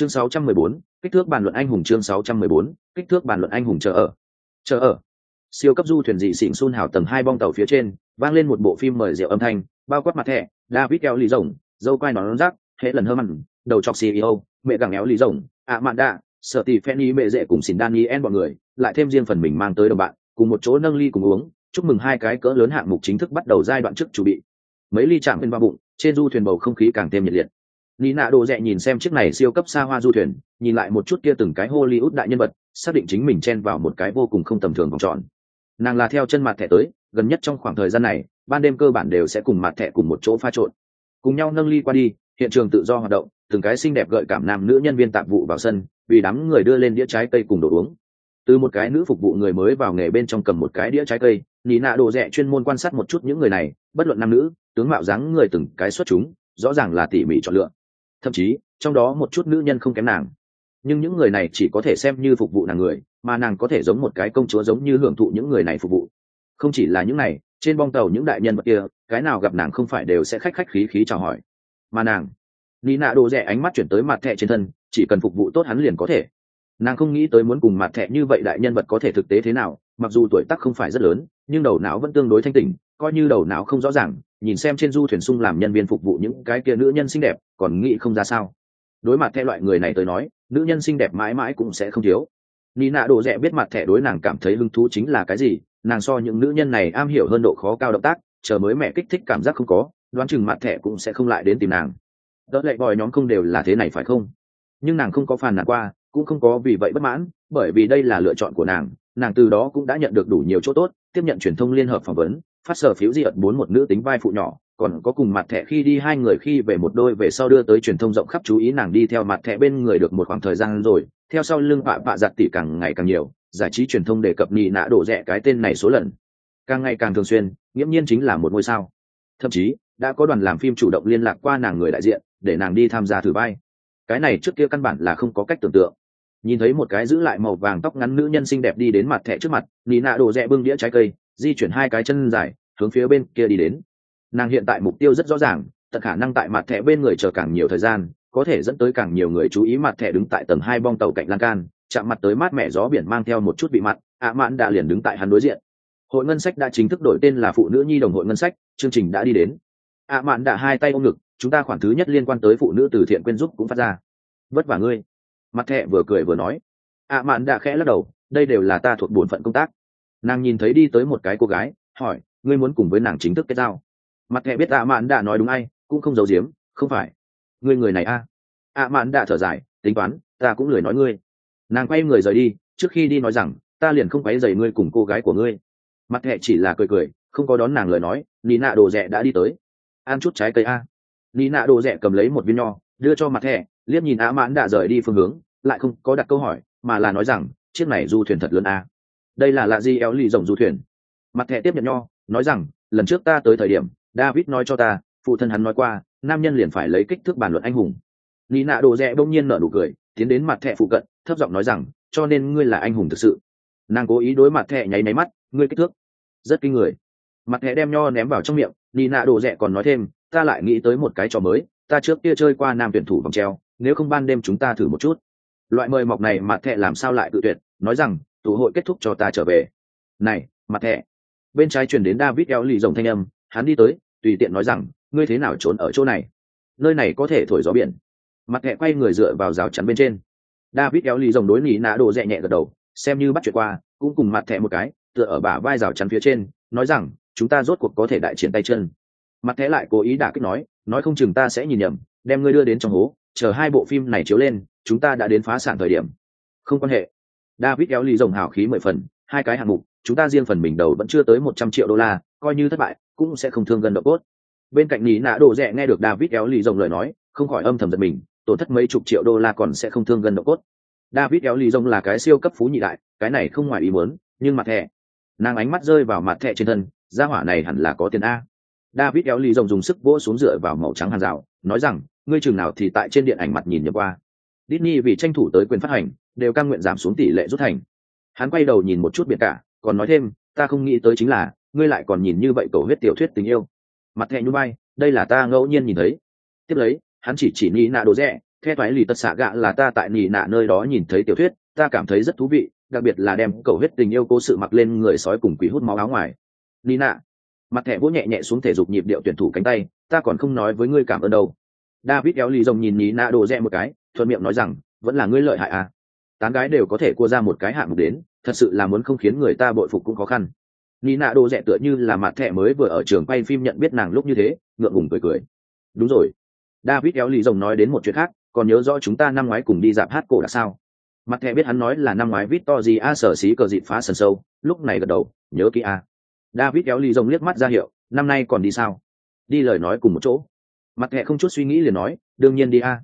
chương 614, kích thước bàn luận anh hùng chương 614, kích thước bàn luận anh hùng chờ ở. Chờ ở. Siêu cấp du thuyền dị xịn xun hào tầng hai bong tàu phía trên vang lên một bộ phim mời rượu âm thanh bao quát mặt thẻ david kéo lì rồng dâu quai nón rác hệ lần hơ mặn đầu chọc ceo mẹ gẳng éo lì rồng ạ mạn đạ sợ tỷ fanny mẹ dễ cùng xin daniel bọn người lại thêm riêng phần mình mang tới đồng bạn cùng một chỗ nâng ly cùng uống chúc mừng hai cái cỡ lớn hạng mục chính thức bắt đầu giai đoạn trước chuẩn bị. Mấy ly chạm bên ba bụng trên du thuyền bầu không khí càng thêm nhiệt liệt. Lý nạ đồ Dẹ nhìn xem chiếc này siêu cấp xa hoa du thuyền, nhìn lại một chút kia từng cái Hollywood đại nhân vật, xác định chính mình chen vào một cái vô cùng không tầm thường vòng tròn. Nàng là theo chân mặt thẻ tới, gần nhất trong khoảng thời gian này, ban đêm cơ bản đều sẽ cùng mặt thẻ cùng một chỗ pha trộn. Cùng nhau nâng ly qua đi, hiện trường tự do hoạt động, từng cái xinh đẹp gợi cảm nam nữ nhân viên tạp vụ vào sân, vì đám người đưa lên đĩa trái cây cùng đồ uống. Từ một cái nữ phục vụ người mới vào nghề bên trong cầm một cái đĩa trái cây, Lý nạ đồ Dẹ chuyên môn quan sát một chút những người này, bất luận nam nữ, tướng mạo dáng người từng cái xuất chúng, rõ ràng là tỉ mỉ chọn lựa thậm chí, trong đó một chút nữ nhân không kém nàng. Nhưng những người này chỉ có thể xem như phục vụ nàng người, mà nàng có thể giống một cái công chúa giống như hưởng thụ những người này phục vụ. Không chỉ là những này, trên bong tàu những đại nhân vật kia, cái nào gặp nàng không phải đều sẽ khách khách khí khí chào hỏi. Mà nàng ni nạ đồ rẻ ánh mắt chuyển tới mặt thẹ trên thân, chỉ cần phục vụ tốt hắn liền có thể. Nàng không nghĩ tới muốn cùng mặt thẹ như vậy đại nhân vật có thể thực tế thế nào, mặc dù tuổi tác không phải rất lớn, nhưng đầu não vẫn tương đối thanh tỉnh, coi như đầu não không rõ ràng nhìn xem trên du thuyền sung làm nhân viên phục vụ những cái kia nữ nhân xinh đẹp, còn nghĩ không ra sao. Đối mặt theo loại người này tới nói, nữ nhân xinh đẹp mãi mãi cũng sẽ không thiếu. Nị nạ đồ rẽ biết mặt thẻ đối nàng cảm thấy hứng thú chính là cái gì, nàng so những nữ nhân này am hiểu hơn độ khó cao động tác, chờ mới mẹ kích thích cảm giác không có, đoán chừng mặt thẻ cũng sẽ không lại đến tìm nàng. Đỡ lệ bòi nhóm không đều là thế này phải không? Nhưng nàng không có phàn nàn qua, cũng không có vì vậy bất mãn, bởi vì đây là lựa chọn của nàng nàng từ đó cũng đã nhận được đủ nhiều chỗ tốt, tiếp nhận truyền thông liên hợp phỏng vấn phát sở phiếu diệt bốn một nữ tính vai phụ nhỏ, còn có cùng mặt thẻ khi đi hai người khi về một đôi về sau đưa tới truyền thông rộng khắp chú ý nàng đi theo mặt thẻ bên người được một khoảng thời gian rồi, theo sau lưng bạ bạ giặt tỉ càng ngày càng nhiều, giải trí truyền thông đề cập nhị nạ đổ rẻ cái tên này số lần. Càng ngày càng thường xuyên, nghiễm nhiên chính là một ngôi sao. Thậm chí, đã có đoàn làm phim chủ động liên lạc qua nàng người đại diện, để nàng đi tham gia thử vai. Cái này trước kia căn bản là không có cách tưởng tượng. Nhìn thấy một cái giữ lại màu vàng tóc ngắn nữ nhân xinh đẹp đi đến mặt thẻ trước mặt nị nạ đổ rẽ bưng đĩa trái cây di chuyển hai cái chân dài, hướng phía bên kia đi đến. Nàng hiện tại mục tiêu rất rõ ràng, tận khả năng tại mặt thẻ bên người chờ càng nhiều thời gian, có thể dẫn tới càng nhiều người chú ý mặt thẻ đứng tại tầng hai bong tàu cạnh lan can, chạm mặt tới mát mẻ gió biển mang theo một chút bị mặt ạ mãn đã liền đứng tại hắn đối diện. Hội ngân sách đã chính thức đổi tên là phụ nữ nhi đồng hội ngân sách, chương trình đã đi đến. ạ mãn đã hai tay ôm ngực, chúng ta khoản thứ nhất liên quan tới phụ nữ từ thiện quyên giúp cũng phát ra. Vất vả ngươi. Mặt thẻ vừa cười vừa nói. ạ mãn đã khẽ lắc đầu, đây đều là ta thuộc bổn phận công tác nàng nhìn thấy đi tới một cái cô gái, hỏi, ngươi muốn cùng với nàng chính thức kết giao? Mặt thẹ biết ạ mạn đã nói đúng ai, cũng không giấu giếm, không phải. Ngươi người này a? À. ạ mạn đã thở dài, tính toán, ta cũng lười nói ngươi. Nàng quay người rời đi, trước khi đi nói rằng, ta liền không quấy dày ngươi cùng cô gái của ngươi. Mặt thẹ chỉ là cười cười, không có đón nàng lời nói nị nạ đồ rẻ đã đi tới. Ăn chút trái cây a. Nị nạ đồ rẻ cầm lấy một viên nho, đưa cho mặt thẹ liếc nhìn ạ mãn đã rời đi phương hướng, lại không có đặt câu hỏi, mà là nói rằng, chiếc này du thuyền thật lớn a đây là lạ gì éo lì rồng du thuyền. Mặt thẻ tiếp nhận nho, nói rằng, lần trước ta tới thời điểm, david nói cho ta, phụ thân hắn nói qua, nam nhân liền phải lấy kích thước bàn luận anh hùng. Nị nạ đồ rẽ bỗng nhiên nở nụ cười, tiến đến mặt thẻ phụ cận, thấp giọng nói rằng, cho nên ngươi là anh hùng thực sự. Nàng cố ý đối mặt thẻ nháy máy mắt, ngươi kích thước. Rất kinh người. Mặt thẻ đem nho ném vào trong miệng, nị nạ đồ rẽ còn nói thêm, ta lại nghĩ tới một cái trò mới, ta trước kia chơi qua nam tuyển thủ vòng treo, nếu không ban đêm chúng ta thử một chút. Loại mời mọc này mặt thẹ làm sao lại tự tuyệt, nói rằng tụ hội kết thúc cho ta trở về. Này, mặt thẻ bên trái chuyển đến david eo lì rồng thanh âm, hắn đi tới, tùy tiện nói rằng, ngươi thế nào trốn ở chỗ này? Nơi này có thể thổi gió biển. Mặt thẻ quay người dựa vào rào chắn bên trên. David eo lì rồng đối nỉ nạ đồ dẹ nhẹ gật đầu, xem như bắt chuyện qua, cũng cùng mặt thẻ một cái, tựa ở bả vai rào chắn phía trên, nói rằng, chúng ta rốt cuộc có thể đại triển tay chân. Mặt thẻ lại cố ý đả kích nói nói không chừng ta sẽ nhìn nhầm, đem ngươi đưa đến trong hố, chờ hai bộ phim này chiếu lên, chúng ta đã đến phá sản thời điểm. Không quan hệ david eo lì rồng hào khí mười phần, hai cái hạng mục, chúng ta riêng phần mình đầu vẫn chưa tới một trăm triệu đô la, coi như thất bại, cũng sẽ không thương gần độ cốt. Bên cạnh ní nạ đồ rẻ nghe được david éo lì rồng lời nói, không khỏi âm thầm giật mình, tổn thất mấy chục triệu đô la còn sẽ không thương gần độ cốt. David éo lì rồng là cái siêu cấp phú nhị đại, cái này không ngoài ý muốn, nhưng mặt thẻ. Nàng ánh mắt rơi vào mặt thẻ trên thân, gia hỏa này hẳn là có tiền a. David éo lì rồng dùng sức vỗ xuống dựa vào màu trắng hàng rào, nói rằng, ngươi chừng nào thì tại trên điện ảnh mặt nhìn nhớ qua. Disney vì tranh thủ tới quyền phát hành đều cam nguyện giảm xuống tỷ lệ rút thành. Hắn quay đầu nhìn một chút biệt cả còn nói thêm ta không nghĩ tới chính là ngươi lại còn nhìn như vậy cầu huyết tiểu thuyết tình yêu. Mặt thẹn nhún bay đây là ta ngẫu nhiên nhìn thấy. Tiếp lấy hắn chỉ chỉ ni nạ đồ rẻ, theo toái lì tật xạ gạ là ta tại nỉ nạ nơi đó nhìn thấy tiểu thuyết ta cảm thấy rất thú vị đặc biệt là đem cầu huyết tình yêu cố sự mặc lên người sói cùng quỷ hút máu áo ngoài. Nỉ nạ mặt thẻ vỗ nhẹ nhẹ xuống thể dục nhịp điệu tuyển thủ cánh tay ta còn không nói với ngươi cảm ơn đâu. David kéo lì rồng nhìn nỉ nạ đồ rẻ một cái thuận miệng nói rằng, vẫn là ngươi lợi hại à? Tán gái đều có thể cua ra một cái hạng mục đến, thật sự là muốn không khiến người ta bội phục cũng khó khăn. Nỉ nạ đồ rẻ tựa như là mặt thẻ mới vừa ở trường quay phim nhận biết nàng lúc như thế, ngượng ngùng cười cười. Đúng rồi. David kéo lì rồng nói đến một chuyện khác, còn nhớ rõ chúng ta năm ngoái cùng đi dạp hát cổ đã sao? Mặt thẻ biết hắn nói là năm ngoái Victor gì a sở xí cờ dịp phá sân sâu, lúc này gật đầu, nhớ kỹ a david kéo lì rồng liếc mắt ra hiệu, năm nay còn đi sao? Đi lời nói cùng một chỗ. Mặt thẻ không chút suy nghĩ liền nói, đương nhiên đi a.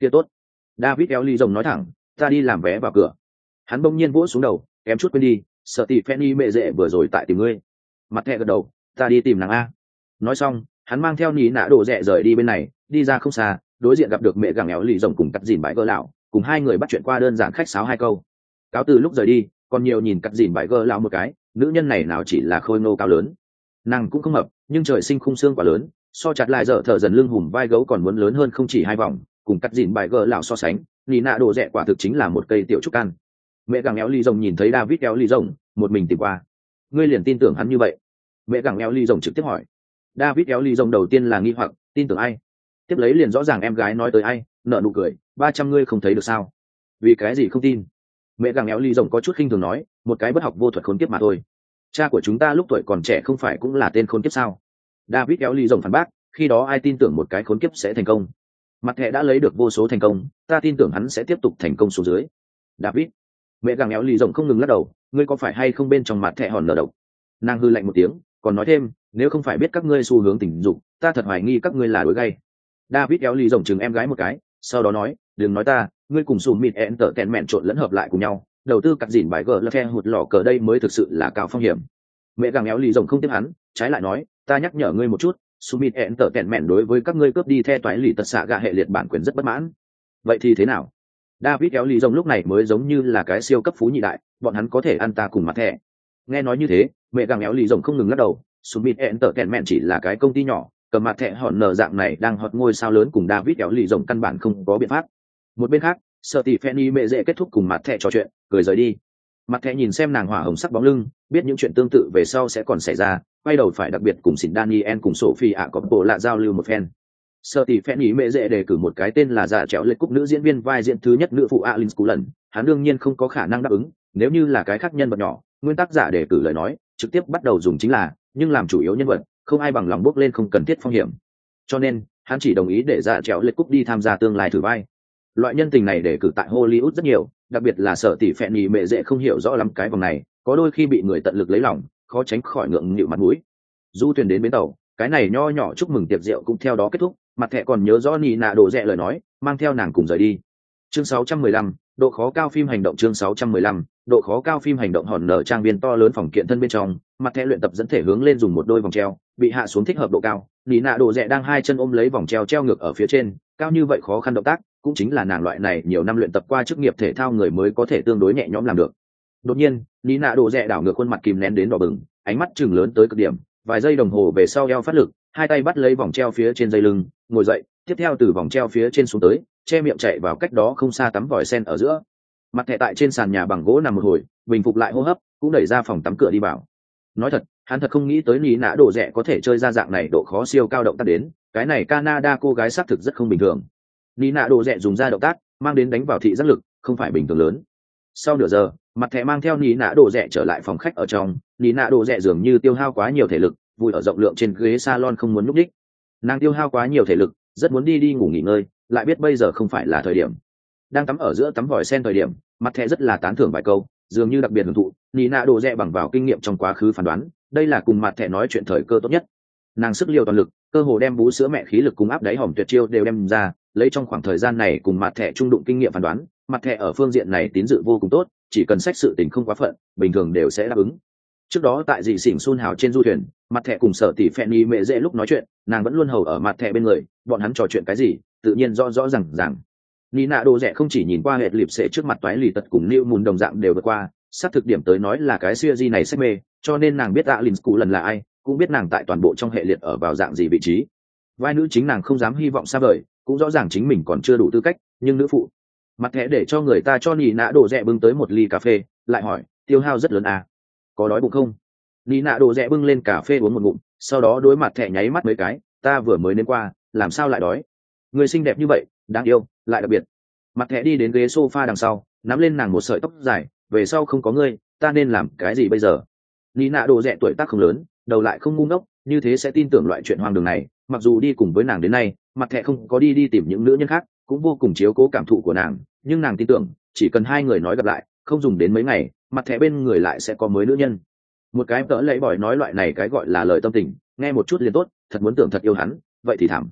Kia tốt david eo ly rồng nói thẳng, ta đi làm vé vào cửa. Hắn bỗng nhiên vỗ xuống đầu em chút quên đi, sợ tỷ Fanny mẹ dễ vừa rồi tại tìm ngươi. Mặt thẻ gật đầu, ta đi tìm nàng a. Nói xong, hắn mang theo nỉ nạ đổ rẻ rời đi bên này, đi ra không xa, đối diện gặp được mẹ gặng éo lì rồng cùng cắt dìn bãi gơ lão, cùng hai người bắt chuyện qua đơn giản khách sáo hai câu. Cáo từ lúc rời đi, còn nhiều nhìn cắt dìn bãi gơ lão một cái, nữ nhân này nào chỉ là khôi ngô cao lớn. Nàng cũng không mập, nhưng trời sinh khung xương quá lớn, so chặt lại dở thở dần lưng hùm vai gấu còn muốn lớn hơn không chỉ hai vòng cùng cắt dìn bài gờ lão so sánh lì nạ đồ rẻ quả thực chính là một cây tiểu trúc căn mẹ gàng éo lì rồng nhìn thấy david éo lì rồng, một mình tìm qua. Ngươi liền tin tưởng hắn như vậy? Mẹ gàng éo lì rồng trực tiếp hỏi. David éo lì rồng đầu tiên là nghi hoặc, tin tưởng ai? Tiếp lấy liền rõ ràng em gái nói tới ai, nợ nụ cười, ba trăm ngươi không thấy được sao? Vì cái gì không tin? Mẹ gàng éo ly rồng có chút khinh thường nói, một cái bất học vô thuật khốn kiếp mà thôi. Cha của chúng ta lúc tuổi còn trẻ không phải cũng là tên khốn kiếp sao? David éo ly rồng phản bác, khi đó ai tin tưởng một cái khốn kiếp sẽ thành công? Mặt thẻ đã lấy được vô số thành công, ta tin tưởng hắn sẽ tiếp tục thành công xuống dưới. David, mẹ gàng éo lì rồng không ngừng lắc đầu, ngươi có phải hay không bên trong mặt thẻ hòn nở độc? Nàng hư lạnh một tiếng, còn nói thêm, nếu không phải biết các ngươi xu hướng tình dục, ta thật hoài nghi các ngươi là đối gay. David éo lì rồng chừng em gái một cái, sau đó nói, đừng nói ta, ngươi cùng sùm mịt ẹn tở tèn mẹn trộn lẫn hợp lại cùng nhau, đầu tư cắt dìn bài gờ là khe hụt lò cờ đây mới thực sự là cao phong hiểm. Mẹ gàng éo lì rồng không tiếp hắn, trái lại nói, ta nhắc nhở ngươi một chút Summit Entertainment đối với các ngươi cướp đi theo toái lì tật xạ gạ hệ liệt bản quyền rất bất mãn. Vậy thì thế nào? David kéo lì rồng lúc này mới giống như là cái siêu cấp phú nhị đại bọn hắn có thể ăn ta cùng mặt thẻ. Nghe nói như thế mẹ gàng éo lì rồng không ngừng lắc đầu Summit Entertainment chỉ là cái công ty nhỏ cầm mặt thẻ hòn nở dạng này đang hot ngôi sao lớn cùng David kéo lì rồng căn bản không có biện pháp. Một bên khác, sợ tỷ Fanny mẹ dễ kết thúc cùng mặt thẻ trò chuyện, cười rời đi. Mặt thẻ nhìn xem nàng hỏa hồng sắc bóng lưng, biết những chuyện tương tự về sau sẽ còn xảy ra, quay đầu phải đặc biệt cùng xin Daniel cùng Sophie ạ có bộ lạ giao lưu một phen. Sở tỷ Fanny mẹ dễ đề cử một cái tên là giả trẻo lệch cúc nữ diễn viên vai diễn thứ nhất nữ phụ Alin lần, hắn đương nhiên không có khả năng đáp ứng, nếu như là cái khác nhân vật nhỏ, nguyên tắc giả đề cử lời nói, trực tiếp bắt đầu dùng chính là, nhưng làm chủ yếu nhân vật, không ai bằng lòng bước lên không cần thiết phong hiểm. Cho nên hắn chỉ đồng ý để giả trèo lệch cúc đi tham gia tương lai thử vai. Loại nhân tình này đề cử tại hollywood rất nhiều đặc biệt là sở tỷ phẹn ý mệ dễ không hiểu rõ lắm cái vòng này có đôi khi bị người tận lực lấy lòng khó tránh khỏi ngượng nghịu mặt mũi. Du thuyền đến bến tàu cái này nho nhỏ chúc mừng tiệc rượu cũng theo đó kết thúc mặt thẹ còn nhớ rõ nị nạ đổ rẽ lời nói mang theo nàng cùng rời đi. Chương 615, độ khó cao phim hành động chương 615, độ khó cao phim hành động hòn nở trang viên to lớn phòng kiện thân bên trong mặt thẹ luyện tập dẫn thể hướng lên dùng một đôi vòng treo bị hạ xuống thích hợp độ cao. Nỉ nạ đồ rẽ đang hai chân ôm lấy vòng treo treo ngược ở phía trên cao như vậy khó khăn động tác cũng chính là nàng loại này nhiều năm luyện tập qua chức nghiệp thể thao người mới có thể tương đối nhẹ nhõm làm được. Đột nhiên nỉ nạ đồ rẽ đảo ngược khuôn mặt kìm nén đến đỏ bừng ánh mắt chừng lớn tới cực điểm, vài giây đồng hồ về sau eo phát lực, hai tay bắt lấy vòng treo phía trên dây lưng, ngồi dậy, tiếp theo từ vòng treo phía trên xuống tới, che miệng chạy vào cách đó không xa tắm vòi sen ở giữa. Mặt thẻ tại trên sàn nhà bằng gỗ nằm một hồi, bình phục lại hô hấp, cũng đẩy ra phòng tắm cửa đi vào. Nói thật, hắn thật không nghĩ tới ní nã độ rẻ có thể chơi ra dạng này độ khó siêu cao động tác đến, cái này canada cô gái xác thực rất không bình thường. Ní nã độ rẻ dùng ra động tác, mang đến đánh vào thị giác lực, không phải bình thường lớn. Sau nửa giờ mặt thẻ mang theo ní nã Đồ rẻ trở lại phòng khách ở trong ní nã Đồ rẻ dường như tiêu hao quá nhiều thể lực, vui ở rộng lượng trên ghế salon không muốn núp đích nàng tiêu hao quá nhiều thể lực, rất muốn đi đi ngủ nghỉ ngơi, lại biết bây giờ không phải là thời điểm. Đang tắm ở giữa tắm vòi sen thời điểm, mặt thẻ rất là tán thưởng vài câu, dường như đặc biệt hưởng thụ nị nạ đồ rẽ bằng vào kinh nghiệm trong quá khứ phán đoán, đây là cùng mặt thẻ nói chuyện thời cơ tốt nhất. Nàng sức liều toàn lực, cơ hồ đem bú sữa mẹ khí lực cùng áp đáy hỏng tuyệt chiêu đều đem ra, lấy trong khoảng thời gian này cùng mặt thẻ trung đụng kinh nghiệm phán đoán, mặt thẻ ở phương diện này tín dự vô cùng tốt chỉ cần sách sự tình không quá phận, bình thường đều sẽ đáp ứng. Trước đó tại dị xỉn xun hào trên du thuyền, mặt thẻ cùng sở tỷ phẹn y mẹ dễ lúc nói chuyện, nàng vẫn luôn hầu ở mặt thẻ bên người, bọn hắn trò chuyện cái gì, tự nhiên rõ rõ rằng rằng nị nạ đồ rẻ không chỉ nhìn qua hệ lịp sệ trước mặt toái lì tật cùng nịu mùn đồng dạng đều vượt qua, xác thực điểm tới nói là cái siêu di này sách mê, cho nên nàng biết ạ lìn cụ lần là ai, cũng biết nàng tại toàn bộ trong hệ liệt ở vào dạng gì vị trí. Vai nữ chính nàng không dám hy vọng xa vời, cũng rõ ràng chính mình còn chưa đủ tư cách, nhưng nữ phụ mặt thẻ để cho người ta cho nị nạ đổ rẽ bưng tới một ly cà phê, lại hỏi, tiêu hao rất lớn à? Có đói bụng không? Nị nạ đổ rẽ bưng lên cà phê uống một ngụm, sau đó đối mặt thẻ nháy mắt mấy cái, ta vừa mới đến qua, làm sao lại đói? Người xinh đẹp như vậy, đáng yêu, lại đặc biệt. Mặt thẻ đi đến ghế sofa đằng sau, nắm lên nàng một sợi tóc dài, về sau không có ngươi, ta nên làm cái gì bây giờ? Nị nạ đồ rẽ tuổi tác không lớn, đầu lại không ngu ngốc, như thế sẽ tin tưởng loại chuyện hoang đường này, mặc dù đi cùng với nàng đến nay, mặt thẻ không có đi đi tìm những nữ nhân khác cũng vô cùng chiếu cố cảm thụ của nàng, nhưng nàng tin tưởng, chỉ cần hai người nói gặp lại, không dùng đến mấy ngày, mặt thẻ bên người lại sẽ có mới nữ nhân. Một cái tỡ lấy bỏi nói loại này cái gọi là lời tâm tình, nghe một chút liền tốt, thật muốn tưởng thật yêu hắn, vậy thì thảm.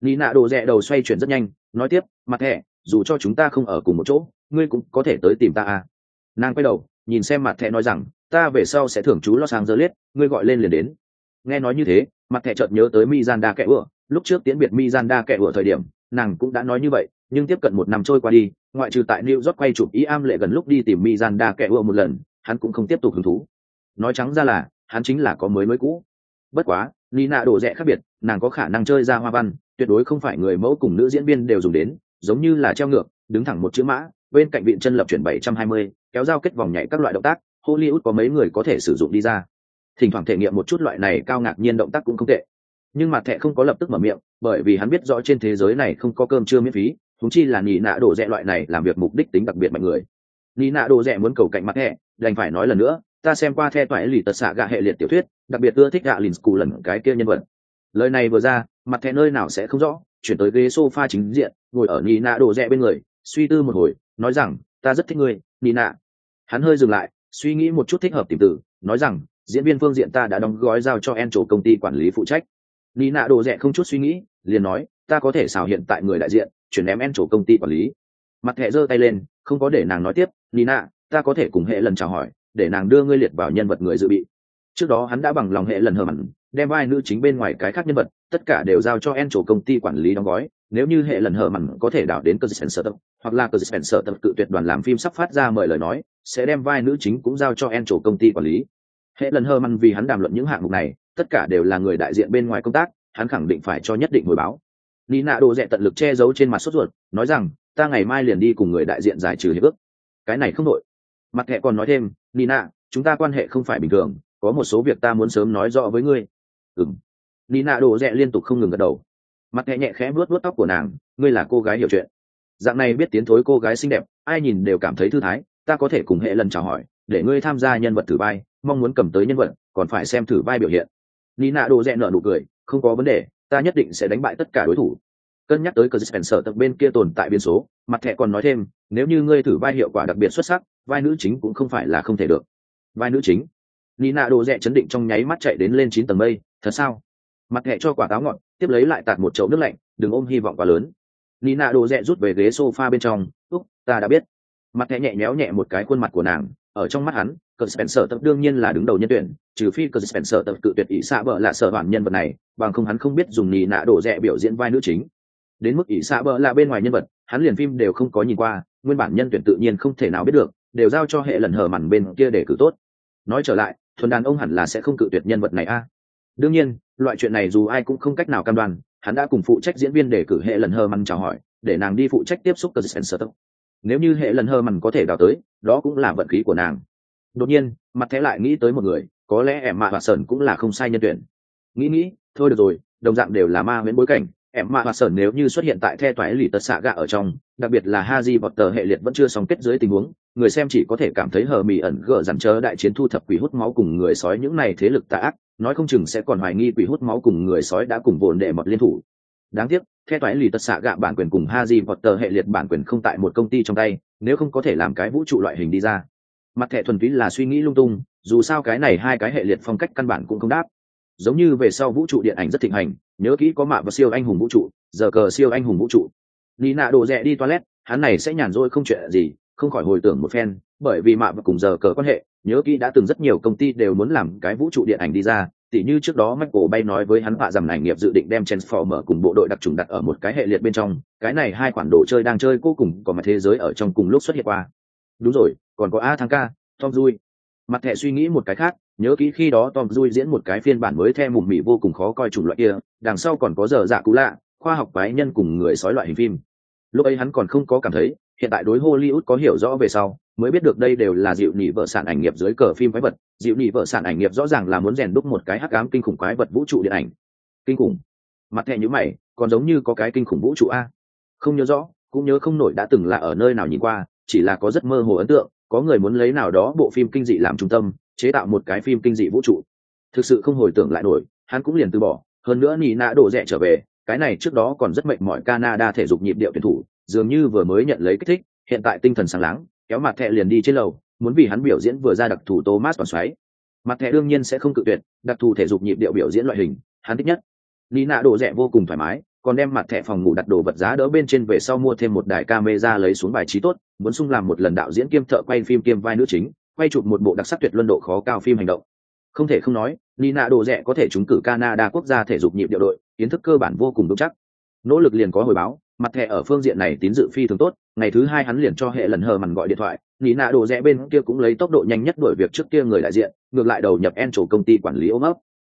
Nị nạ đồ rẽ đầu xoay chuyển rất nhanh, nói tiếp, mặt thẻ, dù cho chúng ta không ở cùng một chỗ, ngươi cũng có thể tới tìm ta à. Nàng quay đầu, nhìn xem mặt thẻ nói rằng, ta về sau sẽ thưởng chú los angeles, ngươi gọi lên liền đến. Nghe nói như thế, mặt thẻ chợt nhớ tới mizanda kẻ ựa lúc trước tiễn biệt mizanda kẻ ựa thời điểm nàng cũng đã nói như vậy nhưng tiếp cận một năm trôi qua đi ngoại trừ tại new york quay chụp ý am lệ gần lúc đi tìm Mi Gian kẻ ưa một lần hắn cũng không tiếp tục hứng thú. Nói trắng ra là hắn chính là có mới mới cũ. Bất quá nina đổ rẽ khác biệt nàng có khả năng chơi ra hoa văn tuyệt đối không phải người mẫu cùng nữ diễn viên đều dùng đến giống như là treo ngược đứng thẳng một chữ mã bên cạnh vị chân lập chuyển 720, kéo dao kết vòng nhảy các loại động tác hollywood có mấy người có thể sử dụng đi ra. Thỉnh thoảng thể nghiệm một chút loại này cao ngạc nhiên động tác cũng không tệ. Nhưng mặt thẹ không có lập tức mở miệng bởi vì hắn biết rõ trên thế giới này không có cơm trưa miễn phí thúng chi là nhị nạ đổ rẽ loại này làm việc mục đích tính đặc biệt mạnh người. Nhị nạ đổ rẽ muốn cầu cạnh mặt hẹ đành phải nói lần nữa, ta xem qua the toại lì tật xạ gạ hệ liệt tiểu thuyết, đặc biệt ưa thích gạ lìn cù lần cái kia nhân vật. Lời này vừa ra, mặt thẹ nơi nào sẽ không rõ, chuyển tới ghế sofa chính diện, ngồi ở nhị nạ đổ rẽ bên người, suy tư một hồi, nói rằng, ta rất thích ngươi nhị nạ. Hắn hơi dừng lại, suy nghĩ một chút thích hợp tìm từ, nói rằng, diễn viên phương diện ta đã đóng gói giao cho en trổ công ty quản lý phụ trách. Lý nạ đồ rẻ không chút suy nghĩ, liền nói, ta có thể xào hiện tại người đại diện, chuyển em en chủ công ty quản lý. Mặt hệ giơ tay lên, không có để nàng nói tiếp Lý nạ, ta có thể cùng hệ lần chào hỏi, để nàng đưa ngươi liệt vào nhân vật người dự bị. Trước đó hắn đã bằng lòng hệ lần hờ mặn, đem vai nữ chính bên ngoài cái khác nhân vật, tất cả đều giao cho en chủ công ty quản lý đóng gói, nếu như hệ lần hờ mặn có thể đảo đến cơ sở tập, hoặc là cơ sở tập cự tuyệt đoàn làm phim sắp phát ra mời lời nói, sẽ đem vai nữ chính cũng giao cho en trổ công ty quản lý. Hệ lần hờ mặn vì hắn đàm luận những hạng mục này tất cả đều là người đại diện bên ngoài công tác, hắn khẳng định phải cho nhất định hồi báo. Ni nạ đồ dẹ tận lực che giấu trên mặt sốt ruột, nói rằng, ta ngày mai liền đi cùng người đại diện giải trừ hiệp ước. Cái này không đội. Mặt hệ còn nói thêm, nina, chúng ta quan hệ không phải bình thường, có một số việc ta muốn sớm nói rõ với ngươi. Ừng nina đồ dẹ liên tục không ngừng gật đầu. Mặt hệ nhẹ khẽ vuốt vuốt tóc của nàng, ngươi là cô gái hiểu chuyện. Dạng này biết tiến thối cô gái xinh đẹp, ai nhìn đều cảm thấy thư thái, ta có thể cùng hệ lần chào hỏi, để ngươi tham gia nhân vật thử vai mong muốn cầm tới nhân vật, còn phải xem thử vai biểu hiện nina đồ rẽ nở nụ cười, không có vấn đề, ta nhất định sẽ đánh bại tất cả đối thủ. Cân nhắc tới cờ spencer tập bên kia tồn tại biến số, mặt thẻ còn nói thêm, nếu như ngươi thử vai hiệu quả đặc biệt xuất sắc, vai nữ chính cũng không phải là không thể được. Vai nữ chính? Nina đồ rẽ chấn định trong nháy mắt chạy đến lên chín tầng mây, thật sao? Mặt thẻ cho quả táo ngọt tiếp lấy lại tạt một chậu nước lạnh, đừng ôm hy vọng quá lớn. Lina đồ rẽ rút về ghế sofa bên trong, úc, ta đã biết. Mặt thẻ nhẹ nhéo nhẹ một cái khuôn mặt của nàng ở trong mắt hắn cờ spencer tập đương nhiên là đứng đầu nhân tuyển, trừ phi cờ spencer tập cự tuyệt ỷ xạ bợ là sở bản nhân vật này, bằng không hắn không biết dùng nì nạ đổ rẽ biểu diễn vai nữ chính. Đến mức ỷ xạ bợ là bên ngoài nhân vật, hắn liền phim đều không có nhìn qua, nguyên bản nhân tuyển tự nhiên không thể nào biết được, đều giao cho hệ lần hở mằn bên kia để cử tốt. Nói trở lại, thuần đàn ông hẳn là sẽ không cự tuyệt nhân vật này a. Đương nhiên, loại chuyện này dù ai cũng không cách nào cam đoan, hắn đã cùng phụ trách diễn viên để cử hệ lần hơ mằn chào hỏi, để nàng đi phụ trách tiếp xúc cờ spencer nếu như hệ lần hơ mằn có thể đào tới đó cũng là vận khí của nàng. Đột nhiên, mặt thẻ lại nghĩ tới một người, có lẽ em mạ và sơn cũng là không sai nhân tuyển. Nghĩ nghĩ, thôi được rồi, đồng dạng đều là ma miễn bối cảnh. Em mạ và sơn nếu như xuất hiện tại the toái lì tật xạ gạ ở trong, đặc biệt là ha di bọt tờ hệ liệt vẫn chưa xong kết dưới tình huống, người xem chỉ có thể cảm thấy hờ mì ẩn gờ dằn chớ đại chiến thu thập quỷ hút máu cùng người sói những này thế lực tà ác, nói không chừng sẽ còn hoài nghi quỷ hút máu cùng người sói đã cùng vồn đệ mật liên thủ đáng tiếc theo toái lì tật xạ gạ bản quyền cùng ha di vọt tờ hệ liệt bản quyền không tại một công ty trong tay, nếu không có thể làm cái vũ trụ loại hình đi ra. Mặt thẻ thuần túy là suy nghĩ lung tung, dù sao cái này hai cái hệ liệt phong cách căn bản cũng không đáp. Giống như về sau vũ trụ điện ảnh rất thịnh hành, nhớ kỹ có mạ và siêu anh hùng vũ trụ, giờ cờ siêu anh hùng vũ trụ. Nị nạ đồ rẽ đi toilet, hắn này sẽ nhàn rỗi không chuyện gì, không khỏi hồi tưởng một phen, bởi vì mạ và cùng giờ cờ quan hệ, nhớ kỹ đã từng rất nhiều công ty đều muốn làm cái vũ trụ điện ảnh đi ra tỉ như trước đó Michael bay nói với hắn họa rằng ảnh nghiệp dự định đem Transformer cùng bộ đội đặc trùng đặt ở một cái hệ liệt bên trong, cái này hai khoản đồ chơi đang chơi vô cùng có mặt thế giới ở trong cùng lúc xuất hiện qua. Đúng rồi, còn có a Thang ca tom dui mặt thẻ suy nghĩ một cái khác nhớ kỹ khi đó tom dui diễn một cái phiên bản mới theo mùm mị vô cùng khó coi chủng loại kia đằng sau còn có giờ dạ cũ lạ khoa học quái nhân cùng người sói loại hình phim lúc ấy hắn còn không có cảm thấy hiện tại đối hollywood có hiểu rõ về sau mới biết được đây đều là dịu nhị vợ sản ảnh nghiệp dưới cờ phim quái vật. Dịu nhị vợ sản ảnh nghiệp rõ ràng là muốn rèn đúc một cái hắc ám kinh khủng quái vật vũ trụ điện ảnh. Kinh khủng. Mặt thẻ nhữ mày, còn giống như có cái kinh khủng vũ trụ a. Không nhớ rõ, cũng nhớ không nổi đã từng là ở nơi nào nhìn qua, chỉ là có rất mơ hồ ấn tượng, có người muốn lấy nào đó bộ phim kinh dị làm trung tâm, chế tạo một cái phim kinh dị vũ trụ. Thực sự không hồi tưởng lại nổi, hắn cũng liền từ bỏ, hơn nữa nị nạ đổ rẻ trở về, cái này trước đó còn rất mệnh mỏi canada thể dục nhịp điệu tuyển thủ, dường như vừa mới nhận lấy kích thích, hiện tại tinh thần sáng láng kéo mặt thẹ liền đi trên lầu, muốn vì hắn biểu diễn vừa ra đặc thù thomas toàn xoáy. Mặt thẹ đương nhiên sẽ không cự tuyệt, đặc thù thể dục nhịp điệu biểu diễn loại hình, hắn thích nhất. Nina độ rẻ vô cùng thoải mái, còn đem mặt thẻ phòng ngủ đặt đồ vật giá đỡ bên trên về sau mua thêm một đài camera lấy xuống bài trí tốt, muốn sung làm một lần đạo diễn kiêm thợ quay phim kiêm vai nữ chính, quay chụp một bộ đặc sắc tuyệt luân độ khó cao phim hành động. Không thể không nói nina đồ rẻ có thể trúng cử canada quốc gia thể dục nhịp điệu đội, kiến thức cơ bản vô cùng vững chắc. Nỗ lực liền có hồi báo mặt thẻ ở phương diện này tín dự phi thường tốt ngày thứ hai hắn liền cho hệ lần hờ mằn gọi điện thoại nina đồ rẻ bên kia cũng lấy tốc độ nhanh nhất đuổi việc trước kia người đại diện ngược lại đầu nhập en chỗ công ty quản lý ôm ấp.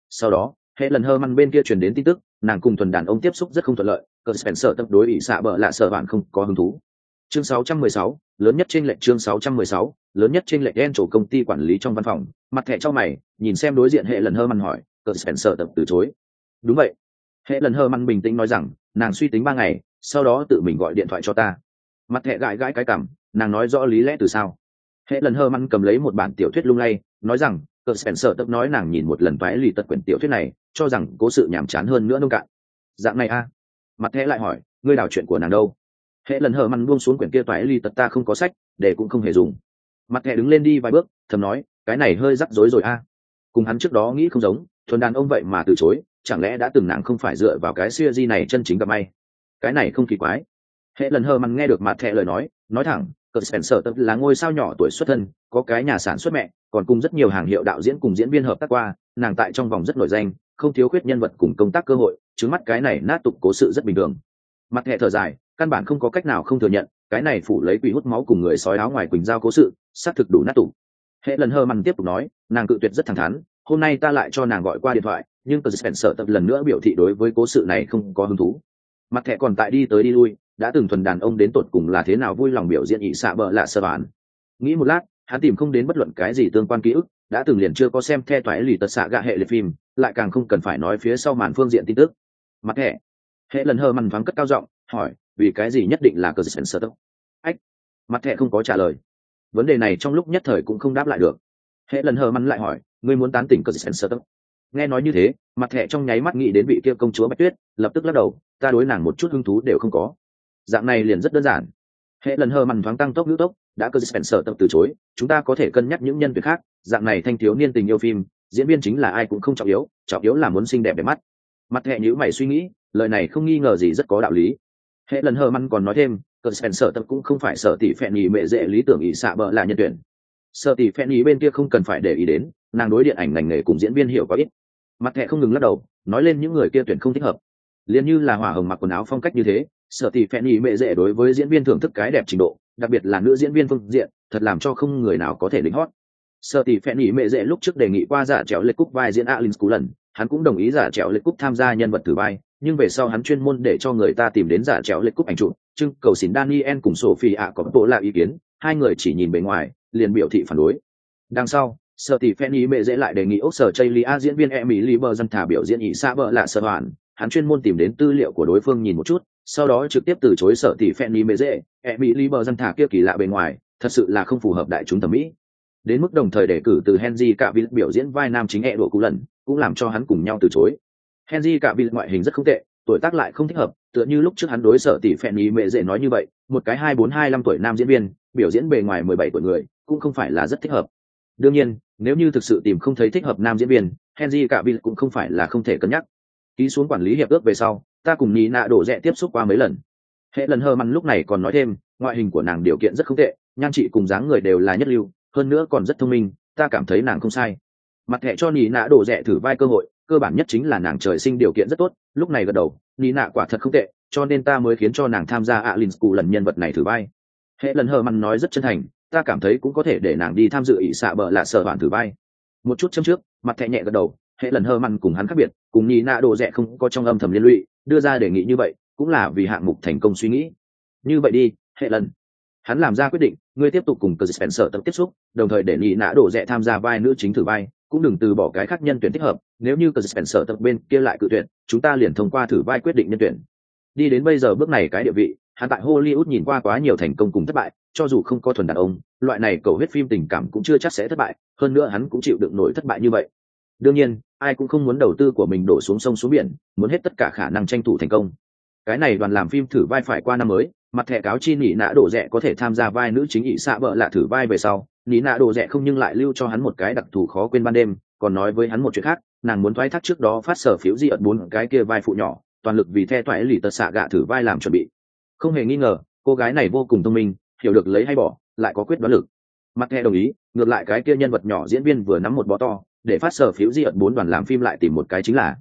Sau đó hệ lần hơ măn bên kia truyền đến tin tức nàng cùng thuần đàn ông tiếp xúc rất không thuận lợi cờ spencer tập đối ỷ xạ bợ lạ sợ bạn không có hứng thú. Chương 616, lớn nhất trên lệnh chương 616, lớn nhất trên lệnh en chủ công ty quản lý trong văn phòng. Mặt thẻ cho mày nhìn xem đối diện hệ lần hơ măn hỏi cờ spencer tập từ chối. Đúng vậy. Hệ lần hơ măn bình tĩnh nói rằng nàng suy tính ba ngày sau đó tự mình gọi điện thoại cho ta. Mặt hệ gãi gãi cái cảm nàng nói rõ lý lẽ từ sao. Hệ lần hơ măng cầm lấy một bản tiểu thuyết lung lay, nói rằng cờ spencer tập nói nàng nhìn một lần toái lì tật quyển tiểu thuyết này, cho rằng cố sự nhàm chán hơn nữa nông cạn. Dạng này a? Mặt hệ lại hỏi, ngươi đào chuyện của nàng đâu? Hệ lần hờ măng buông xuống quyển kia toái lì tật ta không có sách, để cũng không hề dùng. Mặt hệ đứng lên đi vài bước, thầm nói, cái này hơi rắc rối rồi a. Cùng hắn trước đó nghĩ không giống, thuần đàn ông vậy mà từ chối, chẳng lẽ đã từng nàng không phải dựa vào cái siêu di này chân chính gặp may? Cái này không kỳ quái. Hệ lần hờ mặn nghe được mặt thẹ lời nói nói thẳng, cờ spencer tập là ngôi sao nhỏ tuổi xuất thân, có cái nhà sản xuất mẹ, còn cùng rất nhiều hàng hiệu đạo diễn cùng diễn viên hợp tác qua, nàng tại trong vòng rất nổi danh, không thiếu khuyết nhân vật cùng công tác cơ hội chứng mắt cái này nát tục cố sự rất bình thường. Mặt hệ thở dài, căn bản không có cách nào không thừa nhận, cái này phủ lấy quỷ hút máu cùng người sói áo ngoài quỳnh giao cố sự, xác thực đủ nát tục. Hệ lần hơ mặn tiếp tục nói, nàng cự tuyệt rất thẳng thắn, hôm nay ta lại cho nàng gọi qua điện thoại, nhưng tờ spencer tập lần nữa biểu thị đối với cố sự này không có hứng thú mặt thẻ còn tại đi tới đi lui đã từng thuần đàn ông đến tột cùng là thế nào vui lòng biểu diễn ỵ xạ bợ lạ sơ bản. Nghĩ một lát hắn tìm không đến bất luận cái gì tương quan ký ức đã từng liền chưa có xem the toái lì tật xạ gạ hệ liệt phim lại càng không cần phải nói phía sau màn phương diện tin tức. Mặt thẻ, hệ lần hơ mằn thoáng cất cao giọng hỏi vì cái gì nhất định là cờ spencer sơ tốc? Ách. Mặt thẻ không có trả lời. Vấn đề này trong lúc nhất thời cũng không đáp lại được. Hệ lần hơ mằn lại hỏi ngươi muốn tán tỉnh cờ spencer sơ tốc? Nghe nói như thế, mặt thẹ trong nháy mắt nghĩ đến vị kia công chúa bạch tuyết, lập tức lắc đầu, ta đối nàng một chút hứng thú đều không có. Dạng này liền rất đơn giản. Hệ lần hơ mằn thoáng tăng tốc ngữ tốc, đã cơ spencer tập từ chối, chúng ta có thể cân nhắc những nhân việc khác. Dạng này thanh thiếu niên tình yêu phim, diễn viên chính là ai cũng không trọng yếu trọng yếu là muốn xinh đẹp đẹp mắt. Mặt hệ nhữ mày suy nghĩ, lời này không nghi ngờ gì rất có đạo lý. Hệ lần hờ măn còn nói thêm cờ spencer tập cũng không phải sở tỷ phẹn nhì mệ dễ lý tưởng ý xạ bợ là nhân tuyển. Sở tỷ phẹn nhì bên kia không cần phải để ý đến, nàng đối điện ảnh ngành nghề cùng diễn viên hiểu có ít mặt thẹ không ngừng lắc đầu, nói lên những người kia tuyển không thích hợp. Liền như là hỏa hồng mặc quần áo phong cách như thế sở tỷ phẹn nhì mệ dễ đối với diễn viên thưởng thức cái đẹp trình độ, đặc biệt là nữ diễn viên phương diện, thật làm cho không người nào có thể lính hót. Sở tỷ phẹn nhì mệ dễ lúc trước đề nghị qua giả trèo lệ cúc vai diễn alin cú lần hắn cũng đồng ý giả trèo lệ cúc tham gia nhân vật thử vai, nhưng về sau hắn chuyên môn để cho người ta tìm đến giả trèo lệ cúc ảnh chụp trưng cầu xin daniel cùng sophie ạ có bộ là ý kiến, hai người chỉ nhìn bề ngoài, liền biểu thị phản đối. Đằng sau sợ tỷ phen ý mệ dễ lại đề nghị ốc sở chây lia diễn viên emily bờ dân thả biểu diễn ý xa bờ lạ sợ hoàn hắn chuyên môn tìm đến tư liệu của đối phương nhìn một chút, sau đó trực tiếp từ chối sở tỷ phen ý mệ dễ. Emily bờ dân thả kia kỳ lạ bề ngoài, thật sự là không phù hợp đại chúng thẩm mỹ. Đến mức đồng thời đề cử từ henry cả vị biểu diễn vai nam chính e đổ cú lần cũng làm cho hắn cùng nhau từ chối. Henry cả vị ngoại hình rất không tệ, tuổi tác lại không thích hợp, tựa như lúc trước hắn đối sở tỷ phen ý mệ dễ nói như vậy, một cái hai bốn hai năm tuổi nam diễn viên, biểu diễn bề ngoài mười bảy tuổi người, cũng không phải là rất thích hợp đương nhiên, nếu như thực sự tìm không thấy thích hợp nam diễn viên, henry cả bill cũng không phải là không thể cân nhắc. Ký xuống quản lý hiệp ước về sau, ta cùng nhì nạ đổ rẽ tiếp xúc qua mấy lần. Hệ lần hơ măn lúc này còn nói thêm, ngoại hình của nàng điều kiện rất không tệ, nhan trị cùng dáng người đều là nhất lưu, hơn nữa còn rất thông minh, ta cảm thấy nàng không sai. Mặt hệ cho nhì nạ đổ rẽ thử vai cơ hội, cơ bản nhất chính là nàng trời sinh điều kiện rất tốt, lúc này gật đầu nhì nạ quả thật không tệ, cho nên ta mới khiến cho nàng tham gia alin school lần nhân vật này thử vai. Hệ lần hơ măn nói rất chân thành ta cảm thấy cũng có thể để nàng đi tham dự ỷ xạ bờ lạ sợ bản thử vai. Một chút châm trước, mặt thẹ nhẹ gật đầu, hệ lần hơ mặn cùng hắn khác biệt, cùng nhì nạ đồ rẻ không có trong âm thầm liên lụy, đưa ra đề nghị như vậy, cũng là vì hạng mục thành công suy nghĩ. Như vậy đi, hệ lần. Hắn làm ra quyết định, ngươi tiếp tục cùng cờ spencer tập tiếp xúc, đồng thời để nhị nạ đồ rẻ tham gia vai nữ chính thử vai, cũng đừng từ bỏ cái khác nhân tuyển thích hợp, nếu như cờ spencer tập bên kia lại cự tuyển chúng ta liền thông qua thử vai quyết định nhân tuyển. Đi đến bây giờ bước này cái địa vị hắn tại hollywood nhìn qua quá nhiều thành công cùng thất bại, cho dù không có thuần đàn ông, loại này cầu hết phim tình cảm cũng chưa chắc sẽ thất bại, hơn nữa hắn cũng chịu đựng nổi thất bại như vậy. Đương nhiên, ai cũng không muốn đầu tư của mình đổ xuống sông xuống biển, muốn hết tất cả khả năng tranh thủ thành công. Cái này đoàn làm phim thử vai phải qua năm mới, mặt thẻ cáo chi nỉ nạ đổ rẻ có thể tham gia vai nữ chính ỵ xạ vợ lạ thử vai về sau, nỉ nạ đổ rẻ không nhưng lại lưu cho hắn một cái đặc thù khó quên ban đêm, còn nói với hắn một chuyện khác, nàng muốn thoái thác trước đó phát sở phiếu di ẩn bốn cái kia vai phụ nhỏ, toàn lực vì the thoải lì tật xạ gạ thử vai làm chuẩn bị không hề nghi ngờ cô gái này vô cùng thông minh hiểu được lấy hay bỏ lại có quyết đoán lực mặt thẻ đồng ý ngược lại cái kia nhân vật nhỏ diễn viên vừa nắm một bó to để phát sở phiếu di ợt bốn đoàn làm phim lại tìm một cái chính là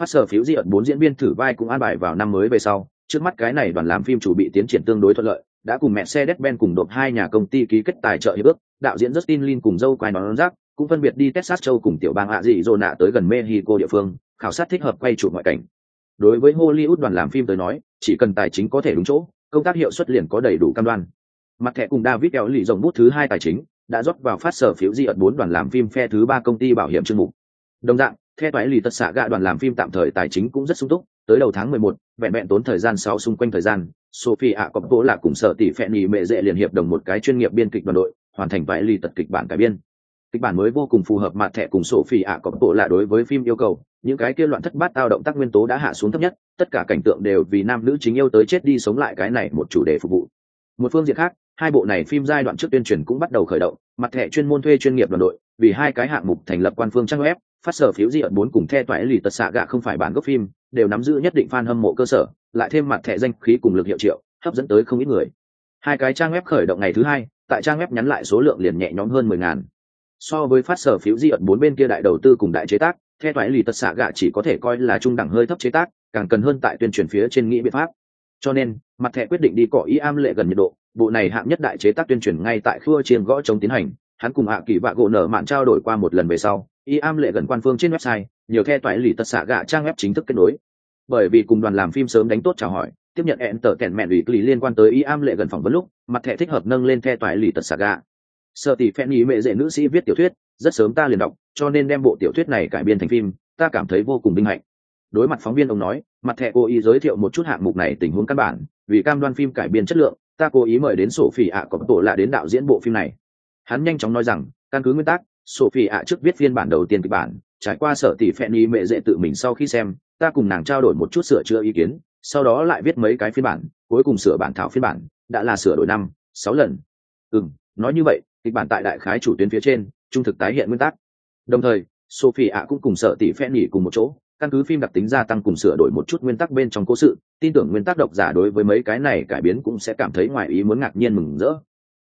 phát sở phiếu di ợt bốn diễn viên thử vai cũng an bài vào năm mới về sau trước mắt cái này đoàn làm phim chủ bị tiến triển tương đối thuận lợi đã cùng mẹ xe Mercedes-Benz cùng đột hai nhà công ty ký kết tài trợ hiệp ước, đạo diễn Justin Lin cùng dâu quai nón rác, cũng phân biệt đi Texas châu cùng tiểu bang ạ dị nạ tới gần Mexico địa phương, khảo sát thích hợp quay chụp ngoại cảnh. Đối với Hollywood đoàn làm phim tới nói, chỉ cần tài chính có thể đúng chỗ, công tác hiệu suất liền có đầy đủ cam đoan. Mặt thẻ cùng David kéo lì dòng bút thứ hai tài chính, đã rót vào phát sở phiếu di ẩn bốn đoàn làm phim phe thứ ba công ty bảo hiểm chương mục. Đồng dạng, theo toái lì tật xạ gạ đoàn làm phim tạm thời tài chính cũng rất sung túc, tới đầu tháng mười một, vẹn vẹn tốn thời gian sau xung quanh thời gian, Sophie ạ cọp là cùng sở tỷ phẹn nhì mẹ dễ liền hiệp đồng một cái chuyên nghiệp biên kịch đoàn đội, hoàn thành toái lì tật kịch bản cải biên. Kịch bản mới vô cùng phù hợp mặt thẻ cùng Sophie ạ cọp là đối với phim yêu cầu, những cái kia loạn thất bát tao động tác nguyên tố đã hạ xuống thấp nhất, tất cả cảnh tượng đều vì nam nữ chính yêu tới chết đi sống lại cái này một chủ đề phục vụ. Một phương diện khác, hai bộ này phim giai đoạn trước tuyên truyền cũng bắt đầu khởi động, mặt thẻ chuyên môn thuê chuyên nghiệp đoàn đội, vì hai cái hạng mục thành lập quan phương trang web, phát sở phiếu di ẩn bốn cùng the toại lì tật xạ gạ không phải bản gốc phim đều nắm giữ nhất định fan hâm mộ cơ sở lại thêm mặt thẻ danh khí cùng lực hiệu triệu hấp dẫn tới không ít người hai cái trang web khởi động ngày thứ hai tại trang web nhắn lại số lượng liền nhẹ nhõm hơn mười ngàn so với phát sở phiếu di ẩn bốn bên kia đại đầu tư cùng đại chế tác theo thoại lì tật xạ gạ chỉ có thể coi là trung đẳng hơi thấp chế tác, càng cần hơn tại tuyên truyền phía trên nghĩ biện pháp. Cho nên, mặt thẻ quyết định đi cỏ ý am lệ gần nhiệt độ, bộ này hạng nhất đại chế tác tuyên truyền ngay tại khua chiên gõ chống tiến hành, hắn cùng hạ kỳ vạ gỗ nở mạn trao đổi qua một lần về sau y am lệ gần quan phương trên website nhiều the toại lì tật xạ gạ trang web chính thức kết nối. Bởi vì cùng đoàn làm phim sớm đánh tốt chào hỏi, tiếp nhận hẹn tờ kèn mẹn ủy lì liên quan tới y am lệ gần phỏng vấn lúc, mặt thẻ thích hợp nâng lên the toại lì tật xạ gạ. Sợ tỷ phen ý mệ dễ nữ sĩ viết tiểu thuyết, rất sớm ta liền đọc cho nên đem bộ tiểu thuyết này cải biên thành phim, ta cảm thấy vô cùng vinh hạnh. Đối mặt phóng viên ông nói, mặt thẻ cố ý giới thiệu một chút hạng mục này tình huống căn bản, vì cam đoan phim cải biên chất lượng, ta cố ý mời đến sổ phỉ ạ có tổ lạ đến đạo diễn bộ phim này. Hắn nhanh chóng nói rằng, căn cứ nguyên tắc, sophie ạ trước viết phiên bản đầu tiên kịch bản, trải qua sở tỷ phẹn y mẹ dễ tự mình sau khi xem, ta cùng nàng trao đổi một chút sửa chữa ý kiến, sau đó lại viết mấy cái phiên bản, cuối cùng sửa bản thảo phiên bản, đã là sửa đổi năm, sáu lần. Ừ nói như vậy, kịch bản tại đại khái chủ tuyến phía trên, trung thực tái hiện nguyên tắc đồng thời, sophie ạ cũng cùng sợ tỷ phen nghỉ cùng một chỗ, căn cứ phim đặc tính gia tăng cùng sửa đổi một chút nguyên tắc bên trong cố sự, tin tưởng nguyên tắc độc giả đối với mấy cái này cải biến cũng sẽ cảm thấy ngoài ý muốn ngạc nhiên mừng rỡ.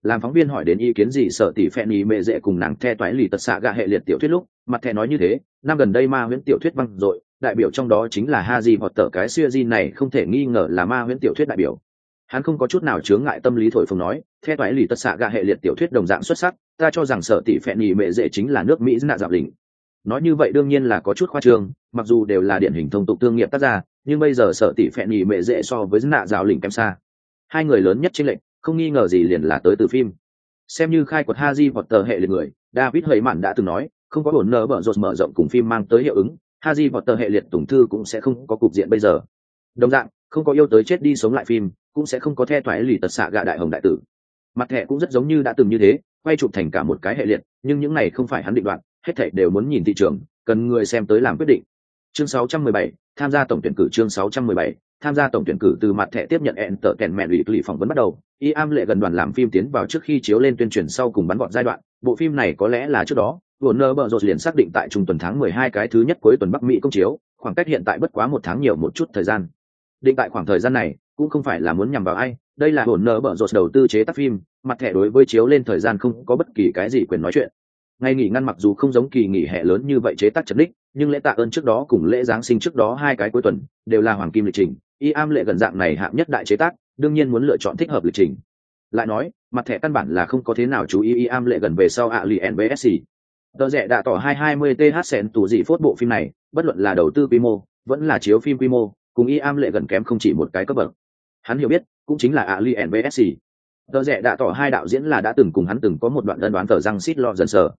Làm phóng viên hỏi đến ý kiến gì, sợ tỷ phen nghỉ mệ dễ cùng nàng the toái lì tật xạ gạ hệ liệt tiểu thuyết lúc, mặt thẻ nói như thế, năm gần đây ma huyễn tiểu thuyết văng dội đại biểu trong đó chính là ha di hoặc tờ cái siêu di này không thể nghi ngờ là ma huyễn tiểu thuyết đại biểu. Hắn không có chút nào chướng ngại tâm lý thổi phồng nói theo toái lì tật xạ gạ hệ liệt tiểu thuyết đồng dạng xuất sắc ta cho rằng sợ tỷ phẹn nhì mệ dễ chính là nước mỹ nạ dạo đỉnh nói như vậy đương nhiên là có chút khoa trương, mặc dù đều là điển hình thông tục thương nghiệp tác gia, nhưng bây giờ sợ tỷ phẹn nhì mệ dễ so với nạ dạo lỉnh kém xa. Hai người lớn nhất trên lệnh không nghi ngờ gì liền là tới từ phim. Xem như khai quật di bọt tờ hệ liệt người, David hơi mạn đã từng nói, không có ổn nở bở rột mở rộng cùng phim mang tới hiệu ứng Haji vọt tờ hệ liệt tùng thư cũng sẽ không có cục diện bây giờ. Đồng dạng, không có yêu tới chết đi sống lại phim, cũng sẽ không có the thoái lì tật xạ gạ đại hồng đại tử. Mặt thẻ cũng rất giống như đã từng như thế quay chụp thành cả một cái hệ liệt nhưng những này không phải hắn định đoạn hết thảy đều muốn nhìn thị trường cần người xem tới làm quyết định. Chương 617, tham gia tổng tuyển cử chương 617, tham gia tổng tuyển cử từ mặt thẻ tiếp nhận ẹn tờ kèn mẹ ủy lì phỏng vấn bắt đầu. Y am lệ gần đoàn làm phim tiến vào trước khi chiếu lên tuyên truyền sau cùng bắn gọn giai đoạn. Bộ phim này có lẽ là trước đó Warner Bros. liền xác định tại trung tuần tháng 12 cái thứ nhất cuối tuần Bắc Mỹ công chiếu, khoảng cách hiện tại bất quá một tháng nhiều một chút thời gian. Định tại khoảng thời gian này, cũng không phải là muốn nhằm vào ai, đây là hồn nợ bở rột đầu tư chế tác phim, mặt thẻ đối với chiếu lên thời gian không có bất kỳ cái gì quyền nói chuyện. Ngày nghỉ ngăn mặc dù không giống kỳ nghỉ hè lớn như vậy chế tác chấn đích, nhưng lễ tạ ơn trước đó cùng lễ giáng sinh trước đó hai cái cuối tuần đều là hoàng kim lịch trình, y am lệ gần dạng này hạng nhất đại chế tác đương nhiên muốn lựa chọn thích hợp lịch trình. Lại nói mặt thẻ căn bản là không có thế nào chú ý y am lệ gần về sau ạ lì nbsc tờ rẻ đã tỏ 220 th sen tù dị phốt bộ phim này bất luận là đầu tư quy mô vẫn là chiếu phim quy mô cùng y am lệ gần kém không chỉ một cái cấp bậc. Hắn hiểu biết cũng chính là ali nbsc tờ rẽ đã tỏ hai đạo diễn là đã từng cùng hắn từng có một đoạn đơn đoán tờ răng xít lo dần sờ.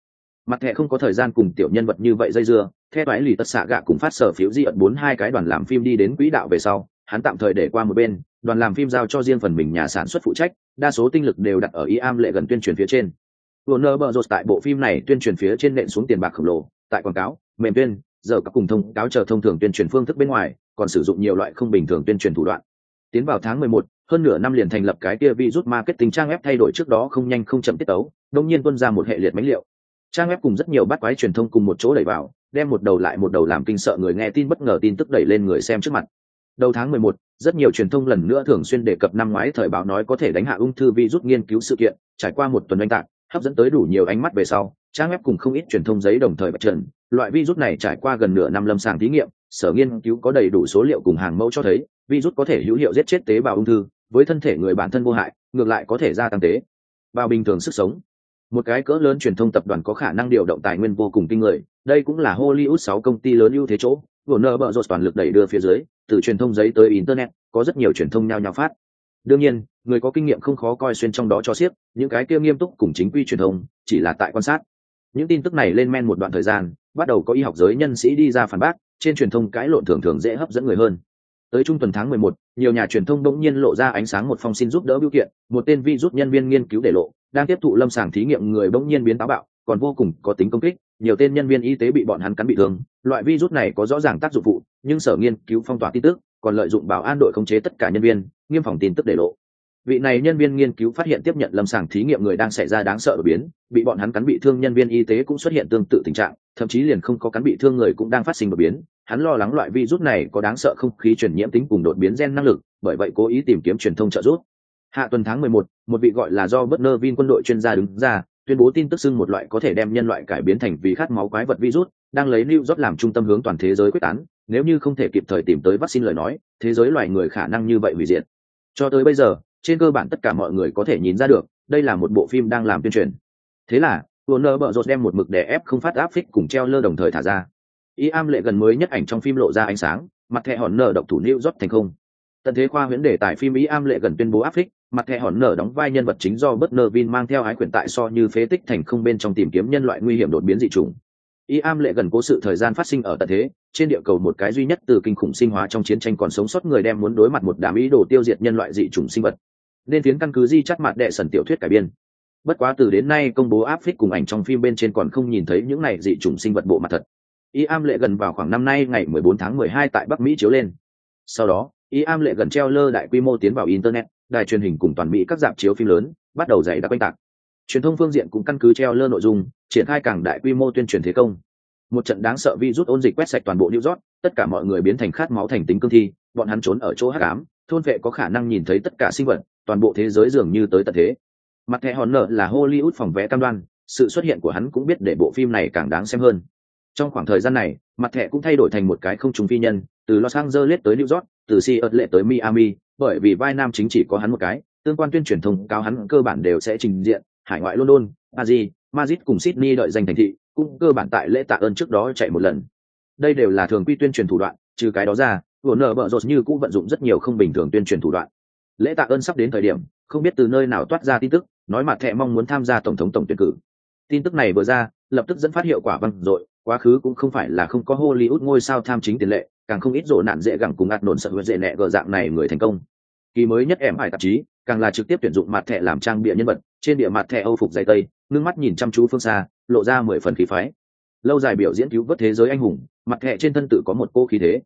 Mặt thẻ không có thời gian cùng tiểu nhân vật như vậy dây dưa theo toái lì tất xạ gạ cùng phát sở phiếu di ẩn bốn hai cái đoàn làm phim đi đến quỹ đạo về sau hắn tạm thời để qua một bên đoàn làm phim giao cho riêng phần mình nhà sản xuất phụ trách đa số tinh lực đều đặt ở ý am lệ gần tuyên truyền phía trên. Warner Bros. tại bộ phim này tuyên truyền phía trên nện xuống tiền bạc khổng lồ, tại quảng cáo, mềm tuyên, giờ các cùng thông cáo chờ thông thường tuyên truyền phương thức bên ngoài, còn sử dụng nhiều loại không bình thường tuyên truyền thủ đoạn. Tiến vào tháng 11, hơn nửa năm liền thành lập cái kia virus marketing trang web thay đổi trước đó không nhanh không chậm tiết tấu, đột nhiên tuôn ra một hệ liệt máy liệu. Trang web cùng rất nhiều bắt quái truyền thông cùng một chỗ đẩy vào, đem một đầu lại một đầu làm kinh sợ người nghe tin bất ngờ tin tức đẩy lên người xem trước mặt. Đầu tháng 11, rất nhiều truyền thông lần nữa thường xuyên đề cập năm ngoái thời báo nói có thể đánh hạ ung thư virus nghiên cứu sự kiện, trải qua một tuần oanh tạc, hấp dẫn tới đủ nhiều ánh mắt về sau, trang web cùng không ít truyền thông giấy đồng thời bật trần, loại virus này trải qua gần nửa năm lâm sàng thí nghiệm, sở nghiên cứu có đầy đủ số liệu cùng hàng mẫu cho thấy, virus có thể hữu hiệu giết chết tế bào ung thư, với thân thể người bản thân vô hại, ngược lại có thể gia tăng tế bào bình thường sức sống. Một cái cỡ lớn truyền thông tập đoàn có khả năng điều động tài nguyên vô cùng kinh người, đây cũng là Hollywood 6 công ty lớn ưu thế chỗ, Warner Bros toàn lực đẩy đưa phía dưới, từ truyền thông giấy tới internet, có rất nhiều truyền thông nhau nhau phát. Đương nhiên, người có kinh nghiệm không khó coi xuyên trong đó cho xiếc, những cái kia nghiêm túc cùng chính quy truyền thông, chỉ là tại quan sát. Những tin tức này lên men một đoạn thời gian, bắt đầu có y học giới nhân sĩ đi ra phản bác, trên truyền thông cãi lộn thường thường dễ hấp dẫn người hơn. Tới trung tuần tháng 11, nhiều nhà truyền thông bỗng nhiên lộ ra ánh sáng một phong xin giúp đỡ biểu kiện, một tên vi rút nhân viên nghiên cứu để lộ, đang tiếp thụ lâm sàng thí nghiệm người bỗng nhiên biến táo bạo, còn vô cùng có tính công kích, nhiều tên nhân viên y tế bị bọn hắn cắn bị thương, loại virus này có rõ ràng tác dụng phụ, nhưng sở nghiên cứu phong tỏa tin tức, còn lợi dụng bảo an đội khống chế tất cả nhân viên, nghiêm phòng tin tức để lộ. Vị này nhân viên nghiên cứu phát hiện tiếp nhận lâm sàng thí nghiệm người đang xảy ra đáng sợ đột biến, bị bọn hắn cắn bị thương nhân viên y tế cũng xuất hiện tương tự tình trạng, thậm chí liền không có cắn bị thương người cũng đang phát sinh đột biến. Hắn lo lắng loại virus này có đáng sợ không khí truyền nhiễm tính cùng đột biến gen năng lực, bởi vậy cố ý tìm kiếm truyền thông trợ giúp. Hạ tuần tháng 11, một vị gọi là do Butner Vin quân đội chuyên gia đứng ra, tuyên bố tin tức xưng một loại có thể đem nhân loại cải biến thành vì khát máu quái vật virus, đang lấy New York làm trung tâm hướng toàn thế giới quyết tán, nếu như không thể kịp thời tìm tới vaccine lời nói, thế giới loài người khả năng như vậy hủy diệt. Cho tới bây giờ, trên cơ bản tất cả mọi người có thể nhìn ra được, đây là một bộ phim đang làm tuyên truyền. Thế là, Warner Bros đem một mực đè ép không phát áp phích cùng treo lơ đồng thời thả ra. Y am lệ gần mới nhất ảnh trong phim lộ ra ánh sáng, mặt thẻ hòn nở độc thủ New York thành không. Tận thế khoa huyễn đề tài phim Y am lệ gần tuyên bố áp phích, mặt thẻ hòn nở đóng vai nhân vật chính do bất nơ vin mang theo ái quyền tại so như phế tích thành không bên trong tìm kiếm nhân loại nguy hiểm đột biến dị trùng y am lệ gần cố sự thời gian phát sinh ở tận thế trên địa cầu một cái duy nhất từ kinh khủng sinh hóa trong chiến tranh còn sống sót người đem muốn đối mặt một đám ý đồ tiêu diệt nhân loại dị trùng sinh vật. Nên tiến căn cứ di chắc mặt đệ sần tiểu thuyết cải biên. Bất quá từ đến nay công bố áp phích cùng ảnh trong phim bên trên còn không nhìn thấy những này dị trùng sinh vật bộ mặt thật y am lệ gần vào khoảng năm nay ngày 14 tháng 12 tại bắc mỹ chiếu lên. Sau đó y am lệ gần treo lơ đại quy mô tiến vào internet, đài truyền hình cùng toàn mỹ các dạp chiếu phim lớn, bắt đầu dày đặc quanh tạc. Truyền thông phương diện cũng căn cứ treo lơ nội dung, triển khai càng đại quy mô tuyên truyền thế công. Một trận đáng sợ virus ôn dịch quét sạch toàn bộ new york, tất cả mọi người biến thành khát máu thành tính cương thi, bọn hắn trốn ở chỗ hắc ám, thôn vệ có khả năng nhìn thấy tất cả sinh vật, toàn bộ thế giới dường như tới tận thế. Mặt thẻ hòn nợ là hollywood phòng vẽ cam đoan, sự xuất hiện của hắn cũng biết để bộ phim này càng đáng xem hơn trong khoảng thời gian này, mặt thẻ cũng thay đổi thành một cái không trùng phi nhân, từ los angeles tới new york, từ Seattle lệ tới miami, bởi vì vai nam chính chỉ có hắn một cái, tương quan tuyên truyền thông cao hắn cơ bản đều sẽ trình diện, hải ngoại london, paris, madrid cùng sydney đợi danh thành thị, cũng cơ bản tại lễ tạ ơn trước đó chạy một lần. Đây đều là thường quy tuyên truyền thủ đoạn, trừ cái đó ra, vừa nở bợ rột như cũng vận dụng rất nhiều không bình thường tuyên truyền thủ đoạn. Lễ tạ ơn sắp đến thời điểm, không biết từ nơi nào toát ra tin tức, nói mặt thẹ mong muốn tham gia tổng thống tổng tuyển cử. Tin tức này vừa ra, lập tức dẫn phát hiệu quả văng dội quá khứ cũng không phải là không có hollywood ngôi sao tham chính tiền lệ, càng không ít rộ nạn dễ gẳng cùng ạt nổn sợ huệ dễ nẹ gờ dạng này người thành công. Kỳ mới nhất em hải tạp chí, càng là trực tiếp tuyển dụng mặt thẻ làm trang bịa nhân vật, trên địa mặt thẻ âu phục dày tây, ngưng mắt nhìn chăm chú phương xa, lộ ra mười phần khí phái. Lâu dài biểu diễn cứu vớt thế giới anh hùng, mặt thẻ trên thân tự có một cô khí thế.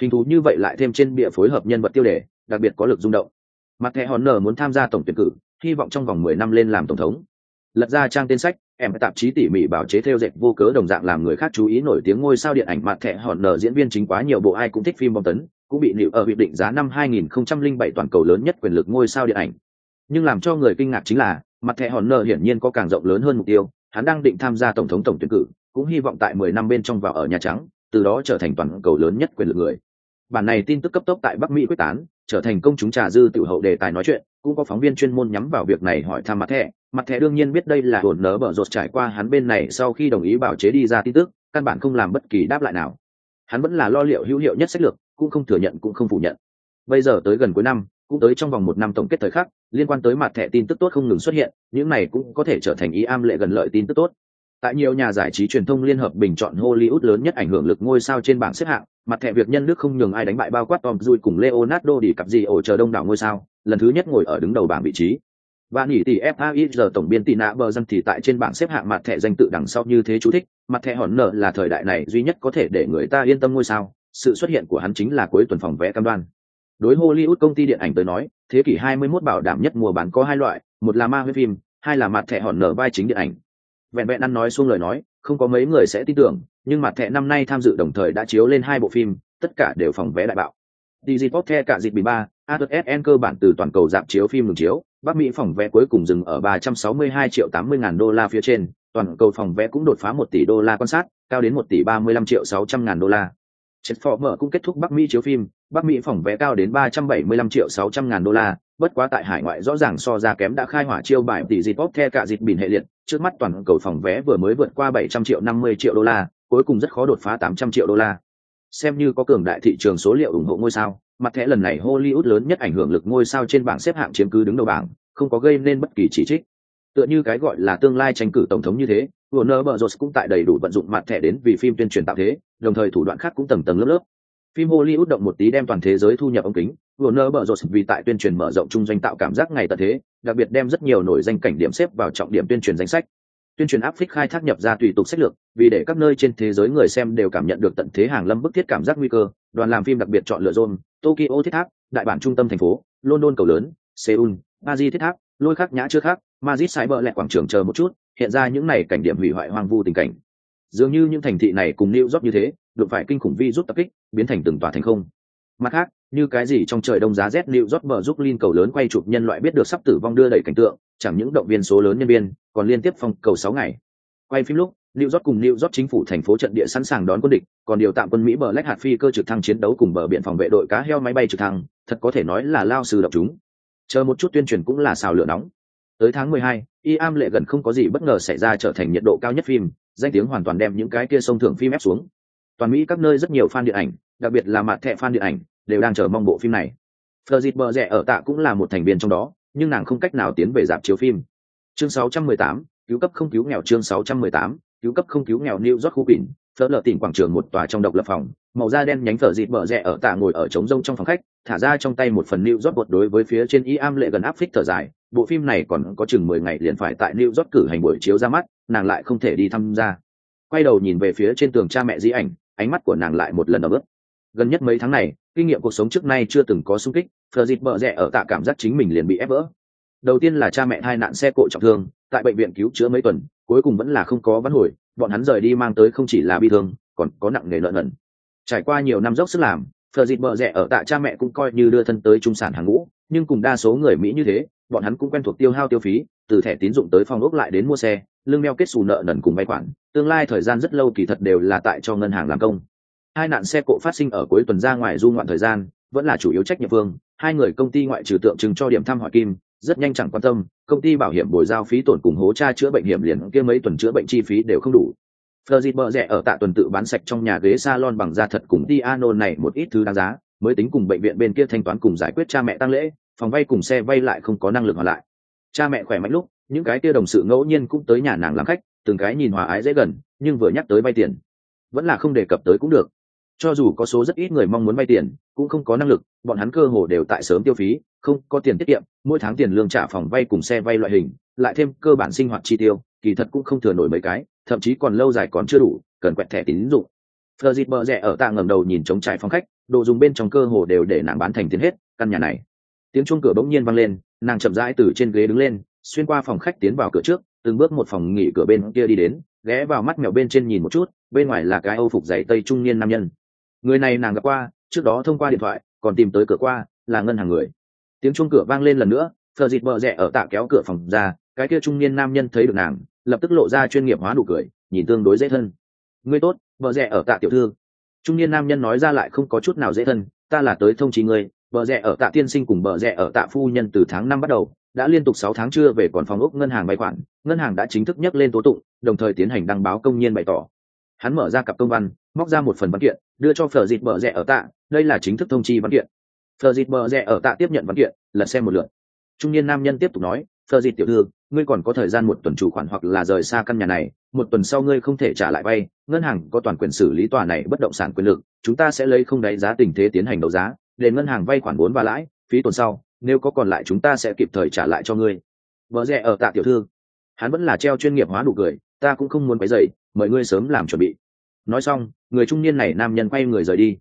Hình thú như vậy lại thêm trên bịa phối hợp nhân vật tiêu đề, đặc biệt có lực rung động. Mặt thẻ hòn nở muốn tham gia tổng tuyển cử, hy vọng trong vòng mười năm lên làm tổng thống. Lật ra trang tên sách em tạp chí tỉ mỉ bảo chế theo dệt vô cớ đồng dạng làm người khác chú ý nổi tiếng ngôi sao điện ảnh mặt thẻ hòn nở diễn viên chính quá nhiều bộ ai cũng thích phim bom tấn, cũng bị liệu ở hiệp định giá năm 2007 toàn cầu lớn nhất quyền lực ngôi sao điện ảnh. Nhưng làm cho người kinh ngạc chính là mặt thẻ hòn nở hiển nhiên có càng rộng lớn hơn mục tiêu, hắn đang định tham gia tổng thống tổng tuyển cử, cũng hy vọng tại 10 năm bên trong vào ở nhà trắng, từ đó trở thành toàn cầu lớn nhất quyền lực người. Bản này tin tức cấp tốc tại bắc mỹ quyết tán, trở thành công chúng trà dư tiểu hậu đề tài nói chuyện, cũng có phóng viên chuyên môn nhắm vào việc này hỏi thăm mặt thẻ mặt thẻ đương nhiên biết đây là hồn nớ bở rột trải qua hắn bên này sau khi đồng ý bảo chế đi ra tin tức, căn bản không làm bất kỳ đáp lại nào. Hắn vẫn là lo liệu hữu hiệu nhất sách lược, cũng không thừa nhận cũng không phủ nhận. Bây giờ tới gần cuối năm, cũng tới trong vòng một năm tổng kết thời khắc, liên quan tới mặt thẻ tin tức tốt không ngừng xuất hiện, những này cũng có thể trở thành ý am lệ gần lợi tin tức tốt. Tại nhiều nhà giải trí truyền thông liên hợp bình chọn hollywood lớn nhất ảnh hưởng lực ngôi sao trên bảng xếp hạng, mặt thẻ việc nhân đức không nhường ai đánh bại bao quát tom dui cùng leonardo đi cặp gì ổ chờ đông đảo ngôi sao, lần thứ nhất ngồi ở đứng đầu bảng vị trí và nghỉ tỷ FAI giờ tổng biên tỷ nạ bờ dân thì tại trên bảng xếp hạng mặt thẻ danh tự đằng sau như thế chú thích, mặt thẻ hòn nợ là thời đại này duy nhất có thể để người ta yên tâm ngôi sao, sự xuất hiện của hắn chính là cuối tuần phòng vé cam đoan. Đối Hollywood công ty điện ảnh tới nói, thế kỷ 21 bảo đảm nhất mùa bán có hai loại, một là ma huyết phim, hai là mặt thẻ hòn nợ vai chính điện ảnh. Vẹn vẹn ăn nói xuống lời nói, không có mấy người sẽ tin tưởng, nhưng mặt thẻ năm nay tham dự đồng thời đã chiếu lên hai bộ phim, tất cả đều phòng vé đại bạo. Digipop cả dịp bị ba, ATSN cơ bản từ toàn cầu dạp chiếu phim ngừng chiếu, Bắc Mỹ phòng vé cuối cùng dừng ở 362 triệu 80 ngàn đô la phía trên, toàn cầu phòng vé cũng đột phá 1 tỷ đô la quan sát, cao đến 1 tỷ 35 triệu 600 ngàn đô la. Transformer cũng kết thúc Bắc Mỹ chiếu phim, Bắc Mỹ phòng vé cao đến 375 triệu 600 ngàn đô la, bất quá tại hải ngoại rõ ràng so ra kém đã khai hỏa chiêu bài tỷ dịp bóp the cả dịp bình hệ liệt, trước mắt toàn cầu phòng vé vừa mới vượt qua 700 triệu 50 triệu đô la, cuối cùng rất khó đột phá 800 triệu đô la. Xem như có cường đại thị trường số liệu ủng hộ ngôi sao, mặt thẻ lần này Hollywood lớn nhất ảnh hưởng lực ngôi sao trên bảng xếp hạng chiếm cứ đứng đầu bảng, không có gây nên bất kỳ chỉ trích. Tựa như cái gọi là tương lai tranh cử tổng thống như thế, Warner Bros cũng tại đầy đủ vận dụng mặt thẻ đến vì phim tuyên truyền tạo thế, đồng thời thủ đoạn khác cũng tầng tầng lớp lớp. Phim Hollywood động một tí đem toàn thế giới thu nhập ống kính, Warner Bros vì tại tuyên truyền mở rộng trung doanh tạo cảm giác ngày tận thế, đặc biệt đem rất nhiều nổi danh cảnh điểm xếp vào trọng điểm tuyên truyền danh sách. Tuyên truyền áp phích khai thác nhập ra tùy tục sách lược, vì để các nơi trên thế giới người xem đều cảm nhận được tận thế hàng lâm bức thiết cảm giác nguy cơ, đoàn làm phim đặc biệt chọn lựa Rome, Tokyo thiết tháp, đại bản trung tâm thành phố, London cầu lớn, Seoul, Paris thiết tháp, lôi khắc nhã chưa khác, Madrid sai bờ lẹ quảng trường chờ một chút, hiện ra những này cảnh điểm hủy hoại hoang vu tình cảnh. Dường như những thành thị này cùng New York như thế, đụng phải kinh khủng vi rút tập kích, biến thành từng tòa thành không. Mặt khác, như cái gì trong trời đông giá rét liệu rót bờ giúp linh cầu lớn quay chụp nhân loại biết được sắp tử vong đưa đẩy cảnh tượng, chẳng những động viên số lớn nhân viên, còn liên tiếp phong cầu sáu ngày. Quay phim lúc, liệu rót cùng liệu rót chính phủ thành phố trận địa sẵn sàng đón quân địch, còn điều tạm quân Mỹ bờ lách hạt phi cơ trực thăng chiến đấu cùng bờ biển phòng vệ đội cá heo máy bay trực thăng, thật có thể nói là lao sư độc chúng. Chờ một chút tuyên truyền cũng là xào lửa nóng. Tới tháng 12, Y Am lệ gần không có gì bất ngờ xảy ra trở thành nhiệt độ cao nhất phim, danh tiếng hoàn toàn đem những cái kia sông thưởng phim ép xuống. Toàn Mỹ các nơi rất nhiều fan điện ảnh, đặc biệt là mặt thẻ fan điện ảnh, đều đang chờ mong bộ phim này. Fleur bờ rẻ ở tạ cũng là một thành viên trong đó, nhưng nàng không cách nào tiến về dạp chiếu phim. Chương 618, cứu cấp không cứu nghèo chương 618, cứu cấp không cứu nghèo New York khu biển, phở lở tỉnh quảng trường một tòa trong độc lập phòng, màu da đen nhánh phở dịt bờ rẽ ở tạ ngồi ở trống rông trong phòng khách, thả ra trong tay một phần New York bột đối với phía trên y am lệ gần áp phích thở dài, bộ phim này còn có chừng mười ngày liền phải tại New York cử hành buổi chiếu ra mắt, nàng lại không thể đi tham gia. Quay đầu nhìn về phía trên tường cha mẹ di ảnh, ánh mắt của nàng lại một lần ở bước. Gần nhất mấy tháng này, kinh nghiệm cuộc sống trước nay chưa từng có xung kích, thờ dịt bợ rẽ ở tạ cảm giác chính mình liền bị ép vỡ. Đầu tiên là cha mẹ hai nạn xe cộ trọng thương, tại bệnh viện cứu chữa mấy tuần, cuối cùng vẫn là không có vắn hồi, bọn hắn rời đi mang tới không chỉ là bi thương còn có nặng nề lợn ẩn trải qua nhiều năm dốc sức làm thờ dịt bợ rẻ ở tạ cha mẹ cũng coi như đưa thân tới trung sản hàng ngũ nhưng cùng đa số người mỹ như thế bọn hắn cũng quen thuộc tiêu hao tiêu phí từ thẻ tín dụng tới phòng ốc lại đến mua xe lương meo kết xù nợ nần cùng vay khoản tương lai thời gian rất lâu kỳ thật đều là tại cho ngân hàng làm công hai nạn xe cộ phát sinh ở cuối tuần ra ngoài du ngoạn thời gian vẫn là chủ yếu trách nhiệm phương hai người công ty ngoại trừ tượng trưng cho điểm thăm hỏi kim rất nhanh chẳng quan tâm công ty bảo hiểm bồi giao phí tổn cùng hố cha chữa bệnh hiểm liền kia mấy tuần chữa bệnh chi phí đều không đủ Fleur dịp bợ rẻ ở tạ tuần tự bán sạch trong nhà ghế salon bằng da thật cùng Tiano này một ít thứ đáng giá, mới tính cùng bệnh viện bên kia thanh toán cùng giải quyết cha mẹ tăng lễ, phòng vay cùng xe vay lại không có năng lực hoàn lại. Cha mẹ khỏe mạnh lúc, những cái kia đồng sự ngẫu nhiên cũng tới nhà nàng làm khách, từng cái nhìn hòa ái dễ gần, nhưng vừa nhắc tới vay tiền, vẫn là không đề cập tới cũng được. Cho dù có số rất ít người mong muốn vay tiền, cũng không có năng lực, bọn hắn cơ hồ đều tại sớm tiêu phí, không có tiền tiết kiệm, mỗi tháng tiền lương trả phòng vay cùng xe vay loại hình, lại thêm cơ bản sinh hoạt chi tiêu, kỳ thật cũng không thừa nổi mấy cái, thậm chí còn lâu dài còn chưa đủ, cần quẹt thẻ tín dụng. Fleur dịt bờ rẻ ở tạ ngầm đầu nhìn trống trải phòng khách, đồ dùng bên trong cơ hồ đều để nàng bán thành tiền hết, căn nhà này. Tiếng chuông cửa bỗng nhiên vang lên, nàng chậm rãi từ trên ghế đứng lên, xuyên qua phòng khách tiến vào cửa trước, từng bước một phòng nghỉ cửa bên kia đi đến, ghé vào mắt mèo bên trên nhìn một chút, bên ngoài là cái âu phục dày tây trung niên nam nhân. Người này nàng gặp qua, trước đó thông qua điện thoại, còn tìm tới cửa qua, là ngân hàng người. Tiếng chuông cửa vang lên lần nữa, thờ dịt bờ rẽ ở tạ kéo cửa phòng ra, cái kia trung niên nam nhân thấy được nàng, lập tức lộ ra chuyên nghiệp hóa nụ cười nhìn tương đối dễ thân. Ngươi tốt vợ rẽ ở tạ tiểu thư. Trung niên nam nhân nói ra lại không có chút nào dễ thân ta là tới thông chí ngươi. Vợ rẽ ở tạ tiên sinh cùng vợ rẽ ở tạ phu nhân từ tháng năm bắt đầu đã liên tục sáu tháng chưa về còn phòng ốc ngân hàng vay khoản ngân hàng đã chính thức nhắc lên tố tụng đồng thời tiến hành đăng báo công nhân bày tỏ. Hắn mở ra cặp công văn móc ra một phần văn kiện, đưa cho phở dịt bờ rẽ ở tạ, đây là chính thức thông chi văn kiện. Phở dịt bờ rẽ ở tạ tiếp nhận văn kiện, lật xem một lượt. Trung niên nam nhân tiếp tục nói phờ dịt tiểu thư, ngươi còn có thời gian một tuần chủ khoản hoặc là rời xa căn nhà này, một tuần sau ngươi không thể trả lại vay, ngân hàng có toàn quyền xử lý tòa này bất động sản quyền lực, chúng ta sẽ lấy không đáy giá tình thế tiến hành đấu giá, để ngân hàng vay khoản vốn và lãi, phí tuần sau, nếu có còn lại chúng ta sẽ kịp thời trả lại cho ngươi. Vợ rẻ ở tạ tiểu thư, hắn vẫn là treo chuyên nghiệp hóa đủ cười, ta cũng không muốn quấy dậy mời ngươi sớm làm chuẩn bị nói xong, người trung niên này nam nhân quay người rời đi.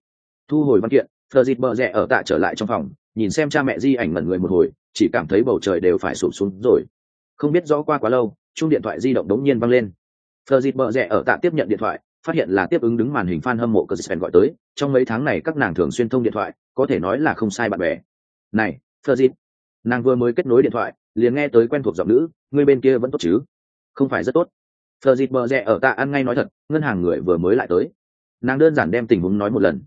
Thu hồi văn kiện thờ dịt bờ rẽ ở tạ trở lại trong phòng, nhìn xem cha mẹ di ảnh mẩn người một hồi, chỉ cảm thấy bầu trời đều phải sụp xuống rồi. Không biết rõ qua quá lâu chung điện thoại di động đống nhiên văng lên. Thờ dịt bờ rẽ ở tạ tiếp nhận điện thoại, phát hiện là tiếp ứng đứng màn hình fan hâm mộ cờ bèn gọi tới. Trong mấy tháng này các nàng thường xuyên thông điện thoại, có thể nói là không sai bạn bè. Này thờ dịt, nàng vừa mới kết nối điện thoại, liền nghe tới quen thuộc giọng nữ, người bên kia vẫn tốt chứ? Không phải rất tốt thờ dịt bờ rẽ ở tạ ăn ngay nói thật, ngân hàng người vừa mới lại tới. Nàng đơn giản đem tình huống nói một lần.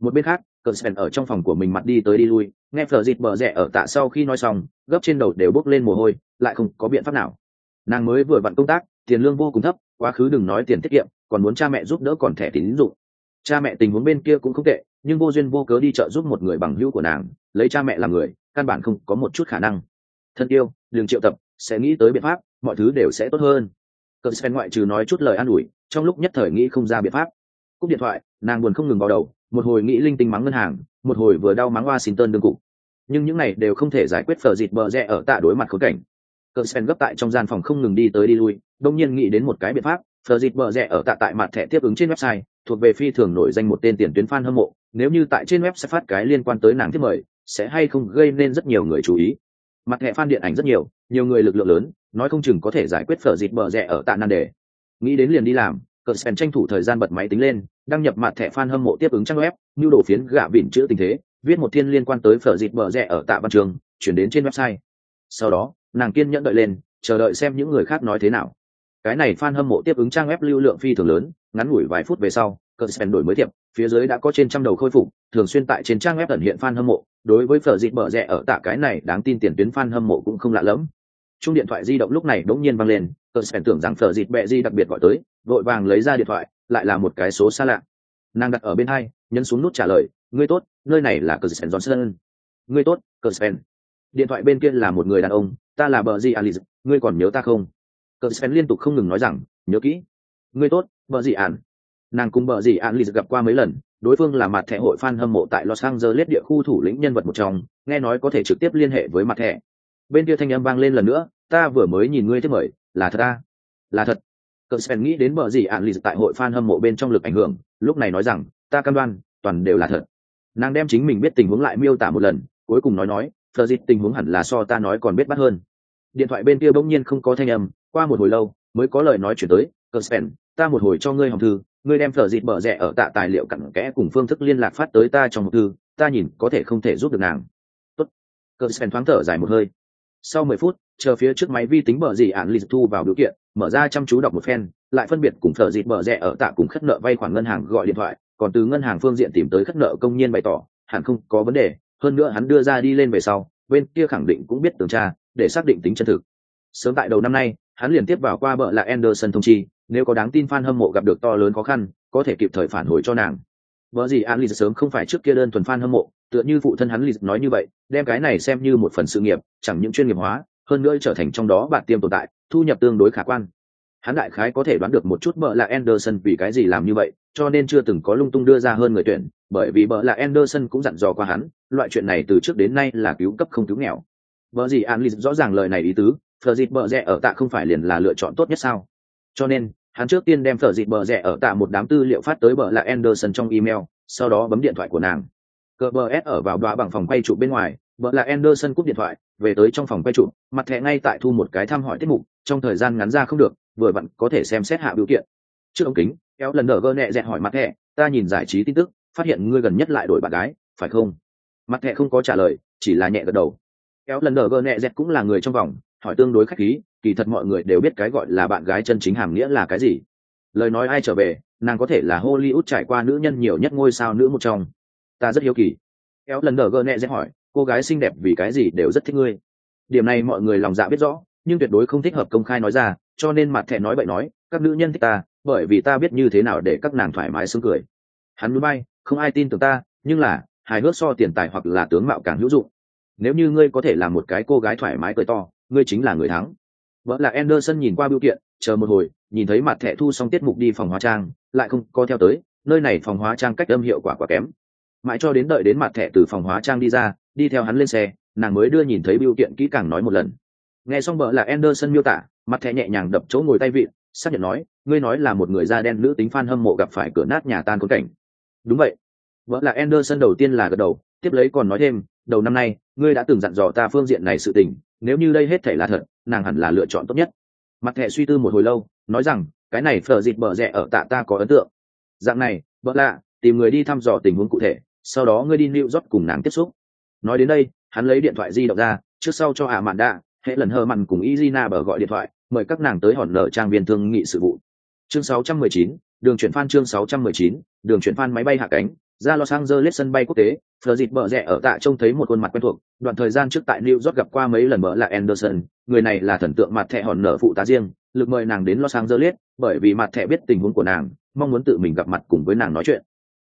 Một bên khác, cờ sven ở trong phòng của mình mặt đi tới đi lui, nghe phở dịt bờ rẽ ở tạ sau khi nói xong, gấp trên đầu đều bốc lên mồ hôi, lại không có biện pháp nào. Nàng mới vừa vặn công tác, tiền lương vô cùng thấp, quá khứ đừng nói tiền tiết kiệm, còn muốn cha mẹ giúp đỡ còn thẻ tín dụng. Cha mẹ tình huống bên kia cũng không tệ, nhưng vô duyên vô cớ đi chợ giúp một người bằng hữu của nàng, lấy cha mẹ làm người, căn bản không có một chút khả năng. Thân yêu, đừng triệu tập, sẽ nghĩ tới biện pháp, mọi thứ đều sẽ tốt hơn cờ sven ngoại trừ nói chút lời an ủi, trong lúc nhất thời nghĩ không ra biện pháp. Cúp điện thoại, nàng buồn không ngừng vào đầu, một hồi nghĩ linh tinh mắng ngân hàng, một hồi vừa đau mắng washington đương cục. Nhưng những này đều không thể giải quyết phở dịt bờ rẽ ở tạ đối mặt khốn cảnh. Cờ sven gấp tại trong gian phòng không ngừng đi tới đi lui, đông nhiên nghĩ đến một cái biện pháp, phở dịt bờ rẽ ở tạ tại mặt thẻ tiếp ứng trên website, thuộc về phi thường nổi danh một tên tiền tuyến fan hâm mộ, nếu như tại trên web sẽ phát cái liên quan tới nàng thiết mời, sẽ hay không gây nên rất nhiều người chú ý. Mặt thẻ fan điện ảnh rất nhiều nhiều người lực lượng lớn nói không chừng có thể giải quyết phở dịt bờ rẽ ở tạ nan đề. Nghĩ đến liền đi làm, cờ spen tranh thủ thời gian bật máy tính lên, đăng nhập mặt thẻ fan hâm mộ tiếp ứng trang web như đổ phiến gạ bỉn chữ tình thế, viết một thiên liên quan tới phở dịt bờ rẽ ở tạ văn trường, chuyển đến trên website. Sau đó, nàng kiên nhẫn đợi lên, chờ đợi xem những người khác nói thế nào. Cái này fan hâm mộ tiếp ứng trang web lưu lượng phi thường lớn, ngắn ngủi vài phút về sau, cờ spen đổi mới thiệp phía dưới đã có trên trăm đầu khôi phục, thường xuyên tại trên trang web ẩn hiện fan hâm mộ. Đối với phở dịt bờ rẽ ở tạ cái này, đáng tin tiền tuyến fan hâm mộ cũng không lạ lẫm chung điện thoại di động lúc này đống nhiên văng lên cờ spen tưởng rằng phở dịt bẹ di đặc biệt gọi tới, vội vàng lấy ra điện thoại, lại là một cái số xa lạ. Nàng đặt ở bên hai, nhấn xuống nút trả lời, ngươi tốt, nơi này là cờ spen johnson. Ngươi tốt cờ spen điện thoại bên kia là một người đàn ông, ta là bờ di alice ngươi còn nhớ ta không? Cờ spen liên tục không ngừng nói rằng, nhớ kỹ. Ngươi tốt, bờ di an. Nàng cùng bờ di alice gặp qua mấy lần, đối phương là mặt thẻ hội fan hâm mộ tại los angeles địa khu thủ lĩnh nhân vật một trong, nghe nói có thể trực tiếp liên hệ với mặt thẻ bên kia thanh âm vang lên lần nữa, ta vừa mới nhìn ngươi thế mời, là thật ta? À? là thật. Cỡ sven nghĩ đến bờ gì ạn lì tại hội fan hâm mộ bên trong lực ảnh hưởng, lúc này nói rằng, ta cam đoan, toàn đều là thật. Nàng đem chính mình biết tình huống lại miêu tả một lần, cuối cùng nói nói thờ dịp tình huống hẳn là so ta nói còn biết bắt hơn. Điện thoại bên kia bỗng nhiên không có thanh âm, qua một hồi lâu, mới có lời nói chuyển tới, cờ spen, ta một hồi cho ngươi hồng thư, ngươi đem thờ dịp bờ rẽ ở tạ tài liệu cặn kẽ cùng phương thức liên lạc phát tới ta trong hộp thư, ta nhìn có thể không thể giúp được nàng. Tốt. Cờ spen thoáng thở dài một hơi sau mười phút, chờ phía trước máy vi tính bờ gì ạn lì thu vào điều kiện, mở ra chăm chú đọc một phen, lại phân biệt cùng thợ dịt bờ rẽ ở tạ cùng khất nợ vay khoản ngân hàng gọi điện thoại, còn từ ngân hàng phương diện tìm tới khất nợ công nhân bày tỏ, hẳn không có vấn đề, hơn nữa hắn đưa ra đi lên về sau, bên kia khẳng định cũng biết tường tra, để xác định tính chân thực. Sớm tại đầu năm nay, hắn liền tiếp vào qua bợ là Anderson thông chi, nếu có đáng tin fan hâm mộ gặp được to lớn khó khăn, có thể kịp thời phản hồi cho nàng. Vợ gì an lì sớm không phải trước kia đơn thuần fan hâm mộ tựa như phụ thân hắn lì nói như vậy đem cái này xem như một phần sự nghiệp chẳng những chuyên nghiệp hóa hơn nữa trở thành trong đó bạn tiêm tồn tại thu nhập tương đối khả quan hắn đại khái có thể đoán được một chút bợ là Anderson vì cái gì làm như vậy, cho nên chưa từng có lung tung đưa ra hơn người tuyển, bởi vì bợ là Anderson cũng dặn dò qua hắn, loại chuyện này từ trước đến nay là cứu cấp không cứu nghèo. vợ gì an lì rõ ràng lời này ý tứ, thờ dịt bợ rẻ ở tạ không phải liền là lựa chọn tốt nhất sao? Cho nên, hắn trước tiên đem thờ dịt bợ rẻ ở tạ một đám tư liệu phát tới bợ là Anderson trong email, sau đó bấm điện thoại của nàng. Cờ bờ S ở vào đoạ bằng phòng quay trụ bên ngoài, vợ là Anderson cúp điện thoại, về tới trong phòng quay trụ, mặt thẻ ngay tại thu một cái thăm hỏi tiết mục, trong thời gian ngắn ra không được, vừa vặn có thể xem xét hạ biểu kiện. Trước ống kính kéo lần nở gơ nhẹ dẹt hỏi mặt thẻ ta nhìn giải trí tin tức phát hiện ngươi gần nhất lại đổi bạn gái phải không? Mặt thẻ không có trả lời chỉ là nhẹ gật đầu. Kéo lần nở gơ nhẹ dẹt cũng là người trong vòng hỏi tương đối khách khí kỳ thật mọi người đều biết cái gọi là bạn gái chân chính hàm nghĩa là cái gì? Lời nói ai trở về nàng có thể là hollywood trải qua nữ nhân nhiều nhất ngôi sao nữ một trong ta rất hiếu kỳ. Kéo lần nở gơ nhẹ dễ hỏi, cô gái xinh đẹp vì cái gì đều rất thích ngươi? Điểm này mọi người lòng dạ biết rõ, nhưng tuyệt đối không thích hợp công khai nói ra, cho nên mặt thẻ nói bậy nói, các nữ nhân thích ta, bởi vì ta biết như thế nào để các nàng thoải mái sướng cười. Hắn núi bay không ai tin tưởng ta, nhưng là, hài hước so tiền tài hoặc là tướng mạo càng hữu dụng. Nếu như ngươi có thể làm một cái cô gái thoải mái cười to, ngươi chính là người thắng. Vợ là anderson nhìn qua biểu kiện, chờ một hồi, nhìn thấy mặt thẻ thu xong tiết mục đi phòng hóa trang, lại không có theo tới, nơi này phòng hóa trang cách âm hiệu quả quá kém mãi cho đến đợi đến mặt thẻ từ phòng hóa trang đi ra, đi theo hắn lên xe, nàng mới đưa nhìn thấy biểu kiện kỹ càng nói một lần. Nghe xong vợ là anderson miêu tả, mặt thẻ nhẹ nhàng đập chỗ ngồi tay vịn, xác nhận nói, ngươi nói là một người da đen nữ tính fan hâm mộ gặp phải cửa nát nhà tan khốn cảnh. Đúng vậy. Vợ là anderson đầu tiên là gật đầu, tiếp lấy còn nói thêm, đầu năm nay, ngươi đã từng dặn dò ta phương diện này sự tình, nếu như đây hết thể là thật, nàng hẳn là lựa chọn tốt nhất. Mặt thẻ suy tư một hồi lâu, nói rằng, cái này phở dịt bờ rẽ ở tạ ta có ấn tượng. Dạng này vợ lạ tìm người đi thăm dò tình huống cụ thể sau đó ngươi đi New York cùng nàng tiếp xúc nói đến đây hắn lấy điện thoại di động ra trước sau cho hạ mạn đạ hệ lần hờ mặn cùng izina bờ gọi điện thoại mời các nàng tới hòn nợ trang viên thương nghị sự vụ chương 619, đường chuyển phan chương 619, đường chuyển phan máy bay hạ cánh ra Los Angeles sân bay quốc tế, Phở Dịch bờ rẽ ở tạ trông thấy một khuôn mặt quen thuộc, đoạn thời gian trước tại New York gặp qua mấy lần mở là Anderson, người này là thần tượng mặt thẻ hòn nở phụ tá riêng, lực mời nàng đến Los Angeles, bởi vì mặt thẻ biết tình huống của nàng, mong muốn tự mình gặp mặt cùng với nàng nói chuyện.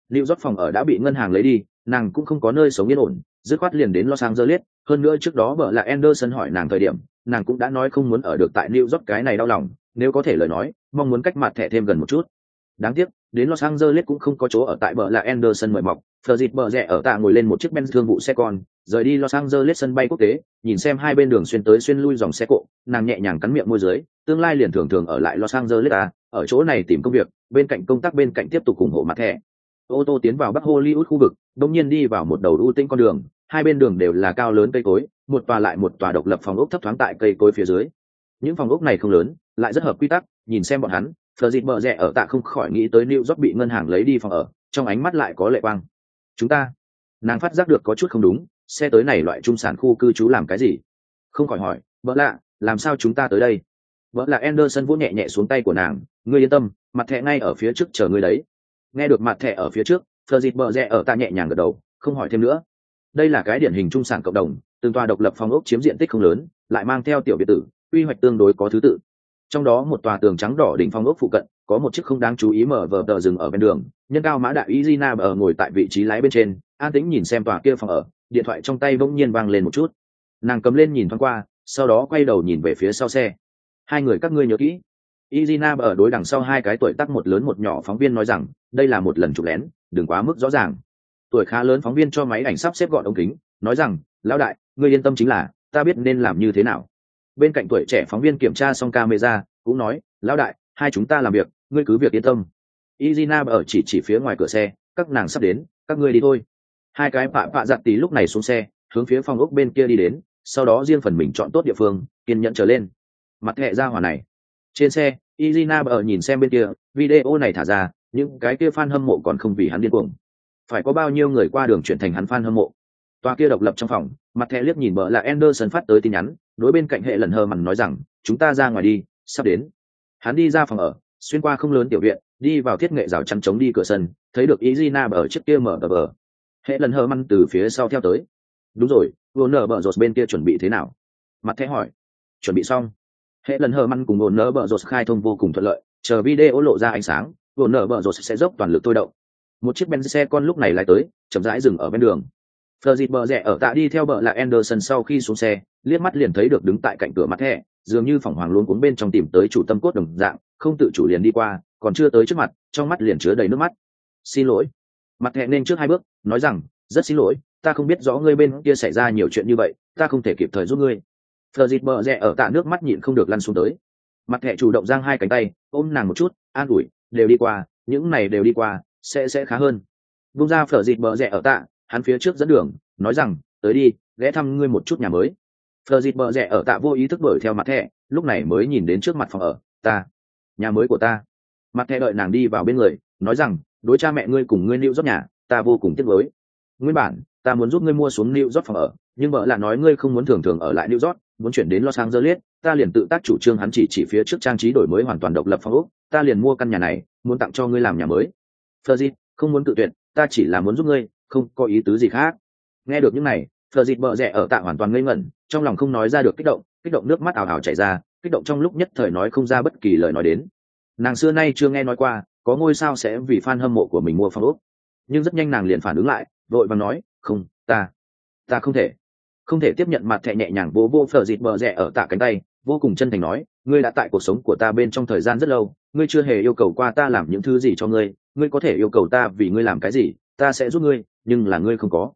New York phòng ở đã bị ngân hàng lấy đi, nàng cũng không có nơi sống yên ổn, dứt khoát liền đến Los Angeles, hơn nữa trước đó vợ là Anderson hỏi nàng thời điểm, nàng cũng đã nói không muốn ở được tại New York cái này đau lòng, nếu có thể lời nói, mong muốn cách mặt thẻ thêm gần một chút. Đáng tiếc, đến Los Angeles cũng không có chỗ ở tại bờ là Anderson mời mọc, Phờ dịt bờ rẽ ở tạ ngồi lên một chiếc Benz thương vụ xe con, rời đi Los Angeles sân bay quốc tế, nhìn xem hai bên đường xuyên tới xuyên lui dòng xe cộ, nàng nhẹ nhàng cắn miệng môi dưới, tương lai liền thường thường ở lại Los Angeles à, ở chỗ này tìm công việc, bên cạnh công tác bên cạnh tiếp tục ủng hộ mặt thẻ. Ô tô tiến vào Bắc Hollywood khu vực, đột nhiên đi vào một đầu ưu tĩnh con đường, hai bên đường đều là cao lớn cây cối, một tòa lại một tòa độc lập phòng ốc thấp thoáng tại cây cối phía dưới. Những phòng ốc này không lớn, lại rất hợp quy tắc, nhìn xem bọn hắn, thờ dịt bợ rẽ ở tạ không khỏi nghĩ tới New York bị ngân hàng lấy đi phòng ở, trong ánh mắt lại có lệ quang. Chúng ta, nàng phát giác được có chút không đúng, xe tới này loại trung sản khu cư trú làm cái gì? Không khỏi hỏi, vợ lạ, làm sao chúng ta tới đây? Vợ là Anderson vỗ nhẹ nhẹ xuống tay của nàng, ngươi yên tâm, mặt thẹ ngay ở phía trước chờ ngươi đấy. Nghe được mặt thẻ ở phía trước, thờ dịt bờ rẽ ở ta nhẹ nhàng gật đầu, không hỏi thêm nữa. Đây là cái điển hình trung sản cộng đồng, từng tòa độc lập phòng ốc chiếm diện tích không lớn, lại mang theo tiểu biệt tử, quy hoạch tương đối có thứ tự. Trong đó một tòa tường trắng đỏ đỉnh phong ốc phụ cận có một chiếc không đáng chú ý mở vờ tờ rừng ở bên đường nhân cao mã đại izina ở ngồi tại vị trí lái bên trên an tĩnh nhìn xem tòa kia phòng ở điện thoại trong tay bỗng nhiên vang lên một chút. Nàng cầm lên nhìn thoáng qua sau đó quay đầu nhìn về phía sau xe. Hai người các ngươi nhớ kỹ izina ở đối đằng sau hai cái tuổi tác một lớn một nhỏ phóng viên nói rằng, đây là một lần chụp lén, đừng quá mức rõ ràng. Tuổi khá lớn phóng viên cho máy ảnh sắp xếp gọn ống kính, nói rằng, lão đại, ngươi yên tâm chính là, ta biết nên làm như thế nào. Bên cạnh tuổi trẻ phóng viên kiểm tra xong camera, cũng nói, lão đại, hai chúng ta làm việc, ngươi cứ việc yên tâm. Izina ở chỉ chỉ phía ngoài cửa xe, các nàng sắp đến, các ngươi đi thôi. Hai cái pạ pạ giặt tí lúc này xuống xe, hướng phía phòng ốc bên kia đi đến, sau đó riêng phần mình chọn tốt địa phương, kiên nhẫn trở lên. Mặt hệ ra hỏa này. Trên xe izina ở nhìn xem bên kia, video này thả ra, những cái kia fan hâm mộ còn không vì hắn điên cuồng. Phải có bao nhiêu người qua đường chuyển thành hắn fan hâm mộ? Toa kia độc lập trong phòng, mặt thẻ liếc nhìn bờ là anderson phát tới tin nhắn, đối bên cạnh hệ lần hờ mằn nói rằng, chúng ta ra ngoài đi, sắp đến. Hắn đi ra phòng ở, xuyên qua không lớn tiểu viện, đi vào thiết nghệ rào chắn chống đi cửa sân, thấy được Izina gina ở trước kia mở bờ bờ. hệ lần hờ mằn từ phía sau theo tới. Đúng rồi vô nở bờ rột bên kia chuẩn bị thế nào? Mặt thẻ hỏi. Chuẩn bị xong hệ lần hờ măn cùng ổn nở bờ rột khai thông vô cùng thuận lợi chờ video lộ ra ánh sáng ổn nở bờ rột sẽ dốc toàn lực tôi động một chiếc ben xe con lúc này lại tới chậm rãi dừng ở bên đường Phờ dịt bờ rẽ ở tạ đi theo bờ là Anderson sau khi xuống xe, liếc mắt liền thấy được đứng tại cạnh cửa mặt thẻ, dường như phòng hoàng luôn cuống bên trong tìm tới chủ tâm cốt đồng dạng, không tự chủ liền đi qua, còn chưa tới trước mặt, trong mắt liền chứa đầy nước mắt. Xin lỗi. Mặt thẻ nên trước hai bước, nói rằng, rất xin lỗi, ta không biết rõ ngươi bên kia xảy ra nhiều chuyện như vậy, ta không thể kịp thời giúp ngươi thờ dịt bờ rẽ ở tạ nước mắt nhịn không được lăn xuống tới. Mặt thẹ chủ động giang hai cánh tay, ôm nàng một chút, an ủi, đều đi qua, những này đều đi qua, sẽ sẽ khá hơn. Vung ra phở dịt bờ rẽ ở tạ, hắn phía trước dẫn đường nói rằng tới đi ghé thăm ngươi một chút nhà mới Phở dịt bờ rẽ ở tạ vô ý thức đuổi theo mặt thẹ lúc này mới nhìn đến trước mặt phòng ở ta nhà mới của ta mặt thẹ đợi nàng đi vào bên người nói rằng đối cha mẹ ngươi cùng ngươi lưu rót nhà ta vô cùng tiếc với nguyên bản ta muốn giúp ngươi mua xuống lưu rót phòng ở nhưng vợ là nói ngươi không muốn thường thường ở lại lưu rót muốn chuyển đến los angeles ta liền tự tác chủ trương hắn chỉ chỉ phía trước trang trí đổi mới hoàn toàn độc lập phòng ốc, ta liền mua căn nhà này muốn tặng cho ngươi làm nhà mới. Ferdi, không muốn tự tuyệt ta chỉ là muốn giúp ngươi không có ý tứ gì khác. Nghe được những này Ferdi bợ rẻ ở tạ hoàn toàn ngây ngẩn trong lòng không nói ra được kích động kích động nước mắt ảo ảo chảy ra kích động trong lúc nhất thời nói không ra bất kỳ lời nói đến. Nàng xưa nay chưa nghe nói qua có ngôi sao sẽ vì fan hâm mộ của mình mua phong ốc. Nhưng rất nhanh nàng liền phản ứng lại vội vàng nói không ta ta không thể không thể tiếp nhận mặt thẻ nhẹ nhàng vô vô phở dịt bờ rẽ ở tạ cánh tay, vô cùng chân thành nói, ngươi đã tại cuộc sống của ta bên trong thời gian rất lâu, ngươi chưa hề yêu cầu qua ta làm những thứ gì cho ngươi ngươi có thể yêu cầu ta vì ngươi làm cái gì, ta sẽ giúp ngươi, nhưng là ngươi không có.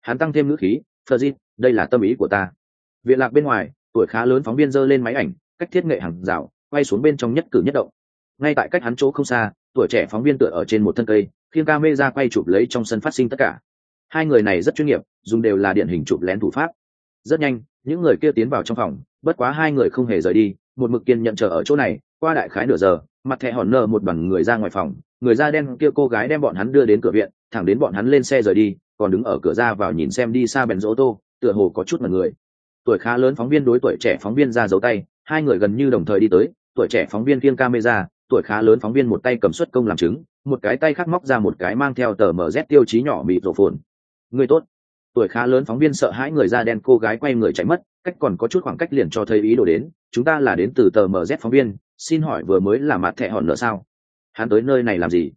Hắn tăng thêm ngữ khí phờ dịt, đây là tâm ý của ta. Viện lạc bên ngoài, tuổi khá lớn phóng viên giơ lên máy ảnh, cách thiết nghệ hàng rào, quay xuống bên trong nhất cử nhất động. Ngay tại cách hắn chỗ không xa, tuổi trẻ phóng viên tựa ở trên một thân cây, khiêng ca mê ra quay chụp lấy trong sân phát sinh tất cả hai người này rất chuyên nghiệp, dùng đều là điển hình chụp lén thủ pháp. Rất nhanh, những người kia tiến vào trong phòng, bất quá hai người không hề rời đi, một mực kiên nhận chờ ở chỗ này, qua đại khái nửa giờ, mặt thẹ hòn nơ một bằng người ra ngoài phòng, người da đen kia cô gái đem bọn hắn đưa đến cửa viện, thẳng đến bọn hắn lên xe rời đi, còn đứng ở cửa ra vào nhìn xem đi xa bèn rỗ tô, tựa hồ có chút mật người. Tuổi khá lớn phóng viên đối tuổi trẻ phóng viên ra giấu tay, hai người gần như đồng thời đi tới, tuổi trẻ phóng viên kiêng camera, tuổi khá lớn phóng viên một tay cầm suất công làm chứng, một cái tay khác móc ra một cái mang theo tờ mz tiêu chí nhỏ bị rổ phồn người tốt. Tuổi khá lớn phóng viên sợ hãi người da đen cô gái quay người chạy mất cách còn có chút khoảng cách liền cho thấy ý đồ đến chúng ta là đến từ tờ mz phóng viên xin hỏi vừa mới là mặt thẻ hòn nợ sao? Hắn tới nơi này làm gì?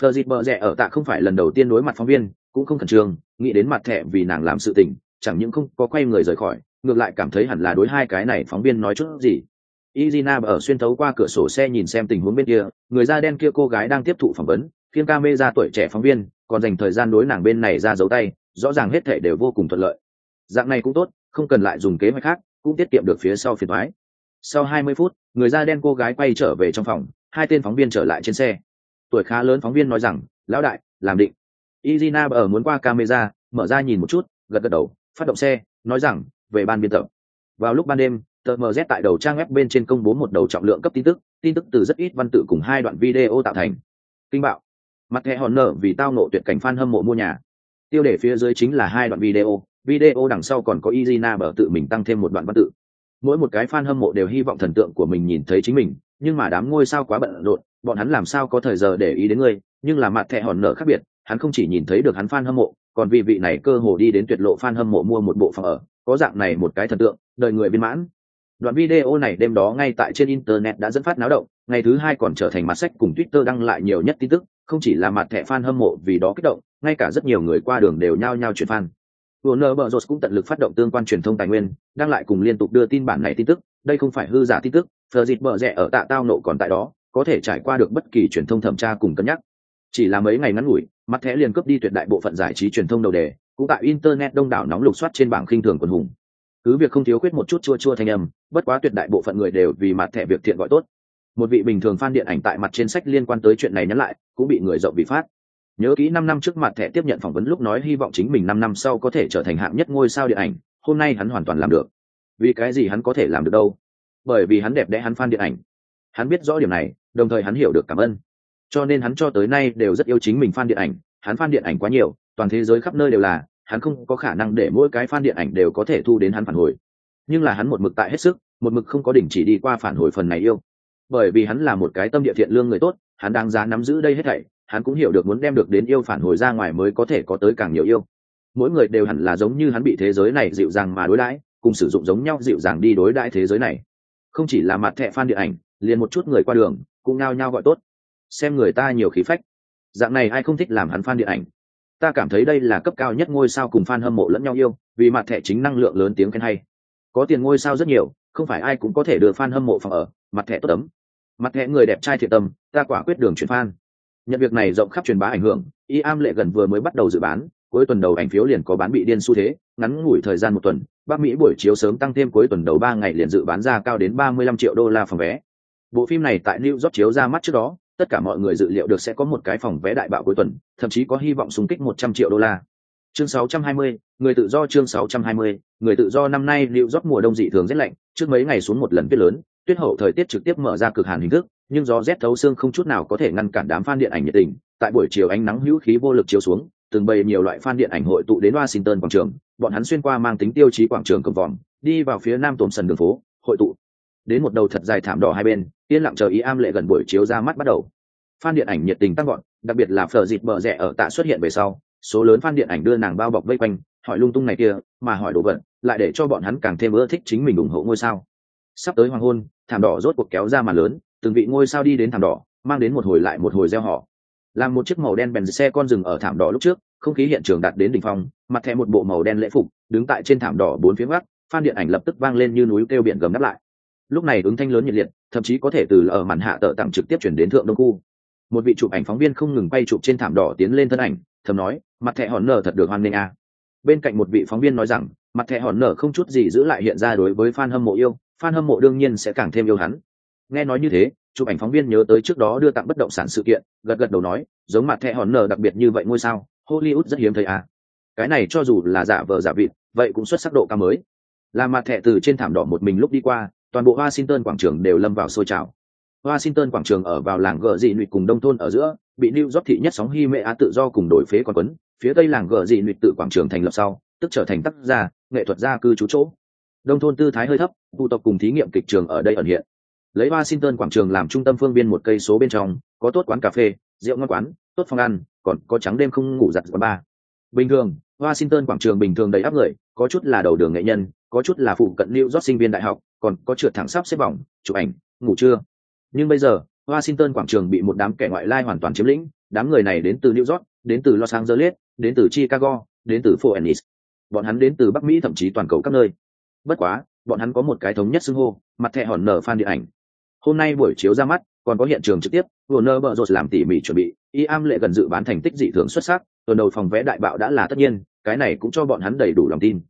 Thờ dịp bờ rẽ ở tạ không phải lần đầu tiên đối mặt phóng viên cũng không khẩn trương nghĩ đến mặt thẻ vì nàng làm sự tình chẳng những không có quay người rời khỏi ngược lại cảm thấy hẳn là đối hai cái này phóng viên nói chút gì. Izina ở xuyên thấu qua cửa sổ xe nhìn xem tình huống bên kia, người da đen kia cô gái đang tiếp thụ phỏng vấn, phiên ca mê ra tuổi trẻ phóng viên, còn dành thời gian đối nàng bên này ra dấu tay, rõ ràng hết thể đều vô cùng thuận lợi. Dạng này cũng tốt, không cần lại dùng kế hoạch khác, cũng tiết kiệm được phía sau phiền toái. Sau 20 phút, người da đen cô gái quay trở về trong phòng, hai tên phóng viên trở lại trên xe. Tuổi khá lớn phóng viên nói rằng, lão đại, làm định. Izina ở muốn qua camera, mở ra nhìn một chút, gật gật đầu, phát động xe, nói rằng, về ban biên tập. Vào lúc ban đêm, tờ mz tại đầu trang web bên trên công bố một đầu trọng lượng cấp tin tức tin tức từ rất ít văn tự cùng hai đoạn video tạo thành kinh bạo mặt thẻ hòn nở vì tao nộ tuyệt cảnh fan hâm mộ mua nhà. Tiêu đề phía dưới chính là hai đoạn video video đằng sau còn có izina bở tự mình tăng thêm một đoạn văn tự. Mỗi một cái fan hâm mộ đều hy vọng thần tượng của mình nhìn thấy chính mình, nhưng mà đám ngôi sao quá bận rộn, bọn hắn làm sao có thời giờ để ý đến ngươi, nhưng là mặt thẻ hòn nở khác biệt, hắn không chỉ nhìn thấy được hắn fan hâm mộ, còn vì vị này cơ hồ đi đến tuyệt lộ fan hâm mộ mua một bộ phòng ở, có dạng này một cái thần tượng, đời người viên mãn. Đoạn video này đêm đó ngay tại trên internet đã dẫn phát náo động, ngày thứ hai còn trở thành mặt sách cùng twitter đăng lại nhiều nhất tin tức không chỉ là mặt thẻ fan hâm mộ vì đó kích động ngay cả rất nhiều người qua đường đều nhao nhao chuyển fan. Warner Bros cũng tận lực phát động tương quan truyền thông tài nguyên, đang lại cùng liên tục đưa tin bản này tin tức, đây không phải hư giả tin tức, giờ dịt bờ rẻ ở tạ tao nộ còn tại đó, có thể trải qua được bất kỳ truyền thông thẩm tra cùng cân nhắc. Chỉ là mấy ngày ngắn ngủi, mặt thẻ liền cướp đi tuyệt đại bộ phận giải trí truyền thông đầu đề, cũng tại internet đông đảo nóng lục soát trên bảng khinh thường quần hùng. Cứ việc không thiếu khuyết một chút chua chua thanh âm bất quá tuyệt đại bộ phận người đều vì mặt thẻ việc thiện gọi tốt một vị bình thường fan điện ảnh tại mặt trên sách liên quan tới chuyện này nhắn lại, cũng bị người rộng bị phát. Nhớ kỹ năm năm trước mặt thẻ tiếp nhận phỏng vấn lúc nói hy vọng chính mình năm năm sau có thể trở thành hạng nhất ngôi sao điện ảnh, hôm nay hắn hoàn toàn làm được. Vì cái gì hắn có thể làm được đâu? Bởi vì hắn đẹp đẽ hắn fan điện ảnh. Hắn biết rõ điểm này, đồng thời hắn hiểu được cảm ơn. Cho nên hắn cho tới nay đều rất yêu chính mình fan điện ảnh, hắn fan điện ảnh quá nhiều, toàn thế giới khắp nơi đều là, hắn không có khả năng để mỗi cái fan điện ảnh đều có thể thu đến hắn phản hồi. Nhưng là hắn một mực tại hết sức, một mực không có đỉnh chỉ đi qua phản hồi phần này yêu bởi vì hắn là một cái tâm địa thiện lương người tốt, hắn đang giá nắm giữ đây hết thảy, hắn cũng hiểu được muốn đem được đến yêu phản hồi ra ngoài mới có thể có tới càng nhiều yêu. Mỗi người đều hẳn là giống như hắn bị thế giới này dịu dàng mà đối đãi, cùng sử dụng giống nhau dịu dàng đi đối đãi thế giới này. Không chỉ là mặt thẹ fan điện ảnh, liền một chút người qua đường, cũng nao nhao gọi tốt. Xem người ta nhiều khí phách. Dạng này ai không thích làm hắn fan điện ảnh? Ta cảm thấy đây là cấp cao nhất ngôi sao cùng fan hâm mộ lẫn nhau yêu, vì mặt thẻ chính năng lượng lớn tiếng khen hay. Có tiền ngôi sao rất nhiều không phải ai cũng có thể đưa fan hâm mộ phòng ở mặt thẻ tốt ấm mặt thẻ người đẹp trai thiệt tâm ta quả quyết đường chuyển fan. Nhận việc này rộng khắp truyền bá ảnh hưởng y am lệ gần vừa mới bắt đầu dự bán cuối tuần đầu ảnh phiếu liền có bán bị điên xu thế ngắn ngủi thời gian một tuần bắc mỹ buổi chiếu sớm tăng thêm cuối tuần đầu ba ngày liền dự bán ra cao đến ba mươi lăm triệu đô la phòng vé. Bộ phim này tại new york chiếu ra mắt trước đó tất cả mọi người dự liệu được sẽ có một cái phòng vé đại bạo cuối tuần, thậm chí có hy vọng xung kích 100 triệu đô la. Chương 620, người tự do chương 620, người tự do năm nay liệu rót mùa đông dị thường rất lạnh, trước mấy ngày xuống một lần tuyết lớn, tuyết hậu thời tiết trực tiếp mở ra cực hàn hình thức, nhưng gió rét thấu xương không chút nào có thể ngăn cản đám fan điện ảnh nhiệt tình. Tại buổi chiều ánh nắng hữu khí vô lực chiếu xuống, từng bầy nhiều loại fan điện ảnh hội tụ đến Washington quảng trường, bọn hắn xuyên qua mang tính tiêu chí quảng trường cầm vòm, đi vào phía nam tổm sân đường phố, hội tụ đến một đầu thật dài thảm đỏ hai bên, yên lặng chờ ý am lệ gần buổi chiếu ra mắt bắt đầu fan điện ảnh nhiệt tình tăng gọn đặc biệt là phở dịt bờ rẻ ở tạ xuất hiện về sau số lớn fan điện ảnh đưa nàng bao bọc vây quanh, hỏi lung tung này kia, mà hỏi đồ vật, lại để cho bọn hắn càng thêm ưa thích chính mình ủng hộ ngôi sao. Sắp tới hoàng hôn, thảm đỏ rốt cuộc kéo ra mà lớn, từng vị ngôi sao đi đến thảm đỏ, mang đến một hồi lại một hồi gieo họ. Làm một chiếc màu đen bèn xe con rừng ở thảm đỏ lúc trước, không khí hiện trường đạt đến đỉnh phong, mặt thẻ một bộ màu đen lễ phục, đứng tại trên thảm đỏ bốn phía gác phan điện ảnh lập tức vang lên như núi kêu biển gầm đáp lại. Lúc này ứng thanh lớn nhiệt liệt, thậm chí có thể từ ở màn hạ tờ tặng trực tiếp chuyển đến thượng đông khu. Một vị chụp ảnh phóng viên không ngừng quay chụp trên thảm đỏ tiến lên thân ảnh thầm nói, mặt thẻ hòn nở thật được hoan nghênh a. Bên cạnh một vị phóng viên nói rằng, mặt thẻ hòn nở không chút gì giữ lại hiện ra đối với fan hâm mộ yêu, fan hâm mộ đương nhiên sẽ càng thêm yêu hắn. Nghe nói như thế, chụp ảnh phóng viên nhớ tới trước đó đưa tặng bất động sản sự kiện, gật gật đầu nói, giống mặt thẻ hòn nở đặc biệt như vậy ngôi sao, hollywood rất hiếm thấy à. cái này cho dù là giả vờ giả vịt, vậy cũng xuất sắc độ cao mới. Là mặt thẻ từ trên thảm đỏ một mình lúc đi qua, toàn bộ washington quảng trường đều lâm vào sôi trào. Washington quảng trường ở vào làng gờ dị nụy cùng đông thôn ở giữa bị new york thị nhất sóng hy mẹ á tự do cùng đổi phế còn quấn, phía tây làng gờ dị nguyệt tự quảng trường thành lập sau, tức trở thành tác gia, nghệ thuật gia cư trú chỗ. Đông thôn tư thái hơi thấp, tụ tập cùng thí nghiệm kịch trường ở đây ẩn hiện. Lấy washington quảng trường làm trung tâm phương biên một cây số bên trong, có tốt quán cà phê, rượu ngon quán, tốt phòng ăn, còn có trắng đêm không ngủ giặt quán bar. Bình thường, washington quảng trường bình thường đầy áp người, có chút là đầu đường nghệ nhân, có chút là phụ cận new york sinh viên đại học, còn có trượt thẳng sắp xếp vòng, chụp ảnh, ngủ trưa. Nhưng bây giờ washington quảng trường bị một đám kẻ ngoại lai hoàn toàn chiếm lĩnh đám người này đến từ new york đến từ los angeles đến từ chicago đến từ phoenix bọn hắn đến từ bắc mỹ thậm chí toàn cầu các nơi. Bất quá bọn hắn có một cái thống nhất xưng hô mặt thẻ hòn nở fan điện ảnh. Hôm nay buổi chiếu ra mắt còn có hiện trường trực tiếp Warner Bros làm tỉ mỉ chuẩn bị, y am lệ gần dự bán thành tích dị thường xuất sắc, tuần đầu phòng vé đại bạo đã là tất nhiên, cái này cũng cho bọn hắn đầy đủ lòng tin.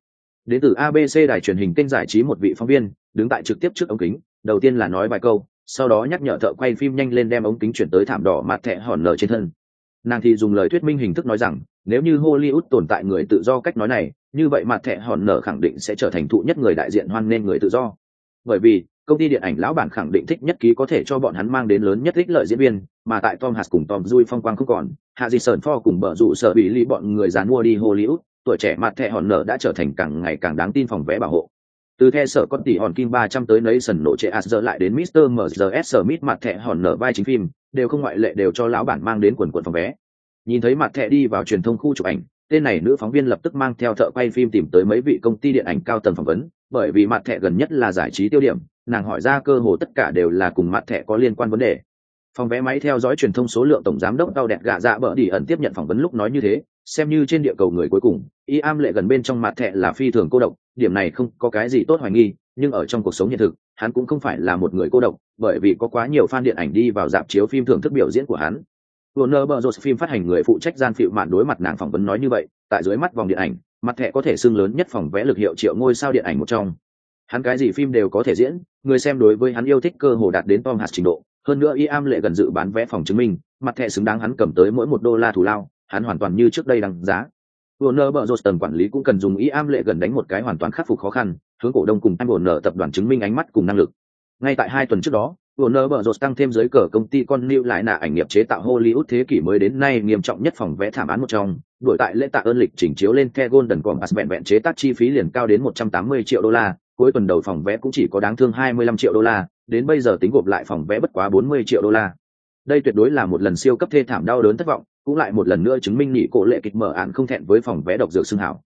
Đến từ ABC đài truyền hình kênh giải trí một vị phóng viên, đứng tại trực tiếp trước ống kính, đầu tiên là nói vài câu, sau đó nhắc nhở thợ quay phim nhanh lên đem ống kính chuyển tới thảm đỏ mặt thẹ hòn nở trên thân. Nàng thì dùng lời thuyết minh hình thức nói rằng, nếu như Hollywood tồn tại người tự do cách nói này, như vậy mặt thẹ hòn nở khẳng định sẽ trở thành thụ nhất người đại diện hoan nên người tự do. Bởi vì, công ty điện ảnh lão bản khẳng định thích nhất ký có thể cho bọn hắn mang đến lớn nhất ích lợi diễn viên mà tại tom hạt cùng tom dui phong quang không còn hạ di sơn pho cùng bờ rủ sợ bị ly bọn người dán mua đi hollywood tuổi trẻ mặt thẹ hòn nở đã trở thành càng ngày càng đáng tin phòng vé bảo hộ từ the sở con tỷ hòn kim ba trăm tới nấy sần nổ trệ asger lại đến Mr. MZS Smith mặt thẻ hòn nở vai chính phim, đều không ngoại lệ đều cho lão bản mang đến quần quần phòng vé. Nhìn thấy mặt thẻ đi vào truyền thông khu chụp ảnh, tên này nữ phóng viên lập tức mang theo thợ quay phim tìm tới mấy vị công ty điện ảnh cao tầng phỏng vấn, bởi vì mặt thẻ gần nhất là giải trí tiêu điểm, nàng hỏi ra cơ hồ tất cả đều là cùng mặt thẻ có liên quan vấn đề phòng vé máy theo dõi truyền thông số lượng tổng giám đốc đau đẹp gạ dạ bỡ đi ẩn tiếp nhận phỏng vấn lúc nói như thế xem như trên địa cầu người cuối cùng y am lệ gần bên trong mặt thẻ là phi thường cô độc điểm này không có cái gì tốt hoài nghi nhưng ở trong cuộc sống hiện thực hắn cũng không phải là một người cô độc bởi vì có quá nhiều fan điện ảnh đi vào dạp chiếu phim thưởng thức biểu diễn của hắn. Warner Bros. phim phát hành người phụ trách gian phịu mạn đối mặt nàng phỏng vấn nói như vậy, tại dưới mắt vòng điện ảnh, mặt thẻ có thể xưng lớn nhất phòng vé lực hiệu triệu ngôi sao điện ảnh một trong. Hắn cái gì phim đều có thể diễn người xem đối với hắn yêu thích cơ hồ đạt đến tom hạt trình độ hơn nữa y am lệ gần dự bán vé phòng chứng minh mặt thẻ xứng đáng hắn cầm tới mỗi một đô la thù lao hắn hoàn toàn như trước đây đăng giá. Warner Bros. tầng quản lý cũng cần dùng ý am lệ gần đánh một cái hoàn toàn khắc phục khó khăn hướng cổ đông cùng em Warner tập đoàn chứng minh ánh mắt cùng năng lực. Ngay tại hai tuần trước đó Warner Bros. tăng thêm giới cờ công ty con lưu lại nạ ảnh nghiệp chế tạo Hollywood thế kỷ mới đến nay nghiêm trọng nhất phòng vẽ thảm án một trong, đổi tại lễ tạ ơn lịch chỉnh chiếu lên The Golden Compass vẹn vẹn chế tác chi phí liền cao đến 180 triệu đô la, cuối tuần đầu phòng vé cũng chỉ có đáng thương 25 triệu đô la, đến bây giờ tính gộp lại phòng vé bất quá 40 triệu đô la. Đây tuyệt đối là một lần siêu cấp thê thảm đau đớn thất vọng, cũng lại một lần nữa chứng minh nhị cổ lệ kịch mở án không thẹn với phòng vé độc dược xương hảo.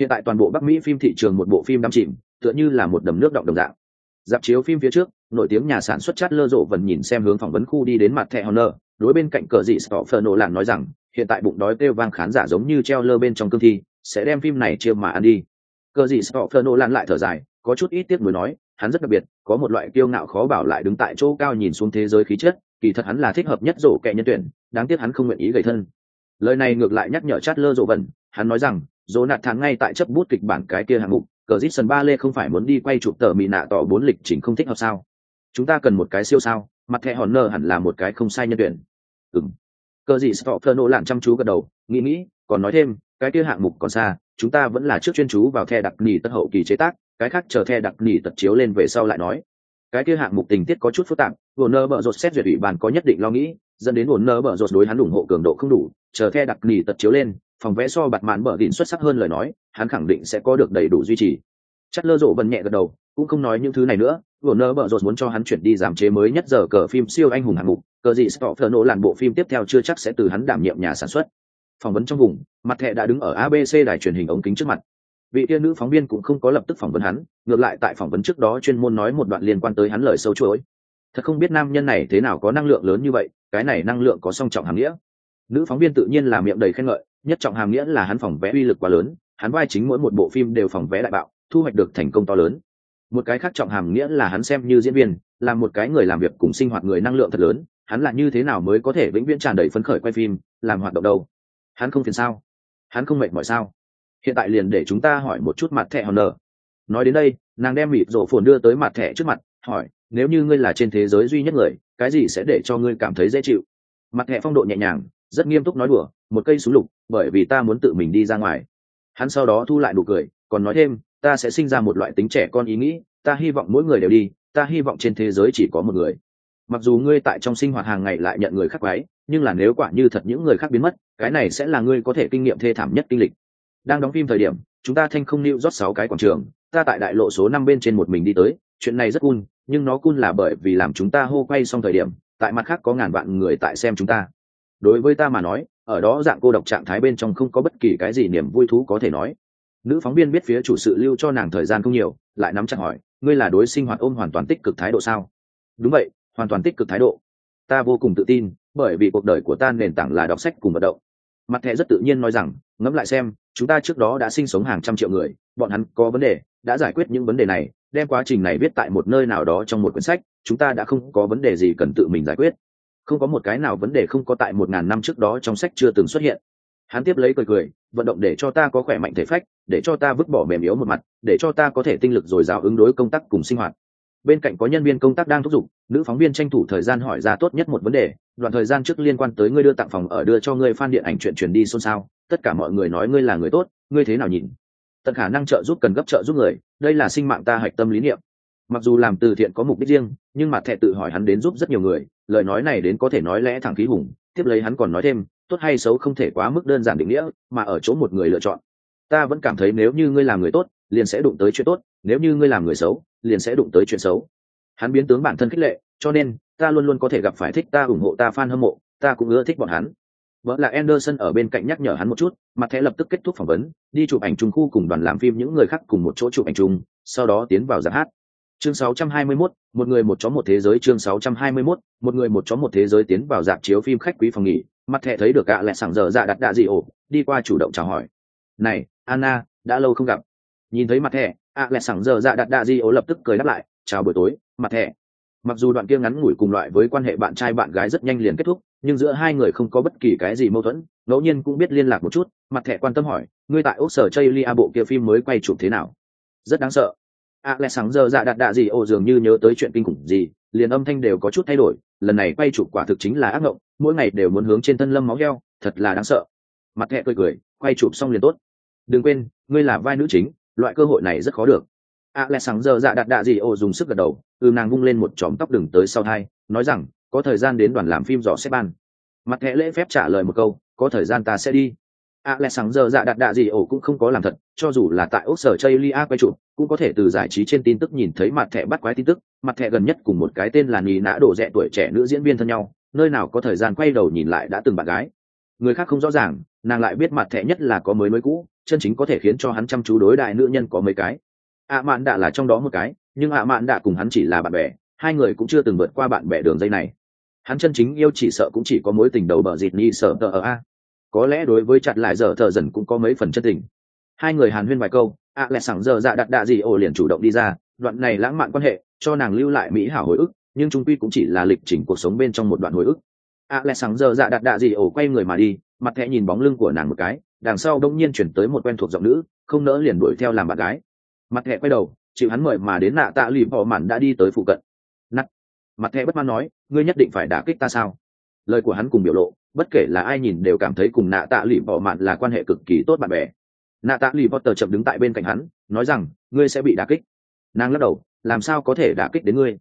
Hiện tại toàn bộ Bắc Mỹ phim thị trường một bộ phim đắm chìm, tựa như là một đầm nước động đồng dạng. Dạp chiếu phim phía trước, nổi tiếng nhà sản xuất chát lơ rộ vẫn nhìn xem hướng phỏng vấn khu đi đến mặt thẻ Honor, đối bên cạnh cờ dị Stoffer nổ lạn nói rằng, hiện tại bụng đói kêu vang khán giả giống như treo lơ bên trong cương thi, sẽ đem phim này chia mà ăn đi. Cờ dị Stoffer nổ lạn lại thở dài, có chút ít tiếc nuối nói hắn rất đặc biệt có một loại kiêu ngạo khó bảo lại đứng tại chỗ cao nhìn xuống thế giới khí chất kỳ thật hắn là thích hợp nhất rổ kẹ nhân tuyển, đáng tiếc hắn không nguyện ý gầy thân. Lời này ngược lại nhắc nhở chát lơ rộ vần, hắn nói rằng dỗ nạt thắng ngay tại chấp bút kịch bản cái kia hạng mục, cờ dít sân ba lê không phải muốn đi quay chụp tờ mì nạ tỏ bốn lịch trình không thích hợp sao? Chúng ta cần một cái siêu sao, mặt thẻ hòn nơ hẳn là một cái không sai nhân tuyển. Ừng cờ gì stop nỗ lạn chăm chú gật đầu, nghĩ nghĩ, còn nói thêm, cái kia hạng mục còn xa, chúng ta vẫn là trước chuyên chú vào the đặc nỉ tất hậu kỳ chế tác, cái khác chờ the đặc nỉ tật chiếu lên về sau lại nói cái kia hạng mục tình tiết có chút phức tạp, Warner bở rột xét duyệt ủy ban có nhất định lo nghĩ, dẫn đến Warner bở rột đối hắn ủng hộ cường độ không đủ, chờ the đặc nỉ tật chiếu lên, phòng vẽ so bạt mạn bở đỉnh xuất sắc hơn lời nói, hắn khẳng định sẽ có được đầy đủ duy trì. Chất lơ rộ vần nhẹ gật đầu, cũng không nói những thứ này nữa, Warner bở rột muốn cho hắn chuyển đi giảm chế mới nhất giờ cờ phim siêu anh hùng hạng mục, cờ gì Stoffer nổ làn bộ phim tiếp theo chưa chắc sẽ từ hắn đảm nhiệm nhà sản xuất. Phỏng vấn trong vùng, mặt thẹ đã đứng ở abc đài truyền hình ống kính trước mặt vị tiên nữ phóng viên cũng không có lập tức phỏng vấn hắn, ngược lại tại phỏng vấn trước đó chuyên môn nói một đoạn liên quan tới hắn lời sâu chuỗi. Thật không biết nam nhân này thế nào có năng lượng lớn như vậy, cái này năng lượng có song trọng hàm nghĩa. Nữ phóng viên tự nhiên là miệng đầy khen ngợi, nhất trọng hàm nghĩa là hắn phòng vẽ uy lực quá lớn, hắn vai chính mỗi một bộ phim đều phòng vẽ đại bạo, thu hoạch được thành công to lớn. Một cái khác trọng hàm nghĩa là hắn xem như diễn viên, là một cái người làm việc cùng sinh hoạt người năng lượng thật lớn, hắn là như thế nào mới có thể vĩnh viễn tràn đầy phấn khởi quay phim, làm hoạt động đâu? Hắn không phiền sao? Hắn không mệt mỏi sao? Hiện tại liền để chúng ta hỏi một chút mặt thẻ hòn nở nói đến đây, nàng đem mịt rổ phồn đưa tới mặt thẻ trước mặt, hỏi, nếu như ngươi là trên thế giới duy nhất người, cái gì sẽ để cho ngươi cảm thấy dễ chịu? Mặt thẻ phong độ nhẹ nhàng, rất nghiêm túc nói đùa, một cây súng lục, bởi vì ta muốn tự mình đi ra ngoài. Hắn sau đó thu lại nụ cười, còn nói thêm, ta sẽ sinh ra một loại tính trẻ con ý nghĩ, ta hy vọng mỗi người đều đi, ta hy vọng trên thế giới chỉ có một người. Mặc dù ngươi tại trong sinh hoạt hàng ngày lại nhận người khác quái nhưng là nếu quả như thật những người khác biến mất, cái này sẽ là ngươi có thể kinh nghiệm thê thảm nhất kinh lịch đang đóng phim thời điểm, chúng ta thanh không nêu rót sáu cái quảng trường, ta tại đại lộ số năm bên trên một mình đi tới, chuyện này rất cool, nhưng nó cool là bởi vì làm chúng ta hô quay xong thời điểm, tại mặt khác có ngàn vạn người tại xem chúng ta. Đối với ta mà nói, ở đó dạng cô độc trạng thái bên trong không có bất kỳ cái gì niềm vui thú có thể nói. Nữ phóng viên biết phía chủ sự lưu cho nàng thời gian không nhiều, lại nắm chặt hỏi, ngươi là đối sinh hoạt ôm hoàn toàn tích cực thái độ sao? Đúng vậy, hoàn toàn tích cực thái độ. Ta vô cùng tự tin, bởi vì cuộc đời của ta nền tảng là đọc sách cùng vận động. Mặt thẻ rất tự nhiên nói rằng, ngẫm lại xem chúng ta trước đó đã sinh sống hàng trăm triệu người, bọn hắn có vấn đề, đã giải quyết những vấn đề này, đem quá trình này viết tại một nơi nào đó trong một quyển sách, chúng ta đã không có vấn đề gì cần tự mình giải quyết. Không có một cái nào vấn đề không có tại một ngàn năm trước đó trong sách chưa từng xuất hiện. Hắn tiếp lấy cười cười, vận động để cho ta có khỏe mạnh thể phách, để cho ta vứt bỏ mềm yếu một mặt, để cho ta có thể tinh lực dồi dào ứng đối công tác cùng sinh hoạt. Bên cạnh có nhân viên công tác đang thúc giục, nữ phóng viên tranh thủ thời gian hỏi ra tốt nhất một vấn đề, đoạn thời gian trước liên quan tới ngươi đưa tặng phòng ở đưa cho ngươi phan điện ảnh chuyện truyền đi xôn xao tất cả mọi người nói ngươi là người tốt, ngươi thế nào nhìn? Tận khả năng trợ giúp cần gấp trợ giúp người, đây là sinh mạng ta hạch tâm lý niệm. Mặc dù làm từ thiện có mục đích riêng, nhưng mặt thẹ tự hỏi hắn đến giúp rất nhiều người, lời nói này đến có thể nói lẽ thẳng khí hùng, tiếp lấy hắn còn nói thêm, tốt hay xấu không thể quá mức đơn giản định nghĩa, mà ở chỗ một người lựa chọn. Ta vẫn cảm thấy nếu như ngươi làm người tốt, liền sẽ đụng tới chuyện tốt, nếu như ngươi làm người xấu, liền sẽ đụng tới chuyện xấu. Hắn biến tướng bản thân khích lệ, cho nên, ta luôn luôn có thể gặp phải thích ta ủng hộ ta fan hâm mộ, ta cũng ưa thích bọn hắn vợ là Anderson ở bên cạnh nhắc nhở hắn một chút mặt thẻ lập tức kết thúc phỏng vấn đi chụp ảnh chung khu cùng đoàn làm phim những người khác cùng một chỗ chụp ảnh chung sau đó tiến vào giáp hát. Chương 621, một người một chó một thế giới chương 621, một người một chó một thế giới tiến vào dạp chiếu phim khách quý phòng nghỉ mặt thẻ thấy được gạ lẹ sảng giờ dạ đặt đạ gì ổ đi qua chủ động chào hỏi. Này anna đã lâu không gặp. Nhìn thấy mặt thẻ ạ lẹ sảng giờ dạ đặt đạ gì ổ lập tức cười đáp lại chào buổi tối mặt thẻ mặc dù đoạn kia ngắn ngủi cùng loại với quan hệ bạn trai bạn gái rất nhanh liền kết thúc, nhưng giữa hai người không có bất kỳ cái gì mâu thuẫn, ngẫu nhiên cũng biết liên lạc một chút, mặt thẻ quan tâm hỏi, ngươi tại ốc sở chây lia bộ kia phim mới quay chụp thế nào? Rất đáng sợ. A lẽ sáng giờ dạ đạt đạ gì ô dường như nhớ tới chuyện kinh khủng gì, liền âm thanh đều có chút thay đổi, lần này quay chụp quả thực chính là ác ngộng, mỗi ngày đều muốn hướng trên thân lâm máu heo, thật là đáng sợ. Mặt thẹ cười cười, quay chụp xong liền tốt. Đừng quên, ngươi là vai nữ chính, loại cơ hội này rất khó được a lẽ sáng giờ dạ đạt đạ gì ô dùng sức gật đầu ừ nàng vung lên một chòm tóc đừng tới sau hai, nói rằng có thời gian đến đoàn làm phim dò xếp ban. Mặt thẻ lễ phép trả lời một câu có thời gian ta sẽ đi. A lẽ sáng giờ dạ đạt đạ gì ô cũng không có làm thật cho dù là tại ốc sở chây lia quay trụ cũng có thể từ giải trí trên tin tức nhìn thấy mặt thẻ bắt quái tin tức. Mặt thẻ gần nhất cùng một cái tên là nì nã đổ rẽ tuổi trẻ nữ diễn viên thân nhau nơi nào có thời gian quay đầu nhìn lại đã từng bạn gái. Người khác không rõ ràng nàng lại biết mặt thẻ nhất là có mới mới cũ chân chính có thể khiến cho hắn chăm chú đối đại nữ nhân có mấy cái ạ mạn đạ là trong đó một cái, nhưng ạ mạn đạ cùng hắn chỉ là bạn bè, hai người cũng chưa từng vượt qua bạn bè đường dây này. Hắn chân chính yêu chỉ sợ cũng chỉ có mối tình đầu bờ dịt ni sợ tờ ở a. Có lẽ đối với chặt lại giờ thợ dần cũng có mấy phần chân tình. Hai người hàn huyên vài câu, ạ à lẹ sẵn giờ dạ đặt đạ gì ổ liền chủ động đi ra, đoạn này lãng mạn quan hệ, cho nàng lưu lại mỹ hảo hồi ức, nhưng trung quy cũng chỉ là lịch trình cuộc sống bên trong một đoạn hồi ức. Ạ à lẹ sẵn giờ dạ đặt đạ gì ổ quay người mà đi, mặt thẹ nhìn bóng lưng của nàng một cái, đằng sau đông nhiên chuyển tới một quen thuộc giọng nữ, không nỡ liền đuổi theo làm bạn gái mặt thẹ quay đầu, chịu hắn mời mà đến nạ tạ lì bỏ mạn đã đi tới phụ cận. Nắt mặt thẹ bất mãn nói, ngươi nhất định phải đả kích ta sao? Lời của hắn cùng biểu lộ, bất kể là ai nhìn đều cảm thấy cùng nạ tạ lì bỏ mạn là quan hệ cực kỳ tốt bạn bè. Nạ tạ lì potter chậm đứng tại bên cạnh hắn, nói rằng, ngươi sẽ bị đả kích. Nàng lắc đầu, làm sao có thể đả kích đến ngươi?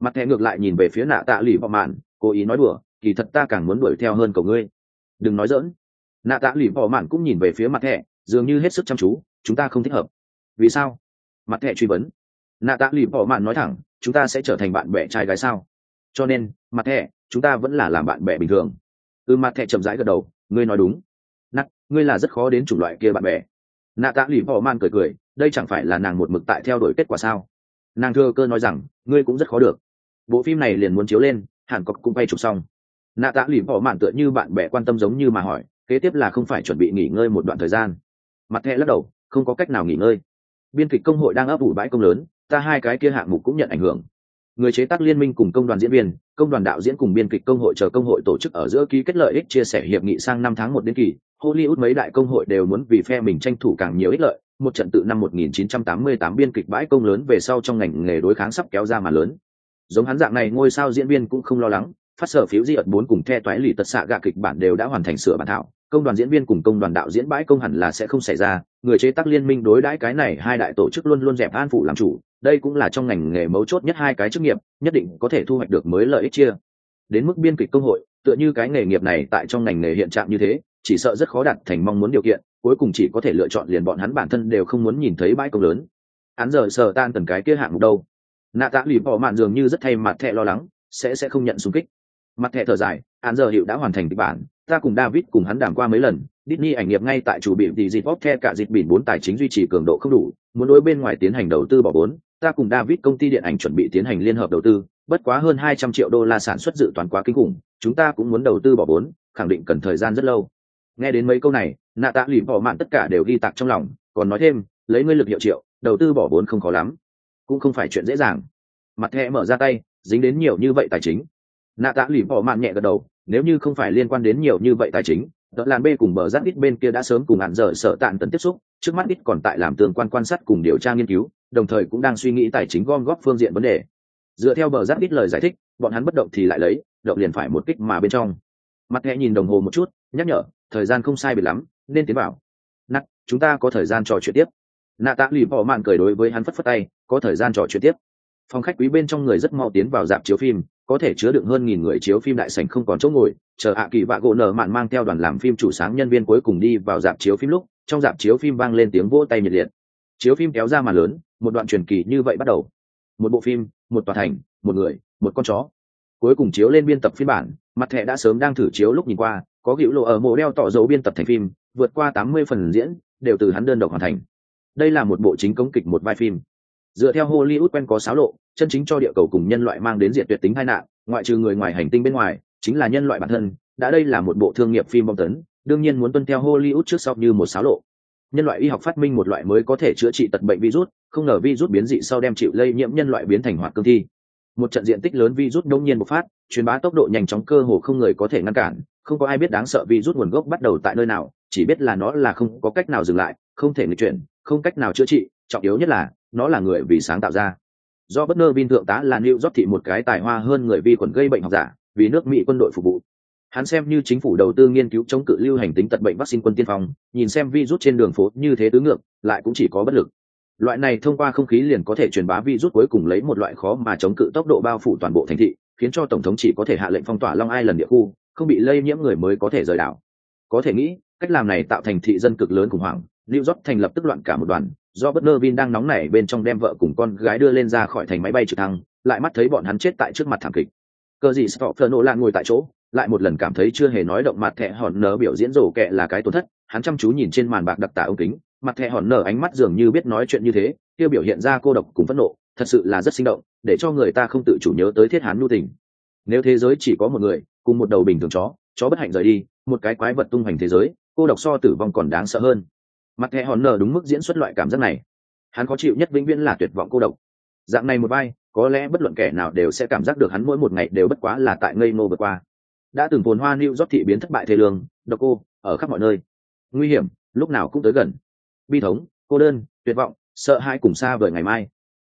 Mặt thẹ ngược lại nhìn về phía nạ tạ lì bỏ mạn, cố ý nói đùa, kỳ thật ta càng muốn đuổi theo hơn cầu ngươi. Đừng nói dỡn nạ tạ lì bỏ mạn cũng nhìn về phía mặt thẹ dường như hết sức chăm chú, chúng ta không thích hợp. Vì sao? Mặt thẻ truy vấn. Nạ tạ lì bỏ mạn nói thẳng, chúng ta sẽ trở thành bạn bè trai gái sao? Cho nên, mặt thẻ, chúng ta vẫn là làm bạn bè bình thường. Ừ mặt thẻ chậm rãi gật đầu, ngươi nói đúng. Nặc ngươi là rất khó đến chủng loại kia bạn bè. Nạ tạ lì bỏ Mạn cười cười, đây chẳng phải là nàng một mực tại theo đuổi kết quả sao? Nàng thưa cơ nói rằng, ngươi cũng rất khó được. Bộ phim này liền muốn chiếu lên hàn cọc cũng bay chụp xong. Nạ tạ lì bỏ mạn tựa như bạn bè quan tâm giống như mà hỏi, kế tiếp là không phải chuẩn bị nghỉ ngơi một đoạn thời gian. Mặt thẹ lắc đầu, không có cách nào nghỉ ngơi biên kịch công hội đang ấp ủ bãi công lớn, ta hai cái kia hạng mục cũng nhận ảnh hưởng. Người chế tác liên minh cùng công đoàn diễn viên, công đoàn đạo diễn cùng biên kịch công hội chờ công hội tổ chức ở giữa ký kết lợi ích chia sẻ hiệp nghị sang năm tháng một đến kỳ, hollywood mấy đại công hội đều muốn vì phe mình tranh thủ càng nhiều ích lợi. Một trận tự năm 1988 biên kịch bãi công lớn về sau trong ngành nghề đối kháng sắp kéo ra mà lớn. Giống hắn dạng này, ngôi sao diễn viên cũng không lo lắng. Phát sở phiếu di ợt bốn cùng the toái lì tật xạ gạ kịch bản đều đã hoàn thành sửa bản thảo. Công đoàn diễn viên cùng công đoàn đạo diễn bãi công hẳn là sẽ không xảy ra người chế tác liên minh đối đãi cái này hai đại tổ chức luôn luôn dẹp an phụ làm chủ, đây cũng là trong ngành nghề mấu chốt nhất hai cái chức nghiệp, nhất định có thể thu hoạch được mới lợi ích chia. Đến mức biên kịch công hội, tựa như cái nghề nghiệp này tại trong ngành nghề hiện trạng như thế, chỉ sợ rất khó đạt thành mong muốn điều kiện, cuối cùng chỉ có thể lựa chọn liền bọn hắn bản thân đều không muốn nhìn thấy bãi công lớn. Hắn giờ sờ tan tần cái kia hạng mục đâu. Nạ tạ lì bỏ mạn dường như rất thay mặt thẹ lo lắng, sẽ sẽ không nhận xung kích. Mặt thẹ thở dài, hắn giờ hiệu đã hoàn thành kịch bản ta cùng david cùng hắn đàm qua mấy lần, Disney ảnh nghiệp ngay tại chủ bị thì dịp bóp the cả dịp biển bốn tài chính duy trì cường độ không đủ, muốn đối bên ngoài tiến hành đầu tư bỏ vốn, ta cùng david công ty điện ảnh chuẩn bị tiến hành liên hợp đầu tư, bất quá hơn hai trăm triệu đô la sản xuất dự toán quá kinh khủng, chúng ta cũng muốn đầu tư bỏ vốn, khẳng định cần thời gian rất lâu. Nghe đến mấy câu này, nạ tạ lìm bỏ mạn tất cả đều ghi tạc trong lòng, còn nói thêm, lấy ngươi lực hiệu triệu, đầu tư bỏ vốn không khó lắm, cũng không phải chuyện dễ dàng. Mặt hệ mở ra tay, dính đến nhiều như vậy tài chính. Nạ tạ lìm bỏ mạn nhẹ gật đầu nếu như không phải liên quan đến nhiều như vậy tài chính đợt làn b cùng bờ giáp ít bên kia đã sớm cùng hạn dở sợ tạn tấn tiếp xúc, trước mắt ít còn tại làm tương quan quan sát cùng điều tra nghiên cứu, đồng thời cũng đang suy nghĩ tài chính gom góp phương diện vấn đề. Dựa theo bờ giáp ít lời giải thích, bọn hắn bất động thì lại lấy, động liền phải một kích mà bên trong. Mặt nghe nhìn đồng hồ một chút, nhắc nhở, thời gian không sai biệt lắm, nên tiến vào. Nắt chúng ta có thời gian trò chuyện tiếp. Nạ tạ lì bỏ mạn cười đối với hắn phất phất tay, có thời gian trò chuyện tiếp. Phòng khách quý bên trong người rất mau tiến vào dạp chiếu phim có thể chứa đựng hơn nghìn người chiếu phim đại sảnh không còn chỗ ngồi, chờ hạ kỳ vạ gỗ nở mạn mang theo đoàn làm phim chủ sáng nhân viên cuối cùng đi vào dạp chiếu phim lúc, trong dạp chiếu phim vang lên tiếng vỗ tay nhiệt liệt. Chiếu phim kéo ra màn lớn, một đoạn truyền kỳ như vậy bắt đầu. Một bộ phim, một tòa thành, một người, một con chó. Cuối cùng chiếu lên biên tập phiên bản, mặt thẻ đã sớm đang thử chiếu lúc nhìn qua, có hữu lộ ở mộ đeo tỏ dấu biên tập thành phim, vượt qua tám mươi phần diễn, đều từ hắn đơn độc hoàn thành. Đây là một bộ chính công kịch một vai phim. Dựa theo hollywood quen có xáo lộ chân chính cho địa cầu cùng nhân loại mang đến diện tuyệt tính tai nạn, ngoại trừ người ngoài hành tinh bên ngoài, chính là nhân loại bản thân, đã đây là một bộ thương nghiệp phim bom tấn, đương nhiên muốn tuân theo hollywood trước sau như một xáo lộ. Nhân loại y học phát minh một loại mới có thể chữa trị tật bệnh virus, không ngờ virus biến dị sau đem chịu lây nhiễm nhân loại biến thành hoạt cương thi. Một trận diện tích lớn virus đông nhiên bộc phát, truyền bá tốc độ nhanh chóng cơ hồ không người có thể ngăn cản, không có ai biết đáng sợ virus nguồn gốc bắt đầu tại nơi nào, chỉ biết là nó là không có cách nào dừng lại, không thể nghịch chuyển, không cách nào chữa trị, trọng yếu nhất là, nó là người vì sáng tạo ra do bất nơ vin thượng tá là new job thị một cái tài hoa hơn người vi khuẩn gây bệnh học giả, vì nước mỹ quân đội phục vụ. Hắn xem như chính phủ đầu tư nghiên cứu chống cự lưu hành tính tật bệnh vaccine quân tiên phong, nhìn xem virus trên đường phố như thế tứ ngược, lại cũng chỉ có bất lực. Loại này thông qua không khí liền có thể truyền bá virus cuối cùng lấy một loại khó mà chống cự tốc độ bao phủ toàn bộ thành thị, khiến cho tổng thống chỉ có thể hạ lệnh phong tỏa long ai lần địa khu, không bị lây nhiễm người mới có thể rời đảo. Có thể nghĩ, cách làm này tạo thành thị dân cực lớn khủng hoảng, new york thành lập tức loạn cả một đoàn do bất nơ vin đang nóng nảy bên trong đem vợ cùng con gái đưa lên ra khỏi thành máy bay trực thăng, lại mắt thấy bọn hắn chết tại trước mặt thảm kịch. Cờ gì stopper nổ lan ngồi tại chỗ, lại một lần cảm thấy chưa hề nói động mặt thẻ hòn nở biểu diễn rổ kẹ là cái tổn thất, hắn chăm chú nhìn trên màn bạc đặc tả ống kính, mặt thẻ hòn nở ánh mắt dường như biết nói chuyện như thế kia biểu hiện ra cô độc cùng phẫn nộ, thật sự là rất sinh động, để cho người ta không tự chủ nhớ tới thiết hán nhu tình. Nếu thế giới chỉ có một người, cùng một đầu bình thường chó chó bất hạnh rời đi, một cái quái vật tung hoành thế giới, cô độc so tử vong còn đáng sợ hơn mặt thẻ hòn nở đúng mức diễn xuất loại cảm giác này. Hắn có chịu nhất vĩnh viễn là tuyệt vọng cô độc. Dạng này một vai, có lẽ bất luận kẻ nào đều sẽ cảm giác được hắn mỗi một ngày đều bất quá là tại ngây ngô vượt qua. Đã từng phồn hoa new job thị biến thất bại thế lương, độc cô, ở khắp mọi nơi. Nguy hiểm, lúc nào cũng tới gần. Bi thống, cô đơn, tuyệt vọng, sợ hãi cùng xa vời ngày mai.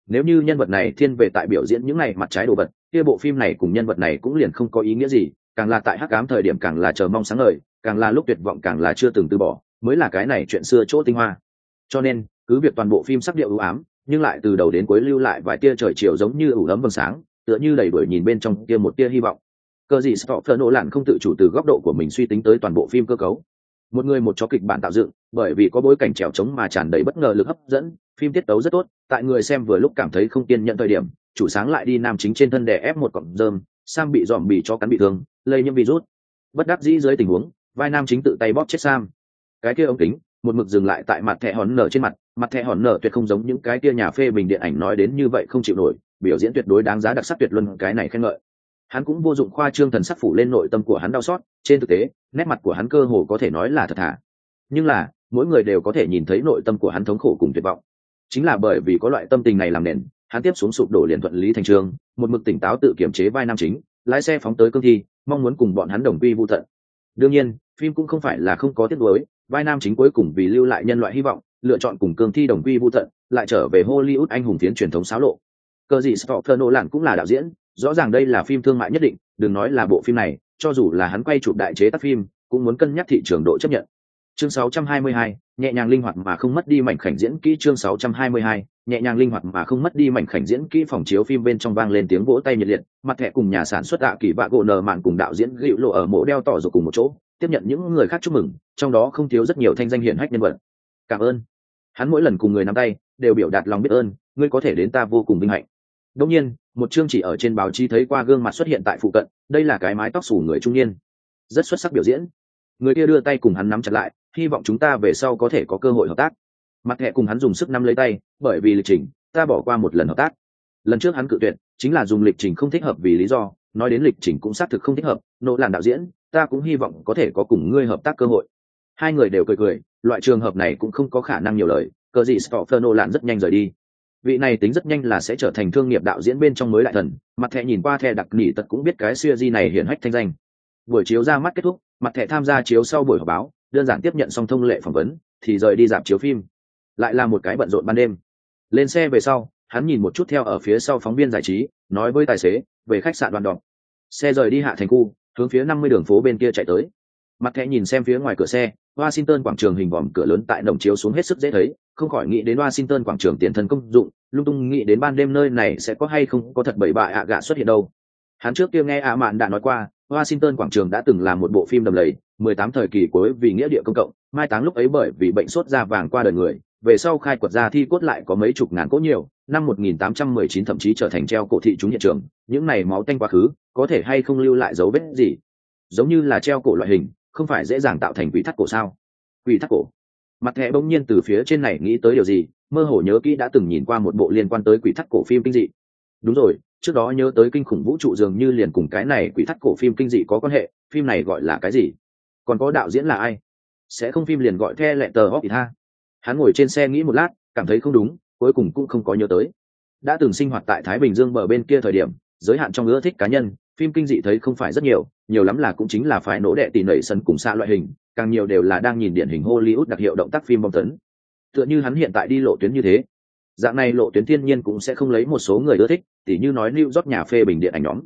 Nếu như nhân vật này thiên về tại biểu diễn những ngày mặt trái đồ vật, kia bộ phim này cùng nhân vật này cũng liền không có ý nghĩa gì, càng là tại hắc ám thời điểm càng là chờ mong sáng ngời, càng là lúc tuyệt vọng càng là chưa từng từ bỏ mới là cái này chuyện xưa chỗ tinh hoa. Cho nên, cứ việc toàn bộ phim sắc điệu ưu ám, nhưng lại từ đầu đến cuối lưu lại vài tia trời chiều giống như ủ ấm vầng sáng, tựa như đầy đuổi nhìn bên trong kia một tia hy vọng. Cờ gì stopper nổ lặn không tự chủ từ góc độ của mình suy tính tới toàn bộ phim cơ cấu. Một người một chó kịch bản tạo dựng, bởi vì có bối cảnh trèo trống mà tràn đầy bất ngờ lực hấp dẫn, phim tiết tấu rất tốt, tại người xem vừa lúc cảm thấy không kiên nhận thời điểm, chủ sáng lại đi nam chính trên thân đè ép một cọng rơm, sam bị dòm bị cho cắn bị thương, lây nhiễm virus. Bất đắc dĩ dưới tình huống, vai nam chính tự tay bóp chết sam cái kia ống kính, một mực dừng lại tại mặt thẻ hòn nở trên mặt mặt thẻ hòn nở tuyệt không giống những cái kia nhà phê bình điện ảnh nói đến như vậy không chịu nổi, biểu diễn tuyệt đối đáng giá đặc sắc tuyệt luân cái này khen ngợi. Hắn cũng vô dụng khoa trương thần sắc phủ lên nội tâm của hắn đau xót, trên thực tế, nét mặt của hắn cơ hồ có thể nói là thật thà. Nhưng là, mỗi người đều có thể nhìn thấy nội tâm của hắn thống khổ cùng tuyệt vọng. Chính là bởi vì có loại tâm tình này làm nền, hắn tiếp xuống sụp đổ liền thuận lý thành trường, một mực tỉnh táo tự kiểm chế vai nam chính, lái xe phóng tới cương thi, mong muốn cùng bọn hắn đồng quy vô tận. Đương nhiên, phim cũng không phải là không có tiết đối vai nam chính cuối cùng vì lưu lại nhân loại hy vọng lựa chọn cùng cương thi đồng quy vô tận lại trở về hollywood anh hùng tiến truyền thống xáo lộ. Cờ gì stopper nô lặn cũng là đạo diễn rõ ràng đây là phim thương mại nhất định đừng nói là bộ phim này cho dù là hắn quay chụp đại chế tác phim cũng muốn cân nhắc thị trường độ chấp nhận. Chương 622, nhẹ nhàng linh hoạt mà không mất đi mảnh khảnh diễn kỹ chương 622, nhẹ nhàng linh hoạt mà không mất đi mảnh khảnh diễn kỹ phòng chiếu phim bên trong vang lên tiếng vỗ tay nhiệt liệt mặt thẻ cùng nhà sản xuất ạ kỳ vạ gỗ nờ mạn cùng đạo diễn gịu lộ ở mộ đeo tỏ rồi cùng một chỗ tiếp nhận những người khác chúc mừng, trong đó không thiếu rất nhiều thanh danh hiển hách nhân vật. Cảm ơn. Hắn mỗi lần cùng người nắm tay, đều biểu đạt lòng biết ơn, ngươi có thể đến ta vô cùng vinh hạnh. Đông nhiên, một chương chỉ ở trên báo chí thấy qua gương mặt xuất hiện tại phụ cận, đây là cái mái tóc xù người trung niên. Rất xuất sắc biểu diễn. Người kia đưa tay cùng hắn nắm chặt lại, hy vọng chúng ta về sau có thể có cơ hội hợp tác. Mặt hẹ cùng hắn dùng sức nắm lấy tay, bởi vì lịch trình, ta bỏ qua một lần hợp tác. Lần trước hắn cự tuyệt, chính là dùng lịch trình không thích hợp vì lý do, nói đến lịch trình cũng xác thực không thích hợp nỗ làm đạo diễn, ta cũng hy vọng có thể có cùng ngươi hợp tác cơ hội. Hai người đều cười cười, loại trường hợp này cũng không có khả năng nhiều lời, cờ gì stoffer nô lạn rất nhanh rời đi. Vị này tính rất nhanh là sẽ trở thành thương nghiệp đạo diễn bên trong mới đại thần, mặt thẻ nhìn qua thẻ đặc nỉ tật cũng biết cái siêu di này hiển hách thanh danh. Buổi chiếu ra mắt kết thúc, mặt thẻ tham gia chiếu sau buổi họp báo, đơn giản tiếp nhận xong thông lệ phỏng vấn, thì rời đi dạp chiếu phim. Lại là một cái bận rộn ban đêm. Lên xe về sau, hắn nhìn một chút theo ở phía sau phóng viên giải trí, nói với tài xế, về khách sạn đoàn đọc xe rời đi hạ thành khu hướng phía năm mươi đường phố bên kia chạy tới. Mặt thẻ nhìn xem phía ngoài cửa xe, washington quảng trường hình vòm cửa lớn tại đồng chiếu xuống hết sức dễ thấy, không khỏi nghĩ đến washington quảng trường tiền thân công dụng, lung tung nghĩ đến ban đêm nơi này sẽ có hay không có thật bảy bạ ạ gạ xuất hiện đâu. Hắn trước kia nghe ạ mạn đã nói qua, washington quảng trường đã từng là một bộ phim đầm lầy 18 thời kỳ cuối vì nghĩa địa công cộng, mai táng lúc ấy bởi vì bệnh sốt da vàng qua đời người, về sau khai quật ra thi cốt lại có mấy chục ngàn cốt nhiều, năm 1819 thậm chí trở thành treo cổ thị chúng hiện trường, những này máu tanh quá khứ có thể hay không lưu lại dấu vết gì? Giống như là treo cổ loại hình, không phải dễ dàng tạo thành quỷ thắt cổ sao? Quỷ thắt cổ? Mặt thẻ bỗng nhiên từ phía trên này nghĩ tới điều gì, mơ hồ nhớ kỹ đã từng nhìn qua một bộ liên quan tới quỷ thắt cổ phim kinh dị. Đúng rồi, trước đó nhớ tới kinh khủng vũ trụ dường như liền cùng cái này quỷ thắt cổ phim kinh dị có quan hệ, phim này gọi là cái gì? Còn có đạo diễn là ai? Sẽ không phim liền gọi the lẹ tờ hóc ha hắn ngồi trên xe nghĩ một lát, cảm thấy không đúng, cuối cùng cũng không có nhớ tới. Đã từng sinh hoạt tại thái bình dương bờ bên kia thời điểm giới hạn trong ưa thích cá nhân, phim kinh dị thấy không phải rất nhiều nhiều lắm là cũng chính là phải nỗ đệ tỷ nảy sân cùng xa loại hình, càng nhiều đều là đang nhìn điển hình hollywood đặc hiệu động tác phim bom tấn. Tựa như hắn hiện tại đi lộ tuyến như thế, dạng này lộ tuyến thiên nhiên cũng sẽ không lấy một số người ưa thích, tỉ như nói New York nhà phê bình điện ảnh nhóm.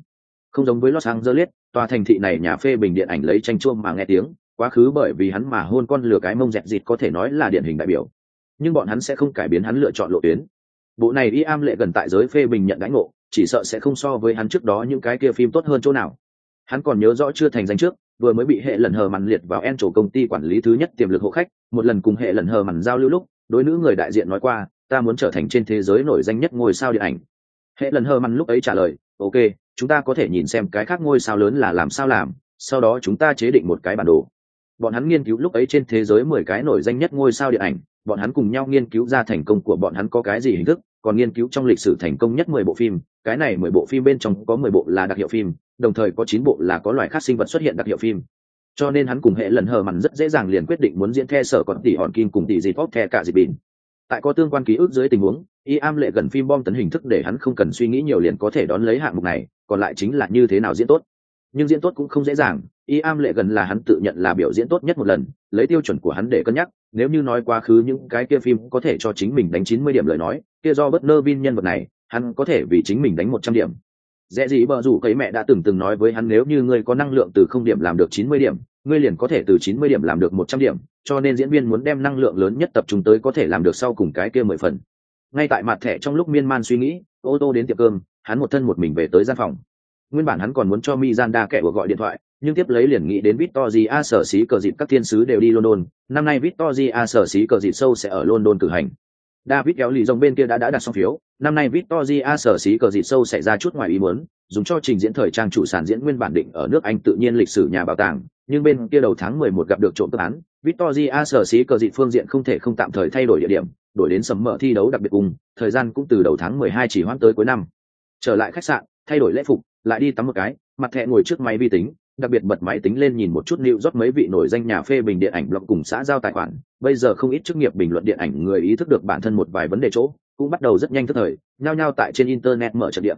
Không giống với Los Angeles, tòa thành thị này nhà phê bình điện ảnh lấy tranh chuông mà nghe tiếng, quá khứ bởi vì hắn mà hôn con lừa cái mông dẹt dịt có thể nói là điển hình đại biểu. Nhưng bọn hắn sẽ không cải biến hắn lựa chọn lộ tuyến. Bộ này y am lệ gần tại giới phê bình nhận đánh ngộ chỉ sợ sẽ không so với hắn trước đó những cái kia phim tốt hơn chỗ nào. Hắn còn nhớ rõ chưa thành danh trước, vừa mới bị hệ lần hờ mằn liệt vào en chỗ công ty quản lý thứ nhất tiềm lực hộ khách, một lần cùng hệ lần hờ mằn giao lưu lúc, đối nữ người đại diện nói qua, ta muốn trở thành trên thế giới nổi danh nhất ngôi sao điện ảnh. Hệ lần hờ mằn lúc ấy trả lời, ok, chúng ta có thể nhìn xem cái khác ngôi sao lớn là làm sao làm, sau đó chúng ta chế định một cái bản đồ. Bọn hắn nghiên cứu lúc ấy trên thế giới mười cái nổi danh nhất ngôi sao điện ảnh, bọn hắn cùng nhau nghiên cứu ra thành công của bọn hắn có cái gì hình thức còn nghiên cứu trong lịch sử thành công nhất mười bộ phim, cái này mười bộ phim bên trong có mười bộ là đặc hiệu phim, đồng thời có chín bộ là có loài khác sinh vật xuất hiện đặc hiệu phim. Cho nên hắn cùng hệ lần hờ mặn rất dễ dàng liền quyết định muốn diễn the sở còn tỷ hòn kim cùng tỷ gì pop the cả dịp bìn. Tại có tương quan ký ức dưới tình huống, y am lệ gần phim bom tấn hình thức để hắn không cần suy nghĩ nhiều liền có thể đón lấy hạng mục này, còn lại chính là như thế nào diễn tốt. Nhưng diễn tốt cũng không dễ dàng, y am lệ gần là hắn tự nhận là biểu diễn tốt nhất một lần, lấy tiêu chuẩn của hắn để cân nhắc, nếu như nói quá khứ những cái kia phim có thể cho chính mình đánh chín mươi điểm lời nói kia do bất nơ vin nhân vật này hắn có thể vì chính mình đánh một trăm điểm. Dễ gì bờ rủ cấy mẹ đã từng từng nói với hắn nếu như ngươi có năng lượng từ không điểm làm được chín mươi điểm ngươi liền có thể từ chín mươi điểm làm được một trăm điểm cho nên diễn viên muốn đem năng lượng lớn nhất tập trung tới có thể làm được sau cùng cái kia mười phần. Ngay tại mặt thẻ trong lúc miên man suy nghĩ ô tô đến tiệm cơm hắn một thân một mình về tới gian phòng. Nguyên bản hắn còn muốn cho Mizanda kẻ của gọi điện thoại, nhưng tiếp lấy liền nghĩ đến Victoria sở xí cờ dịp các thiên sứ đều đi London, năm nay Victoria sở xí cờ dịp sâu sẽ ở London cử hành. David kéo lì rồng bên kia đã đã đặt xong phiếu, năm nay Victoria sở xí cờ dịp sâu sẽ ra chút ngoài ý muốn, dùng cho trình diễn thời trang chủ sản diễn nguyên bản định ở nước Anh tự nhiên lịch sử nhà bảo tàng, nhưng bên kia đầu tháng 11 gặp được trộm cướp án, Victoria sở xí cờ dịp phương diện không thể không tạm thời thay đổi địa điểm, đổi đến sầm mở thi đấu đặc biệt cùng, thời gian cũng từ đầu tháng 12 chỉ hoãn tới cuối năm. Trở lại khách sạn, thay đổi lễ phục, lại đi tắm một cái mặt thẹn ngồi trước máy vi tính đặc biệt bật máy tính lên nhìn một chút lưu rót mấy vị nổi danh nhà phê bình điện ảnh blog cùng xã giao tài khoản. Bây giờ không ít chức nghiệp bình luận điện ảnh người ý thức được bản thân một vài vấn đề chỗ, cũng bắt đầu rất nhanh thức thời, nhao nhao tại trên internet mở trận điện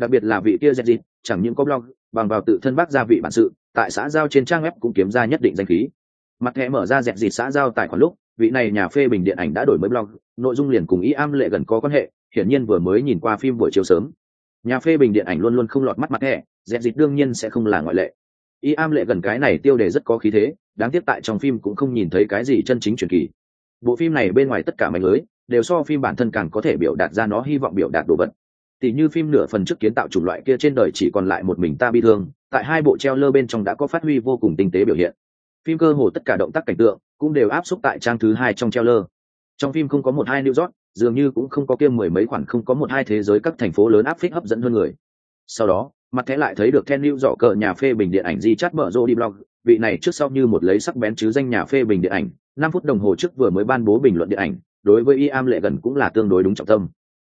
đặc biệt là vị kia z chẳng những có blog, bằng vào tự thân bác gia vị bản sự, tại xã giao trên trang web cũng kiếm ra nhất định danh khí. Mặt thẻ mở ra dẹp dịt xã giao tài khoản lúc, vị này nhà phê bình điện ảnh đã đổi mới blog, nội dung liền cùng ý am lệ gần có quan hệ, hiển nhiên vừa mới nhìn qua phim buổi chiều sớm. Nhà phê bình điện ảnh luôn luôn không lọt mắt mặt thẻ dẹp dịt đương nhiên sẽ không là ngoại lệ y am lệ gần cái này tiêu đề rất có khí thế, đáng tiếc tại trong phim cũng không nhìn thấy cái gì chân chính truyền kỳ. Bộ phim này bên ngoài tất cả mảnh lưới, đều so phim bản thân càng có thể biểu đạt ra nó hy vọng biểu đạt đồ vật. Tỷ như phim nửa phần trước kiến tạo chủng loại kia trên đời chỉ còn lại một mình ta bi thương, tại hai bộ treo lơ bên trong đã có phát huy vô cùng tinh tế biểu hiện. Phim cơ hồ tất cả động tác cảnh tượng cũng đều áp xúc tại trang thứ hai trong treo lơ. Trong phim không có một hai new york, dường như cũng không có kia mười mấy khoản không có một hai thế giới các thành phố lớn áp phích hấp dẫn hơn người. Sau đó mặt thẻ lại thấy được Ken lưu dọ cờ nhà phê bình điện ảnh di chát mở rô đi blog. Vị này trước sau như một lấy sắc bén chứ danh nhà phê bình điện ảnh, năm phút đồng hồ trước vừa mới ban bố bình luận điện ảnh, đối với y am lệ gần cũng là tương đối đúng trọng tâm.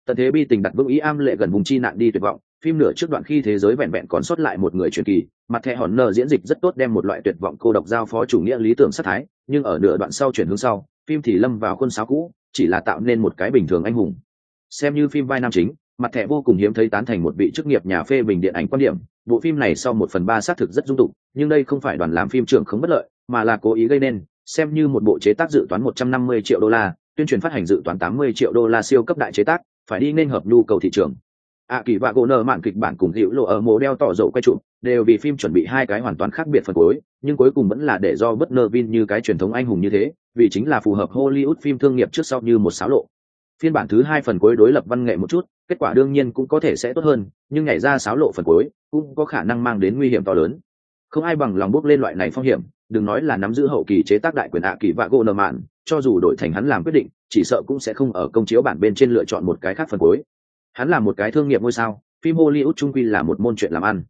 Tận thế bi tình đặt vững y am lệ gần vùng chi nạn đi tuyệt vọng, phim nửa trước đoạn khi thế giới vẹn vẹn còn sót lại một người truyền kỳ, mặt thẻ hòn nờ diễn dịch rất tốt đem một loại tuyệt vọng cô độc giao phó chủ nghĩa lý tưởng sát thái, nhưng ở nửa đoạn sau chuyển hướng sau, phim thì lâm vào khuôn sáo cũ, chỉ là tạo nên một cái bình thường anh hùng. Xem như phim vai nam chính mặt thẻ vô cùng hiếm thấy tán thành một vị chức nghiệp nhà phê bình điện ảnh quan điểm. Bộ phim này sau một phần ba xác thực rất dung tục, nhưng đây không phải đoàn làm phim trưởng không bất lợi, mà là cố ý gây nên. Xem như một bộ chế tác dự toán 150 triệu đô la, tuyên truyền phát hành dự toán 80 triệu đô la siêu cấp đại chế tác, phải đi nên hợp nhu cầu thị trường. Ạ kỳ và gỗ nợ mạn kịch bản cùng hữu lộ ở mồ đeo tỏ dầu quay trụ đều vì phim chuẩn bị hai cái hoàn toàn khác biệt phần cuối, nhưng cuối cùng vẫn là để do bất nơ vin như cái truyền thống anh hùng như thế, vì chính là phù hợp hollywood phim thương nghiệp trước sau như một xáo lộ phiên bản thứ hai phần cuối đối lập văn nghệ một chút, kết quả đương nhiên cũng có thể sẽ tốt hơn, nhưng nhảy ra sáo lộ phần cuối, cũng có khả năng mang đến nguy hiểm to lớn. Không ai bằng lòng bước lên loại này phong hiểm, đừng nói là nắm giữ hậu kỳ chế tác đại quyền ạ kỳ và gỗ nợ mạn, cho dù đổi thành hắn làm quyết định, chỉ sợ cũng sẽ không ở công chiếu bản bên trên lựa chọn một cái khác phần cuối. Hắn là một cái thương nghiệp ngôi sao, phim hollywood trung quy là một môn chuyện làm ăn.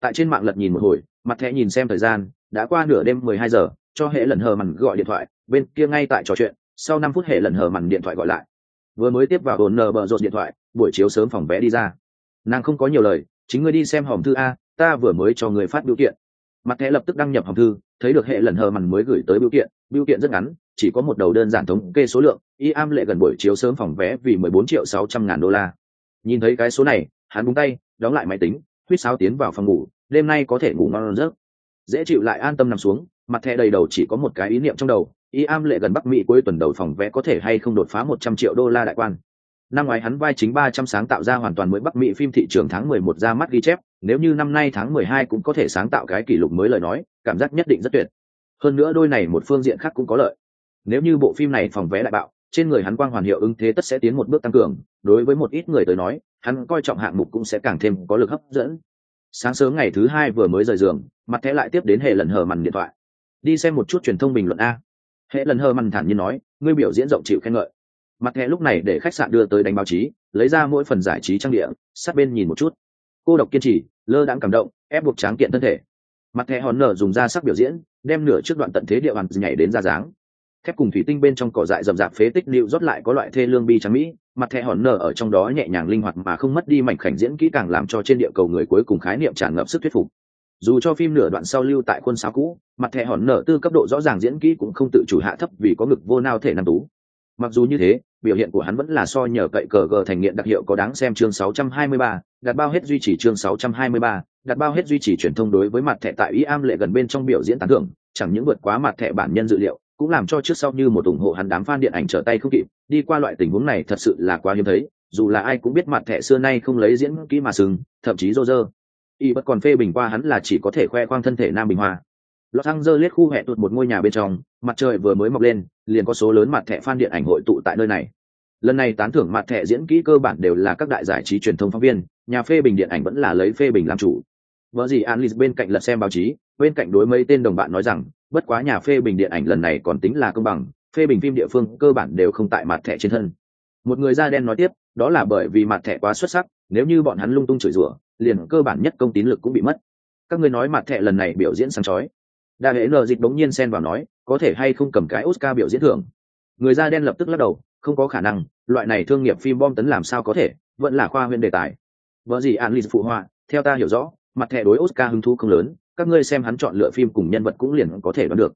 Tại trên mạng lật nhìn một hồi, mặt thẻ nhìn xem thời gian, đã qua nửa đêm mười hai giờ, cho hệ lần hờ mằn gọi điện thoại, bên kia ngay tại trò chuyện, sau năm phút hệ lần hờ mằn điện thoại gọi lại vừa mới tiếp vào hồn nờ bờ rột điện thoại, buổi chiếu sớm phòng vé đi ra. Nàng không có nhiều lời, chính ngươi đi xem hòm thư a, ta vừa mới cho người phát biểu kiện. Mặt thẻ lập tức đăng nhập hòm thư, thấy được hệ lần hờ mằn mới gửi tới biểu kiện biểu kiện rất ngắn, chỉ có một đầu đơn giản thống kê số lượng, y am lệ gần buổi chiếu sớm phòng vé vì mười bốn triệu sáu trăm ngàn đô la. Nhìn thấy cái số này, hắn búng tay, đóng lại máy tính, huýt sáo tiến vào phòng ngủ, đêm nay có thể ngủ ngon rớt dễ chịu lại an tâm nằm xuống, mặt thẻ đầy đầu chỉ có một cái ý niệm trong đầu y am lệ gần bắc mỹ cuối tuần đầu phòng vé có thể hay không đột phá một trăm triệu đô la đại quan. Năm ngoái hắn vai chính ba trăm sáng tạo ra hoàn toàn mới bắc mỹ phim thị trường tháng mười một ra mắt ghi chép, nếu như năm nay tháng mười hai cũng có thể sáng tạo cái kỷ lục mới lời nói, cảm giác nhất định rất tuyệt. Hơn nữa đôi này một phương diện khác cũng có lợi. Nếu như bộ phim này phòng vé lại bạo, trên người hắn quang hoàn hiệu ứng thế tất sẽ tiến một bước tăng cường, đối với một ít người tới nói, hắn coi trọng hạng mục cũng sẽ càng thêm có lực hấp dẫn. Sáng sớm ngày thứ hai vừa mới rời giường, mặt thẻ lại tiếp đến hệ lần hờ mằn điện thoại. Đi xem một chút truyền thông bình luận a hệ lần hờ mằn thản nhiên nói, ngươi biểu diễn rộng chịu khen ngợi. Mặt hệ lúc này để khách sạn đưa tới đánh báo chí, lấy ra mỗi phần giải trí trang địa, sát bên nhìn một chút. Cô độc kiên trì, lơ đãng cảm động, ép buộc tráng kiện thân thể. Mặt thẻ hòn nở dùng ra sắc biểu diễn, đem nửa trước đoạn tận thế địa bàn nhảy đến ra dáng. Thép cùng thủy tinh bên trong cỏ dại rậm rạp phế tích liệu rót lại có loại thê lương bi trắng mỹ, mặt thẻ hòn nở ở trong đó nhẹ nhàng linh hoạt mà không mất đi mảnh khảnh diễn kỹ càng làm cho trên địa cầu người cuối cùng khái niệm tràn ngập sức thuyết phục dù cho phim nửa đoạn sau lưu tại quân sáo cũ mặt thẻ hòn nở tư cấp độ rõ ràng diễn kỹ cũng không tự chủ hạ thấp vì có ngực vô nao thể nam tú. Mặc dù như thế biểu hiện của hắn vẫn là so nhờ cậy cờ gờ thành nghiện đặc hiệu có đáng xem chương 623, đặt bao hết duy trì chương 623, đặt bao hết duy trì truyền thông đối với mặt thẻ tại ý am lệ gần bên trong biểu diễn tán thưởng chẳng những vượt quá mặt thẻ bản nhân dự liệu cũng làm cho trước sau như một ủng hộ hắn đám fan điện ảnh trở tay không kịp đi qua loại tình huống này thật sự là quá hiếm thấy dù là ai cũng biết mặt thẻ xưa nay không lấy diễn kỹ mà sừng thậm chí rô rơ y bất còn phê bình qua hắn là chỉ có thể khoe khoang thân thể nam bình hoa Los Angeles khu hẹn tụt một ngôi nhà bên trong, mặt trời vừa mới mọc lên, liền có số lớn mặt thẻ fan điện ảnh hội tụ tại nơi này. Lần này tán thưởng mặt thẻ diễn kỹ cơ bản đều là các đại giải trí truyền thông phóng viên, nhà phê bình điện ảnh vẫn là lấy phê bình làm chủ. Vợ gì Anlis bên cạnh lật xem báo chí, bên cạnh đối mấy tên đồng bạn nói rằng, bất quá nhà phê bình điện ảnh lần này còn tính là công bằng, phê bình phim địa phương cơ bản đều không tại mặt thẻ trên thân. Một người da đen nói tiếp, đó là bởi vì mặt thẻ quá xuất sắc, nếu như bọn hắn lung tung chửi rủa, liền cơ bản nhất công tín lực cũng bị mất. Các người nói mặt thẻ lần này biểu diễn sáng chói, đa hệ nờ dịch đống nhiên xen vào nói có thể hay không cầm cái oscar biểu diễn thưởng? Người da đen lập tức lắc đầu không có khả năng loại này thương nghiệp phim bom tấn làm sao có thể vẫn là khoa huyện đề tài. Vợ gì an lì phụ họa theo ta hiểu rõ mặt thẻ đối oscar hứng thú không lớn các ngươi xem hắn chọn lựa phim cùng nhân vật cũng liền có thể đoán được.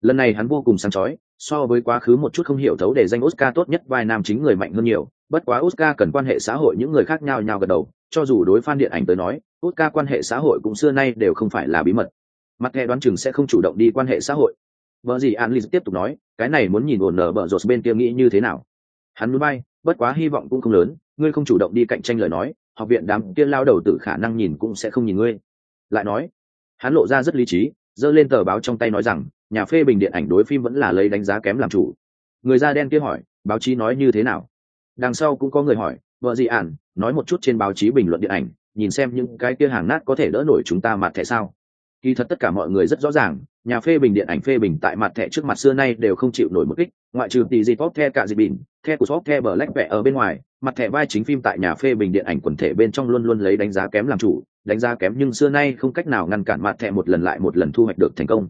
Lần này hắn vô cùng sáng chói so với quá khứ một chút không hiểu thấu để danh oscar tốt nhất, vai nam chính người mạnh hơn nhiều. Bất quá oscar cần quan hệ xã hội những người khác nhau nhau gật đầu. Cho dù đối fan điện ảnh tới nói, oscar quan hệ xã hội cũng xưa nay đều không phải là bí mật. Mặt thẻ đoán chừng sẽ không chủ động đi quan hệ xã hội. Vợ gì an tiếp tục nói, cái này muốn nhìn ổn nở bờ rột bên kia nghĩ như thế nào. Hắn muốn bay, bất quá hy vọng cũng không lớn. Ngươi không chủ động đi cạnh tranh lời nói, học viện đám kia lao đầu tự khả năng nhìn cũng sẽ không nhìn ngươi. Lại nói, hắn lộ ra rất lý trí, giơ lên tờ báo trong tay nói rằng nhà phê bình điện ảnh đối phim vẫn là lấy đánh giá kém làm chủ. Người da đen kia hỏi, báo chí nói như thế nào? Đằng sau cũng có người hỏi, vợ gì ản, nói một chút trên báo chí bình luận điện ảnh, nhìn xem những cái kia hàng nát có thể đỡ nổi chúng ta mặt thẻ sao? Kỳ thật tất cả mọi người rất rõ ràng, nhà phê bình điện ảnh phê bình tại mặt thẻ trước mặt xưa nay đều không chịu nổi một kích, ngoại trừ tỷ gì pop the cả gì bình, the của shop the black vẽ ở bên ngoài, mặt thẻ vai chính phim tại nhà phê bình điện ảnh quần thể bên trong luôn luôn lấy đánh giá kém làm chủ, đánh giá kém nhưng xưa nay không cách nào ngăn cản mặt thẻ một lần lại một lần thu hoạch được thành công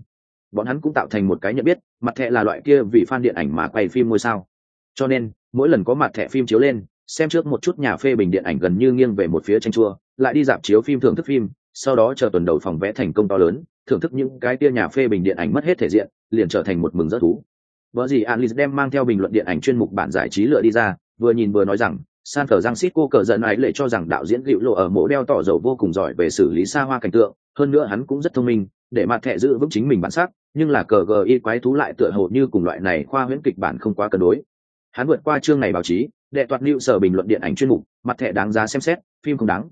bọn hắn cũng tạo thành một cái nhận biết, mặt thẻ là loại kia vì fan điện ảnh mà quay phim ngôi sao. Cho nên, mỗi lần có mặt thẻ phim chiếu lên, xem trước một chút nhà phê bình điện ảnh gần như nghiêng về một phía tranh chua, lại đi dạp chiếu phim thưởng thức phim, sau đó chờ tuần đầu phòng vẽ thành công to lớn, thưởng thức những cái tia nhà phê bình điện ảnh mất hết thể diện, liền trở thành một mừng rất thú. Vợ gì Alice đem mang theo bình luận điện ảnh chuyên mục bản giải trí lựa đi ra, vừa nhìn vừa nói rằng san cờ giang xít cô cờ giận ấy lệ cho rằng đạo diễn hữu lộ ở mộ đeo tỏ dầu vô cùng giỏi về xử lý xa hoa cảnh tượng, hơn nữa hắn cũng rất thông minh, để mặt thẻ giữ vững chính mình bản sắc, nhưng là cờ gờ y quái thú lại tựa hồ như cùng loại này khoa huyễn kịch bản không quá cân đối. Hắn vượt qua chương này báo chí, đệ toạt lưu sở bình luận điện ảnh chuyên mục, mặt thẻ đáng giá xem xét, phim không đáng.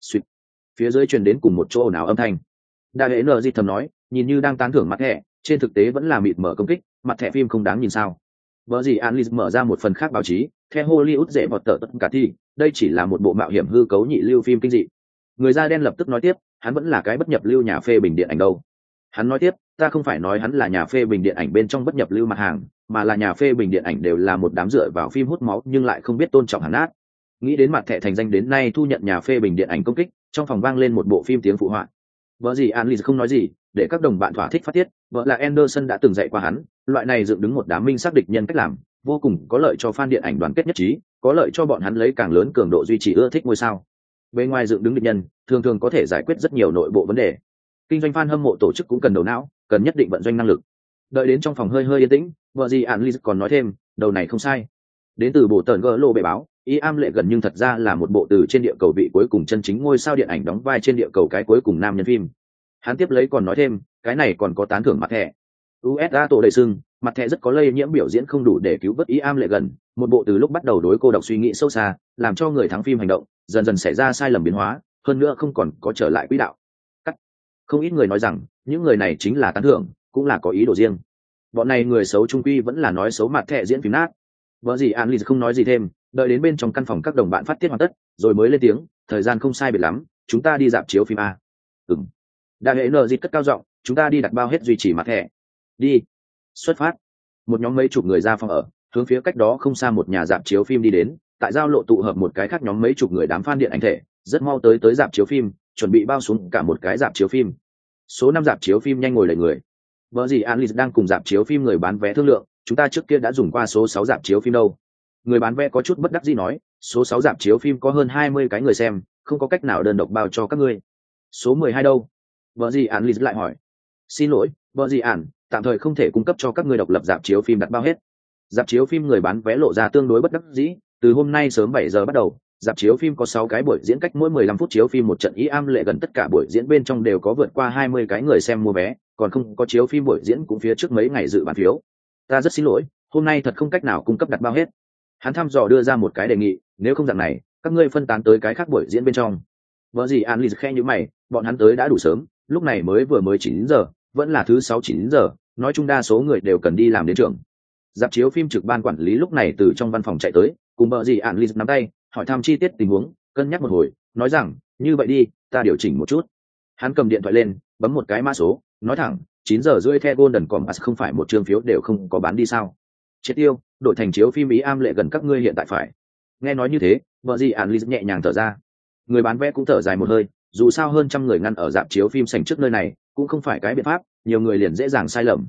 Sweet. phía dưới truyền đến cùng một chỗ ồn ào âm thanh. Đại hệ nờ di thầm nói, nhìn như đang tán thưởng mặt thẻ, trên thực tế vẫn là mịt mở công kích, mặt thẻ phim không đáng nhìn sao? Vợ gì Anlis mở ra một phần khác báo chí theo hollywood dễ bọt tờ tất cả thi đây chỉ là một bộ mạo hiểm hư cấu nhị lưu phim kinh dị. Người da đen lập tức nói tiếp, hắn vẫn là cái bất nhập lưu nhà phê bình điện ảnh đâu. Hắn nói tiếp, ta không phải nói hắn là nhà phê bình điện ảnh bên trong bất nhập lưu mặt hàng, mà là nhà phê bình điện ảnh đều là một đám dựa vào phim hút máu nhưng lại không biết tôn trọng hắn nát nghĩ đến mặt thẻ thành danh đến nay thu nhận nhà phê bình điện ảnh công kích, trong phòng vang lên một bộ phim tiếng phụ họa. Vợ gì Anlis không nói gì, để các đồng bạn thỏa thích phát tiết, vợ là anderson đã từng dạy qua hắn loại này dựng đứng một đám minh xác địch nhân cách làm, vô cùng có lợi cho fan điện ảnh đoàn kết nhất trí, có lợi cho bọn hắn lấy càng lớn cường độ duy trì ưa thích ngôi sao. Bên ngoài dựng đứng địch nhân, thường thường có thể giải quyết rất nhiều nội bộ vấn đề. Kinh doanh fan hâm mộ tổ chức cũng cần đầu não, cần nhất định vận doanh năng lực. Đợi đến trong phòng hơi hơi yên tĩnh, vợ gì ạn ly còn nói thêm, đầu này không sai. Đến từ bộ tờn gỡ lô bệ báo, y am lệ gần nhưng thật ra là một bộ từ trên địa cầu vị cuối cùng chân chính ngôi sao điện ảnh đóng vai trên địa cầu cái cuối cùng nam nhân phim. Hắn tiếp lấy còn nói thêm, cái này còn có tán thưởng mặt thẻ usa tổ đầy sưng, mặt thẻ rất có lây nhiễm biểu diễn không đủ để cứu vớt ý am lệ gần. Một bộ từ lúc bắt đầu đối cô độc suy nghĩ sâu xa, làm cho người thắng phim hành động, dần dần xảy ra sai lầm biến hóa, hơn nữa không còn có trở lại quỹ đạo. Cắt. Không ít người nói rằng, những người này chính là tán thưởng, cũng là có ý đồ riêng. Bọn này người xấu trung quy vẫn là nói xấu mặt thẻ diễn phim nát. Vợ gì an ly không nói gì thêm, đợi đến bên trong căn phòng các đồng bạn phát tiết hoàn tất, rồi mới lên tiếng, thời gian không sai biệt lắm, chúng ta đi dạp chiếu phim a. Ừng đại hệ nợ dịt cất cao giọng, chúng ta đi đặt bao hết duy trì mặt thẻ đi. Xuất phát. Một nhóm mấy chục người ra phòng ở, hướng phía cách đó không xa một nhà dạp chiếu phim đi đến, tại giao lộ tụ hợp một cái khác nhóm mấy chục người đám phan điện ảnh thể, rất mau tới tới dạp chiếu phim, chuẩn bị bao xuống cả một cái dạp chiếu phim. Số năm dạp chiếu phim nhanh ngồi lầy người. Vợ gì an đang cùng dạp chiếu phim người bán vé thương lượng, chúng ta trước kia đã dùng qua số sáu dạp chiếu phim đâu. Người bán vé có chút bất đắc gì nói, số sáu dạp chiếu phim có hơn hai mươi cái người xem, không có cách nào đơn độc bao cho các ngươi. Số mười hai đâu? Vợ gì an lizz lại hỏi. Xin lỗi, vợ gì ạn tạm thời không thể cung cấp cho các người độc lập dạp chiếu phim đặt bao hết. Dạp chiếu phim người bán vé lộ ra tương đối bất đắc dĩ, từ hôm nay sớm bảy giờ bắt đầu, dạp chiếu phim có sáu cái buổi diễn cách mỗi mười lăm phút chiếu phim một trận ý am lệ gần tất cả buổi diễn bên trong đều có vượt qua hai mươi cái người xem mua vé, còn không có chiếu phim buổi diễn cũng phía trước mấy ngày dự bán phiếu. Ta rất xin lỗi, hôm nay thật không cách nào cung cấp đặt bao hết. Hắn thăm dò đưa ra một cái đề nghị, nếu không dạng này, các ngươi phân tán tới cái khác buổi diễn bên trong. Vợ gì an lì khe như mày, bọn hắn tới đã đủ sớm, lúc này mới vừa mới chín giờ vẫn là thứ sáu chín giờ, nói chung đa số người đều cần đi làm đến trường. Dạp chiếu phim trực ban quản lý lúc này từ trong văn phòng chạy tới, cùng vợ gì ạn lì nắm tay, hỏi thăm chi tiết tình huống, cân nhắc một hồi, nói rằng, như vậy đi, ta điều chỉnh một chút. Hắn cầm điện thoại lên, bấm một cái mã số, nói thẳng, chín giờ rưỡi the golden compass không phải một chương phiếu đều không có bán đi sao? Chết tiêu đổi thành chiếu phim ý am lệ gần các ngươi hiện tại phải. Nghe nói như thế vợ gì ạn lì nhẹ nhàng thở ra. Người bán vé cũng thở dài một hơi, dù sao hơn trăm người ngăn ở dạp chiếu phim sành trước nơi này cũng không phải cái biện pháp, nhiều người liền dễ dàng sai lầm.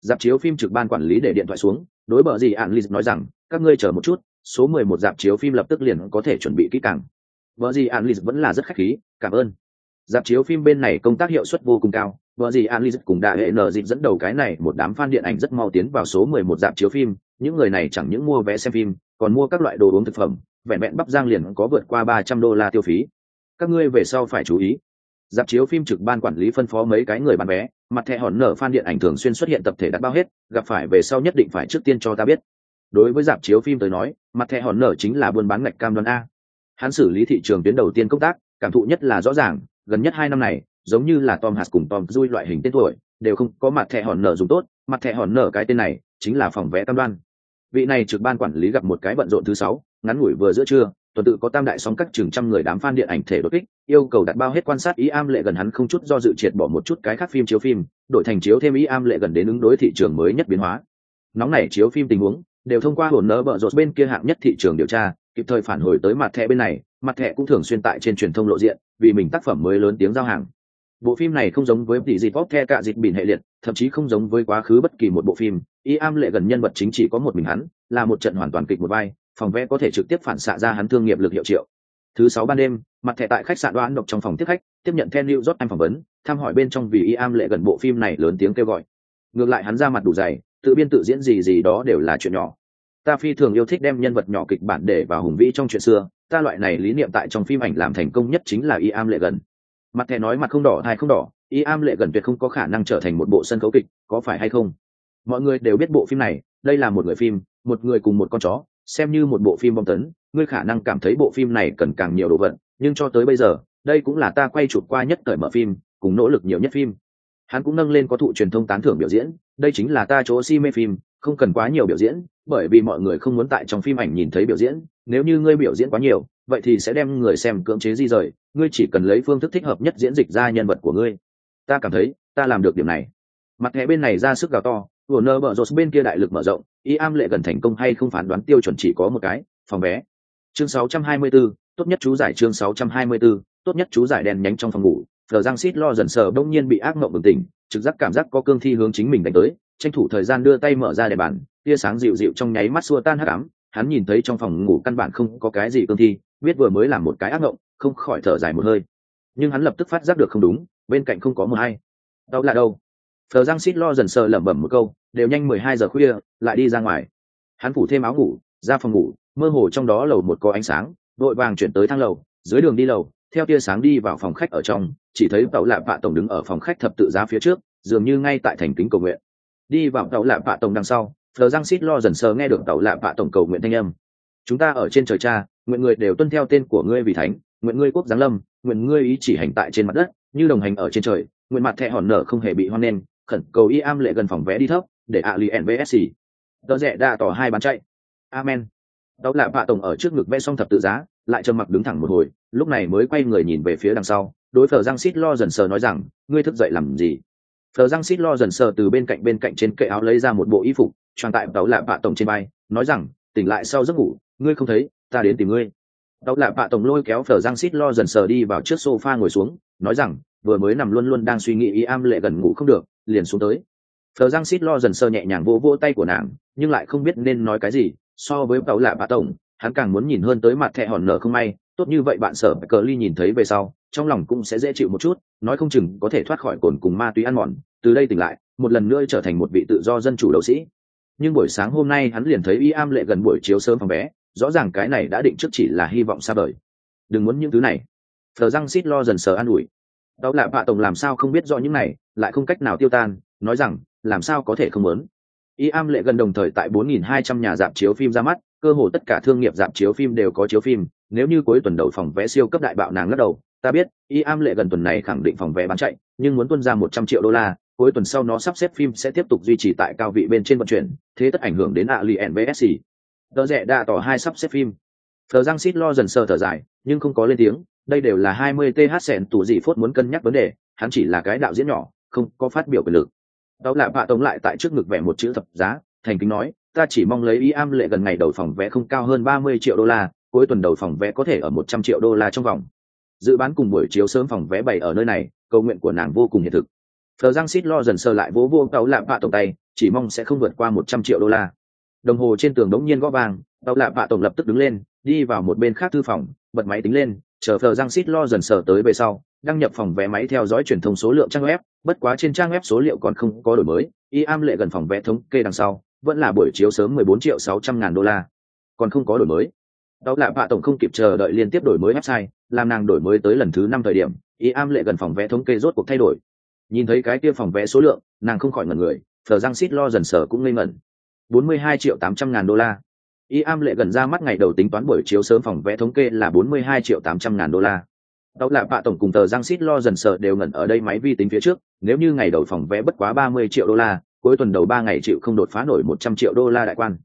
Dạp chiếu phim trực ban quản lý để điện thoại xuống, đối bờ gì ạn lì nói rằng, các ngươi chờ một chút, số mười một dạp chiếu phim lập tức liền có thể chuẩn bị kỹ càng. Vợ gì ạn lì vẫn là rất khách khí, cảm ơn. Dạp chiếu phim bên này công tác hiệu suất vô cùng cao vợ gì an cùng đại hệ nờ dịp dẫn đầu cái này, một đám fan điện ảnh rất mau tiến vào số mười một dạp chiếu phim, những người này chẳng những mua vé xem phim, còn mua các loại đồ uống thực phẩm, vẹn vẹn bắp giang liền có vượt qua ba trăm đô la tiêu phí. Các ngươi về sau phải chú ý dạp chiếu phim trực ban quản lý phân phó mấy cái người bán vé mặt thẻ hòn nở fan điện ảnh thường xuyên xuất hiện tập thể đặt bao hết, gặp phải về sau nhất định phải trước tiên cho ta biết. Đối với dạp chiếu phim tới nói, mặt thẻ hòn nở chính là buôn bán ngạch cam đoan a. Hắn xử lý thị trường tuyến đầu tiên công tác, cảm thụ nhất là rõ ràng, gần nhất hai năm này, giống như là tom hạt cùng tom dui loại hình tên tuổi, đều không có mặt thẻ hòn nở dùng tốt, mặt thẻ hòn nở cái tên này, chính là phòng vé cam đoan. Vị này trực ban quản lý gặp một cái bận rộn thứ sáu, ngắn ngủi vừa giữa trưa tuần tự có tam đại sóng các chừng trăm người đám fan điện ảnh thể đột kích, yêu cầu đặt bao hết quan sát ý am lệ gần hắn không chút do dự triệt bỏ một chút cái khác phim chiếu phim, đổi thành chiếu thêm ý am lệ gần đến ứng đối thị trường mới nhất biến hóa. Nóng này chiếu phim tình huống, đều thông qua hồn nỡ bợ rột bên kia hạng nhất thị trường điều tra, kịp thời phản hồi tới mặt thẻ bên này, mặt thẻ cũng thường xuyên tại trên truyền thông lộ diện, vì mình tác phẩm mới lớn tiếng giao hàng. Bộ phim này không giống với tỷ dịp pop the cả dịp bỉn hệ liệt, thậm chí không giống với quá khứ bất kỳ một bộ phim y am lệ gần nhân vật chính chỉ có một mình hắn, là một trận hoàn toàn kịch một vai phòng vẽ có thể trực tiếp phản xạ ra hắn thương nghiệp lực hiệu triệu. Thứ sáu ban đêm, mặt thẻ tại khách sạn đoán độc trong phòng tiếp khách, tiếp nhận then lưu anh phỏng vấn thăm hỏi bên trong vì y am lệ gần bộ phim này lớn tiếng kêu gọi. Ngược lại hắn ra mặt đủ dày, tự biên tự diễn gì gì đó đều là chuyện nhỏ. Ta phi thường yêu thích đem nhân vật nhỏ kịch bản để vào hùng vĩ trong chuyện xưa, ta loại này lý niệm tại trong phim ảnh làm thành công nhất chính là y am lệ gần. Mặt thẻ nói mặt không đỏ hay không đỏ, y am lệ gần tuyệt không có khả năng trở thành một bộ sân khấu kịch, có phải hay không? Mọi người đều biết bộ phim này, đây là một người phim, một người cùng một con chó xem như một bộ phim bom tấn, ngươi khả năng cảm thấy bộ phim này cần càng nhiều đồ vật, nhưng cho tới bây giờ, đây cũng là ta quay chụp qua nhất thời mở phim, cùng nỗ lực nhiều nhất phim. Hắn cũng nâng lên có thụ truyền thông tán thưởng biểu diễn, đây chính là ta chỗ si mê phim, không cần quá nhiều biểu diễn, bởi vì mọi người không muốn tại trong phim ảnh nhìn thấy biểu diễn, nếu như ngươi biểu diễn quá nhiều, vậy thì sẽ đem người xem cưỡng chế di rời, ngươi chỉ cần lấy phương thức thích hợp nhất diễn dịch ra nhân vật của ngươi. Ta cảm thấy, ta làm được điểm này. Mặt thẻ bên này ra sức gào to, vừa nơ bờ rột bên kia đại lực mở rộng y am lệ gần thành công hay không phán đoán tiêu chuẩn chỉ có một cái phòng vé. Chương 624, tốt nhất chú giải chương 624, tốt nhất chú giải đèn nhánh trong phòng ngủ. Thờ giang xít lo dần sờ đông nhiên bị ác mộng bừng tỉnh trực giác cảm giác có cương thi hướng chính mình đánh tới tranh thủ thời gian đưa tay mở ra để bàn tia sáng dịu dịu trong nháy mắt xua tan hắc ám. Hắn nhìn thấy trong phòng ngủ căn bản không có cái gì cương thi biết vừa mới làm một cái ác mộng không khỏi thở dài một hơi. Nhưng hắn lập tức phát giác được không đúng bên cạnh không có một hay. Đâu là đâu? Thờ giang xít lo dần sờ lẩm bẩm một câu đều nhanh mười hai giờ khuya, lại đi ra ngoài. Hắn phủ thêm áo ngủ, ra phòng ngủ, mơ hồ trong đó lầu một có ánh sáng vội vàng chuyển tới thang lầu, dưới đường đi lầu, theo tia sáng đi vào phòng khách ở trong, chỉ thấy tàu lạ vạ tổng đứng ở phòng khách thập tự giá phía trước, dường như ngay tại thành kính cầu nguyện. Đi vào tàu lạ vạ tổng đằng sau thờ giang xít lo dần sờ nghe được tàu lạ vạ tổng cầu nguyện thanh âm. Chúng ta ở trên trời cha, nguyện người đều tuân theo tên của ngươi vì thánh, nguyện ngươi quốc giáng lâm, nguyện ngươi ý chỉ hành tại trên mặt đất, như đồng hành ở trên trời, nguyện mặt thẹ hòn nở không hề bị hoan nên khẩn cầu y am lệ gần phòng vẽ đi thấp để ạ lì nvsc tờ rẽ đa tỏ hai bán chạy. Amen. Đó là vạ tổng ở trước ngực vẽ xong thập tự giá, lại trầm mặc đứng thẳng một hồi, lúc này mới quay người nhìn về phía đằng sau. Đối phở giang xít lo dần sờ nói rằng, ngươi thức dậy làm gì? Phở giang xít lo dần sờ từ bên cạnh bên cạnh trên kệ áo lấy ra một bộ y phục tròn tại đó lạ vạ tổng trên bay nói rằng, tỉnh lại sau giấc ngủ, ngươi không thấy, ta đến tìm ngươi. Đó lạ vạ tổng lôi kéo phở giang xít lo dần sờ đi vào trước sofa ngồi xuống, nói rằng, vừa mới nằm luôn luôn đang suy nghĩ ý am lệ gần ngủ không được, liền xuống tới phờ giang xít lo dần sờ nhẹ nhàng vỗ vỗ tay của nàng, nhưng lại không biết nên nói cái gì, so với cậu lạ bà tổng, hắn càng muốn nhìn hơn tới mặt thẹ hòn nở không may. Tốt như vậy bạn sở cờ ly nhìn thấy về sau, trong lòng cũng sẽ dễ chịu một chút, nói không chừng có thể thoát khỏi cồn cùng ma túy ăn mòn. Từ đây tỉnh lại, một lần nữa trở thành một vị tự do dân chủ đấu sĩ. Nhưng buổi sáng hôm nay hắn liền thấy y am lệ gần buổi chiếu sớm phòng bé rõ ràng cái này đã định trước chỉ là hy vọng xa vời. Đừng muốn những thứ này. Thờ răng xít lo dần sờ an ủi. Đó là bạ tổng làm sao không biết rõ những này, lại không cách nào tiêu tan, nói rằng làm sao có thể không muốn? Y am lệ gần đồng thời tại 4.200 nhà dạp chiếu phim ra mắt, cơ hồ tất cả thương nghiệp dạp chiếu phim đều có chiếu phim, nếu như cuối tuần đầu phòng vé siêu cấp đại bạo nàng lắc đầu, ta biết, y am lệ gần tuần này khẳng định phòng vé bán chạy, nhưng muốn tuân ra một trăm triệu đô la, cuối tuần sau nó sắp xếp phim sẽ tiếp tục duy trì tại cao vị bên trên vận chuyển, thế tất ảnh hưởng đến ạ lì nbsc tờ rẽ đã tỏ hai sắp xếp phim. Thờ giang xít lo dần sờ thở dài, nhưng không có lên tiếng, đây đều là hai mươi th sẹn tủ gì phốt muốn cân nhắc vấn đề, hắn chỉ là cái đạo diễn nhỏ, không có phát biểu quyền lực đó là bạ tống lại tại trước ngực vẽ một chữ thập giá, thành kính nói, ta chỉ mong lấy ý am lệ gần ngày đầu phòng vé không cao hơn ba mươi triệu đô la, cuối tuần đầu phòng vé có thể ở một trăm triệu đô la trong vòng. Dự bán cùng buổi chiếu sớm phòng vé bày ở nơi này, cầu nguyện của nàng vô cùng hiện thực. Thờ giang xít lo dần sơ lại vỗ vô tàu lạ bạ tổng tay, chỉ mong sẽ không vượt qua một trăm triệu đô la. Đồng hồ trên tường đống nhiên gõ vàng tàu lạ bạ tổng lập tức đứng lên, đi vào một bên khác thư phòng, bật máy tính lên, chờ thờ giang xít lo dần sờ tới về sau đăng nhập phòng vé máy theo dõi truyền thông số lượng trang web, bất quá trên trang web số liệu còn không có đổi mới y am lệ gần phòng vé thống kê đằng sau, vẫn là buổi chiếu sớm 14 triệu 600 ngàn đô la. Còn không có đổi mới. Đó là bạ tổng không kịp chờ đợi liên tiếp đổi mới website, làm nàng đổi mới tới lần thứ năm thời điểm y am lệ gần phòng vé thống kê rốt cuộc thay đổi. Nhìn thấy cái kia phòng vé số lượng, nàng không khỏi ngẩn người, thờ răng xít lo dần sở cũng ngây ngẩn. 42 triệu 800 ngàn đô la. Y am lệ gần ra mắt ngày đầu tính toán buổi chiếu sớm phòng vé thống kê là 42 triệu 800 ngàn đô la đó là bạ tổng cùng tờ giang xít lo dần sợ đều ngẩn ở đây máy vi tính phía trước, nếu như ngày đầu phòng vé bất quá 30 triệu đô la, cuối tuần đầu ba ngày chịu không đột phá nổi 100 triệu đô la đại quan.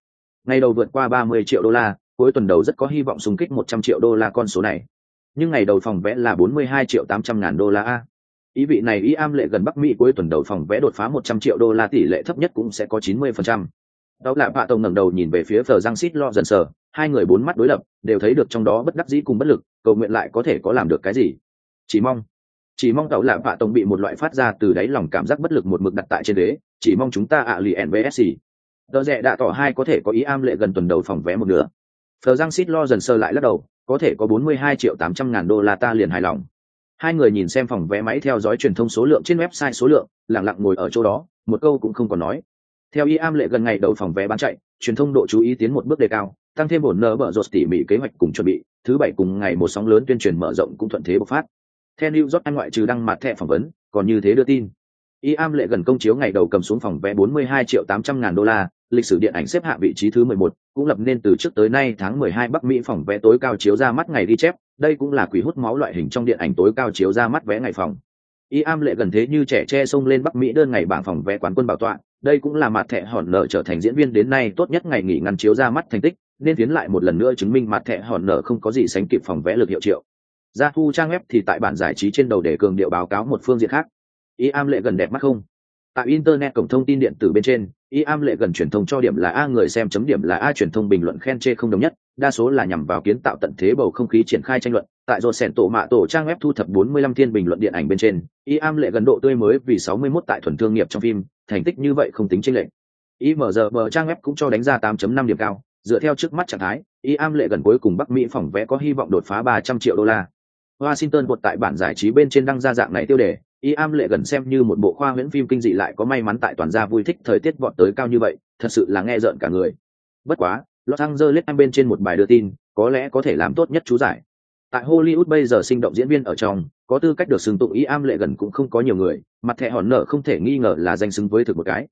Ngày đầu vượt qua 30 triệu đô la, cuối tuần đầu rất có hy vọng xung kích 100 triệu đô la con số này. Nhưng ngày đầu phòng vé là 42 triệu 800 ngàn đô la a. Ý vị này y am lệ gần bắc mỹ cuối tuần đầu phòng vé đột phá 100 triệu đô la tỷ lệ thấp nhất cũng sẽ có 90%. đó là bạ tổng ngẩng đầu nhìn về phía tờ giang xít lo dần sờ hai người bốn mắt đối lập, đều thấy được trong đó bất đắc dĩ cùng bất lực cầu nguyện lại có thể có làm được cái gì? Chỉ mong chỉ mong tàu lạ vạ tổng bị một loại phát ra từ đáy lòng cảm giác bất lực một mực đặt tại trên đế, chỉ mong chúng ta ạ lì nvsc tờ rẽ đã tỏ hai có thể có ý am lệ gần tuần đầu phòng vé một nửa. Phờ giang xít lo dần sơ lại lắc đầu, có thể có bốn mươi hai triệu tám trăm ngàn đô la ta liền hài lòng. Hai người nhìn xem phòng vé máy theo dõi truyền thông số lượng trên website số lượng lẳng lặng ngồi ở chỗ đó, một câu cũng không còn nói. Theo ý am lệ gần ngày đầu phòng vé bán chạy, truyền thông độ chú ý tiến một bước đề cao, tăng thêm bổn nở bở rột tỉ mỉ kế hoạch cùng chuẩn bị thứ bảy cùng ngày một sóng lớn tuyên truyền mở rộng cũng thuận thế bộc phát. Theo new york ngoại trừ đăng mặt thẻ phỏng vấn còn như thế đưa tin. Y am lệ gần công chiếu ngày đầu cầm xuống phòng vé 42 triệu 800 ngàn đô la lịch sử điện ảnh xếp hạng vị trí thứ 11, cũng lập nên từ trước tới nay tháng 12 bắc mỹ phòng vé tối cao chiếu ra mắt ngày đi chép đây cũng là quỷ hút máu loại hình trong điện ảnh tối cao chiếu ra mắt vé ngày phòng. Y am lệ gần thế như trẻ che xông lên bắc mỹ đơn ngày bảng phòng vé quán quân bảo tọa đây cũng là mặt thẻ hòn nợ trở thành diễn viên đến nay tốt nhất ngày nghỉ ngăn chiếu ra mắt thành tích nên tiến lại một lần nữa chứng minh mặt thẻ hòn nở không có gì sánh kịp phòng vẽ lực hiệu triệu. Gia thu trang web thì tại bản giải trí trên đầu để cường điệu báo cáo một phương diện khác. Y am lệ gần đẹp mắt không? Tại internet cổng thông tin điện tử bên trên y am lệ gần truyền thông cho điểm là a người xem chấm điểm là a truyền thông bình luận khen chê không đồng nhất, đa số là nhằm vào kiến tạo tận thế bầu không khí triển khai tranh luận. Tại rột sẻn tổ mạ tổ trang web thu thập 45 thiên bình luận điện ảnh bên trên y am lệ gần độ tươi mới vì 61 tại thuần thương nghiệp trong phim, thành tích như vậy không tính chênh lệch. Img trang web cũng cho đánh ra 8.5 điểm cao dựa theo trước mắt trạng thái, y am lệ gần cuối cùng bắc mỹ phòng vẽ có hy vọng đột phá 300 triệu đô la. Washington một tại bản giải trí bên trên đăng ra dạng này tiêu đề, y am lệ gần xem như một bộ khoa huyễn phim kinh dị lại có may mắn tại toàn gia vui thích thời tiết vọt tới cao như vậy, thật sự là nghe rợn cả người. Bất quá, los angeles em bên trên một bài đưa tin, có lẽ có thể làm tốt nhất chú giải. Tại hollywood bây giờ sinh động diễn viên ở trong, có tư cách được xưng tụng y am lệ gần cũng không có nhiều người, mặt thẻ hòn nợ không thể nghi ngờ là danh xứng với thực một cái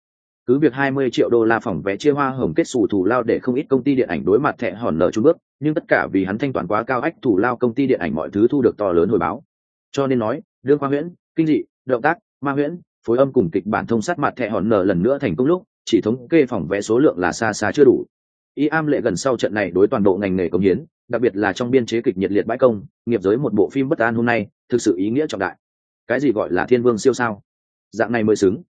cứ việc 20 triệu đô la phòng vé chia hoa hồng kết sủ thủ lao để không ít công ty điện ảnh đối mặt thẻ hòn nợ chung bước, nhưng tất cả vì hắn thanh toán quá cao ách thủ lao công ty điện ảnh mọi thứ thu được to lớn hồi báo. Cho nên nói, đương khoa huyễn, kinh dị, động tác, ma huyễn, phối âm cùng kịch bản thông sát mặt thẻ hòn nợ lần nữa thành công lúc, chỉ thống kê phòng vé số lượng là xa xa chưa đủ. Y am lệ gần sau trận này đối toàn bộ ngành nghề công hiến, đặc biệt là trong biên chế kịch nhiệt liệt bãi công, nghiệp giới một bộ phim bất an hôm nay, thực sự ý nghĩa trọng đại. Cái gì gọi là thiên vương siêu sao? Dạng này mới xứng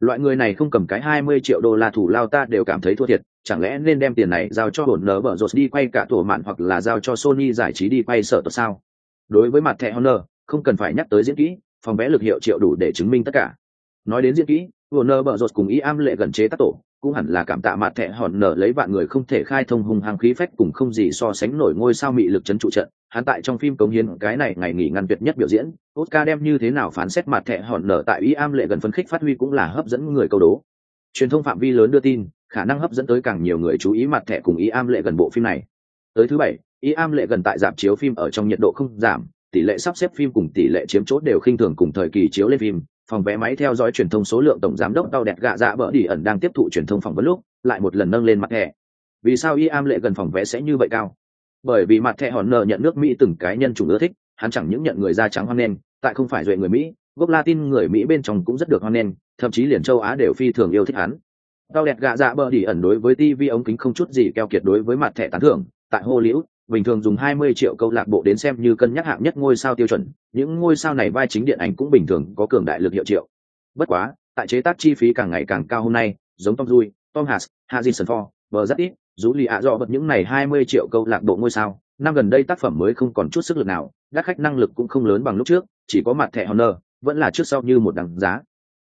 loại người này không cầm cái hai mươi triệu đô la thủ lao ta đều cảm thấy thua thiệt, chẳng lẽ nên đem tiền này giao cho hồn nở bở rột đi quay cả tổ mạn hoặc là giao cho sony giải trí đi quay sở tổ sao? Đối với mặt thẻ honor, không cần phải nhắc tới diễn kỹ, phòng vẽ lực hiệu triệu đủ để chứng minh tất cả. Nói đến diễn kỹ Warner bở rột cùng ý am lệ gần chế tác tổ cũng hẳn là cảm tạ mặt thẻ hòn nở lấy vạn người không thể khai thông hung hăng khí phách cùng không gì so sánh nổi ngôi sao mị lực chấn trụ trận. Hắn tại trong phim cống hiến cái này ngày nghỉ ngăn tuyệt nhất biểu diễn. Oscar đem như thế nào phán xét mặt thẻ hòn nở tại ý am lệ gần phân khích phát huy cũng là hấp dẫn người câu đố. Truyền thông phạm vi lớn đưa tin, khả năng hấp dẫn tới càng nhiều người chú ý mặt thẻ cùng ý am lệ gần bộ phim này. Tới thứ bảy ý am lệ gần tại dạp chiếu phim ở trong nhiệt độ không giảm, tỷ lệ sắp xếp phim cùng tỷ lệ chiếm chốt đều khinh thường cùng thời kỳ chiếu lên phim phòng vé máy theo dõi truyền thông số lượng tổng giám đốc tàu đẹp gạ dạ bỡ đi ẩn đang tiếp thụ truyền thông phỏng vấn lúc, lại một lần nâng lên mặt thẻ. Vì sao y am lệ gần phòng vé sẽ như vậy cao? Bởi vì mặt thẻ hòn nợ nhận nước mỹ từng cái nhân chủng ưa thích, hắn chẳng những nhận người da trắng hoan nghênh, tại không phải duệ người mỹ, gốc latin người mỹ bên trong cũng rất được hoan nghênh, thậm chí liền châu á đều phi thường yêu thích hắn. Tàu đẹp gạ dạ bỡ đi ẩn đối với tv ống kính không chút gì keo kiệt đối với mặt thẻ tán thưởng, tại hollywood bình thường dùng 20 triệu câu lạc bộ đến xem như cân nhắc hạng nhất ngôi sao tiêu chuẩn, những ngôi sao này vai chính điện ảnh cũng bình thường có cường đại lực hiệu triệu. Bất quá, tại chế tác chi phí càng ngày càng cao hôm nay, giống Tom rui Tom Hanks, Harrison Ford, bờ rất ít, dù lì ạ dọ bật những này 20 triệu câu lạc bộ ngôi sao, năm gần đây tác phẩm mới không còn chút sức lực nào, đắt khách năng lực cũng không lớn bằng lúc trước, chỉ có mặt thẻ Honor, vẫn là trước sau như một đẳng giá.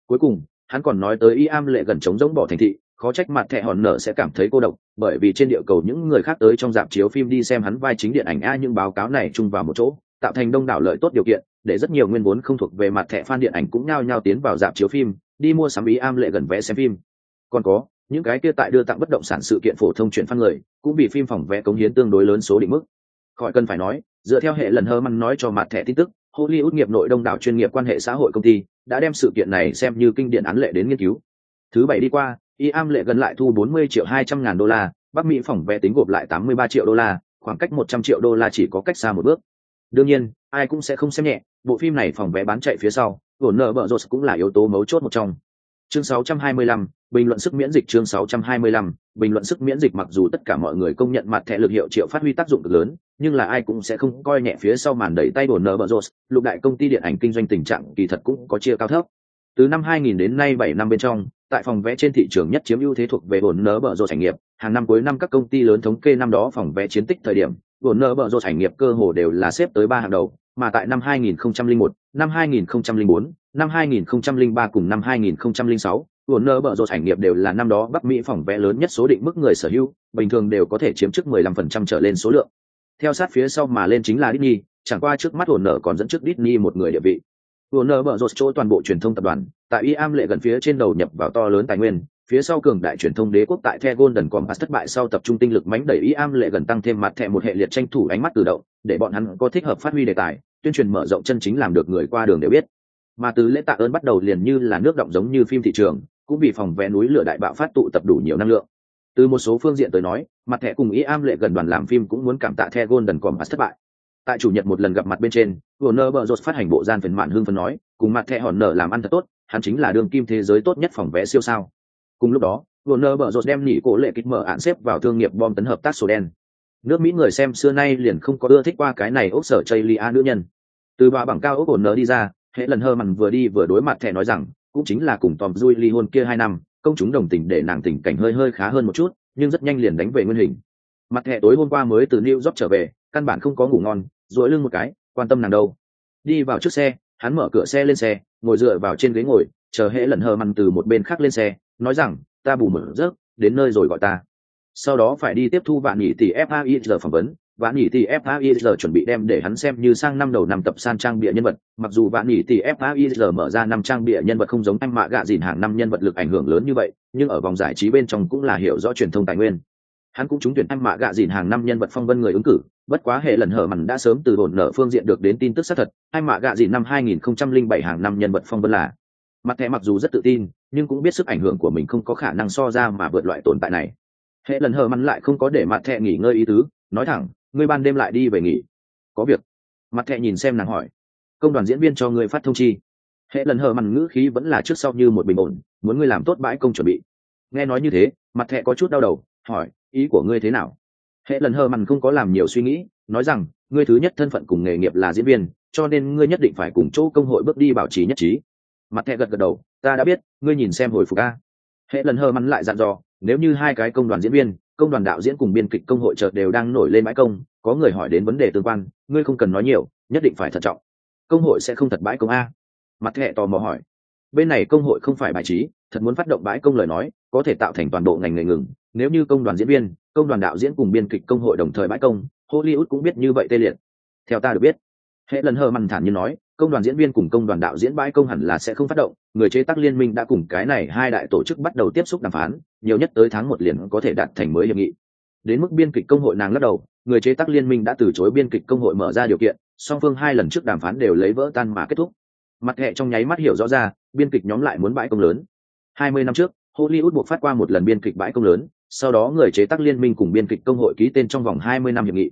Cuối cùng, hắn còn nói tới Iam lệ gần chống giống bỏ thành thị, khó trách mặt thẻ hòn nở sẽ cảm thấy cô độc, bởi vì trên địa cầu những người khác tới trong dạp chiếu phim đi xem hắn vai chính điện ảnh a những báo cáo này chung vào một chỗ, tạo thành đông đảo lợi tốt điều kiện, để rất nhiều nguyên vốn không thuộc về mặt thẻ fan điện ảnh cũng nhao nhao tiến vào dạp chiếu phim, đi mua sắm ý am lệ gần vé xem phim. Còn có, những cái kia tại đưa tặng bất động sản sự kiện phổ thông chuyển phát người, cũng bị phim phòng vé cống hiến tương đối lớn số định mức. Khỏi cần phải nói, dựa theo hệ lần hơ măn nói cho mặt thẻ tin tức, hollywood nghiệp nội đông đảo chuyên nghiệp quan hệ xã hội công ty, đã đem sự kiện này xem như kinh điển án lệ đến nghiên cứu. Thứ bảy đi qua y am lệ gần lại thu 40 triệu 200 ngàn đô la bắc mỹ phòng vé tính gộp lại 83 triệu đô la khoảng cách 100 triệu đô la chỉ có cách xa một bước. Đương nhiên ai cũng sẽ không xem nhẹ bộ phim này phòng vé bán chạy phía sau gồn nợ bợ rột cũng là yếu tố mấu chốt một trong. Chương 625, bình luận sức miễn dịch chương 625, bình luận sức miễn dịch mặc dù tất cả mọi người công nhận mặt thẻ lực hiệu triệu phát huy tác dụng cực lớn nhưng là ai cũng sẽ không coi nhẹ phía sau màn đẩy tay của nợ bợ rột lục đại công ty điện ảnh kinh doanh tình trạng kỳ thật cũng có chia cao thấp. Từ năm 2000 đến nay 7 năm bên trong tại phòng vé trên thị trường nhất chiếm ưu thế thuộc về bổn nợ bở rột trải nghiệp hàng năm cuối năm các công ty lớn thống kê năm đó phòng vé chiến tích thời điểm bổn nợ bở rột trải nghiệp cơ hồ đều là xếp tới ba hàng đầu mà tại năm 2001, năm 2004, năm 2003 cùng năm 2006, Warner Bros. ảnh nghiệp đều là năm đó Bắc Mỹ phòng vé lớn nhất số định mức người sở hữu, bình thường đều có thể chiếm trước 15% trở lên số lượng. Theo sát phía sau mà lên chính là Disney, chẳng qua trước mắt Warner còn dẫn trước Disney một người địa vị. Warner Bros. chỗ toàn bộ truyền thông tập đoàn, tại IAM lệ gần phía trên đầu nhập vào to lớn tài nguyên, phía sau cường đại truyền thông đế quốc tại The Golden Compass thất bại sau tập trung tinh lực mánh đẩy IAM lệ gần tăng thêm mặt thẻ một hệ liệt tranh thủ ánh mắt tự động, để bọn hắn có thích hợp phát huy đề tài, tuyên truyền mở rộng chân chính làm được người qua đường đều biết mà từ lễ tạ ơn bắt đầu liền như là nước động giống như phim thị trường cũng vì phòng vé núi lửa đại bạo phát tụ tập đủ nhiều năng lượng từ một số phương diện tới nói mặt thẻ cùng Y am lệ gần đoàn làm phim cũng muốn cảm tạ the golden compass thất bại tại chủ nhật một lần gặp mặt bên trên, warner rột phát hành bộ gian phần mạn hương phân nói, cùng mặt thẻ hòn nở làm ăn thật tốt, hắn chính là đường kim thế giới tốt nhất phòng vé siêu sao. Cùng lúc đó, warner rột đem nỉ cổ lệ kích mở án xếp vào thương nghiệp bom tấn hợp tác sổ đen. Nước mỹ người xem xưa nay liền không có ưa thích qua cái này ốc sở chây lia nữ nhân. Từ bà bằng cao ốc ổn nở đi ra, hệ lần hơ mặn vừa đi vừa đối mặt thẻ nói rằng, cũng chính là cùng tòm dui ly hôn kia hai năm, công chúng đồng tình để nàng tình cảnh hơi hơi khá hơn một chút, nhưng rất nhanh liền đánh về nguyên hình. Mặt thẻ tối hôm qua mới từ new york trở về, căn bản không có ngủ ngon dội lưng một cái, quan tâm nàng đâu. Đi vào trước xe, hắn mở cửa xe lên xe, ngồi dựa vào trên ghế ngồi, chờ hệ lần hờ mằn từ một bên khác lên xe, nói rằng, ta bù mở rớt, đến nơi rồi gọi ta. Sau đó phải đi tiếp thu vạn nhị tỷ fai giờ phỏng vấn. Vạn nhị tỷ fai giờ chuẩn bị đem để hắn xem như sang năm đầu năm tập san trang bịa nhân vật. Mặc dù vạn nhị tỷ fai mở ra năm trang bịa nhân vật không giống anh mạ gạ dìn hàng năm nhân vật lực ảnh hưởng lớn như vậy, nhưng ở vòng giải trí bên trong cũng là hiểu rõ truyền thông tài nguyên hắn cũng trúng tuyển anh mạ gạ dìn hàng năm nhân vật phong vân người ứng cử, bất quá hệ lần hở mằn đã sớm từ bổn nợ phương diện được đến tin tức xác thật anh mạ gạ dìn năm 2007 hàng năm nhân vật phong vân là. Mặt thẻ mặc dù rất tự tin, nhưng cũng biết sức ảnh hưởng của mình không có khả năng so ra mà vượt loại tồn tại này. Hệ lần hở mặn lại không có để mặt thẹ nghỉ ngơi ý tứ, nói thẳng, ngươi ban đêm lại đi về nghỉ. Có việc. Mặt thẹ nhìn xem nàng hỏi. Công đoàn diễn viên cho ngươi phát thông chi. Hệ lần hở mặn ngữ khí vẫn là trước sau như một bình ổn, muốn ngươi làm tốt bãi công chuẩn bị. Nghe nói như thế, mặt thẹ có chút đau đầu, hỏi ý của ngươi thế nào? Hệ lần hờ mặn không có làm nhiều suy nghĩ, nói rằng, ngươi thứ nhất thân phận cùng nghề nghiệp là diễn viên, cho nên ngươi nhất định phải cùng chỗ công hội bước đi bảo trì nhất trí. Mặt thẹ gật gật đầu, ta đã biết, ngươi nhìn xem hồi phục a. Hệ lần hờ mặn lại dặn dò, nếu như hai cái công đoàn diễn viên, công đoàn đạo diễn cùng biên kịch công hội chợt đều đang nổi lên bãi công, có người hỏi đến vấn đề tương quan, ngươi không cần nói nhiều, nhất định phải thận trọng. Công hội sẽ không thật bãi công a. Mặt thẹ tò mò hỏi. Bên này công hội không phải bài trí, thật muốn phát động bãi công lời nói có thể tạo thành toàn bộ ngành nghề ngừng. Nếu như công đoàn diễn viên, công đoàn đạo diễn cùng biên kịch công hội đồng thời bãi công, hollywood cũng biết như vậy tê liệt. Theo ta được biết, hệ lần hờ mằn thản như nói, công đoàn diễn viên cùng công đoàn đạo diễn bãi công hẳn là sẽ không phát động, người chế tác liên minh đã cùng cái này hai đại tổ chức bắt đầu tiếp xúc đàm phán, nhiều nhất tới tháng một liền có thể đạt thành mới hiệp nghị. Đến mức biên kịch công hội nàng lắc đầu, người chế tác liên minh đã từ chối biên kịch công hội mở ra điều kiện, song phương hai lần trước đàm phán đều lấy vỡ tan mà kết thúc. Mặt hệ trong nháy mắt hiểu rõ ra, biên kịch nhóm lại muốn bãi công lớn. Hai mươi năm trước hollywood buộc phát qua một lần biên kịch bãi công lớn, sau đó người chế tác liên minh cùng biên kịch công hội ký tên trong vòng hai mươi năm hiệp nghị.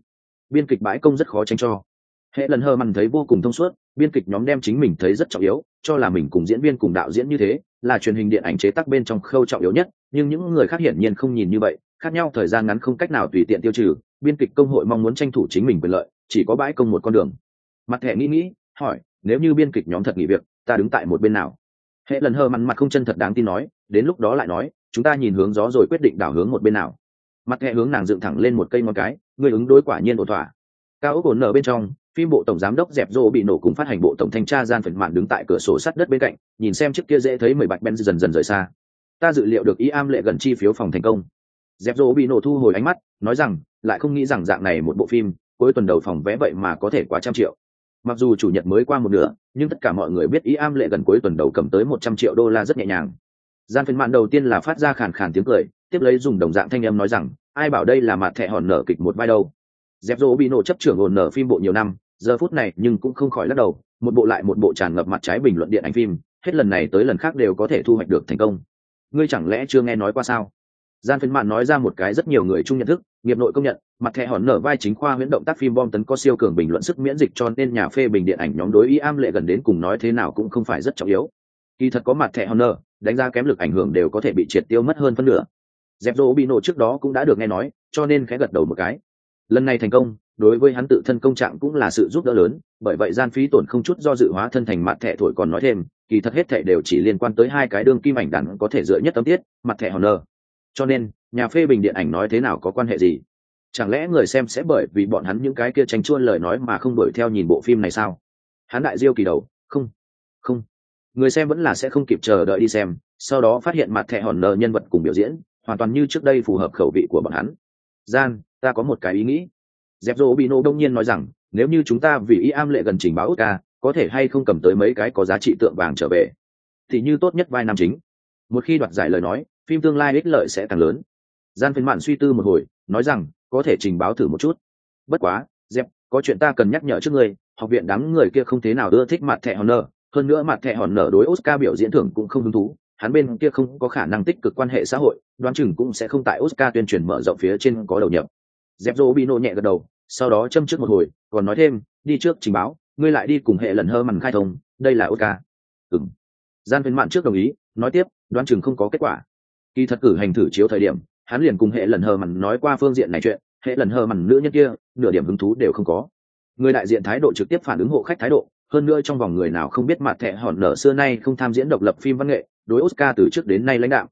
Biên kịch bãi công rất khó tranh cho. Hệ lần hờ mằn thấy vô cùng thông suốt, biên kịch nhóm đem chính mình thấy rất trọng yếu, cho là mình cùng diễn viên cùng đạo diễn như thế, là truyền hình điện ảnh chế tác bên trong khâu trọng yếu nhất, nhưng những người khác hiển nhiên không nhìn như vậy, khác nhau thời gian ngắn không cách nào tùy tiện tiêu trừ, biên kịch công hội mong muốn tranh thủ chính mình quyền lợi, chỉ có bãi công một con đường. Mặt thẻ nghĩ nghĩ, hỏi, nếu như biên kịch nhóm thật nghỉ việc, ta đứng tại một bên nào? Hệ lần hờ mặn mặt không chân thật đáng tin nói, đến lúc đó lại nói, chúng ta nhìn hướng gió rồi quyết định đảo hướng một bên nào. Mặt hệ hướng nàng dựng thẳng lên một cây ngón cái, người ứng đối quả nhiên ổn thỏa. Cao ốc ổn nở bên trong, phim bộ tổng giám đốc dẹp rô bị nổ cùng phát hành bộ tổng thanh tra gian phần mạn đứng tại cửa sổ sắt đất bên cạnh, nhìn xem chiếc kia dễ thấy mười bạch ben dần dần rời xa. Ta dự liệu được ý am lệ gần chi phiếu phòng thành công. Dẹp rô bị nổ thu hồi ánh mắt, nói rằng, lại không nghĩ rằng dạng này một bộ phim, cuối tuần đầu phòng vé vậy mà có thể quá trăm triệu mặc dù chủ nhật mới qua một nửa, nhưng tất cả mọi người biết ý am lệ gần cuối tuần đầu cầm tới một trăm triệu đô la rất nhẹ nhàng. Gian phiên mạn đầu tiên là phát ra khàn khàn tiếng cười, tiếp lấy dùng đồng dạng thanh em nói rằng, ai bảo đây là mặt thẻ hòn nở kịch một vai đâu? Dẹp dỗ bị nổ chấp trưởng hồn nở phim bộ nhiều năm, giờ phút này nhưng cũng không khỏi lắc đầu, một bộ lại một bộ tràn ngập mặt trái bình luận điện ảnh phim, hết lần này tới lần khác đều có thể thu hoạch được thành công. Ngươi chẳng lẽ chưa nghe nói qua sao? Gian phiên mạn nói ra một cái rất nhiều người chung nhận thức, nghiệp nội công nhận, mặt thẻ hòn nở vai chính khoa huyễn động tác phim bom tấn có siêu cường bình luận sức miễn dịch cho nên nhà phê bình điện ảnh nhóm đối ý am lệ gần đến cùng nói thế nào cũng không phải rất trọng yếu. Kỳ thật có mặt thẻ hòn nở, đánh giá kém lực ảnh hưởng đều có thể bị triệt tiêu mất hơn phân nửa. Dẹp dỗ bị nổ trước đó cũng đã được nghe nói, cho nên khẽ gật đầu một cái. Lần này thành công, đối với hắn tự thân công trạng cũng là sự giúp đỡ lớn, bởi vậy gian phí tổn không chút do dự hóa thân thành mặt thẻ thổi còn nói thêm, kỳ thật hết thẻ đều chỉ liên quan tới hai cái đương kim ảnh đẳng có thể dựa nhất tâm tiết, mặt thẻ nở cho nên, nhà phê bình điện ảnh nói thế nào có quan hệ gì? Chẳng lẽ người xem sẽ bởi vì bọn hắn những cái kia tranh chuôn lời nói mà không đuổi theo nhìn bộ phim này sao? Hắn đại diêu kỳ đầu, không không. Người xem vẫn là sẽ không kịp chờ đợi đi xem, sau đó phát hiện mặt thẻ hòn nợ nhân vật cùng biểu diễn, hoàn toàn như trước đây phù hợp khẩu vị của bọn hắn. Gian, ta có một cái ý nghĩ. Dẹp dỗ bị nô đông nhiên nói rằng, nếu như chúng ta vì ý am lệ gần trình báo ca, có thể hay không cầm tới mấy cái có giá trị tượng vàng trở về? Thì như tốt nhất vai nam chính. Một khi đoạt giải lời nói phim tương lai ích lợi sẽ càng lớn. Gian phiên mạn suy tư một hồi, nói rằng, có thể trình báo thử một chút. Bất quá dẹp có chuyện ta cần nhắc nhở trước ngươi, học viện đám người kia không thế nào ưa thích mặt thẻ hòn nở hơn nữa mặt thẻ hòn nở đối oscar biểu diễn thưởng cũng không hứng thú. Hắn bên kia không có khả năng tích cực quan hệ xã hội, đoán chừng cũng sẽ không tại oscar tuyên truyền mở rộng phía trên có đầu nhập. Dẹp dỗ bị nộ nhẹ gật đầu, sau đó châm trước một hồi, còn nói thêm, đi trước trình báo, ngươi lại đi cùng hệ lần hơ mằn khai thông, đây là oscar. Ừng gian phiên mạn trước đồng ý, nói tiếp, đoán chừng không có kết quả kỳ thật cử hành thử chiếu thời điểm, hắn liền cùng hệ lần hờ mằn nói qua phương diện này chuyện, hệ lần hờ mằn nữ nhân kia, nửa điểm hứng thú đều không có. Người đại diện thái độ trực tiếp phản ứng hộ khách thái độ, hơn nữa trong vòng người nào không biết mặt thẻ hòn nở xưa nay không tham diễn độc lập phim văn nghệ, đối oscar từ trước đến nay lãnh đạo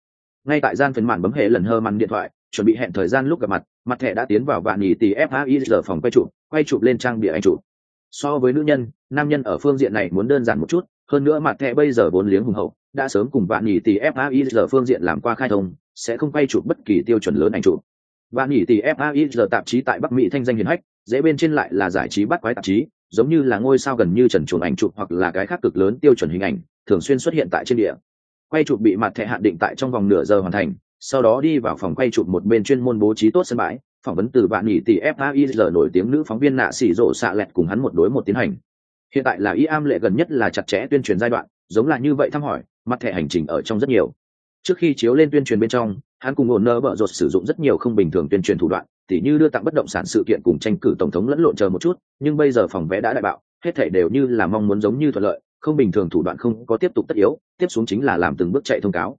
ngay tại gian phiến màn bấm hệ lần hơ mằn điện thoại, chuẩn bị hẹn thời gian lúc gặp mặt mặt thẻ đã tiến vào vạn nhì tì fhi giờ phòng quay chụp quay chụp lên trang bìa anh chụp. So với nữ nhân, nam nhân ở phương diện này muốn đơn giản một chút, hơn nữa mặt thẻ bây giờ vốn liếng hùng hậu đã sớm cùng vạn nhỉ tỷ FAIZ phương diện làm qua khai thông, sẽ không quay chụp bất kỳ tiêu chuẩn lớn ảnh chụp. Vạn nhỉ tỷ FAIZ tạp chí tại bắc mỹ thanh danh hiển hách, dễ bên trên lại là giải trí bắt quái tạp chí, giống như là ngôi sao gần như trần chuồng ảnh chụp hoặc là cái khác cực lớn tiêu chuẩn hình ảnh, thường xuyên xuất hiện tại trên địa. Quay chụp bị mặt thẻ hạn định tại trong vòng nửa giờ hoàn thành, sau đó đi vào phòng quay chụp một bên chuyên môn bố trí tốt sân bãi, phỏng vấn từ bạn nhỉ tỷ FAIZ nổi tiếng nữ phóng viên nạ xỉ rộ xạ lẹt cùng hắn một đối một tiến hành. Hiện tại là y am lệ gần nhất là chặt chẽ tuyên truyền giai đoạn, giống là như vậy thăm hỏi mặt thẻ hành trình ở trong rất nhiều. Trước khi chiếu lên tuyên truyền bên trong, hắn cùng ổn nơ bợ rột sử dụng rất nhiều không bình thường tuyên truyền thủ đoạn, tỉ như đưa tặng bất động sản sự kiện cùng tranh cử tổng thống lẫn lộn chờ một chút, nhưng bây giờ phòng vé đã đại bạo, hết thể đều như là mong muốn giống như thuận lợi, không bình thường thủ đoạn không có tiếp tục tất yếu, tiếp xuống chính là làm từng bước chạy thông cáo.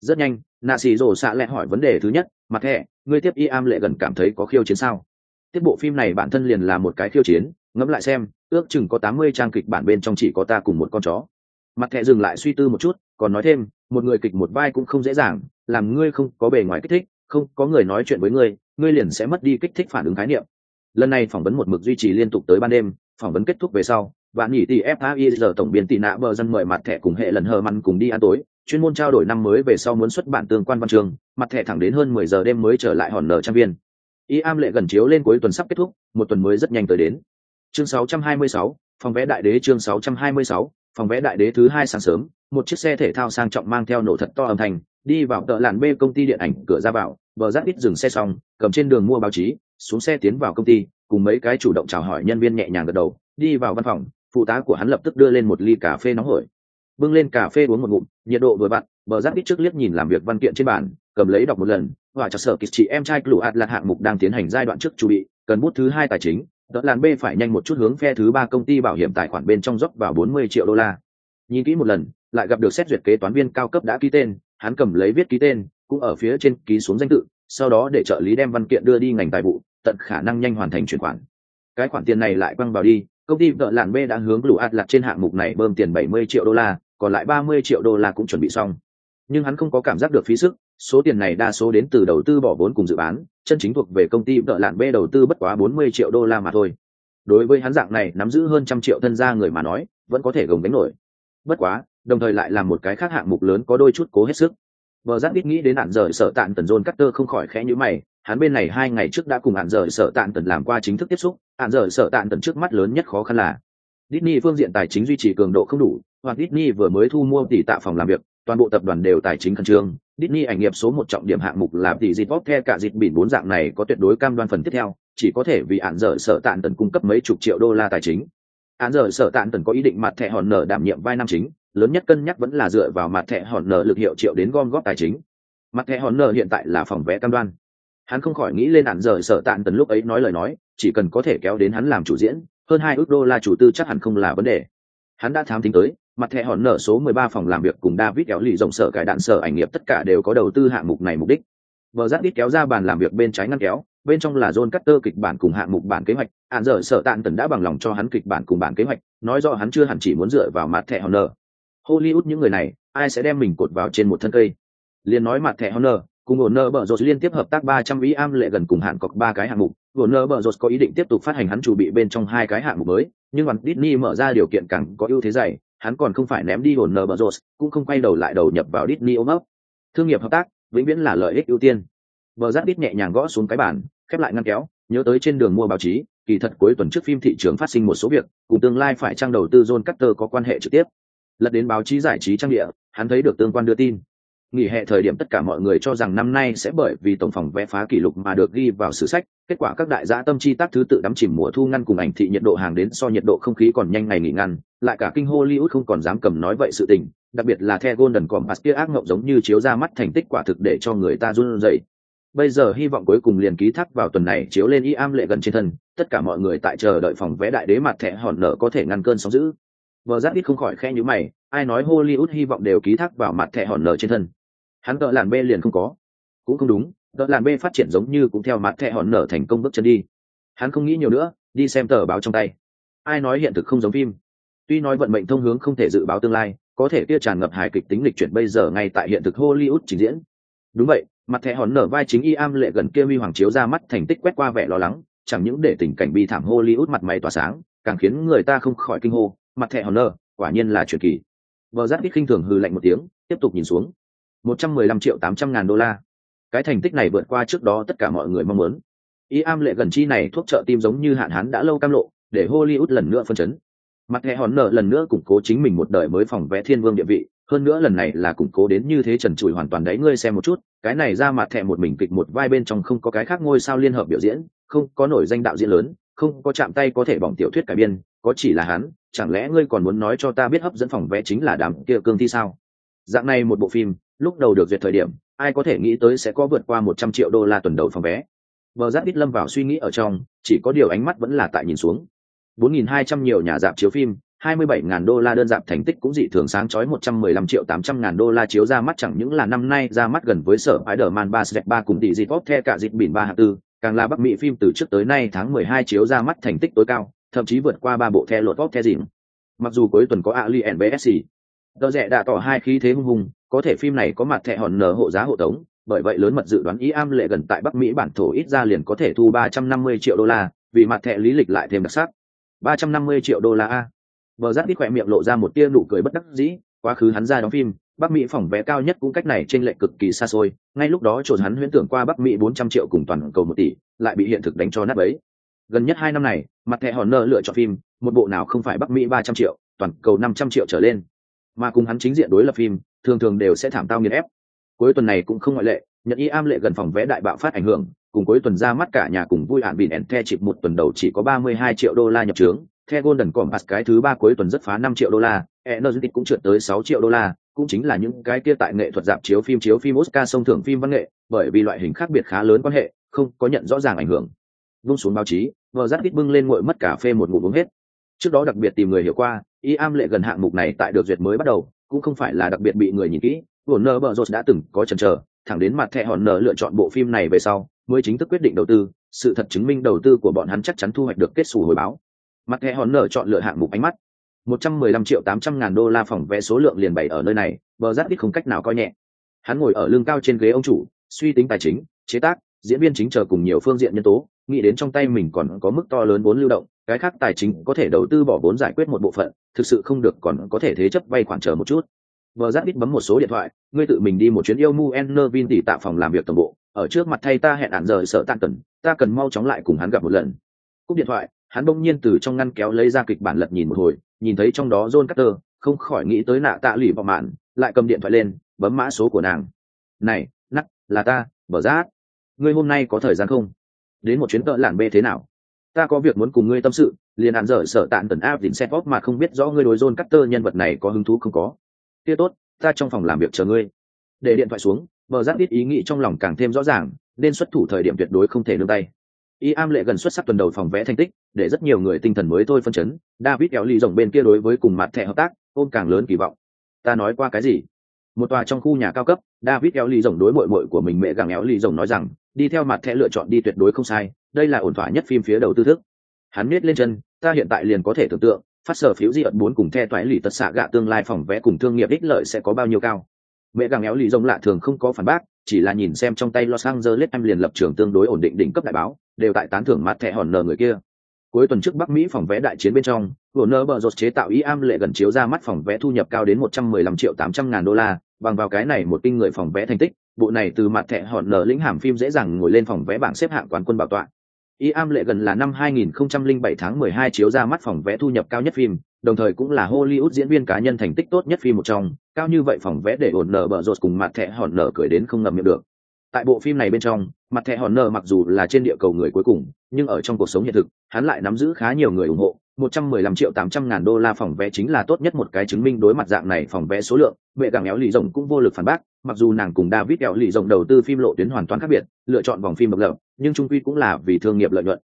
Rất nhanh nạ xì rồ xạ lẹ hỏi vấn đề thứ nhất, mặt thẻ, ngươi tiếp y am lệ gần cảm thấy có khiêu chiến sao? Tiếp bộ phim này bản thân liền là một cái khiêu chiến, ngẫm lại xem, ước chừng có tám mươi trang kịch bản bên trong chỉ có ta cùng một con chó mặt thẻ dừng lại suy tư một chút còn nói thêm một người kịch một vai cũng không dễ dàng làm ngươi không có bề ngoài kích thích không có người nói chuyện với ngươi ngươi liền sẽ mất đi kích thích phản ứng khái niệm. Lần này phỏng vấn một mực duy trì liên tục tới ban đêm phỏng vấn kết thúc về sau bạn nghỉ tỷ fai giờ tổng biên tị nạ bờ dân mời mặt thẻ cùng hệ lần hờ mặn cùng đi ăn tối chuyên môn trao đổi năm mới về sau muốn xuất bản tương quan văn trường mặt thẻ thẳng đến hơn mười giờ đêm mới trở lại hòn nở trang viên. Y am lệ gần chiếu lên cuối tuần sắp kết thúc một tuần mới rất nhanh tới đến. Chương 626, phòng vé đại đế chương 626, phòng vẽ đại đế thứ hai sáng sớm, một chiếc xe thể thao sang trọng mang theo nổ thật to âm thanh, đi vào tợ làn b công ty điện ảnh, cửa ra vào bờ giáp ít dừng xe xong, cầm trên đường mua báo chí, xuống xe tiến vào công ty, cùng mấy cái chủ động chào hỏi nhân viên nhẹ nhàng gật đầu, đi vào văn phòng, phụ tá của hắn lập tức đưa lên một ly cà phê nóng hổi. Bưng lên cà phê uống một ngụm, nhiệt độ vừa vặn bờ giáp ít trước liếc nhìn làm việc văn kiện trên bàn, cầm lấy đọc một lần và cho sở kịch chị em trai lụ ạt là hạng mục đang tiến hành giai đoạn trước chuẩn bị, cần bút thứ hai tài chính đợt làn b phải nhanh một chút hướng phe thứ ba công ty bảo hiểm tài khoản bên trong dốc vào bốn mươi triệu đô la. Nhìn kỹ một lần, lại gặp được xét duyệt kế toán viên cao cấp đã ký tên, hắn cầm lấy viết ký tên, cũng ở phía trên ký xuống danh tự, sau đó để trợ lý đem văn kiện đưa đi ngành tài vụ, tận khả năng nhanh hoàn thành chuyển khoản. Cái khoản tiền này lại quăng vào đi, công ty đợt làn b đã hướng Blue Atlas trên hạng mục này bơm tiền bảy mươi triệu đô la, còn lại ba mươi triệu đô la cũng chuẩn bị xong. Nhưng hắn không có cảm giác được phí sức số tiền này đa số đến từ đầu tư bỏ vốn cùng dự bán chân chính thuộc về công ty vợ lạn b đầu tư bất quá bốn mươi triệu đô la mà thôi đối với hắn dạng này nắm giữ hơn trăm triệu thân gia người mà nói vẫn có thể gồng gánh nổi bất quá đồng thời lại là một cái khác hạng mục lớn có đôi chút cố hết sức Bờ giác ít nghĩ đến hạn rời sợ tạn tần John Carter không khỏi khẽ như mày, hắn bên này hai ngày trước đã cùng hạn rời sợ tạn tần làm qua chính thức tiếp xúc, hạn rời sợ tạn tần trước mắt lớn nhất khó khăn là Disney phương diện tài chính duy trì cường độ không đủ, hoặc Disney vừa mới thu mua tỷ tạ phòng làm việc, toàn bộ tập đoàn đều tài chính khẩn trương. Disney ảnh nghiệp số một trọng điểm hạng mục là tỷ dịch theo cả dịch bỉn bốn dạng này có tuyệt đối cam đoan phần tiếp theo, chỉ có thể vì án dở sở tạn tần cung cấp mấy chục triệu đô la tài chính. Án dở sở tạn tần có ý định mặt thẻ hòn nở đảm nhiệm vai nam chính, lớn nhất cân nhắc vẫn là dựa vào mặt thẻ hòn nở lực hiệu triệu đến gom góp tài chính. Mặt thẻ hòn nở hiện tại là phòng vé cam đoan. Hắn không khỏi nghĩ lên án dở sở tạn tần lúc ấy nói lời nói, chỉ cần có thể kéo đến hắn làm chủ diễn, hơn hai ước đô la chủ tư chắc hẳn không là vấn đề hắn đã thám tính tới mặt thẻ hòn nở số 13 phòng làm việc cùng david kéo lì rộng sở cải đạn sở ảnh nghiệp tất cả đều có đầu tư hạng mục này mục đích. Bờ giác ít kéo ra bàn làm việc bên trái ngăn kéo, bên trong là john cutter kịch bản cùng hạng mục bản kế hoạch. Hạn dở sở tạn tần đã bằng lòng cho hắn kịch bản cùng bản kế hoạch, nói rõ hắn chưa hẳn chỉ muốn dựa vào mặt thẻ hòn nở hollywood những người này, ai sẽ đem mình cột vào trên một thân cây? Liền nói mặt thẻ hòn nở cùng ổn Bros. bờ liên tiếp hợp tác ba trăm ý am lệ gần cùng hạn cọc ba cái hạng mục. Ổn Bros. bờ có ý định tiếp tục phát hành hắn chủ bị bên trong hai cái hạng mục mới, nhưng mặt Disney mở ra điều kiện càng có ưu thế dày hắn còn không phải ném đi ổn nơ bờ rột, cũng không quay đầu lại đầu nhập vào Disney ôm ấp. Thương nghiệp hợp tác, vĩnh viễn là lợi ích ưu tiên. Bờ giáp đít nhẹ nhàng gõ xuống cái bàn, khép lại ngăn kéo, nhớ tới trên đường mua báo chí, kỳ thật cuối tuần trước phim thị trường phát sinh một số việc, cùng tương lai phải trang đầu tư John Carter có quan hệ trực tiếp. Lật đến báo chí giải trí trang địa, hắn thấy được tương quan đưa tin nghỉ hè thời điểm tất cả mọi người cho rằng năm nay sẽ bởi vì tổng phòng vé phá kỷ lục mà được ghi vào sử sách, kết quả các đại gia tâm chi tác thứ tự đắm chìm mùa thu ngăn cùng ảnh thị nhiệt độ hàng đến so nhiệt độ không khí còn nhanh ngày nghỉ ngăn, lại cả kinh hollywood không còn dám cầm nói vậy sự tình, đặc biệt là the golden compass kia ác mộng giống như chiếu ra mắt thành tích quả thực để cho người ta run rẩy. Bây giờ hy vọng cuối cùng liền ký thác vào tuần này chiếu lên y am lệ gần trên thân, tất cả mọi người tại chờ đợi phòng vé đại đế mặt thẻ hòn nở có thể ngăn cơn sóng dữ. Vợ giác ít không khỏi khe như mày, ai nói hollywood hy vọng đều ký thác vào mặt thẻ hòn nở trên thân? Hắn tợ làn b liền không có. Cũng không đúng, tợ làn b phát triển giống như cũng theo mặt thẻ hòn nở thành công bước chân đi. Hắn không nghĩ nhiều nữa, đi xem tờ báo trong tay. Ai nói hiện thực không giống phim? Tuy nói vận mệnh thông hướng không thể dự báo tương lai, có thể kia tràn ngập hài kịch tính lịch chuyển bây giờ ngay tại hiện thực hollywood trình diễn. Đúng vậy, mặt thẻ hòn nở vai chính y am lệ gần kia huy hoàng chiếu ra mắt thành tích quét qua vẻ lo lắng, chẳng những để tình cảnh bi thảm hollywood mặt mày tỏa sáng, càng khiến người ta không khỏi kinh hô, mặt thẻ hòn nở, quả nhiên là truyền kỳ. Vợ giáp ít khinh thường hừ lạnh một tiếng, tiếp tục nhìn xuống. 115 triệu 800 ngàn đô la. Cái thành tích này vượt qua trước đó tất cả mọi người mong muốn. Y am lệ gần chi này thuốc trợ tim giống như hạn hán đã lâu cam lộ, để Hollywood lần nữa phân chấn. Mặt hệ hòn nở lần nữa củng cố chính mình một đời mới phòng vẽ thiên vương địa vị, hơn nữa lần này là củng cố đến như thế trần trụi hoàn toàn đấy ngươi xem một chút, cái này ra mặt thẻ một mình kịch một vai bên trong không có cái khác ngôi sao liên hợp biểu diễn, không có nổi danh đạo diễn lớn, không có chạm tay có thể bỏng tiểu thuyết cải biên, có chỉ là hắn, chẳng lẽ ngươi còn muốn nói cho ta biết hấp dẫn phòng vẽ chính là đám kia cương thi sao? Dạng này một bộ phim, lúc đầu được duyệt thời điểm ai có thể nghĩ tới sẽ có vượt qua một trăm triệu đô la tuần đầu phòng vé vợ giáp ít lâm vào suy nghĩ ở trong chỉ có điều ánh mắt vẫn là tại nhìn xuống bốn nghìn hai trăm nhiều nhà dạp chiếu phim hai mươi bảy ngàn đô la đơn dạp thành tích cũng dị thường sáng chói một trăm mười lăm triệu tám trăm ngàn đô la chiếu ra mắt chẳng những là năm nay ra mắt gần với sở Spider-Man ba Shrek ba cùng tỷ dịp bóp the cả dịp biển ba hạng tư, càng là Bắc Mỹ phim từ trước tới nay tháng mười hai chiếu ra mắt thành tích tối cao, thậm chí vượt qua ba bộ the lột bóp the dịp. Mặc dù cuối tuần có Ali NBSC, Đỡ rẻ đã tỏ hai khí thế hung hùng, có thể phim này có mặt thẻ hòn nở hộ giá hộ tống, bởi vậy lớn mật dự đoán ý am lệ gần tại Bắc Mỹ bản thổ ít ra liền có thể thu 350 triệu đô la, vì mặt thẻ lý lịch lại thêm đặc sắc. 350 triệu đô la a. Bờ giác đi khỏe miệng lộ ra một tia nụ cười bất đắc dĩ, quá khứ hắn ra đóng phim, Bắc Mỹ phòng vé cao nhất cũng cách này trên lệ cực kỳ xa xôi, ngay lúc đó trộn hắn huyễn tưởng qua Bắc Mỹ 400 triệu cùng toàn cầu 1 tỷ, lại bị hiện thực đánh cho nát bấy. Gần nhất hai năm này, mặt thẻ hòn nợ lựa chọn phim, một bộ nào không phải Bắc Mỹ 300 triệu, toàn cầu 500 triệu trở lên mà cùng hắn chính diện đối lập phim, thường thường đều sẽ thảm tao nghiền ép. Cuối tuần này cũng không ngoại lệ nhận y am lệ gần phòng vé đại bạo phát ảnh hưởng, cùng cuối tuần ra mắt cả nhà cùng vui hạn bịn ẻn the chịp một tuần đầu chỉ có 32 triệu đô la nhập trướng, the golden compass cái thứ ba cuối tuần rất phá 5 triệu đô la energetic cũng trượt tới 6 triệu đô la, cũng chính là những cái kia tại nghệ thuật dạp chiếu phim chiếu phim oscar sông thưởng phim văn nghệ, bởi vì loại hình khác biệt khá lớn quan hệ, không có nhận rõ ràng ảnh hưởng. Vung xuống báo chí vợ rát ít bưng lên ngội mất cà phê một ngụm uống hết. Trước đó đặc biệt tìm người hiểu qua y am lệ gần hạng mục này tại được duyệt mới bắt đầu, cũng không phải là đặc biệt bị người nhìn kỹ. Hồn nơ bờ rột đã từng có chần chờ, thẳng đến mặt thẻ hòn nở lựa chọn bộ phim này về sau, mới chính thức quyết định đầu tư. Sự thật chứng minh đầu tư của bọn hắn chắc chắn thu hoạch được kết xù hồi báo. Mặt thẻ hòn nở chọn lựa hạng mục ánh mắt. 115 triệu 800 ngàn đô la phòng vé số lượng liền bày ở nơi này, bờ rát ít không cách nào coi nhẹ. Hắn ngồi ở lưng cao trên ghế ông chủ, suy tính tài chính, chế tác diễn viên chính chờ cùng nhiều phương diện nhân tố, nghĩ đến trong tay mình còn có mức to lớn vốn lưu động, cái khác tài chính có thể đầu tư bỏ vốn giải quyết một bộ phận, thực sự không được còn có thể thế chấp vay khoản chờ một chút. Vợ giáp ít bấm một số điện thoại, ngươi tự mình đi một chuyến yêu mu n vin tỉ tạ phòng làm việc tổng bộ, ở trước mặt thay ta hẹn ạn rời sợ tàn tần ta cần mau chóng lại cùng hắn gặp một lần. Cúp điện thoại, hắn bỗng nhiên từ trong ngăn kéo lấy ra kịch bản lật nhìn một hồi, nhìn thấy trong đó john carter, không khỏi nghĩ tới nạ tạ lụy vào mạn, lại cầm điện thoại lên, bấm mã số của nàng. Này, nắc, là ta bở rát ngươi hôm nay có thời gian không? Đến một chuyến cỡ làn bê thế nào? Ta có việc muốn cùng ngươi tâm sự, liền hạn dở sở tạn tần áp đỉnh xe bóp mà không biết rõ ngươi đối john carter nhân vật này có hứng thú không có. Kia tốt, ta trong phòng làm việc chờ ngươi. Để điện thoại xuống bờ giác ít ý nghĩ trong lòng càng thêm rõ ràng, nên xuất thủ thời điểm tuyệt đối không thể nương tay. Y am lệ gần xuất sắc tuần đầu phòng vẽ thành tích, để rất nhiều người tinh thần mới thôi phân chấn. David kéo ly rồng bên kia đối với cùng mặt thẻ hợp tác, ôm càng lớn kỳ vọng. Ta nói qua cái gì? Một tòa trong khu nhà cao cấp, david Eo ly rộng đối bội bội của mình mẹ gàng éo ly rộng nói rằng, đi theo mặt thẻ lựa chọn đi tuyệt đối không sai, đây là ổn thỏa nhất phim phía đầu tư thức. Hắn biết lên chân, ta hiện tại liền có thể tưởng tượng, phát sở phiếu di ẩn bốn cùng the toái lì tật xạ gạ tương lai phòng vẽ cùng thương nghiệp ích lợi sẽ có bao nhiêu cao. Mẹ gàng éo lì rồng lạ thường không có phản bác, chỉ là nhìn xem trong tay los angeles em liền lập trường tương đối ổn định đỉnh cấp đại báo, đều tại tán thưởng mặt thẻ hòn nờ người kia. Cuối tuần trước bắc mỹ phòng vé đại chiến bên trong nơ bờ rột chế tạo ý am lệ gần chiếu ra mắt phòng vé thu nhập cao đến một trăm mười lăm triệu tám trăm ngàn đô la bằng vào cái này một kinh người phòng vé thành tích, bộ này từ mặt thẻ hòn nở lĩnh hàm phim dễ dàng ngồi lên phòng vé bảng xếp hạng quán quân bảo tọa. Y am lệ gần là năm 2007 tháng 12 chiếu ra mắt phòng vé thu nhập cao nhất phim, đồng thời cũng là hollywood diễn viên cá nhân thành tích tốt nhất phim một trong, cao như vậy phòng vé để ổn nở bờ rột cùng mặt thẻ hòn nở cười đến không ngầm miệng được. Tại bộ phim này bên trong, mặt thẻ hòn nở mặc dù là trên địa cầu người cuối cùng, nhưng ở trong cuộc sống hiện thực, hắn lại nắm giữ khá nhiều người ủng hộ 115 triệu 800 ngàn đô la phòng vé chính là tốt nhất một cái chứng minh đối mặt dạng này phòng vé số lượng. Vệ gặng éo lì rồng cũng vô lực phản bác mặc dù nàng cùng david éo lì rồng đầu tư phim lộ tuyến hoàn toàn khác biệt lựa chọn vòng phim độc lập nhưng trung quy cũng là vì thương nghiệp lợi nhuận.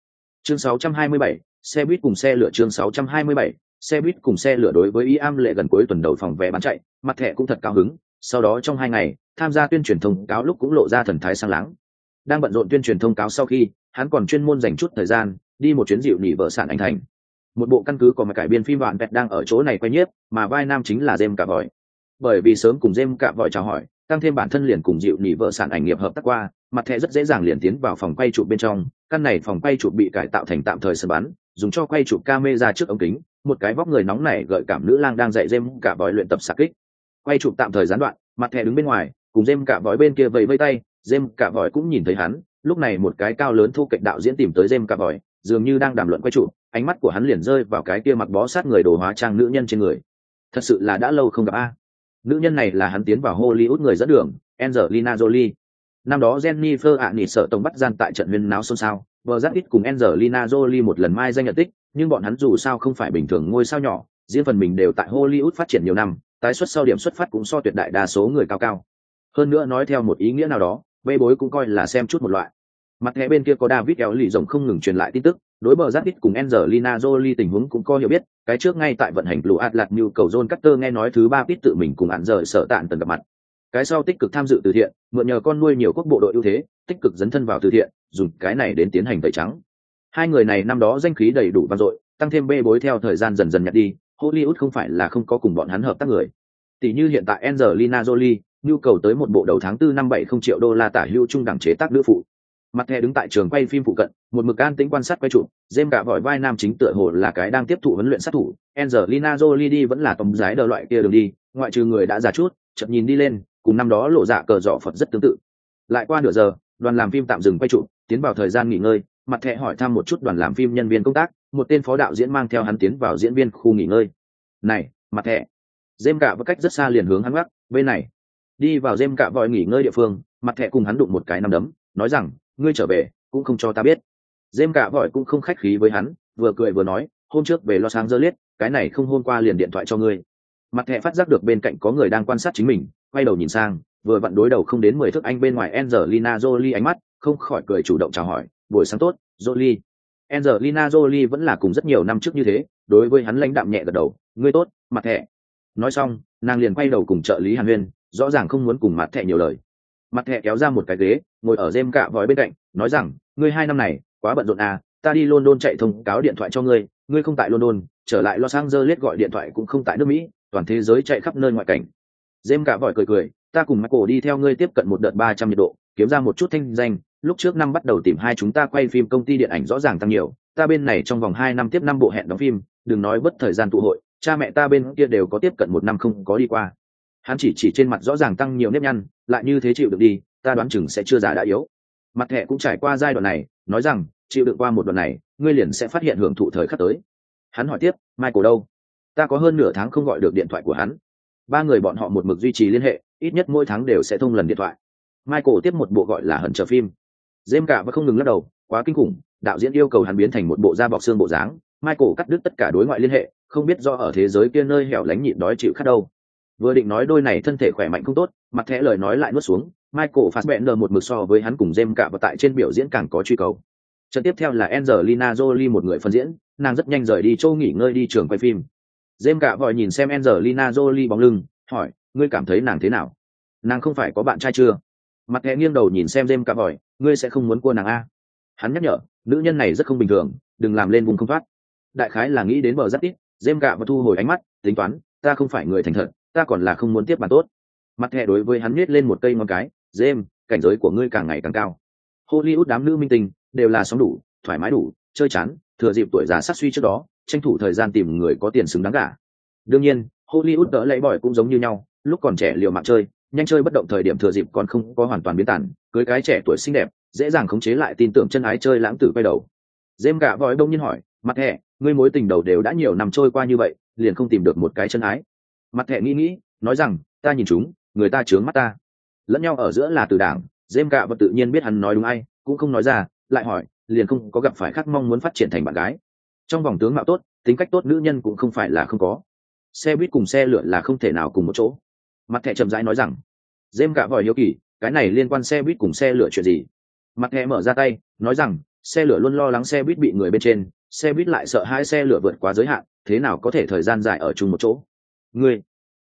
Chương 627, xe buýt cùng xe lửa chương 627, xe buýt cùng xe lửa đối với Iam am lệ gần cuối tuần đầu phòng vé bán chạy mặt thẻ cũng thật cao hứng sau đó trong hai ngày tham gia tuyên truyền thông cáo lúc cũng lộ ra thần thái sang láng. Đang bận rộn tuyên truyền thông cáo sau khi hắn còn chuyên môn dành chút thời gian đi một chuyến dịu nỉ vợ sản anh thành một bộ căn cứ có mà cải biên phim đoạn vẹt đang ở chỗ này quay nhiếp, mà vai nam chính là jem cả vòi. Bởi vì sớm cùng jem cả vòi chào hỏi, tăng thêm bản thân liền cùng dịu nỉ vợ sản ảnh nghiệp hợp tác qua, mặt thẻ rất dễ dàng liền tiến vào phòng quay chụp bên trong, căn này phòng quay chụp bị cải tạo thành tạm thời sân bắn, dùng cho quay chụp camera trước ống kính, một cái vóc người nóng này gợi cảm nữ lang đang dạy jem cả vòi luyện tập xạ kích. Quay chụp tạm thời gián đoạn, mặt thẻ đứng bên ngoài, cùng jem cả vòi bên kia vẫy vây tay, jem cả vòi cũng nhìn thấy hắn, lúc này một cái cao lớn thu kịch đạo diễn tìm tới jem cả vòi dường như đang đàm luận quay trụ, ánh mắt của hắn liền rơi vào cái kia mặc bó sát người đồ hóa trang nữ nhân trên người. Thật sự là đã lâu không gặp a. Nữ nhân này là hắn tiến vào hollywood người dẫn đường, angelina jolie. Năm đó jennifer ạ nỉ sợ tổng bắt gian tại trận viên náo xôn xao vợ giáp ít cùng angelina jolie một lần mai danh nhận tích, nhưng bọn hắn dù sao không phải bình thường ngôi sao nhỏ diễn phần mình đều tại hollywood phát triển nhiều năm, tái xuất sau điểm xuất phát cũng so tuyệt đại đa số người cao cao. Hơn nữa nói theo một ý nghĩa nào đó bê bối cũng coi là xem chút một loại mặt thẻ bên kia có david kéo lì rồng không ngừng truyền lại tin tức, đối bờ giáp ít cùng Angelina Jolie tình huống cũng có hiểu biết, cái trước ngay tại vận hành Blue Atlas nhu cầu John Carter nghe nói thứ ba ít tự mình cùng hạn rời sợ tạn tần gặp mặt. Cái sau tích cực tham dự từ thiện, mượn nhờ con nuôi nhiều quốc bộ đội ưu thế, tích cực dấn thân vào từ thiện, dùng cái này đến tiến hành tẩy trắng. Hai người này năm đó danh khí đầy đủ vang dội, tăng thêm bê bối theo thời gian dần dần nhặt đi, hollywood không phải là không có cùng bọn hắn hợp tác người. Tỷ như hiện tại angelina jolie, nhu cầu tới một bộ đầu tháng tư năm bảy không triệu đô la tả hưu trung đẳng chế tác nữ phụ mặt thẻ đứng tại trường quay phim phụ cận, một mực an tĩnh quan sát quay trụ dêm cả vội vai nam chính tựa hồ là cái đang tiếp thụ huấn luyện sát thủ, angelina jolie đi vẫn là tấm giái đờ loại kia đường đi, ngoại trừ người đã già chút chậm nhìn đi lên, cùng năm đó lộ dạ cờ dọ phật rất tương tự. Lại qua nửa giờ, đoàn làm phim tạm dừng quay trụ tiến vào thời gian nghỉ ngơi, mặt thẻ hỏi thăm một chút đoàn làm phim nhân viên công tác, một tên phó đạo diễn mang theo hắn tiến vào diễn viên khu nghỉ ngơi. Này, mặt thẻ. Dêm cả với cách rất xa liền hướng hắn gác, bên này. Đi vào dêm cả vòi nghỉ ngơi địa phương, mặt thẻ cùng hắn đụng một cái nằm đấm, nói rằng ngươi trở về cũng không cho ta biết dêm cả vội cũng không khách khí với hắn vừa cười vừa nói hôm trước về lo sáng dơ liết cái này không hôm qua liền điện thoại cho ngươi mặt thẹ phát giác được bên cạnh có người đang quan sát chính mình quay đầu nhìn sang vừa vặn đối đầu không đến mười thước anh bên ngoài Angelina Jolie ánh mắt, không khỏi cười chủ động chào hỏi, buổi sáng tốt, Jolie. Angelina Jolie vẫn là cùng rất nhiều năm trước như thế, đối với hắn lãnh đạm nhẹ gật đầu, ngươi tốt, mặt thẹ Nói xong, nàng liền quay đầu cùng trợ lý Hàn Huyên, rõ ràng không muốn cùng mặt thẹ nhiều lời. Mặt hẹ kéo ra một cái ghế, ngồi ở dêm cạ vòi bên cạnh, nói rằng, ngươi hai năm này, quá bận rộn à, ta đi London chạy thông cáo điện thoại cho ngươi, ngươi không tại London, trở lại Los Angeles gọi điện thoại cũng không tại nước Mỹ, toàn thế giới chạy khắp nơi ngoại cảnh. Dêm cạ vòi cười cười, ta cùng Michael đi theo ngươi tiếp cận một đợt ba trăm nhiệt độ, kiếm ra một chút thanh danh, lúc trước năm bắt đầu tìm hai chúng ta quay phim công ty điện ảnh rõ ràng tăng nhiều, ta bên này trong vòng hai năm tiếp năm bộ hẹn đóng phim, đừng nói bất thời gian tụ hội, cha mẹ ta bên kia đều có tiếp cận một năm không có đi qua. Hắn chỉ chỉ trên mặt rõ ràng tăng nhiều nếp nhăn, lại như thế chịu được đi, ta đoán chừng sẽ chưa già đã yếu. Mặt thẻ cũng trải qua giai đoạn này, nói rằng, chịu đựng qua một đoạn này ngươi liền sẽ phát hiện hưởng thụ thời khắc tới. Hắn hỏi tiếp michael đâu? Ta có hơn nửa tháng không gọi được điện thoại của hắn. Ba người bọn họ một mực duy trì liên hệ ít nhất mỗi tháng đều sẽ thông lần điện thoại. Michael tiếp một bộ gọi là hận chờ phim. Dêm cả và không ngừng lắc đầu quá kinh khủng đạo diễn yêu cầu hắn biến thành một bộ da bọc xương bộ dáng. Michael cắt đứt tất cả đối ngoại liên hệ không biết do ở thế giới kia nơi hẻo lánh nhịn đói chịu khát đâu vừa định nói đôi này thân thể khỏe mạnh không tốt, mặt thẻ lời nói lại nuốt xuống, michael fassbender một mực so với hắn cùng jem cả và tại trên biểu diễn càng có truy cầu. Trận tiếp theo là angelina jolie một người phân diễn, nàng rất nhanh rời đi châu nghỉ ngơi đi trường quay phim. Jem cả vội nhìn xem angelina jolie bóng lưng, hỏi, ngươi cảm thấy nàng thế nào? Nàng không phải có bạn trai chưa? Mặt thẻ nghiêng đầu nhìn xem jem cả vội, ngươi sẽ không muốn cua nàng a? Hắn nhắc nhở, nữ nhân này rất không bình thường, đừng làm lên vùng không thoát. Đại khái là nghĩ đến bờ rất ít jem cả và thu hồi ánh mắt, tính toán, ta không phải người thành thật ta còn là không muốn tiếp bàn tốt. Mặt thẻ đối với hắn miết lên một cây ngon cái dêm cảnh giới của ngươi càng ngày càng cao. Hollywood đám nữ minh tinh đều là sống đủ, thoải mái đủ, chơi chán, thừa dịp tuổi già sát suy trước đó, tranh thủ thời gian tìm người có tiền xứng đáng cả đương nhiên, hollywood đỡ lấy bỏi cũng giống như nhau, lúc còn trẻ liều mạng chơi, nhanh chơi bất động thời điểm thừa dịp còn không có hoàn toàn biến tản, cưới cái trẻ tuổi xinh đẹp, dễ dàng khống chế lại tin tưởng chân ái chơi lãng tử quay đầu. Dêm gạ vòi đông nhiên hỏi, mặt thẻ, ngươi mối tình đầu đều đã nhiều năm trôi qua như vậy, liền không tìm được một cái chân ái? Mặt thẹ nghĩ nghĩ, nói rằng, ta nhìn chúng, người ta chướng mắt ta. Lẫn nhau ở giữa là từ đảng dêm cạ và tự nhiên biết hắn nói đúng ai, cũng không nói ra, lại hỏi, liền không có gặp phải khắc mong muốn phát triển thành bạn gái? Trong vòng tướng mạo tốt, tính cách tốt nữ nhân cũng không phải là không có. Xe buýt cùng xe lửa là không thể nào cùng một chỗ. Mặt thẹ chậm rãi nói rằng dêm cạ vòi hiếu kỳ, cái này liên quan xe buýt cùng xe lửa chuyện gì? Mặt thẹ mở ra tay, nói rằng, xe lửa luôn lo lắng xe buýt bị người bên trên, xe buýt lại sợ hai xe lửa vượt quá giới hạn, thế nào có thể thời gian dài ở chung một chỗ? Ngươi.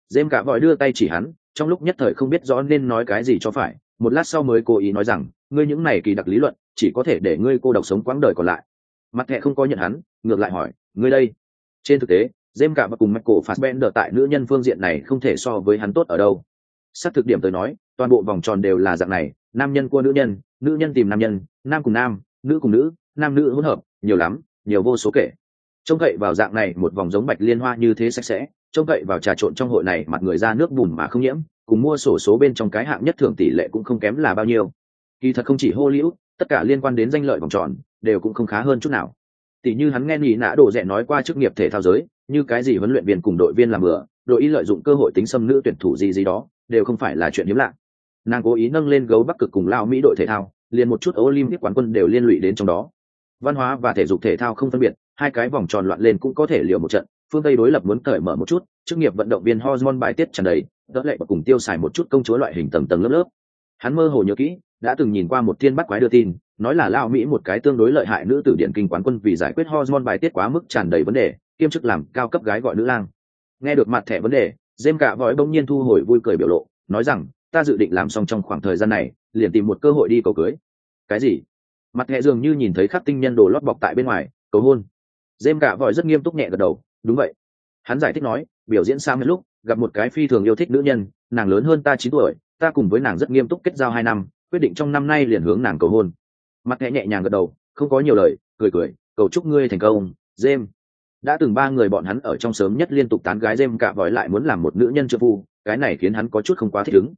Dêm cả vội đưa tay chỉ hắn, trong lúc nhất thời không biết rõ nên nói cái gì cho phải, một lát sau mới cố ý nói rằng, ngươi những này kỳ đặc lý luận, chỉ có thể để ngươi cô độc sống quãng đời còn lại. Mặt thẹ không có nhận hắn, ngược lại hỏi, ngươi đây? Trên thực tế, dêm cả và cùng michael fassbender tại nữ nhân phương diện này không thể so với hắn tốt ở đâu. Xác thực điểm tới nói, toàn bộ vòng tròn đều là dạng này, nam nhân cua nữ nhân nữ nhân tìm nam nhân, nam cùng nam, nữ cùng nữ, nam nữ hỗn hợp, nhiều lắm, nhiều vô số kể. Trông cậy vào dạng này một vòng giống bạch liên hoa như thế sạch sẽ trông cậy vào trà trộn trong hội này, mặt người ra nước bùn mà không nhiễm, cùng mua sổ số bên trong cái hạng nhất thường tỷ lệ cũng không kém là bao nhiêu. Kỳ thật không chỉ hollywood, tất cả liên quan đến danh lợi vòng tròn, đều cũng không khá hơn chút nào. Tỷ như hắn nghe nhị nã đổ rẻ nói qua chức nghiệp thể thao giới, như cái gì huấn luyện viên cùng đội viên làm bừa, đội ý lợi dụng cơ hội tính xâm nữ tuyển thủ gì gì đó, đều không phải là chuyện hiếm lạ. Nàng cố ý nâng lên gấu bắc cực cùng lao mỹ đội thể thao, liền một chút olympic quán quân đều liên lụy đến trong đó. Văn hóa và thể dục thể thao không phân biệt, hai cái vòng tròn loạn lên cũng có thể liều một trận phương tây đối lập muốn cởi mở một chút, chức nghiệp vận động viên hormone bài tiết tràn đầy, đỡ lệ và cùng tiêu xài một chút công chúa loại hình tầng tầng lớp lớp. Hắn mơ hồ nhớ kỹ, đã từng nhìn qua một thiên bắt quái đưa tin, nói là lao mỹ một cái tương đối lợi hại nữ tử điện kinh quán quân vì giải quyết hormone bài tiết quá mức tràn đầy vấn đề, kiêm chức làm cao cấp gái gọi nữ lang. Nghe được mặt thẻ vấn đề dêm cả vòi bỗng nhiên thu hồi vui cười biểu lộ, nói rằng, ta dự định làm xong trong khoảng thời gian này, liền tìm một cơ hội đi cầu cưới. Cái gì? Mặt thẻ dường như nhìn thấy khắc tinh nhân đồ lót bọc tại bên ngoài, cầu hôn. Dêm cả vòi rất nghiêm túc nhẹ gật đầu đúng vậy. Hắn giải thích nói biểu diễn sang lúc gặp một cái phi thường yêu thích nữ nhân nàng lớn hơn ta chín tuổi ta cùng với nàng rất nghiêm túc kết giao hai năm quyết định trong năm nay liền hướng nàng cầu hôn. Mặt hệ nhẹ nhàng gật đầu không có nhiều lời cười cười cầu chúc ngươi thành công Jem, đã từng ba người bọn hắn ở trong sớm nhất liên tục tán gái Jem cả vòi lại muốn làm một nữ nhân trợ phu cái này khiến hắn có chút không quá thích ứng.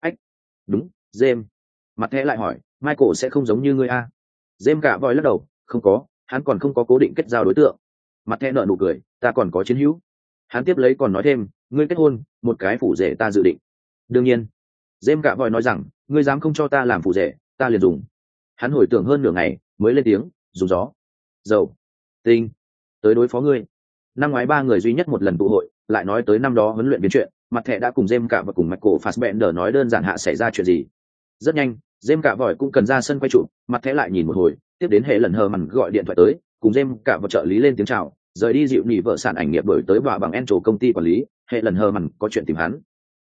Ách đúng Jem. mặt thẻ lại hỏi michael sẽ không giống như ngươi a? Jem cả vòi lắc đầu không có hắn còn không có cố định kết giao đối tượng mặt thẹn nợ nụ cười, ta còn có chiến hữu. Hắn tiếp lấy còn nói thêm, ngươi kết hôn, một cái phủ rể ta dự định. Đương nhiên dêm cả vòi nói rằng, ngươi dám không cho ta làm phủ rể, ta liền dùng. Hắn hồi tưởng hơn nửa ngày, mới lên tiếng, dùng gió, dầu, tinh, tới đối phó ngươi. Năm ngoái ba người duy nhất một lần tụ hội, lại nói tới năm đó huấn luyện viên chuyện, mặt thẻ đã cùng Dêm cả và cùng mạch cổ fassbender nói đơn giản hạ xảy ra chuyện gì. Rất nhanh jem cả vòi cũng cần ra sân quay trụ mặt thẻ lại nhìn một hồi tiếp đến hệ lần hờ mằn gọi điện thoại tới cùng jem cả vào trợ lý lên tiếng chào rời đi dịu nhị vợ sản ảnh nghiệp đổi tới bà bằng en công ty quản lý hệ lần hờ mằn có chuyện tìm hắn.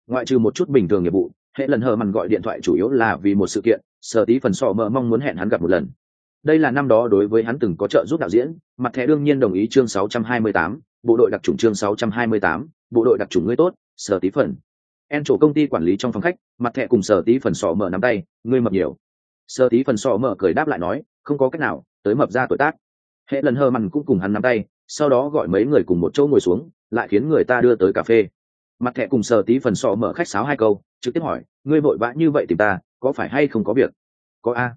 Ngoại trừ một chút bình thường nghiệp vụ hệ lần hờ mằn gọi điện thoại chủ yếu là vì một sự kiện sở tí phần sọ mơ mong muốn hẹn hắn gặp một lần. Đây là năm đó đối với hắn từng có trợ giúp đạo diễn mặt thẻ đương nhiên đồng ý chương 628, bộ đội đặc chủng chương 628, bộ đội đặc chủng ngươi tốt sở tí phần en chỗ công ty quản lý trong phòng khách, mặt thẻ cùng sở tí phần sọ mở nắm tay, ngươi mập nhiều. Sở tí phần sọ mở cười đáp lại nói, không có cách nào, tới mập ra tuổi tác. Hệ lần hờ mằn cũng cùng hắn nắm tay, sau đó gọi mấy người cùng một chỗ ngồi xuống, lại khiến người ta đưa tới cà phê. Mặt thẻ cùng sở tí phần sọ mở khách sáo hai câu, trực tiếp hỏi, ngươi vội vã như vậy tìm ta, có phải hay không có việc? Có a.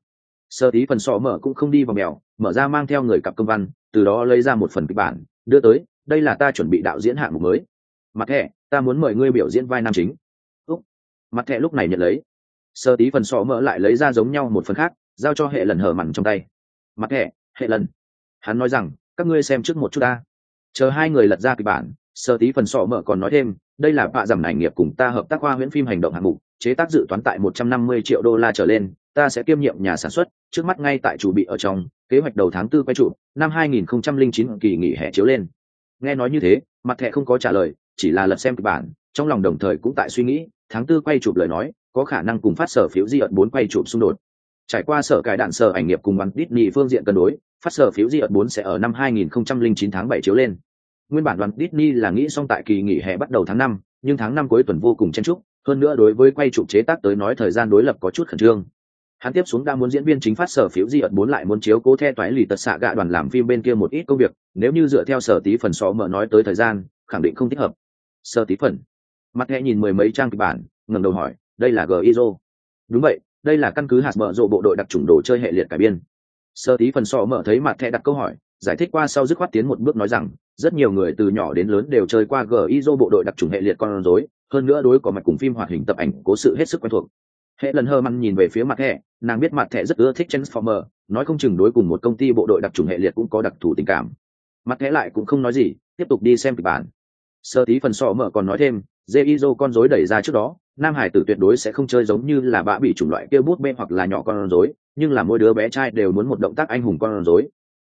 Sở tí phần sọ mở cũng không đi vào mèo, mở ra mang theo người cặp công văn, từ đó lấy ra một phần kịch bản, đưa tới, đây là ta chuẩn bị đạo diễn hạng mục mới. Mặt thẻ, ta muốn mời ngươi biểu diễn vai nam chính mặt thẹ lúc này nhận lấy. Sơ tí phần sọ mở lại lấy ra giống nhau một phần khác, giao cho hệ lần hở mặn trong tay. Mặt thẹ hệ lần. Hắn nói rằng, các ngươi xem trước một chút ta. Chờ hai người lật ra kịch bản, sơ tí phần sọ mở còn nói thêm, đây là bạ giảm ảnh nghiệp cùng ta hợp tác khoa huyễn phim hành động hạng mục, chế tác dự toán tại 150 triệu đô la trở lên, ta sẽ kiêm nhiệm nhà sản xuất, trước mắt ngay tại chủ bị ở trong, kế hoạch đầu tháng tư quay trụ, năm 2009 kỳ nghỉ hè chiếu lên. Nghe nói như thế, mặt thẹ không có trả lời, chỉ là lật xem kịch bản trong lòng đồng thời cũng tại suy nghĩ, tháng tư quay chụp lời nói, có khả năng cùng phát sở phiếu di ẩn bốn quay chụp xung đột. Trải qua sở cải đạn sở ảnh nghiệp cùng bắn Disney phương diện cân đối, phát sở phiếu di ẩn bốn sẽ ở năm 2009 tháng 7 chiếu lên. Nguyên bản đoàn Disney là nghĩ xong tại kỳ nghỉ hè bắt đầu tháng năm, nhưng tháng năm cuối tuần vô cùng chen chúc, hơn nữa đối với quay chụp chế tác tới nói thời gian đối lập có chút khẩn trương. Hắn tiếp xuống đang muốn diễn viên chính phát sở phiếu di ẩn bốn lại muốn chiếu cố theo toái lì tật xạ gạ đoàn làm phim bên kia một ít công việc, nếu như dựa theo sở tí phần xó mở nói tới thời gian, khẳng định không thích hợp. Sở tí phần mặt hẹ nhìn mười mấy trang kịch bản, ngẩng đầu hỏi, đây là gizo đúng vậy, đây là căn cứ hạt mở rộ bộ đội đặc trùng đồ chơi hệ liệt cải biên. Sơ tí phần sọ mở thấy mặt thẻ đặt câu hỏi, giải thích qua sau dứt khoát tiến một bước nói rằng, rất nhiều người từ nhỏ đến lớn đều chơi qua gizo bộ đội đặc trùng hệ liệt con rối, hơn nữa đối có mạch cùng phim hoạt hình tập ảnh cố sự hết sức quen thuộc. Hệ lần hơ măn nhìn về phía mặt thẻ nàng biết mặt thẻ rất ưa thích transformer, nói không chừng đối cùng một công ty bộ đội đặc trùng hệ liệt cũng có đặc thù tình cảm. Mặt thẻ lại cũng không nói gì, tiếp tục đi xem kịch bản. Sơ tí phần sọ mở còn nói thêm Zeizo con rối đẩy ra trước đó, nam hải tử tuyệt đối sẽ không chơi giống như là bạ bị chủng loại kia bút bê hoặc là nhỏ con rối, nhưng là mỗi đứa bé trai đều muốn một động tác anh hùng con rối.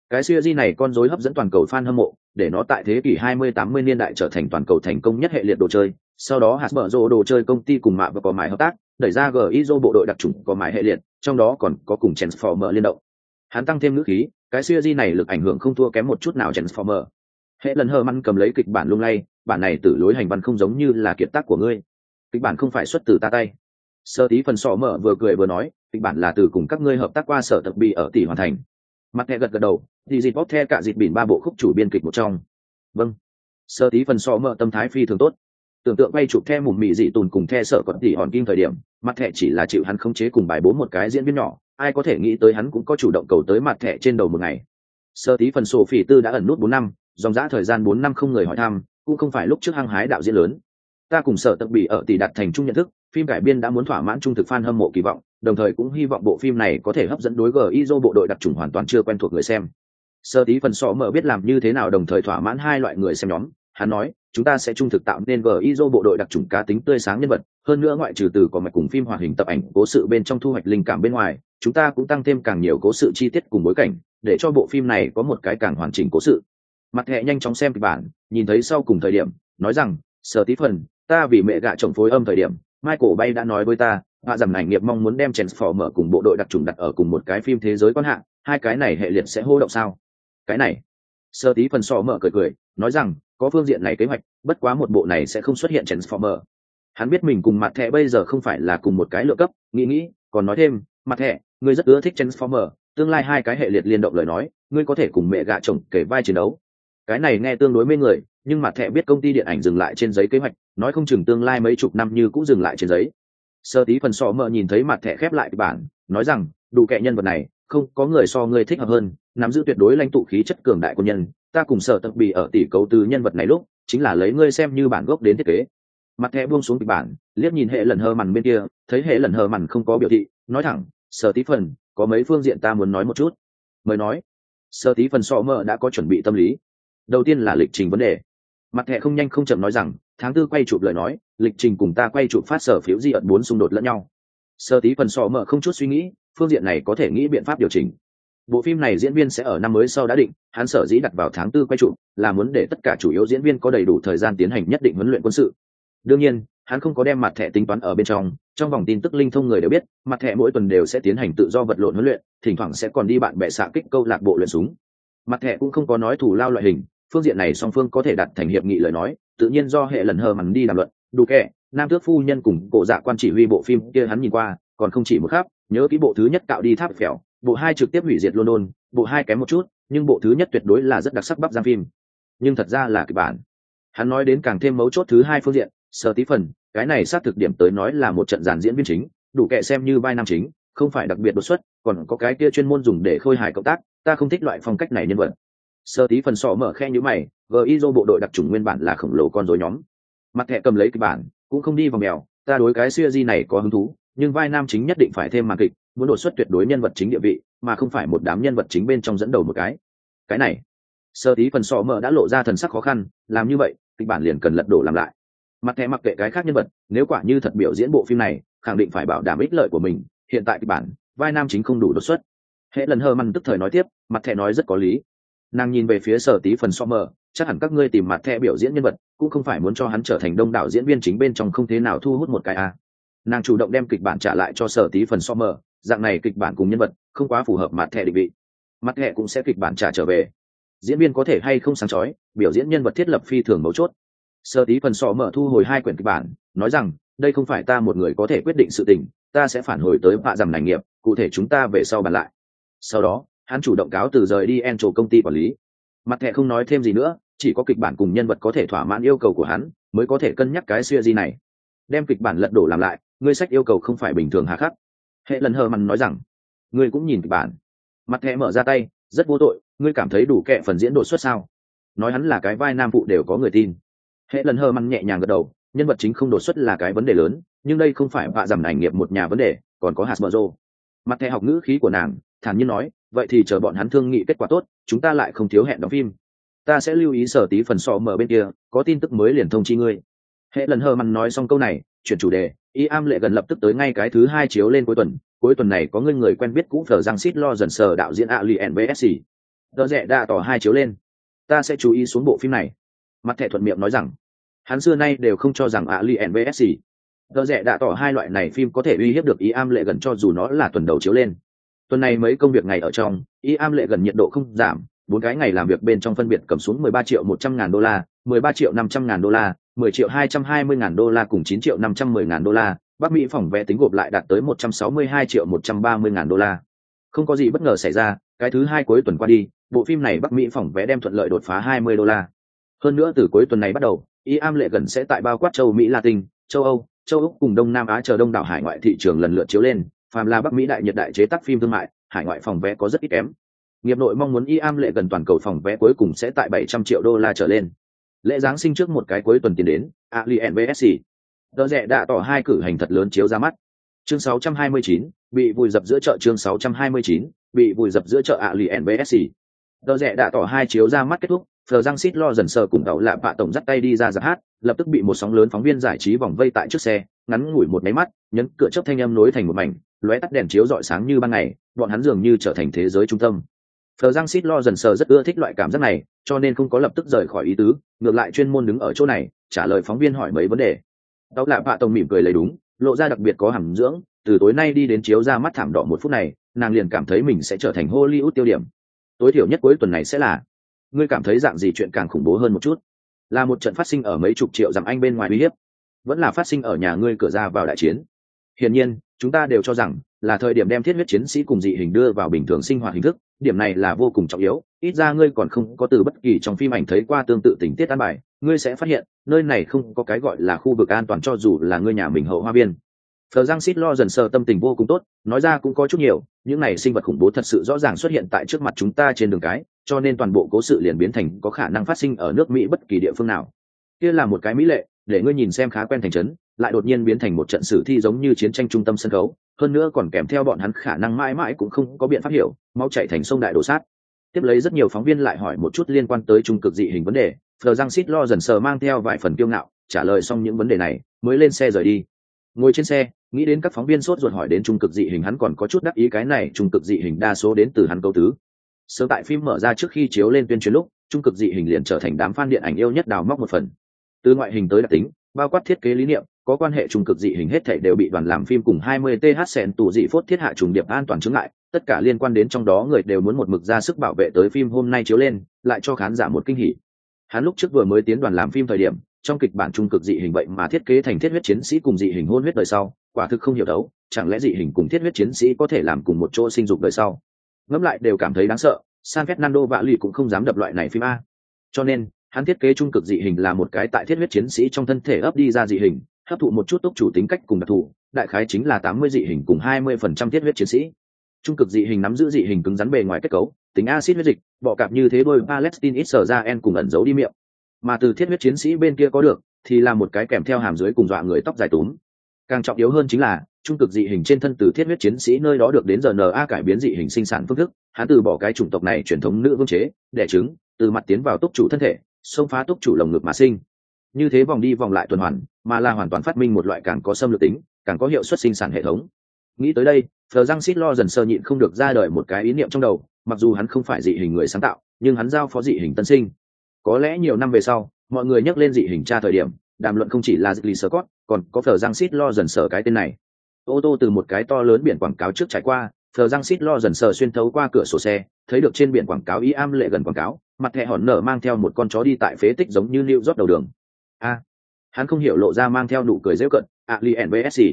Cái siêu di này con rối hấp dẫn toàn cầu fan hâm mộ, để nó tại thế kỷ 20-80 niên đại trở thành toàn cầu thành công nhất hệ liệt đồ chơi. Sau đó hạt mở rộ đồ chơi công ty cùng mạ và có mải hợp tác, đẩy ra gizo bộ đội đặc trùng có mải hệ liệt, trong đó còn có cùng transformer liên động. Hắn tăng thêm ngữ khí, cái siêu di này lực ảnh hưởng không thua kém một chút nào transformer hệ lần hờ măn cầm lấy kịch bản lung lay, bản này tử lối hành văn không giống như là kiệt tác của ngươi. Kịch bản không phải xuất từ ta tay. Sơ tí phần sọ mở vừa cười vừa nói, kịch bản là từ cùng các ngươi hợp tác qua sở tập bị ở tỷ hoàn thành. Mặt nghe gật gật đầu, thì dịp bóp the cả dịp bỉn ba bộ khúc chủ biên kịch một trong. Vâng. Sơ tí phần sọ mở tâm thái phi thường tốt. Tưởng tượng bay chụp the mùm mị dị tùn cùng the sở còn tỷ hòn kim thời điểm, mặt thẻ chỉ là chịu hắn khống chế cùng bài bố một cái diễn viên nhỏ, ai có thể nghĩ tới hắn cũng có chủ động cầu tới mặt thẻ trên đầu một ngày. Sơ tí phần sổ phỉ tư đã ẩn nút bốn năm dòng dã thời gian bốn năm không người hỏi thăm, cũng không phải lúc trước hăng hái đạo diễn lớn. Ta cùng sở tập bị ở tỷ đặt thành chung nhận thức, phim cải biên đã muốn thỏa mãn trung thực fan hâm mộ kỳ vọng, đồng thời cũng hy vọng bộ phim này có thể hấp dẫn đối gizo bộ đội đặc trùng hoàn toàn chưa quen thuộc người xem. Sơ tí phần sọ mở biết làm như thế nào đồng thời thỏa mãn hai loại người xem nhóm, hắn nói, chúng ta sẽ trung thực tạo nên gizo bộ đội đặc trùng cá tính tươi sáng nhân vật, hơn nữa ngoại trừ từ có mạch cùng phim hoạt hình tập ảnh, cố sự bên trong thu hoạch linh cảm bên ngoài, chúng ta cũng tăng thêm càng nhiều cố sự chi tiết cùng bối cảnh, để cho bộ phim này có một cái càng hoàn chỉnh cố sự mặt hệ nhanh chóng xem kịch bản nhìn thấy sau cùng thời điểm nói rằng sở tí phần ta vì mẹ gạ chồng phối âm thời điểm michael bay đã nói với ta họa rằng ảnh nghiệp mong muốn đem Transformer cùng bộ đội đặc trùng đặt ở cùng một cái phim thế giới quan hạ, hai cái này hệ liệt sẽ hô động sao cái này sơ tí phần sọ mở cười cười nói rằng có phương diện này kế hoạch bất quá một bộ này sẽ không xuất hiện Transformer. hắn biết mình cùng mặt thẻ bây giờ không phải là cùng một cái lựa cấp nghĩ nghĩ còn nói thêm mặt thẻ ngươi rất ưa thích Transformer, tương lai hai cái hệ liệt liên động lời nói ngươi có thể cùng mẹ gạ chồng kể vai chiến đấu cái này nghe tương đối mê người, nhưng mặt thẹ biết công ty điện ảnh dừng lại trên giấy kế hoạch, nói không chừng tương lai mấy chục năm như cũng dừng lại trên giấy. Sơ tí phần sọ mợ nhìn thấy mặt thẻ khép lại kịch bản, nói rằng, đủ kệ nhân vật này, không có người so người thích hợp hơn, nắm giữ tuyệt đối lãnh tụ khí chất cường đại của nhân, ta cùng sở tập bì ở tỷ cấu từ nhân vật này lúc, chính là lấy ngươi xem như bản gốc đến thiết kế. Mặt thẻ buông xuống kịch bản, liếc nhìn hệ lần hờ mằn bên kia, thấy hệ lần hờ mằn không có biểu thị, nói thẳng, sở tí phần, có mấy phương diện ta muốn nói một chút. Mời nói. Sở tí phần sọ mờ đã có chuẩn bị tâm lý đầu tiên là lịch trình vấn đề. Mặt thẻ không nhanh không chậm nói rằng, tháng tư quay chụp lời nói, lịch trình cùng ta quay chụp phát sở phiếu di ẩn bốn xung đột lẫn nhau. Sơ tí phần sọ mở không chút suy nghĩ, phương diện này có thể nghĩ biện pháp điều chỉnh. Bộ phim này diễn viên sẽ ở năm mới sau đã định, hắn sở dĩ đặt vào tháng tư quay chụp là muốn để tất cả chủ yếu diễn viên có đầy đủ thời gian tiến hành nhất định huấn luyện quân sự. Đương nhiên, hắn không có đem mặt thẻ tính toán ở bên trong trong vòng tin tức linh thông người đều biết, mặt thẻ mỗi tuần đều sẽ tiến hành tự do vật lộn huấn luyện, thỉnh thoảng sẽ còn đi bạn bè xạ kích câu lạc bộ luyện súng. Mặt thẻ cũng không có nói thủ lao loại hình phương diện này song phương có thể đặt thành hiệp nghị lời nói, tự nhiên do hệ lần hờ mằn đi đàm luận đủ kệ nam tước phu nhân cùng cổ dạ quan chỉ huy bộ phim kia hắn nhìn qua, còn không chỉ một khắp, nhớ kỹ bộ thứ nhất cạo đi tháp phèo, bộ hai trực tiếp hủy diệt london, bộ hai kém một chút, nhưng bộ thứ nhất tuyệt đối là rất đặc sắc bắp giang phim. Nhưng thật ra là kịch bản. Hắn nói đến càng thêm mấu chốt thứ hai phương diện sơ tí phần, cái này xác thực điểm tới nói là một trận giàn diễn viên chính, đủ kệ xem như vai nam chính, không phải đặc biệt đột xuất, còn có cái kia chuyên môn dùng để khôi hài cộng tác, ta không thích loại phong cách này nhân vật sơ tí phần sọ mở khe như mày gizo bộ đội đặc trùng nguyên bản là khổng lồ con dối nhóm. Mặt thẻ cầm lấy kịch bản, cũng không đi vào mèo, ta đối cái siêu di này có hứng thú, nhưng vai nam chính nhất định phải thêm màn kịch, muốn đột xuất tuyệt đối nhân vật chính địa vị, mà không phải một đám nhân vật chính bên trong dẫn đầu một cái. Cái này, sơ tí phần sọ mở đã lộ ra thần sắc khó khăn, làm như vậy, kịch bản liền cần lật đổ làm lại. Mặt thẻ mặc kệ cái khác nhân vật, nếu quả như thật biểu diễn bộ phim này, khẳng định phải bảo đảm ích lợi của mình, hiện tại kịch bản, vai nam chính không đủ đột xuất. Hệ lần hơ măn tức thời nói tiếp, mặt thẻ nói rất có lý nàng nhìn về phía sở tí phần so mờ, chắc hẳn các ngươi tìm mặt thẻ biểu diễn nhân vật, cũng không phải muốn cho hắn trở thành đông đảo diễn viên chính bên trong không thế nào thu hút một cái a à. nàng chủ động đem kịch bản trả lại cho sở tí phần so mờ, dạng này kịch bản cùng nhân vật, không quá phù hợp mặt thẻ định vị. Mặt thẻ cũng sẽ kịch bản trả trở về. Diễn viên có thể hay không sáng chói, biểu diễn nhân vật thiết lập phi thường mấu chốt. Sở tí phần so mở thu hồi hai quyển kịch bản, nói rằng, đây không phải ta một người có thể quyết định sự tình, ta sẽ phản hồi tới bạ dằm ngành nghiệp, cụ thể chúng ta về sau bàn lại. Sau đó hắn chủ động cáo từ rời đi en trổ công ty quản lý. Mặt thẻ không nói thêm gì nữa, chỉ có kịch bản cùng nhân vật có thể thỏa mãn yêu cầu của hắn, mới có thể cân nhắc cái xuya di này. Đem kịch bản lật đổ làm lại, ngươi sách yêu cầu không phải bình thường hà khắc. Hệ lần hờ mặn nói rằng, ngươi cũng nhìn kịch bản. Mặt thẻ mở ra tay, rất vô tội, ngươi cảm thấy đủ kệ phần diễn đột xuất sao? Nói hắn là cái vai nam phụ đều có người tin. Hệ lần hờ mặn nhẹ nhàng gật đầu, nhân vật chính không đột xuất là cái vấn đề lớn, nhưng đây không phải vạ giảm ảnh nghiệp một nhà vấn đề, còn có hạt mờ rô mặt thẻ học ngữ khí của nàng, thản nhiên nói vậy thì chờ bọn hắn thương nghị kết quả tốt, chúng ta lại không thiếu hẹn đóng phim. Ta sẽ lưu ý sở tí phần sọ mở bên kia, có tin tức mới liền thông chi ngươi. Hệ lần hờ mặn nói xong câu này, chuyển chủ đề, y am lệ gần lập tức tới ngay cái thứ hai chiếu lên cuối tuần cuối tuần này có ngươi người quen biết cũ thờ giang xít lo dần sờ đạo diễn a li nbsc đỡ rẻ đa tỏ hai chiếu lên. Ta sẽ chú ý xuống bộ phim này. Mặt thẻ thuận miệng nói rằng, hắn xưa nay đều không cho rằng a li nbsc đỡ rẻ đa tỏ hai loại này phim có thể uy hiếp được Y am lệ gần cho dù nó là tuần đầu chiếu lên tuần này mấy công việc ngày ở trong y am lệ gần nhiệt độ không giảm bốn cái ngày làm việc bên trong phân biệt cầm xuống 13 triệu 100 ngàn đô la 13 triệu 500 ngàn đô la 10 triệu 220 ngàn đô la cùng 9 triệu 510 ngàn đô la Bắc Mỹ phòng vé tính gộp lại đạt tới 162 triệu 130 ngàn đô la. Không có gì bất ngờ xảy ra, cái thứ hai cuối tuần qua đi, bộ phim này Bắc Mỹ phòng vé đem thuận lợi đột phá 20 đô la. Hơn nữa từ cuối tuần này bắt đầu, am lệ gần sẽ tại bao quát châu Mỹ Latin, châu Âu, châu Úc cùng Đông Nam Á chờ đông đảo hải ngoại thị trường lần lượt chiếu lên, phàm là Bắc Mỹ đại nhiệt đại chế tác phim thương mại, hải ngoại phòng vé có rất ít kém. Nghiệp nội mong muốn am lệ gần toàn cầu phòng vé cuối cùng sẽ tại 700 triệu đô la trở lên. Lễ giáng sinh trước một cái cuối tuần tiền đến, Alien VSC Đỡ rẻ đã tỏ hai cử hành thật lớn chiếu ra mắt. Chương 629, bị vùi dập giữa chợ chương 629, bị vùi dập giữa chợ alien vsc Đỡ rẻ đã tỏ hai chiếu ra mắt kết thúc, Phờ Giang Sít lo dần sờ cùng đầu lạ bạ tổng dắt tay đi ra giáp hát, lập tức bị một sóng lớn phóng viên giải trí vòng vây tại trước xe, ngắn ngủi một máy mắt, nhấn cửa chớp thanh âm nối thành một mảnh, lóe tắt đèn chiếu rọi sáng như ban ngày, bọn hắn dường như trở thành thế giới trung tâm. Phờ Giang Sít lo dần sờ rất ưa thích loại cảm giác này, cho nên không có lập tức rời khỏi ý tứ, ngược lại chuyên môn đứng ở chỗ này, trả lời phóng viên hỏi mấy vấn đề. Đau lạ bạ tổng mỉm cười lấy đúng lộ ra đặc biệt có hàm dưỡng từ tối nay đi đến chiếu ra mắt thảm đỏ một phút này nàng liền cảm thấy mình sẽ trở thành hollywood tiêu điểm. Tối thiểu nhất cuối tuần này sẽ là ngươi cảm thấy dạng gì chuyện càng khủng bố hơn một chút? Là một trận phát sinh ở mấy chục triệu dặm anh bên ngoài uy hiếp vẫn là phát sinh ở nhà ngươi cửa ra vào đại chiến. Hiển nhiên chúng ta đều cho rằng là thời điểm đem thiết huyết chiến sĩ cùng dị hình đưa vào bình thường sinh hoạt hình thức, điểm này là vô cùng trọng yếu. Ít ra ngươi còn không có từ bất kỳ trong phim ảnh thấy qua tương tự tình tiết an bài, ngươi sẽ phát hiện, nơi này không có cái gọi là khu vực an toàn cho dù là ngươi nhà mình hậu hoa biên. thờ giang xít lo dần sờ tâm tình vô cùng tốt, nói ra cũng có chút nhiều, những này sinh vật khủng bố thật sự rõ ràng xuất hiện tại trước mặt chúng ta trên đường cái, cho nên toàn bộ cố sự liền biến thành có khả năng phát sinh ở nước mỹ bất kỳ địa phương nào. Kia là một cái mỹ lệ, để ngươi nhìn xem khá quen thành trấn lại đột nhiên biến thành một trận sử thi giống như chiến tranh trung tâm sân khấu, hơn nữa còn kèm theo bọn hắn khả năng mãi mãi cũng không có biện pháp hiểu, mau chạy thành sông đại đổ sát. Tiếp lấy rất nhiều phóng viên lại hỏi một chút liên quan tới trung cực dị hình vấn đề phờ giang xít lo dần sờ mang theo vài phần kiêu ngạo, trả lời xong những vấn đề này, mới lên xe rời đi. Ngồi trên xe, nghĩ đến các phóng viên sốt ruột hỏi đến trung cực dị hình hắn còn có chút đắc ý cái này, trung cực dị hình đa số đến từ hắn câu tứ. Sớm tại phim mở ra trước khi chiếu lên tuyên truyền lúc, trung cực dị hình liền trở thành đám fan điện ảnh yêu nhất đào móc một phần. Từ ngoại hình tới đặc tính, bao quát thiết kế lý niệm có quan hệ trung cực dị hình hết thảy đều bị đoàn làm phim cùng 20 th sẹn tủ dị phốt thiết hạ trùng điệp an toàn chứng lại. Tất cả liên quan đến trong đó người đều muốn một mực ra sức bảo vệ tới phim hôm nay chiếu lên, lại cho khán giả một kinh hỉ. Hắn lúc trước vừa mới tiến đoàn làm phim thời điểm, trong kịch bản trung cực dị hình vậy mà thiết kế thành thiết huyết chiến sĩ cùng dị hình hôn huyết đời sau, quả thực không hiểu đấu, chẳng lẽ dị hình cùng thiết huyết chiến sĩ có thể làm cùng một chỗ sinh dục đời sau? Ngẫm lại đều cảm thấy đáng sợ, san fernando vạ lì cũng không dám đập loại này phim a. Cho nên, hắn thiết kế trung cực dị hình là một cái tại thiết huyết chiến sĩ trong thân thể ấp đi ra dị hình hấp thụ một chút túc chủ tính cách cùng đặc thù, đại khái chính là tám mươi dị hình cùng hai mươi phần trăm thiết huyết chiến sĩ. Trung cực dị hình nắm giữ dị hình cứng rắn bề ngoài kết cấu, tính acid huyết dịch, bọ cạp như thế đôi palestine ít sở ra en cùng ẩn giấu đi miệng. Mà từ thiết huyết chiến sĩ bên kia có được, thì là một cái kèm theo hàm dưới cùng dọa người tóc dài túm. Càng trọng yếu hơn chính là, trung cực dị hình trên thân từ thiết huyết chiến sĩ nơi đó được đến giờ na cải biến dị hình sinh sản phương thức, hắn từ bỏ cái chủng tộc này truyền thống nữ vương chế, đẻ trứng, từ mặt tiến vào túc chủ thân thể, xông phá túc chủ lồng ngực mà sinh như thế vòng đi vòng lại tuần hoàn mà là hoàn toàn phát minh một loại càng có xâm lược tính càng có hiệu suất sinh sản hệ thống nghĩ tới đây thờ răng xít lo dần sơ nhịn không được ra đời một cái ý niệm trong đầu mặc dù hắn không phải dị hình người sáng tạo nhưng hắn giao phó dị hình tân sinh có lẽ nhiều năm về sau mọi người nhắc lên dị hình tra thời điểm đàm luận không chỉ là Lee Scott, còn có thờ răng xít lo dần sở cái tên này. Ô tô từ một cái to lớn biển quảng cáo trước trải qua, thờ răng xít lo dần sở xuyên thấu qua cửa sổ xe, thấy được trên biển quảng cáo y am lệ gần quảng cáo, mặt thẻ hòn nở mang theo một con chó đi tại phế tích giống như lưu rót đầu đường. A, hắn không hiểu lộ ra mang theo nụ cười dễ cận, Alien VSC.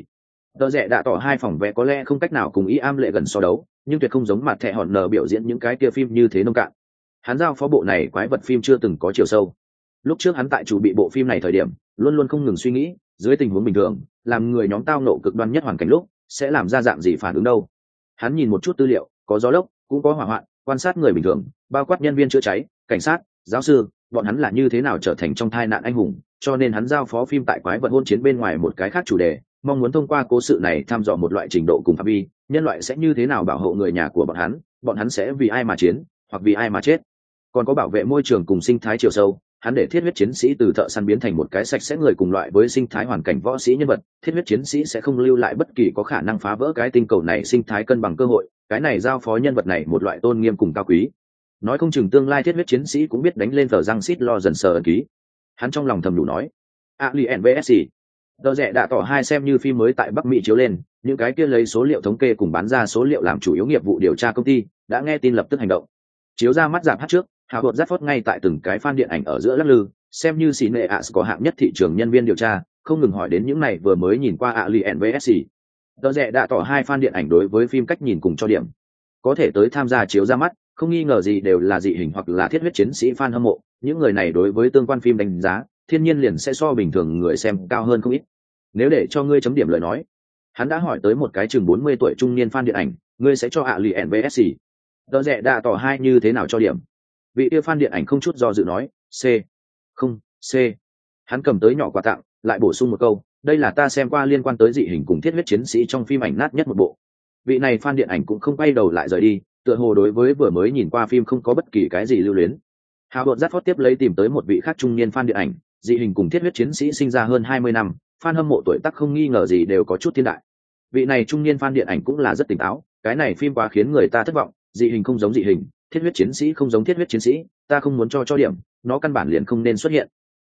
Tờ rẽ đã tỏ hai phòng vé có lẽ không cách nào cùng ý am lệ gần so đấu, nhưng tuyệt không giống mặt thẻ hòn nở biểu diễn những cái kia phim như thế nông cạn. Hắn giao phó bộ này quái vật phim chưa từng có chiều sâu lúc trước hắn tại chủ bị bộ phim này thời điểm luôn luôn không ngừng suy nghĩ dưới tình huống bình thường làm người nhóm tao nộ cực đoan nhất hoàn cảnh lúc sẽ làm ra dạng gì phản ứng đâu hắn nhìn một chút tư liệu có gió lốc cũng có hỏa hoạn quan sát người bình thường bao quát nhân viên chữa cháy cảnh sát giáo sư bọn hắn là như thế nào trở thành trong tai nạn anh hùng, cho nên hắn giao phó phim tại quái vật hôn chiến bên ngoài một cái khác chủ đề, mong muốn thông qua cố sự này thăm dò một loại trình độ cùng phạm vi, nhân loại sẽ như thế nào bảo hộ người nhà của bọn hắn bọn hắn sẽ vì ai mà chiến, hoặc vì ai mà chết. Còn có bảo vệ môi trường cùng sinh thái chiều sâu, hắn để thiết huyết chiến sĩ từ thợ săn biến thành một cái sạch sẽ người cùng loại với sinh thái hoàn cảnh võ sĩ nhân vật, thiết huyết chiến sĩ sẽ không lưu lại bất kỳ có khả năng phá vỡ cái tinh cầu này sinh thái cân bằng cơ hội, cái này giao phó nhân vật này một loại tôn nghiêm cùng cao quý nói không chừng tương lai thiết huyết chiến sĩ cũng biết đánh lên tờ răng xít lo dần sờ ẩn ký. Hắn trong lòng thầm đủ nói alien vsc tờ rẻ đã tỏ hai xem như phim mới tại bắc mỹ chiếu lên, những cái kia lấy số liệu thống kê cùng bán ra số liệu làm chủ yếu nghiệp vụ điều tra công ty, đã nghe tin lập tức hành động. Chiếu ra mắt giảm hát trước hào hột giáp phốt ngay tại từng cái fan điện ảnh ở giữa lắc lư, xem như xì nệ ạ có hạng nhất thị trường nhân viên điều tra, không ngừng hỏi đến những này vừa mới nhìn qua ạ lì nvsc tờ rẽ đã tỏ hai fan điện ảnh đối với phim cách nhìn cùng cho điểm, có thể tới tham gia chiếu ra mắt không nghi ngờ gì đều là dị hình hoặc là thiết huyết chiến sĩ fan hâm mộ, những người này đối với tương quan phim đánh giá, thiên nhiên liền sẽ so bình thường người xem cao hơn không ít. Nếu để cho ngươi chấm điểm lời nói, hắn đã hỏi tới một cái chừng bốn mươi tuổi trung niên fan điện ảnh, ngươi sẽ cho ạ lì nvsc đỡ rẻ đã tỏ hai như thế nào cho điểm? Vị yêu fan điện ảnh không chút do dự nói, c, không, c. Hắn cầm tới nhỏ quà tặng, lại bổ sung một câu, đây là ta xem qua liên quan tới dị hình cùng thiết huyết chiến sĩ trong phim ảnh nát nhất một bộ. Vị này fan điện ảnh cũng không quay đầu lại rời đi tựa hồ đối với vừa mới nhìn qua phim không có bất kỳ cái gì lưu luyến. Hào bột giáp phót tiếp lấy tìm tới một vị khác trung niên fan điện ảnh, dị hình cùng thiết huyết chiến sĩ sinh ra hơn hai mươi năm phan hâm mộ tuổi tác không nghi ngờ gì đều có chút thiên đại. Vị này trung niên fan điện ảnh cũng là rất tỉnh táo, cái này phim quá khiến người ta thất vọng, dị hình không giống dị hình, thiết huyết chiến sĩ không giống thiết huyết chiến sĩ, ta không muốn cho cho điểm, nó căn bản liền không nên xuất hiện.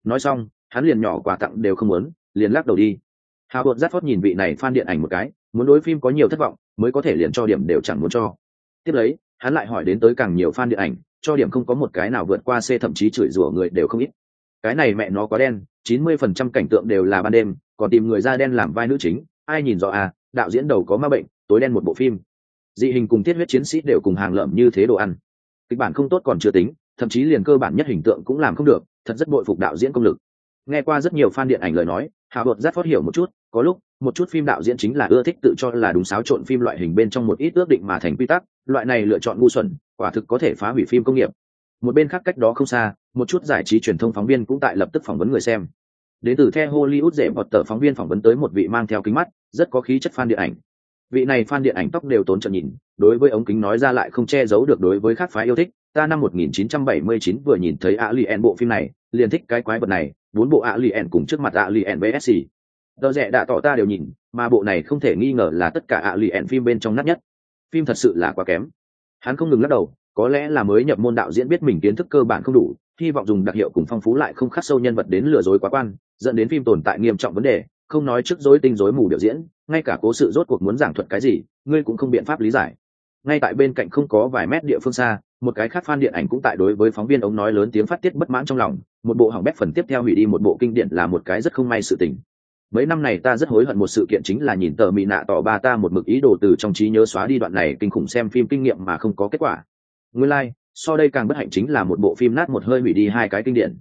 Nói xong, hắn liền nhỏ quà tặng đều không muốn, liền lắc đầu đi. Hào bột giáp phót nhìn vị này fan điện ảnh một cái, muốn đối phim có nhiều thất vọng, mới có thể liền cho điểm đều chẳng muốn cho tiếp lấy, hắn lại hỏi đến tới càng nhiều fan điện ảnh, cho điểm không có một cái nào vượt qua c, thậm chí chửi rủa người đều không ít. Cái này mẹ nó quá đen, chín mươi phần trăm cảnh tượng đều là ban đêm, còn tìm người da đen làm vai nữ chính, ai nhìn rõ à đạo diễn đầu có ma bệnh, tối đen một bộ phim. Dị hình cùng thiết huyết chiến sĩ đều cùng hàng lợm như thế đồ ăn. Kịch bản không tốt còn chưa tính, thậm chí liền cơ bản nhất hình tượng cũng làm không được, thật rất bội phục đạo diễn công lực. Nghe qua rất nhiều fan điện ảnh lời nói hạ vợt rất phát hiểu một chút có lúc, một chút phim đạo diễn chính là ưa thích tự cho là đúng xáo trộn phim loại hình bên trong một ít ước định mà thành quy tắc, loại này lựa chọn ngu xuẩn, quả thực có thể phá hủy phim công nghiệp. Một bên khác cách đó không xa, một chút giải trí truyền thông phóng viên cũng tại lập tức phỏng vấn người xem. Đến từ the hollywood dễ một tờ phóng viên phỏng vấn tới một vị mang theo kính mắt, rất có khí chất fan điện ảnh. Vị này fan điện ảnh tóc đều tốn trận nhìn, đối với ống kính nói ra lại không che giấu được đối với khác phái yêu thích. Ta năm 1979 vừa nhìn thấy Alien bộ phim này, liền thích cái quái vật này, bốn bộ Alien cùng trước mặt Alien bsc Đờ rẻ đã tỏ ta đều nhìn, mà bộ này không thể nghi ngờ là tất cả ạ lì ẹn phim bên trong nát nhất. Phim thật sự là quá kém. Hắn không ngừng lắc đầu, có lẽ là mới nhập môn đạo diễn biết mình kiến thức cơ bản không đủ, hy vọng dùng đặc hiệu cùng phong phú lại không khắc sâu nhân vật đến lừa dối quá quan, dẫn đến phim tồn tại nghiêm trọng vấn đề, không nói trước dối tinh dối mù biểu diễn, ngay cả cố sự rốt cuộc muốn giảng thuật cái gì, ngươi cũng không biện pháp lý giải. Ngay tại bên cạnh không có vài mét địa phương xa, một cái khác fan điện ảnh cũng tại đối với phóng viên ống nói lớn tiếng phát tiết bất mãn trong lòng, một bộ hỏng bét phần tiếp theo hủy đi một bộ kinh điển là một cái rất không may sự tình mấy năm này ta rất hối hận một sự kiện chính là nhìn tờ mỹ nạ tỏ ba ta một mực ý đồ từ trong trí nhớ xóa đi đoạn này kinh khủng xem phim kinh nghiệm mà không có kết quả. Nguyên lai、like, so đây càng bất hạnh chính là một bộ phim nát một hơi hủy đi hai cái kinh điển.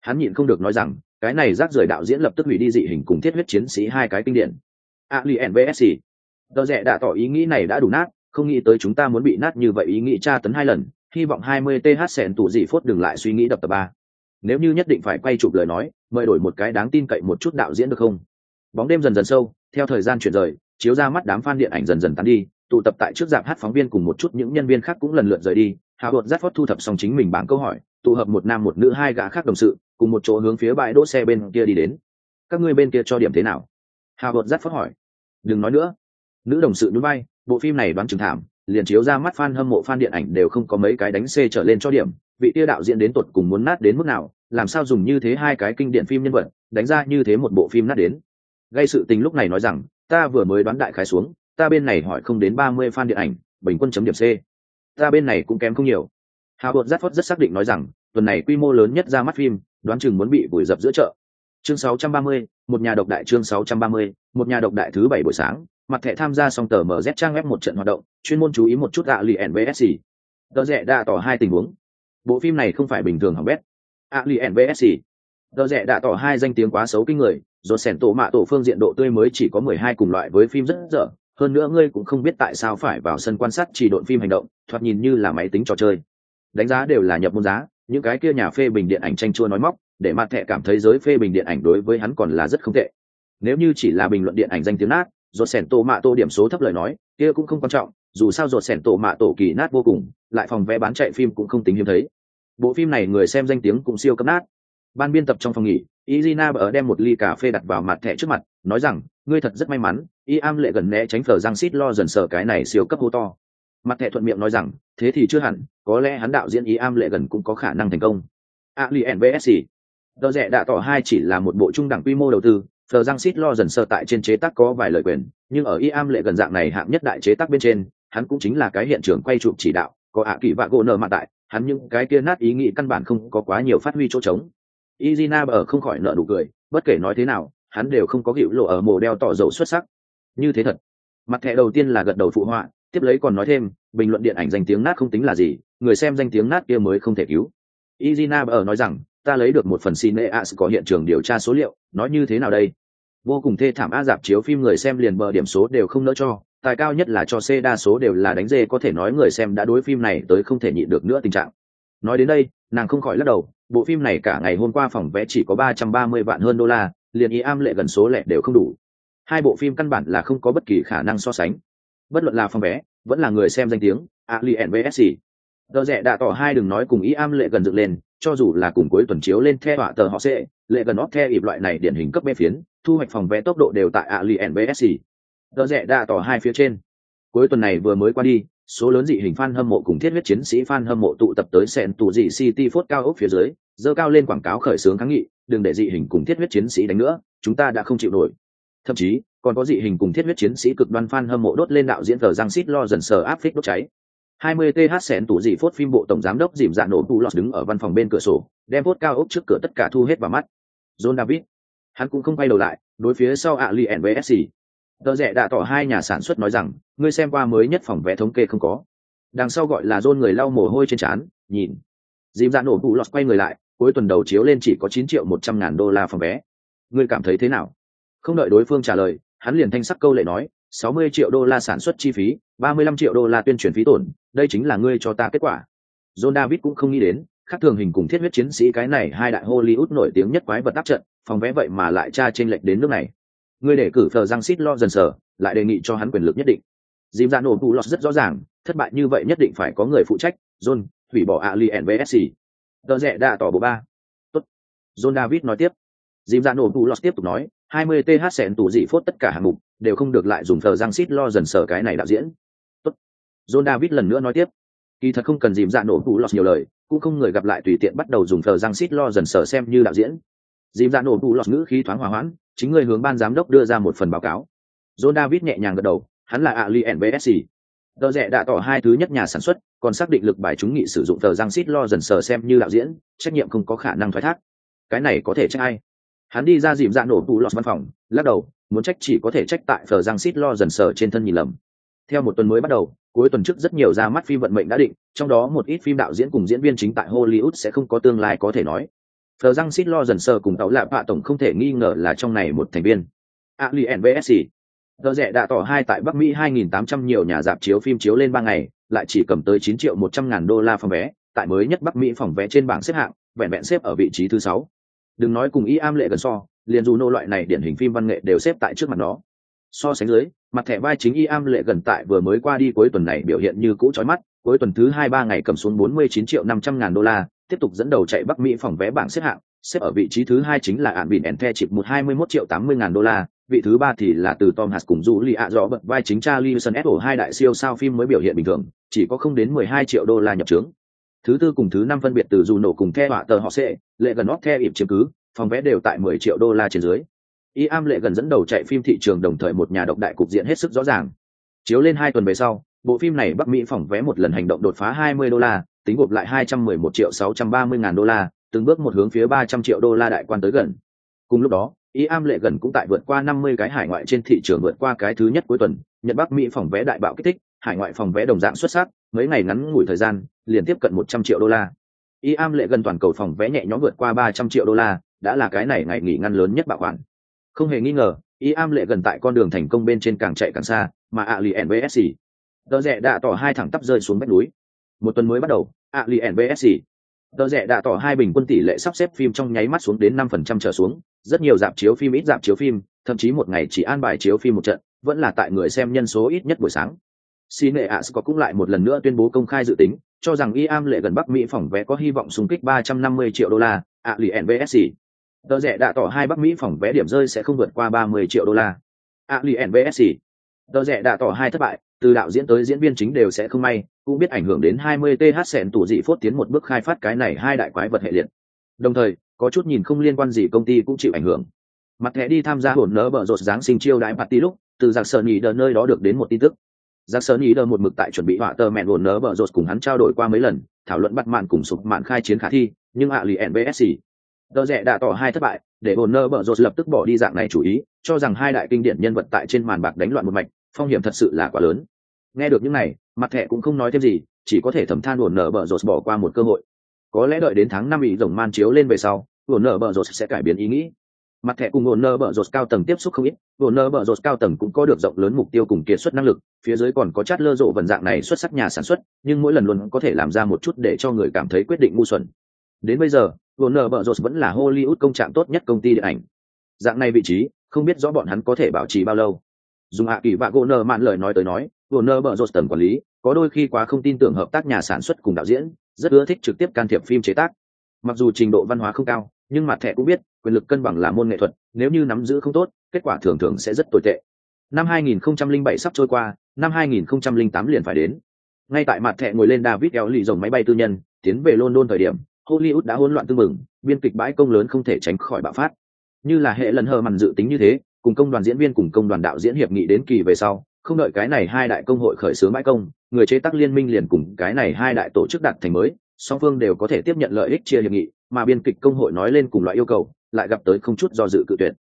Hắn nhịn không được nói rằng cái này rác rưởi đạo diễn lập tức hủy đi dị hình cùng thiết huyết chiến sĩ hai cái kinh điển. Alien vsc tờ rẽ đã tỏ ý nghĩ này đã đủ nát không nghĩ tới chúng ta muốn bị nát như vậy ý nghĩ tra tấn hai lần hy vọng 20 th sẹn tủ dị phốt đừng lại suy nghĩ đập tập ba. Nếu như nhất định phải quay chụp lời nói mời đổi một cái đáng tin cậy một chút đạo diễn được không? Bóng đêm dần dần sâu theo thời gian chuyển rời chiếu ra mắt đám fan điện ảnh dần dần tán đi tụ tập tại trước dạp hát phóng viên cùng một chút những nhân viên khác cũng lần lượt rời đi. Hạ hột giáp phót thu thập xong chính mình bảng câu hỏi tụ hợp một nam một nữ hai gã khác đồng sự cùng một chỗ hướng phía bãi đỗ xe bên kia đi đến. Các ngươi bên kia cho điểm thế nào? Hạ hột giáp phót hỏi. Đừng nói nữa. Nữ đồng sự núi bay bộ phim này đoán trừng thảm liền chiếu ra mắt fan hâm mộ fan điện ảnh đều không có mấy cái đánh C trở lên cho điểm, vị tia đạo diễn đến tột cùng muốn nát đến mức nào, làm sao dùng như thế hai cái kinh điển phim nhân vật, đánh ra như thế một bộ phim nát đến. Gây sự tình lúc này nói rằng, ta vừa mới đoán đại khái xuống, ta bên này hỏi không đến ba mươi fan điện ảnh, bình quân chấm điểm C. Ta bên này cũng kém không nhiều. Hào Bột rát Phất rất xác định nói rằng, tuần này quy mô lớn nhất ra mắt phim, đoán chừng muốn bị vùi dập giữa chợ. Chương 630, một nhà độc đại chương 630, một nhà độc đại thứ bảy buổi sáng, mặt thẻ tham gia xong tờ MZ trang web một trận hoạt động, chuyên môn chú ý một chút ạ lì NBSC. Tờ rẽ đã tỏ hai tình huống. Bộ phim này không phải bình thường hỏng bét. ạ lì NBSC. Tờ rẽ đã tỏ hai danh tiếng quá xấu kinh người, rồi sẻn tổ mạ tổ phương diện độ tươi mới chỉ có mười hai cùng loại với phim rất dở. Hơn nữa ngươi cũng không biết tại sao phải vào sân quan sát chỉ độn phim hành động, thoạt nhìn như là máy tính trò chơi. Đánh giá đều là nhập môn giá, những cái kia nhà phê bình điện ảnh tranh chua nói móc, để mặt thẻ cảm thấy giới phê bình điện ảnh đối với hắn còn là rất không tệ. Nếu như chỉ là bình luận điện ảnh danh tiếng nát, rồi sẻn tổ mạ tổ điểm số thấp lời nói, kia cũng không quan trọng, dù sao ruột sẻn tổ mạ tổ kỳ nát vô cùng lại phòng vé bán chạy phim cũng không tính hiếm thấy bộ phim này người xem danh tiếng cũng siêu cấp nát ban biên tập trong phòng nghỉ izina bờ đem một ly cà phê đặt vào mặt thẻ trước mặt, nói rằng, ngươi thật rất may mắn y am lệ gần né tránh phở răng xít lo dần sờ cái này siêu cấp hô to. Mặt thẻ thuận miệng nói rằng, thế thì chưa hẳn, có lẽ hắn đạo diễn y am lệ gần cũng có khả năng thành công. A li nbsc đờ rẻ đã tỏ hai chỉ là một bộ trung đẳng quy mô đầu tư, phờ răng xít lo dần sơ tại trên chế tác có vài lời quyền, nhưng ở y am lệ gần dạng này hạng nhất đại chế tác bên trên, hắn cũng chính là cái hiện trường quay chụp chỉ đạo, có ạ kỳ vạ gỗ nợ mặt tại, hắn những cái kia nát ý nghĩ căn bản không có quá nhiều phát huy chỗ trống izina ở không khỏi nợ nụ cười, bất kể nói thế nào, hắn đều không có gịu lộ ở mồ đeo tỏ dầu xuất sắc. Như thế thật. Mặt thẻ đầu tiên là gật đầu phụ họa, tiếp lấy còn nói thêm, bình luận điện ảnh danh tiếng nát không tính là gì, người xem danh tiếng nát kia mới không thể cứu. Izina ở nói rằng, ta lấy được một phần cineas có hiện trường điều tra số liệu, nói như thế nào đây? Vô cùng thê thảm a dạp chiếu phim người xem liền bờ điểm số đều không nỡ cho, tài cao nhất là cho C đa số đều là đánh dê, có thể nói người xem đã đối phim này tới không thể nhịn được nữa tình trạng. Nói đến đây, nàng không khỏi lắc đầu, bộ phim này cả ngày hôm qua phòng vé chỉ có ba trăm ba mươi vạn hơn đô la, liền ý am lệ gần số lẻ đều không đủ. Hai bộ phim căn bản là không có bất kỳ khả năng so sánh. Bất luận là phòng vé, vẫn là người xem danh tiếng, Alien VSC. tờ rẽ đã tỏ hai đừng nói cùng ý am lệ gần dựng lên, cho dù là cùng cuối tuần chiếu lên theo họa tờ họ sẽ, lệ gần óp theo ịp loại này điển hình cấp bê phiến, thu hoạch phòng vé tốc độ đều tại Alien VSC tờ rẽ đã tỏ hai phía trên. Cuối tuần này vừa mới qua đi, số lớn dị hình fan hâm mộ cùng thiết huyết chiến sĩ fan hâm mộ tụ tập tới sẹn tù dị City phốt cao ốc phía dưới, dơ cao lên quảng cáo khởi xướng kháng nghị, đừng để dị hình cùng thiết huyết chiến sĩ đánh nữa, chúng ta đã không chịu nổi. Thậm chí, còn có dị hình cùng thiết huyết chiến sĩ cực đoan fan hâm mộ đốt lên đạo diễn cờ giang xít lo dần sờ áp phích đốt cháy. 20 TH sẹn tủ dị phốt phim bộ tổng giám đốc dìm dạ nổ tù lọt đứng ở văn phòng bên cửa sổ, đem phốt cao ốc trước cửa tất cả thu hết vào mắt. John David, hắn cũng không quay đầu lại, đối phía sau ạ Li NVSC, tờ rẻ đã tỏ hai nhà sản xuất nói rằng, ngươi xem qua mới nhất phòng vé thống kê không có? Đằng sau gọi là dôn người lau mồ hôi trên trán, nhìn. Dìm dạ nổ vụ lọt quay người lại, cuối tuần đầu chiếu lên chỉ có chín triệu một trăm ngàn đô la phòng vé. Ngươi cảm thấy thế nào? Không đợi đối phương trả lời, hắn liền thanh sắc câu lệ nói, sáu mươi triệu đô la sản xuất chi phí, ba mươi lăm triệu đô la tuyên truyền phí tổn, đây chính là ngươi cho ta kết quả. John david cũng không nghĩ đến, khác thường hình cùng thiết huyết chiến sĩ cái này hai đại hollywood nổi tiếng nhất quái vật tác trận, phòng vé vậy mà lại tra trên lệch đến nước này người để cử phờ răng xít lo dần sở, lại đề nghị cho hắn quyền lực nhất định. Dìm ra nổ tù lọt rất rõ ràng thất bại như vậy nhất định phải có người phụ trách john hủy bỏ ali nvsc tờ rẽ đã tỏ bộ ba. Tốt. john david nói tiếp. Dìm ra nổ tù lọt tiếp tục nói 20 th sẹn tù dị phốt tất cả hạng mục đều không được lại dùng phờ răng xít lo dần sở cái này đạo diễn. Tốt. john david lần nữa nói tiếp. Kỳ thật không cần dìm ra nổ tù lọt nhiều lời cũng không người gặp lại tùy tiện bắt đầu dùng phờ răng xít lo dần sở xem như đạo diễn. Dìm ra nổ tù lọt ngữ khí thoáng hòa hoãn chính người hướng ban giám đốc đưa ra một phần báo cáo. John david nhẹ nhàng gật đầu, hắn là ali nbsc tờ rẽ đã tỏ hai thứ nhất nhà sản xuất, còn xác định lực bài chúng nghị sử dụng tờ giang xít lo dần sờ xem như đạo diễn, trách nhiệm không có khả năng thoái thác. Cái này có thể trách ai? Hắn đi ra dìm dạ nổ tủ lọt văn phòng, lắc đầu, muốn trách chỉ có thể trách tại tờ giang xít lo dần sờ trên thân nhìn lầm. Theo một tuần mới bắt đầu, cuối tuần trước rất nhiều ra mắt phim vận mệnh đã định, trong đó một ít phim đạo diễn cùng diễn viên chính tại hollywood sẽ không có tương lai có thể nói. Phờ răng xít lo dần sờ cùng tàu lạ bạ tổng không thể nghi ngờ là trong này một thành viên. Alien vs. Tờ rẻ đã tỏ hai tại Bắc Mỹ 2.800 nhiều nhà dạp chiếu phim chiếu lên ba ngày, lại chỉ cầm tới 9 triệu 100 ngàn đô la phòng vé, tại mới nhất Bắc Mỹ phòng vé trên bảng xếp hạng, vẹn vẹn xếp ở vị trí thứ sáu. Đừng nói cùng y am lệ gần so, liền dù nô loại này điển hình phim văn nghệ đều xếp tại trước mặt nó. So sánh dưới, mặt thẻ vai chính y am lệ gần tại vừa mới qua đi cuối tuần này biểu hiện như cũ chói mắt, cuối tuần thứ hai ba ngày cầm xuống 49 triệu 500 ngàn đô la, tiếp tục dẫn đầu chạy Bắc Mỹ phòng vé bảng xếp hạng, xếp ở vị trí thứ hai chính là ạn bỉn ente chịp một hai mươi mốt triệu tám mươi ngàn đô la vị thứ ba thì là từ tom hạt cùng du li rõ bật vai chính charlie wilson apple hai đại siêu sao phim mới biểu hiện bình thường chỉ có không đến mười hai triệu đô la nhập trướng. Thứ tư cùng thứ năm phân biệt từ dù nổ cùng the họa tờ họ sẽ lệ gần nót the ịp chiếm cứ phòng vé đều tại mười triệu đô la trên dưới. Y am lệ gần dẫn đầu chạy phim thị trường đồng thời một nhà độc đại cục diện hết sức rõ ràng. Chiếu lên hai tuần về sau bộ phim này bắc mỹ phòng vé một lần hành động đột phá hai mươi đô la tính gộp lại hai trăm mười một triệu sáu trăm ba mươi ngàn đô la từng bước một hướng phía ba trăm triệu đô la đại quan tới gần. Cùng lúc đó, ý am lệ gần cũng tại vượt qua năm mươi cái hải ngoại trên thị trường vượt qua cái thứ nhất cuối tuần, Nhật Bắc Mỹ phòng vé đại bạo kích thích, hải ngoại phòng vé đồng dạng xuất sắc, mấy ngày ngắn ngủi thời gian, liền tiếp cận một trăm triệu đô la. Ý am lệ gần toàn cầu phòng vé nhẹ nhõm vượt qua ba trăm triệu đô la, đã là cái này ngày nghỉ ngăn lớn nhất bạo khoản. Không hề nghi ngờ, ý am lệ gần tại con đường thành công bên trên càng chạy càng xa, mà Alien VSC. Đỡ rẻ đã tỏ hai thẳng tắp rơi xuống vách núi. Một tuần mới bắt đầu, Alien VSC tờ rẻ đã tỏ hai bình quân tỷ lệ sắp xếp phim trong nháy mắt xuống đến năm phần trăm trở xuống rất nhiều dạp chiếu phim ít dạp chiếu phim thậm chí một ngày chỉ an bài chiếu phim một trận vẫn là tại người xem nhân số ít nhất buổi sáng Cine As có cũng lại một lần nữa tuyên bố công khai dự tính, cho rằng IAM lệ gần Bắc Mỹ phòng vé có hy vọng xung kích 350 triệu đô la, ạ lì NVSC. Tờ rẻ đã tỏ hai Bắc Mỹ phòng vé điểm rơi sẽ không vượt qua 30 triệu đô la. ạ lì NVSC. Tờ rẻ đã tỏ hai thất bại, từ đạo diễn tới diễn viên chính đều sẽ không may, cũng biết ảnh hưởng đến 20 th sẹn tủ dị phốt tiến một bước khai phát cái này hai đại quái vật hệ liệt. Đồng thời có chút nhìn không liên quan gì công ty cũng chịu ảnh hưởng. Mặt thẻ đi tham gia hồn nỡ bở rột giáng sinh chiêu đãi party lúc từ giặc sợ nhì đờ nơi đó được đến một tin tức. Giặc sợ nhì đờ một mực tại chuẩn bị họa tờ mẹn hồn nỡ bở rột cùng hắn trao đổi qua mấy lần thảo luận bắt mạn cùng sụp mạn khai chiến khả thi nhưng hạ lì nbsc đờ rẽ đã tỏ hai thất bại để hồn nỡ bở rột lập tức bỏ đi dạng này chủ ý cho rằng hai đại kinh điển nhân vật tại trên màn bạc đánh loạn một mạch phong hiểm thật sự là quá lớn. Nghe được những này, mặt thẻ cũng không nói thêm gì, chỉ có thể thầm than buồn nở bờ rột bỏ qua một cơ hội. Có lẽ đợi đến tháng năm ý rồng man chiếu lên về sau buồn nở bờ rột sẽ cải biến ý nghĩ. Mặt thẻ cùng buồn nở bờ rột cao tầng tiếp xúc không ít buồn nở bờ rột cao tầng cũng có được rộng lớn mục tiêu cùng kiệt xuất năng lực, phía dưới còn có chát lơ rộ vần dạng này xuất sắc nhà sản xuất, nhưng mỗi lần luôn có thể làm ra một chút để cho người cảm thấy quyết định ngu xuẩn. Đến bây giờ buồn nở bợ rột vẫn là hollywood công trạng tốt nhất công ty điện ảnh. Dạng này vị trí, không biết rõ bọn hắn có thể bảo trì bao lâu dùng hạ kỳ và gỗ nơ mạn lời nói tới nói, gỗ nơ bờ rột tầm quản lý, có đôi khi quá không tin tưởng hợp tác nhà sản xuất cùng đạo diễn, rất ưa thích trực tiếp can thiệp phim chế tác. Mặc dù trình độ văn hóa không cao, nhưng mặt thẻ cũng biết, quyền lực cân bằng là môn nghệ thuật, nếu như nắm giữ không tốt, kết quả thường thường sẽ rất tồi tệ. Năm 2007 sắp trôi qua, năm 2008 liền phải đến. Ngay tại mặt thẻ ngồi lên david eo lì dòng máy bay tư nhân, tiến về london thời điểm, hollywood đã hỗn loạn tư mừng biên kịch bãi công lớn không thể tránh khỏi bạo phát. Như là hệ lần hờ mằn dự tính như thế cùng công đoàn diễn viên cùng công đoàn đạo diễn hiệp nghị đến kỳ về sau, không đợi cái này hai đại công hội khởi xướng bãi công, người chế tác liên minh liền cùng cái này hai đại tổ chức đặt thành mới, song phương đều có thể tiếp nhận lợi ích chia hiệp nghị, mà biên kịch công hội nói lên cùng loại yêu cầu, lại gặp tới không chút do dự cự tuyệt.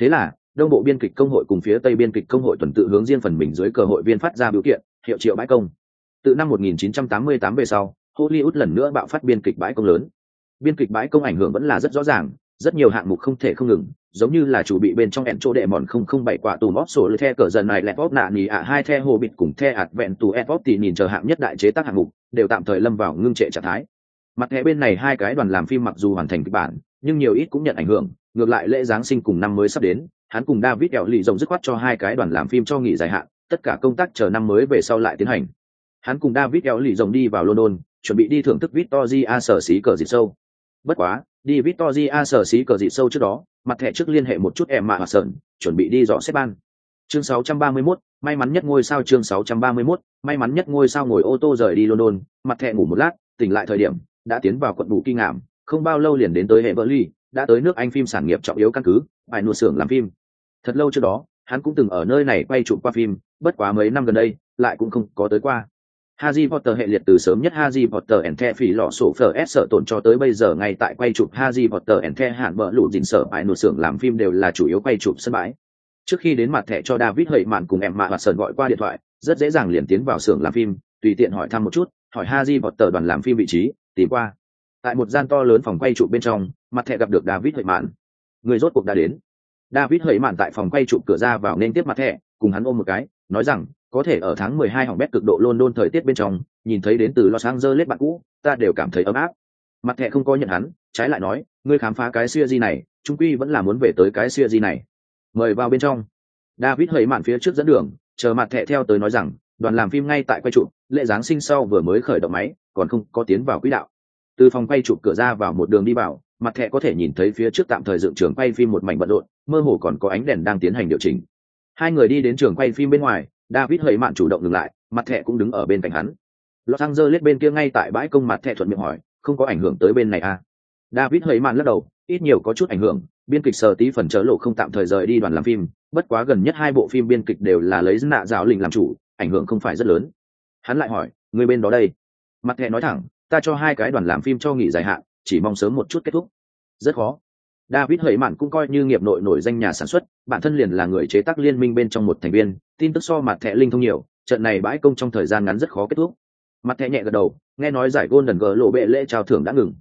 Thế là, đông bộ biên kịch công hội cùng phía tây biên kịch công hội tuần tự hướng riêng phần mình dưới cờ hội viên phát ra biểu kiện, hiệu triệu bãi công. Từ năm 1988 về sau, hollywood lần nữa bạo phát biên kịch bãi công lớn. Biên kịch bãi công ảnh hưởng vẫn là rất rõ ràng rất nhiều hạng mục không thể không ngừng, giống như là chủ bị bên trong ẹn chỗ đệ mòn không không bảy quả tù móc sổ lưới the cờ dần này lẹt vót nạ nì ạ, hai the hồ bịt cùng the ạt vẹn tù ép vót tì nhìn chờ hạng nhất đại chế tác hạng mục, đều tạm thời lâm vào ngưng trệ trạng thái. Mặt hệ bên này hai cái đoàn làm phim mặc dù hoàn thành kịch bản, nhưng nhiều ít cũng nhận ảnh hưởng, ngược lại lễ giáng sinh cùng năm mới sắp đến, hắn cùng david kẹo lì rồng dứt khoát cho hai cái đoàn làm phim cho nghỉ dài hạn, tất cả công tác chờ năm mới về sau lại tiến hành. Hắn cùng david kẹo lì rồng đi vào london, chuẩn bị đi thưởng thức victoria sở xí cờ dịp sâu. Bất quá đi victoria sở xí cờ dịp sâu trước đó mặt thẻ trước liên hệ một chút em mạ hoặc sờn, chuẩn bị đi dọn xếp ban. Chương 631, may mắn nhất ngôi sao chương 631, may mắn nhất ngôi sao ngồi ô tô rời đi london mặt thẻ ngủ một lát tỉnh lại thời điểm đã tiến vào quận đủ kinh ngảm không bao lâu liền đến tới hệ vợ ly đã tới nước anh phim sản nghiệp trọng yếu căn cứ phải nuôi xưởng làm phim. Thật lâu trước đó hắn cũng từng ở nơi này quay chụp qua phim bất quá mấy năm gần đây lại cũng không có tới qua. Harry Potter hệ liệt từ sớm nhất Harry Potter and the phỉ lọ sổ phở S tổn cho tới bây giờ ngay tại quay chụp Harry Potter and the hạn bờ lũ dình sở bãi nổ xưởng làm phim đều là chủ yếu quay chụp sân bãi. Trước khi đến mặt thẻ cho David hợi mạn cùng em mạ và sơn gọi qua điện thoại, rất dễ dàng liền tiến vào xưởng làm phim, tùy tiện hỏi thăm một chút, hỏi Harry Potter đoàn làm phim vị trí, tìm qua. tại một gian to lớn phòng quay chụp bên trong mặt thẻ gặp được david hợi mạn người rốt cuộc đã đến david hợi mạn tại phòng quay chụp cửa ra vào nên tiếp mặt thẻ cùng hắn ôm một cái nói rằng có thể ở tháng 12 hỏng bét cực độ london thời tiết bên trong, nhìn thấy đến từ los angeles bạn cũ, ta đều cảm thấy ấm áp. Mặt thẻ không có nhận hắn, trái lại nói, ngươi khám phá cái xưa gì này chung quy vẫn là muốn về tới cái xưa gì này. Mời vào bên trong. David hầy mạn phía trước dẫn đường, chờ mặt thẻ theo tới nói rằng, đoàn làm phim ngay tại quay trụ lễ giáng sinh sau vừa mới khởi động máy, còn không có tiến vào quỹ đạo. Từ phòng quay chụp cửa ra vào một đường đi vào, mặt thẻ có thể nhìn thấy phía trước tạm thời dựng trường quay phim một mảnh bận rộn, mơ hồ còn có ánh đèn đang tiến hành điều chỉnh. Hai người đi đến trường quay phim bên ngoài david hơi mạn chủ động ngừng lại, mặt thẻ cũng đứng ở bên cạnh hắn. Los angeles bên kia ngay tại bãi công mặt thẻ thuận miệng hỏi, không có ảnh hưởng tới bên này à? David hơi mạn lắc đầu, ít nhiều có chút ảnh hưởng, biên kịch sở tí phần chớ lộ không tạm thời rời đi đoàn làm phim, bất quá gần nhất hai bộ phim biên kịch đều là lấy nạ giáo lình làm chủ, ảnh hưởng không phải rất lớn. Hắn lại hỏi, người bên đó đây? Mặt thẻ nói thẳng, ta cho hai cái đoàn làm phim cho nghỉ dài hạn, chỉ mong sớm một chút kết thúc. Rất khó david hợi mạn cũng coi như nghiệp nội nổi danh nhà sản xuất, bản thân liền là người chế tác liên minh bên trong một thành viên, tin tức so mặt thẻ linh thông nhiều, trận này bãi công trong thời gian ngắn rất khó kết thúc. Mặt thẻ nhẹ gật đầu, nghe nói giải golden gờ lộ bệ lễ trao thưởng đã ngừng.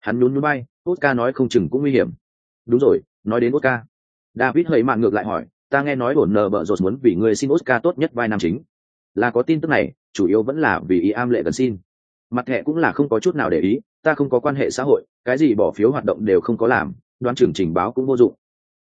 Hắn nhún nhún bay oscar nói không chừng cũng nguy hiểm. Đúng rồi, nói đến oscar. David hợi mạn ngược lại hỏi, ta nghe nói bổn nờ bợ rột muốn vì người xin oscar tốt nhất vai nam chính. Là có tin tức này, chủ yếu vẫn là vì ý am lệ gần xin. Mặt thẻ cũng là không có chút nào để ý, ta không có quan hệ xã hội, cái gì bỏ phiếu hoạt động đều không có làm đoán trưởng trình báo cũng vô dụng.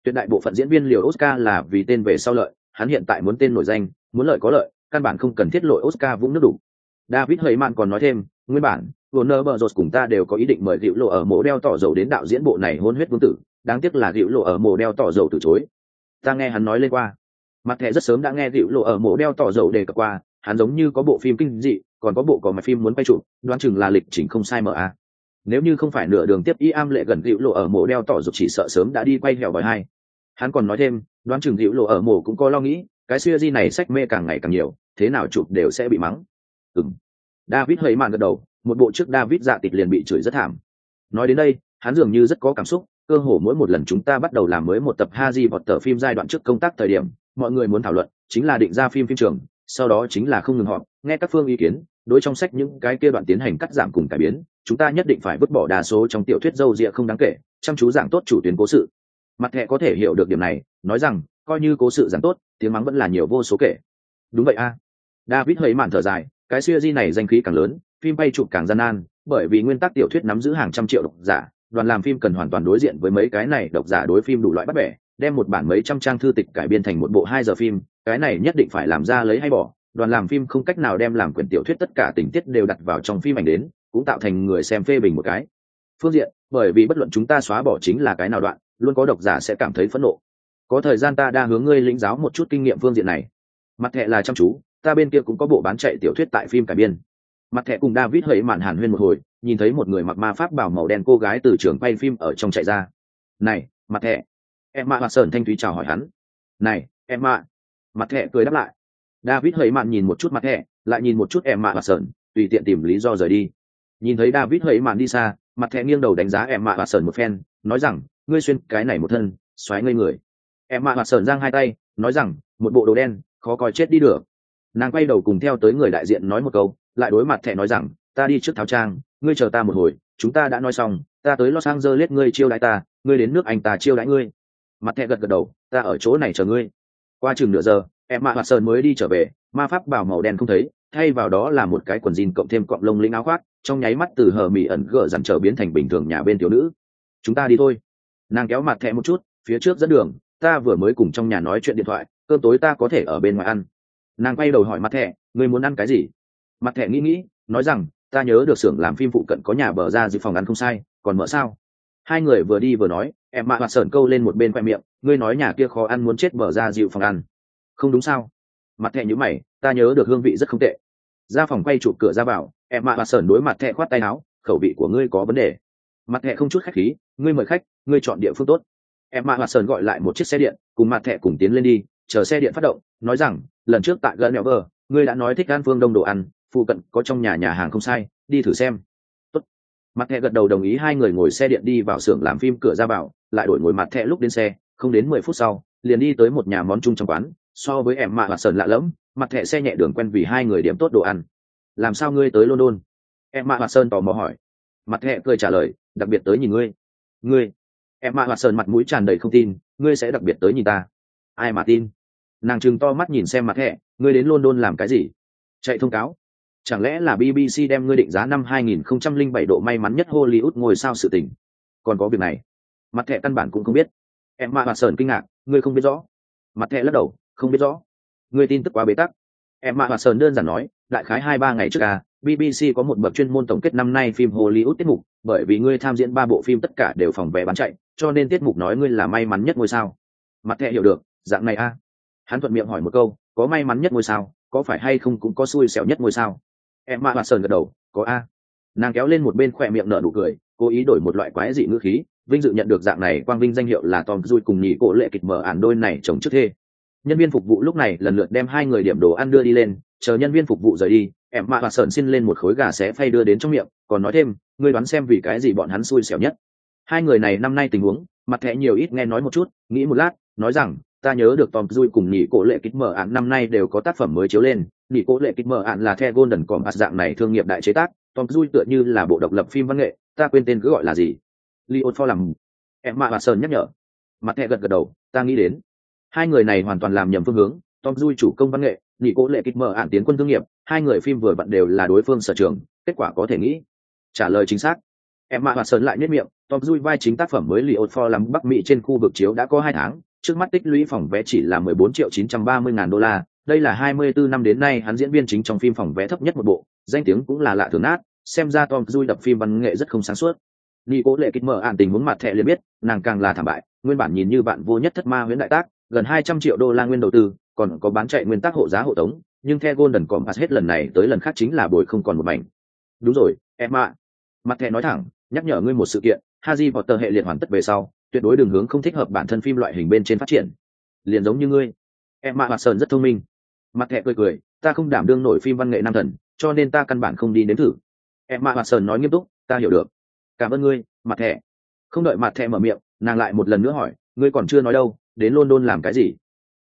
Tuyệt đại bộ phận diễn viên liều oscar là vì tên về sau lợi, hắn hiện tại muốn tên nổi danh, muốn lợi có lợi, căn bản không cần thiết lội oscar vũng nước đủ. David hơi mạn còn nói thêm, nguyên bản, warner bros. cùng ta đều có ý định mời dịu lộ ở mộ đeo tỏ dầu đến đạo diễn bộ này hôn huyết vương tử, đáng tiếc là dịu lộ ở mộ đeo tỏ dầu từ chối. Ta nghe hắn nói lên qua. Mặt thẻ rất sớm đã nghe dịu lộ ở mộ đeo tỏ dầu đề cập qua, hắn giống như có bộ phim kinh dị, còn có bộ có mặt phim muốn quay chụp, đoán chừng là lịch trình không sai mở a nếu như không phải nửa đường tiếp y am lệ gần hữu lộ ở mộ đeo tỏ dục chỉ sợ sớm đã đi quay hẻo bòi hai. Hắn còn nói thêm đoán chừng hữu lộ ở mộ cũng có lo nghĩ cái xuya di này sách mê càng ngày càng nhiều thế nào chụp đều sẽ bị mắng. Ừng david hơi mạn gật đầu một bộ trước david dạ tịch liền bị chửi rất thảm. Nói đến đây hắn dường như rất có cảm xúc cơ hồ mỗi một lần chúng ta bắt đầu làm mới một tập ha di vọt tờ phim giai đoạn trước công tác thời điểm, mọi người muốn thảo luận chính là định ra phim phim trường, sau đó chính là không ngừng họp, nghe các phương ý kiến, đối trong sách những cái kia đoạn tiến hành cắt giảm cùng cải biến, chúng ta nhất định phải vứt bỏ đa số trong tiểu thuyết dâu rịa không đáng kể, chăm chú giảng tốt chủ tuyến cố sự. Mặt hệ có thể hiểu được điểm này, nói rằng, coi như cố sự giảng tốt, tiếng mắng vẫn là nhiều vô số kể. Đúng vậy a. David hơi mạn thở dài, cái series này danh khí càng lớn, phim bay chụp càng gian nan, bởi vì nguyên tắc tiểu thuyết nắm giữ hàng trăm triệu độc giả, đoàn làm phim cần hoàn toàn đối diện với mấy cái này độc giả đối phim đủ loại bắt bẻ, đem một bản mấy trăm trang thư tịch cải biên thành một bộ hai giờ phim, cái này nhất định phải làm ra lấy hay bỏ, đoàn làm phim không cách nào đem làm quyển tiểu thuyết tất cả tình tiết đều đặt vào trong phim ảnh đến cũng tạo thành người xem phê bình một cái. Phương diện, bởi vì bất luận chúng ta xóa bỏ chính là cái nào đoạn, luôn có độc giả sẽ cảm thấy phẫn nộ. Có thời gian ta đa hướng ngươi lĩnh giáo một chút kinh nghiệm phương diện này. Mặt thẹ là chăm chú, ta bên kia cũng có bộ bán chạy tiểu thuyết tại phim cải biên. Mặt thẹ cùng david hẫy màn hàn huyên một hồi, nhìn thấy một người mặc ma pháp bảo màu đen cô gái từ trường quay phim ở trong chạy ra. Này, mặt thẹ em mạ mặt sơn thanh thúy chào hỏi hắn. Này em mạ mặt thẹ cười đáp lại. David hơi mạn nhìn một chút mặt thẹ lại nhìn một chút em mạ và sơn tùy tiện tìm lý do rời đi nhìn thấy david hơi mạn đi xa, mặt thẻ nghiêng đầu đánh giá em mạ và sờn một phen, nói rằng, ngươi xuyên cái này một thân, xoáy ngây người. Em mạ và sờn giang hai tay, nói rằng, một bộ đồ đen, khó coi chết đi được. Nàng quay đầu cùng theo tới người đại diện nói một câu, lại đối mặt thẻ nói rằng, ta đi trước tháo trang, ngươi chờ ta một hồi, chúng ta đã nói xong, ta tới los angeles ngươi chiêu đãi ta, ngươi đến nước anh ta chiêu đãi ngươi. Mặt thẻ gật gật đầu, ta ở chỗ này chờ ngươi. Qua chừng nửa giờ em mạ hoạt sơn mới đi trở về, ma pháp bảo màu đen không thấy, thay vào đó là một cái quần jean cộng thêm cọng lông lĩnh áo khoác trong nháy mắt từ hờ mỹ ẩn gỡ dằn trở biến thành bình thường nhà bên thiếu nữ. Chúng ta đi thôi. Nàng kéo mặt thẹ một chút, phía trước dẫn đường, ta vừa mới cùng trong nhà nói chuyện điện thoại, cơm tối ta có thể ở bên ngoài ăn. Nàng quay đầu hỏi mặt thẹ người muốn ăn cái gì? Mặt thẹ nghĩ nghĩ, nói rằng, ta nhớ được xưởng làm phim phụ cận có nhà bờ ra dự phòng ăn không sai, còn mở sao? Hai người vừa đi vừa nói, em mạ hoạt sởn câu lên một bên khoe miệng, ngươi nói nhà kia khó ăn muốn chết bờ ra dịu phòng ăn. Không đúng sao? Mặt thẹ nhữ mày, ta nhớ được hương vị rất không tệ. Ra phòng quay chụp cửa ra vào em mạ bà sởn đối mặt thẹ khoát tay áo, khẩu vị của ngươi có vấn đề. Mặt thẹ không chút khách khí, ngươi mời khách, ngươi chọn địa phương tốt. Em mạ bà sởn gọi lại một chiếc xe điện, cùng mặt thẹ cùng tiến lên đi, chờ xe điện phát động, nói rằng, lần trước tại gần mẹo vờ ngươi đã nói thích ăn phương đông đồ ăn, phụ cận có trong nhà nhà hàng không sai, đi thử xem. Tốt. mặt thẹ gật đầu đồng ý hai người ngồi xe điện đi vào xưởng làm phim cửa ra vào, lại đổi ngồi mặt thẹ lúc đến xe, không đến mười phút sau, liền đi tới một nhà món chung trong quán. So với em mạ và sờn lạ lẫm, mặt thẹ xe nhẹ đường quen vì hai người điểm tốt đồ ăn làm sao ngươi tới london? Em mạ hoạt sơn tò mò hỏi. Mặt thẹ cười trả lời, đặc biệt tới nhìn ngươi. Ngươi? Em mạ hoạt sơn mặt mũi tràn đầy không tin, ngươi sẽ đặc biệt tới nhìn ta? Ai mà tin? Nàng chừng to mắt nhìn xem mặt thẹ ngươi đến london làm cái gì? Chạy thông cáo. Chẳng lẽ là bbc đem ngươi định giá năm 2007 độ may mắn nhất hollywood ngôi sao sự tình? Còn có việc này. Mặt thẹ căn bản cũng không biết. Em mạ hoạt sơn kinh ngạc, ngươi không biết rõ? Mặt thẹ lắc đầu, không biết rõ. Ngươi tin tức quá bế tắc. Em mạ hoạt sơn đơn giản nói đại khái hai ba ngày trước à bbc có một bậc chuyên môn tổng kết năm nay phim hollywood tiết mục, bởi vì ngươi tham diễn ba bộ phim tất cả đều phòng vé bán chạy, cho nên tiết mục nói ngươi là may mắn nhất ngôi sao. Mặt thẹ hiểu được, dạng này a à. hắn thuận miệng hỏi một câu, có may mắn nhất ngôi sao, có phải hay không cũng có xui xẻo nhất ngôi sao? Em mạ hoạt sơn gật đầu, có a. Nàng kéo lên một bên khỏe miệng nở nụ cười, cố ý đổi một loại quái dị ngữ khí, vinh dự nhận được dạng này quang vinh danh hiệu là tom dui cùng nhị cổ lệ kịch mở ản đôi này chồng trước thê nhân viên phục vụ lúc này lần lượt đem hai người điểm đồ ăn đưa đi lên, chờ nhân viên phục vụ rời đi, em mạ và sờn xin lên một khối gà xé phay đưa đến trong miệng, còn nói thêm, ngươi đoán xem vì cái gì bọn hắn xui xẻo nhất? Hai người này năm nay tình huống, mặt thẻ nhiều ít nghe nói một chút, nghĩ một lát, nói rằng, ta nhớ được tom dui cùng nghỉ cổ lệ kích mở ạn năm nay đều có tác phẩm mới chiếu lên nghỉ cổ lệ kích mở ạn là the golden còm dạng này thương nghiệp đại chế tác, tom dui tựa như là bộ độc lập phim văn nghệ, ta quên tên cứ gọi là gì? Leon For làm em mạ và sơn nhắc nhở. Mặt thẹ gật gật đầu, ta nghĩ đến hai người này hoàn toàn làm nhầm phương hướng tom dui chủ công văn nghệ nghị cố lệ kịch mở ạn tiến quân thương nghiệp hai người phim vừa vặn đều là đối phương sở trường kết quả có thể nghĩ. Trả lời chính xác. Em mạ hoạt sơn lại nhất miệng tom dui vai chính tác phẩm mới li ột For làm bắc mỹ trên khu vực chiếu đã có hai tháng trước mắt tích lũy phòng vé chỉ là 14 triệu 930 ngàn đô la đây là 24 năm đến nay hắn diễn viên chính trong phim phòng vé thấp nhất một bộ danh tiếng cũng là lạ thường nát xem ra tom dui đập phim văn nghệ rất không sáng suốt. Nghị cố lệ kích mở ạn tình huống mặt thẻ liền biết, nàng càng là thảm bại, nguyên bản nhìn như bạn vô nhất thất ma huyễn đại tác, gần hai trăm triệu đô la nguyên đầu tư, còn có bán chạy nguyên tắc hộ giá hộ tống, nhưng The Golden Compass hết lần này tới lần khác chính là bồi không còn một mảnh. Đúng rồi, em ạ. Mặt thẻ nói thẳng, nhắc nhở ngươi một sự kiện, Harry Potter hệ liệt hoàn tất về sau, tuyệt đối đường hướng không thích hợp bản thân phim loại hình bên trên phát triển. Liền giống như ngươi. Em ạ Watson rất thông minh. Mặt thẻ cười cười, ta không đảm đương nổi phim văn nghệ nam thần, cho nên ta căn bản không đi đến thử. Em ạ Watson nói nghiêm túc, ta hiểu được cảm ơn ngươi mặt thẻ không đợi mặt thẻ mở miệng nàng lại một lần nữa hỏi ngươi còn chưa nói đâu đến london làm cái gì?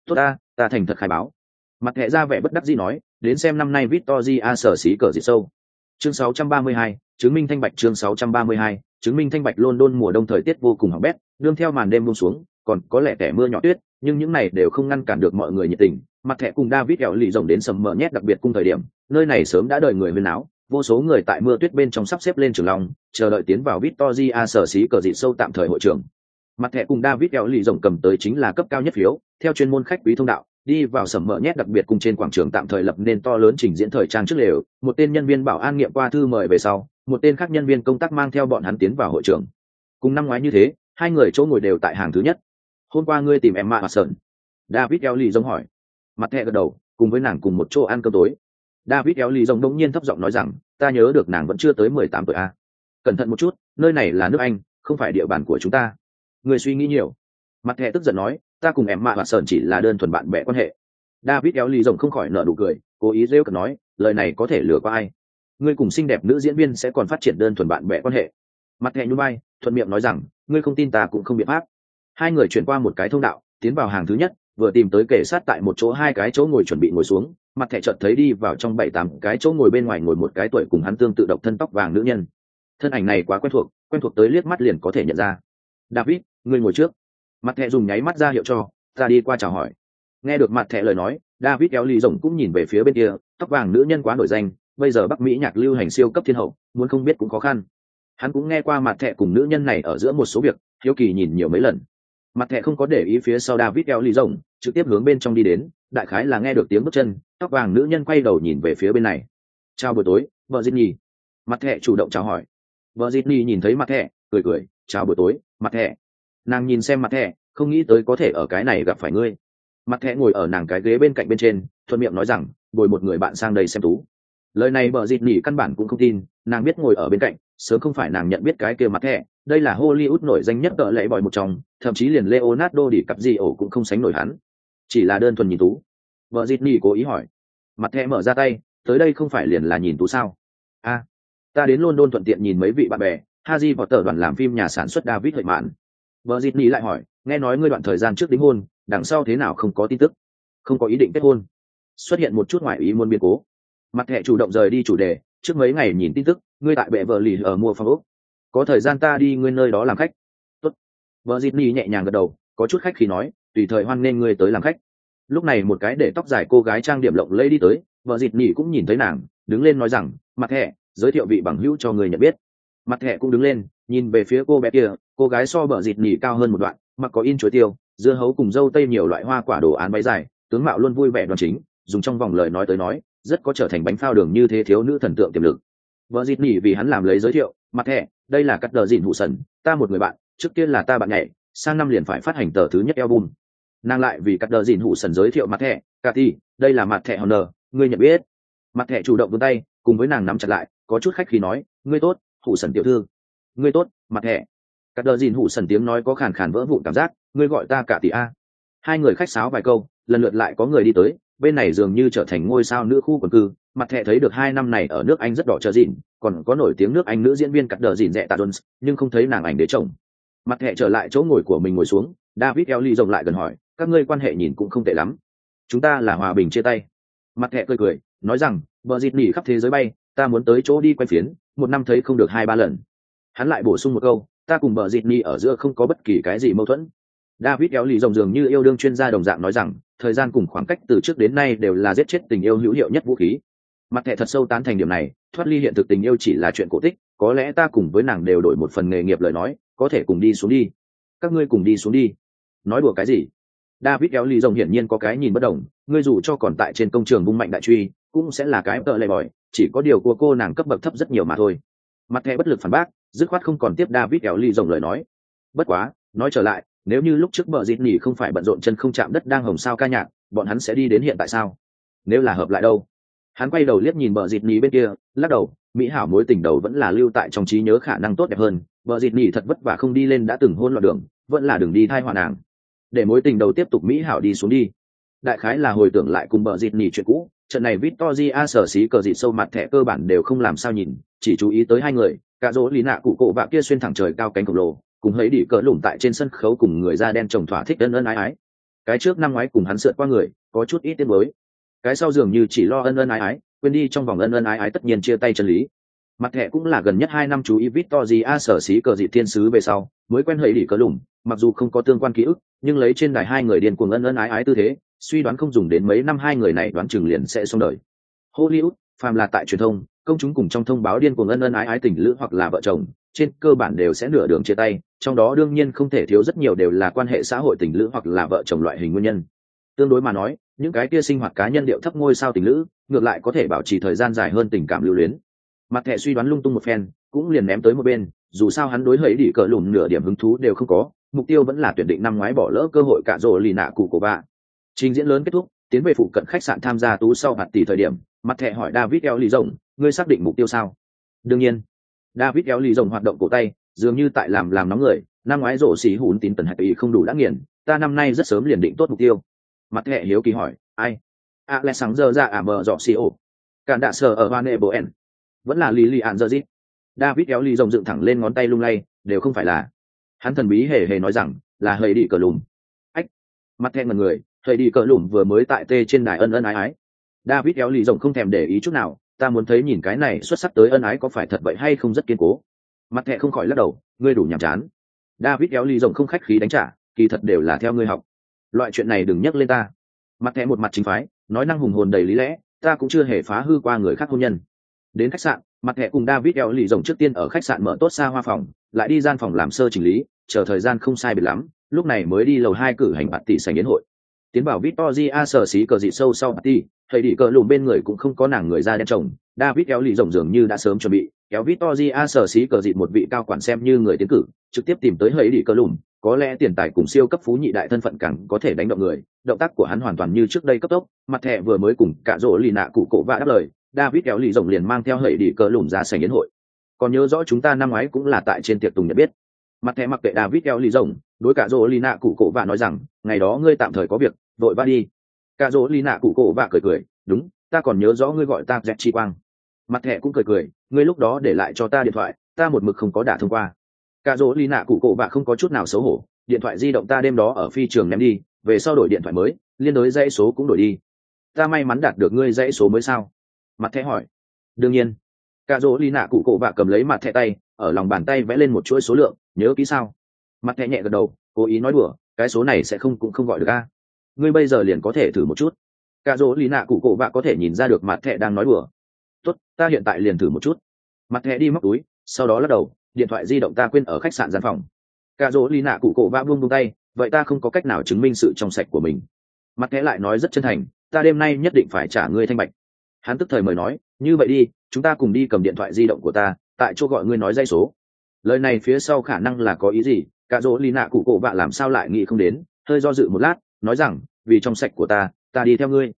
Tốt ta ta thành thật khai báo. Mặt hệ ra vẻ bất đắc dĩ nói đến xem năm nay victory a sở xí cờ dị sâu. Chương 632, chứng minh thanh bạch chương 632, chứng minh thanh bạch london mùa đông thời tiết vô cùng hỏng bét đương theo màn đêm buông xuống còn có lẽ kẻ mưa nhỏ tuyết nhưng những này đều không ngăn cản được mọi người nhiệt tình. Mặt thẻ cùng david kẹo lì rồng đến sầm mờ nhét đặc biệt cung thời điểm nơi này sớm đã đợi người huyên áo vô số người tại mưa tuyết bên trong sắp xếp lên trường long chờ đợi tiến vào victoria sở xí cờ dị sâu tạm thời hội trường mặt thẻ cùng david eo lì rồng cầm tới chính là cấp cao nhất phiếu, theo chuyên môn khách quý thông đạo, đi vào sầm mỡ nhét đặc biệt cùng trên quảng trường tạm thời lập nên to lớn trình diễn thời trang trước lều, một tên nhân viên bảo an nghiệm qua thư mời về sau, một tên khác nhân viên công tác mang theo bọn hắn tiến vào hội trường. Cùng năm ngoái như thế, hai người chỗ ngồi đều tại hàng thứ nhất. Hôm qua ngươi tìm em mạ và sơn david eo lì rồng hỏi. Mặt thẻ gật đầu, cùng với nàng cùng một chỗ ăn cơm tối. David Eo lì rồng đống nhiên thấp giọng nói rằng, ta nhớ được nàng vẫn chưa tới mười tám tuổi a. À. cẩn thận một chút, nơi này là nước anh, không phải địa bàn của chúng ta người suy nghĩ nhiều. Mặt thẻ tức giận nói, ta cùng em mạ và sơn chỉ là đơn thuần bạn bè quan hệ. David éo lì rồng không khỏi nở nụ cười, cố ý rêu cực nói, lời này có thể lừa qua ai? Ngươi cùng xinh đẹp nữ diễn viên sẽ còn phát triển đơn thuần bạn bè quan hệ. Mặt thẻ nhún bay thuận miệng nói rằng, ngươi không tin ta cũng không biện pháp. Hai người chuyển qua một cái thông đạo, tiến vào hàng thứ nhất, vừa tìm tới kể sát tại một chỗ hai cái chỗ ngồi chuẩn bị ngồi xuống. Mặt thẻ chợt thấy đi vào trong bảy tám cái chỗ ngồi bên ngoài ngồi một cái tuổi cùng hắn tương tự độc thân tóc vàng nữ nhân. Thân ảnh này quá quen thuộc quen thuộc tới liếc mắt liền có thể nhận ra. David Ngươi ngồi trước. Mặt Thẹ dùng nháy mắt ra hiệu cho, ta đi qua chào hỏi. Nghe được mặt Thẹ lời nói, david kéo lì rồng cũng nhìn về phía bên kia, tóc vàng nữ nhân quá nổi danh, bây giờ bắc mỹ nhạc lưu hành siêu cấp thiên hậu, muốn không biết cũng khó khăn. Hắn cũng nghe qua mặt Thẹ cùng nữ nhân này ở giữa một số việc, hiếu kỳ nhìn nhiều mấy lần. Mặt Thẹ không có để ý phía sau david kéo lì rồng trực tiếp hướng bên trong đi đến, đại khái là nghe được tiếng bước chân, tóc vàng nữ nhân quay đầu nhìn về phía bên này. Chào buổi tối, vợ diệt nhi mặt thẹ chủ động chào hỏi. Vợ diệt nhi nhìn thấy mặt thẹ cười cười, chào buổi tối, mặt thẹ nàng nhìn xem mặt thẻ, không nghĩ tới có thể ở cái này gặp phải ngươi. Mặt thẻ ngồi ở nàng cái ghế bên cạnh bên trên thuận miệng nói rằng ngồi một người bạn sang đây xem tú. Lời này vợ dịt nỉ căn bản cũng không tin nàng biết ngồi ở bên cạnh sớm không phải nàng nhận biết cái kia mặt thẻ, đây là hollywood nổi danh nhất tợ lễ bòi một trong thậm chí liền leonardo đi cặp gì ổ cũng không sánh nổi hắn. Chỉ là đơn thuần nhìn tú. Vợ dịt nỉ cố ý hỏi. Mặt thẻ mở ra tay tới đây không phải liền là nhìn tú sao? A ta đến london thuận tiện nhìn mấy vị bạn bè haji vào tờ đoàn làm phim nhà sản xuất david hợi mạn vợ dịt nỉ lại hỏi, nghe nói ngươi đoạn thời gian trước đính hôn, đằng sau thế nào không có tin tức? Không có ý định kết hôn? Xuất hiện một chút ngoại ý muốn biến cố. Mặt hệ chủ động rời đi chủ đề, trước mấy ngày nhìn tin tức, ngươi tại bệ vợ lì ở mua phòng ốc. Có thời gian ta đi ngươi nơi đó làm khách. Tốt. Vợ dịt nỉ nhẹ nhàng gật đầu, có chút khách khi nói, tùy thời hoan nghênh ngươi tới làm khách. Lúc này một cái để tóc dài cô gái trang điểm lộng lẫy đi tới, vợ dịt nỉ cũng nhìn thấy nàng, đứng lên nói rằng, mặt hệ, giới thiệu vị bằng hữu cho người nhận biết. Mặt hệ cũng đứng lên, nhìn về phía cô bé kia cô gái so bờ dịt nhì cao hơn một đoạn, mặc có in chuối tiêu, dưa hấu cùng dâu tây nhiều loại hoa quả đồ án váy dài, tướng mạo luôn vui vẻ đoàn chính, dùng trong vòng lời nói tới nói, rất có trở thành bánh phao đường như thế thiếu nữ thần tượng tiềm lực. Vợ dịt nhỉ vì hắn làm lấy giới thiệu, mặt thẻ, đây là cắt đờ dịn hụ sần, ta một người bạn, trước tiên là ta bạn nhảy, sang năm liền phải phát hành tờ thứ nhất album. Nàng lại vì cắt đờ dịn hụ sần giới thiệu mặt thẻ cả đây là mặt thẻ honor ngươi nhận biết? Mặt thẻ chủ động vươn tay, cùng với nàng nắm chặt lại, có chút khách khi nói, ngươi tốt, hụ sần tiểu thư. Ngươi tốt, mặt thẻ cả đờ dìn hủ sần tiếng nói có khàn khàn vỡ vụn cảm giác, ngươi gọi ta cả tỷ a. Hai người khách sáo vài câu, lần lượt lại có người đi tới, bên này dường như trở thành ngôi sao nữ khu quần cư, mặt thẻ thấy được hai năm này ở nước anh rất đỏ chờ dịn, còn có nổi tiếng nước anh nữ diễn viên cắt đờ dịn rẻ tạ jones, nhưng không thấy nàng ảnh đế chồng. Mặt thẻ trở lại chỗ ngồi của mình ngồi xuống, david eo rồng lại gần hỏi, các ngươi quan hệ nhìn cũng không tệ lắm. Chúng ta là hòa bình chia tay. Mặt thẻ cười cười, nói rằng, bờ dịt nỉ khắp thế giới bay, ta muốn tới chỗ đi quay phiến, một năm thấy không được hai ba lần. Hắn lại bổ sung một câu ta cùng bờ dịt ni ở giữa không có bất kỳ cái gì mâu thuẫn. David kéo lì rồng dường như yêu đương chuyên gia đồng dạng nói rằng, thời gian cùng khoảng cách từ trước đến nay đều là giết chết tình yêu hữu hiệu nhất vũ khí. Mặt thẻ thật sâu tán thành điểm này, thoát ly hiện thực tình yêu chỉ là chuyện cổ tích, có lẽ ta cùng với nàng đều đổi một phần nghề nghiệp lời nói, có thể cùng đi xuống đi. Các ngươi cùng đi xuống đi. Nói đùa cái gì? David kéo lì rồng hiển nhiên có cái nhìn bất đồng, ngươi dù cho còn tại trên công trường bung mạnh đại truy, cũng sẽ là cái tợ lệ bòi, chỉ có điều của cô nàng cấp bậc thấp rất nhiều mà thôi. Mặt thẻ bất lực phản bác dứt khoát không còn tiếp david kéo ly rồng lời nói. Bất quá, nói trở lại, nếu như lúc trước bờ dịt nỉ không phải bận rộn chân không chạm đất đang hồng sao ca nhạc, bọn hắn sẽ đi đến hiện tại sao? Nếu là hợp lại đâu? Hắn quay đầu liếc nhìn bờ dịt nỉ bên kia, lắc đầu, mỹ hảo mối tình đầu vẫn là lưu tại trong trí nhớ khả năng tốt đẹp hơn, bờ dịt nỉ thật vất vả không đi lên đã từng hôn loạn đường, vẫn là đường đi thai hoạn nàng. Để mối tình đầu tiếp tục mỹ hảo đi xuống đi. Đại khái là hồi tưởng lại cùng bờ dịt nỉ chuyện cũ, trận này Victoria sở xí cờ dịt sâu mặt thẻ cơ bản đều không làm sao nhìn, chỉ chú ý tới hai người cả dỗ lý nạ cụ cộ vạ kia xuyên thẳng trời cao cánh khổng lồ, cùng thấy đi cỡ lủng tại trên sân khấu cùng người da đen trồng thỏa thích ân ân ái ái. Cái trước năm ngoái cùng hắn sượt qua người, có chút ít tiếng mới cái sau dường như chỉ lo ân ân ái ái, quên đi trong vòng ân ân ái ái tất nhiên chia tay chân lý. Mặt thẻ cũng là gần nhất hai năm chú ý to gì a sở xí cờ dị thiên sứ về sau, mới quen hầy đi cỡ lủng mặc dù không có tương quan ký ức, nhưng lấy trên đài hai người điền cuồng ân ân ái ái tư thế, suy đoán không dùng đến mấy năm hai người này đoán chừng liền sẽ xong đời. Hollywood, phàm là tại truyền thông công chúng cùng trong thông báo điên cuồng ân ân ái ái tình lữ hoặc là vợ chồng, trên cơ bản đều sẽ nửa đường chia tay, trong đó đương nhiên không thể thiếu rất nhiều đều là quan hệ xã hội tình lữ hoặc là vợ chồng loại hình nguyên nhân. Tương đối mà nói, những cái kia sinh hoạt cá nhân điệu thấp ngôi sao tình lữ, ngược lại có thể bảo trì thời gian dài hơn tình cảm lưu luyến. Mặt thẻ suy đoán lung tung một phen, cũng liền ném tới một bên, dù sao hắn đối hẫy đỉ cỡ lùm nửa điểm hứng thú đều không có, mục tiêu vẫn là tuyển định năm ngoái bỏ lỡ cơ hội cả rồ lì nạ cụ của bà trình diễn lớn kết thúc, tiến về phụ cận khách sạn tham gia tú sau hạt tỷ thời điểm, mặt thẻ hỏi david eo lì rồng ngươi xác định mục tiêu sao? Đương nhiên. David kéo lì rồng hoạt động cổ tay, dường như tại làm làm nóng người, năm ngoái rổ xì hùn tín tần hạch ý không đủ đã nghiền, ta năm nay rất sớm liền định tốt mục tiêu. Mặt hệ hiếu kỳ hỏi, ai? A lẽ sáng giờ ra à ả mờ dọ xì ổ. Cản đạ sờ ở hoa nệ bộ en vẫn là lì lì ạn giờ dít. David kéo lì rồng dựng thẳng lên ngón tay lung lay, đều không phải là. Hắn thần bí hề hề nói rằng, là hơi đi cờ lùm. Ách. Mặt thẹn ngần người hơi đi cờ lùm vừa mới tại tê trên đài ân ân ái ái. David kéo lì rồng không thèm để ý chút nào ta muốn thấy nhìn cái này xuất sắc tới ân ái có phải thật vậy hay không rất kiên cố. Mặt thẹ không khỏi lắc đầu, ngươi đủ nhàm chán. David éo ly rồng không khách khí đánh trả, kỳ thật đều là theo ngươi học. Loại chuyện này đừng nhắc lên ta. Mặt thẹ một mặt chính phái, nói năng hùng hồn đầy lý lẽ, ta cũng chưa hề phá hư qua người khác hôn nhân. Đến khách sạn, mặt thẹ cùng david éo ly rồng trước tiên ở khách sạn mở tốt xa hoa phòng, lại đi gian phòng làm sơ chỉnh lý, chờ thời gian không sai biệt lắm, lúc này mới đi lầu hai cử hành bạt tỷ sành yến hội. Tiến bảo victoria a sở xí cờ dị sâu sau bạt tỷ thầy đi cờ lùm bên người cũng không có nàng người ra đen chồng. David kéo lì rồng dường như đã sớm chuẩn bị. Kéo vít to a sở xí cờ dị một vị cao quản xem như người tiến cử, trực tiếp tìm tới hầy đi cờ lùm. Có lẽ tiền tài cùng siêu cấp phú nhị đại thân phận càng có thể đánh động người. Động tác của hắn hoàn toàn như trước đây cấp tốc, mặt thẻ vừa mới cùng cả rỗ lì nạ cụ cổ vạ đáp lời, david kéo lì rồng liền mang theo hầy đi cờ lùm ra sành yến hội. Còn nhớ rõ chúng ta năm ngoái cũng là tại trên tiệc tùng nhận biết. Mặt thẻ mặc kệ david kéo lì rồng, đối cả rỗ lì nạ cụ cổ vạ nói rằng, ngày đó ngươi tạm thời có việc, vội va đi cả rỗ lì nạ cụ cổ và cười cười, đúng, ta còn nhớ rõ ngươi gọi ta dẹp chi quang. Mặt thẻ cũng cười cười, ngươi lúc đó để lại cho ta điện thoại, ta một mực không có đả thông qua. Cả rỗ lì nạ cụ cổ và không có chút nào xấu hổ, điện thoại di động ta đêm đó ở phi trường ném đi, về sau đổi điện thoại mới, liên đối dãy số cũng đổi đi. Ta may mắn đạt được ngươi dãy số mới sao? Mặt thẻ hỏi. Đương nhiên. Cả dỗ lì nạ cụ cổ và cầm lấy mặt thẻ tay, ở lòng bàn tay vẽ lên một chuỗi số lượng, nhớ kỹ sao? Mặt thẹ nhẹ gật đầu, cố ý nói đùa, cái số này sẽ không cũng không gọi được a ngươi bây giờ liền có thể thử một chút. Cả dỗ lý nạ cụ cổ vạ có thể nhìn ra được mặt thẹ đang nói đùa. Tốt, ta hiện tại liền thử một chút. Mặt thẹ đi móc túi, sau đó lắc đầu, điện thoại di động ta quên ở khách sạn gian phòng. Cả dỗ lý nạ cụ cổ vạ buông buông tay, vậy ta không có cách nào chứng minh sự trong sạch của mình. Mặt thẹ lại nói rất chân thành, ta đêm nay nhất định phải trả ngươi thanh bạch. Hắn tức thời mời nói, như vậy đi, chúng ta cùng đi cầm điện thoại di động của ta, tại chỗ gọi ngươi nói dây số. Lời này phía sau khả năng là có ý gì? Cả dỗ lì nạ cụ cổ vạ làm sao lại nghĩ không đến, hơi do dự một lát nói rằng vì trong sạch của ta ta đi theo ngươi.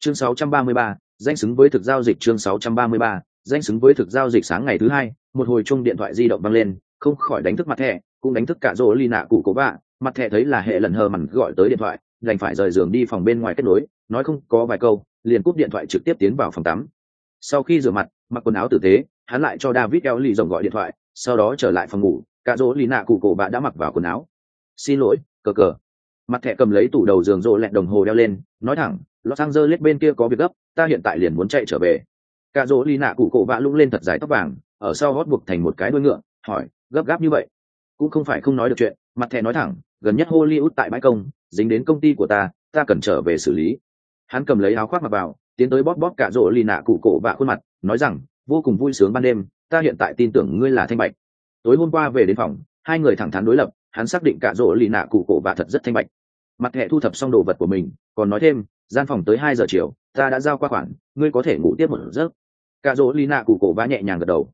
Chương 633, danh xứng với thực giao dịch chương 633, danh xứng với thực giao dịch sáng ngày thứ hai một hồi chung điện thoại di động văng lên không khỏi đánh thức mặt thẻ cũng đánh thức cả rỗ ly nạ cụ cố vạ. Mặt thẻ thấy là hệ lần hờ mằn gọi tới điện thoại đành phải rời giường đi phòng bên ngoài kết nối nói không có vài câu liền cúp điện thoại trực tiếp tiến vào phòng tắm. Sau khi rửa mặt mặc quần áo tử tế hắn lại cho david eo lì rồng gọi điện thoại sau đó trở lại phòng ngủ cả rỗ ly nạ cụ cổ bạn đã mặc vào quần áo. Xin lỗi cờ cờ mặt thẻ cầm lấy tủ đầu giường rộ lẹn đồng hồ đeo lên, nói thẳng lọt sang dơ lết bên kia có việc gấp, ta hiện tại liền muốn chạy trở về. Cả rỗ ly nạ cụ cổ vạ lũng lên thật dài tóc vàng, ở sau gót buộc thành một cái đuôi ngựa, hỏi, gấp gáp như vậy? Cũng không phải không nói được chuyện, mặt thẻ nói thẳng, gần nhất hollywood tại bãi công, dính đến công ty của ta ta cần trở về xử lý. Hắn cầm lấy áo khoác mặc vào, tiến tới bóp bóp cả rỗ ly nạ cụ cổ vạ khuôn mặt, nói rằng, vô cùng vui sướng ban đêm, ta hiện tại tin tưởng ngươi là thanh bạch. Tối hôm qua về đến phòng, hai người thẳng thắn đối lập hắn xác định cả rỗ lì nạ cụ cổ bà thật rất thanh bạch. Mặt hệ thu thập xong đồ vật của mình, còn nói thêm, gian phòng tới hai giờ chiều, ta đã giao qua khoản, ngươi có thể ngủ tiếp một giấc. Cả rỗ lì nạ cụ cổ bà nhẹ nhàng gật đầu.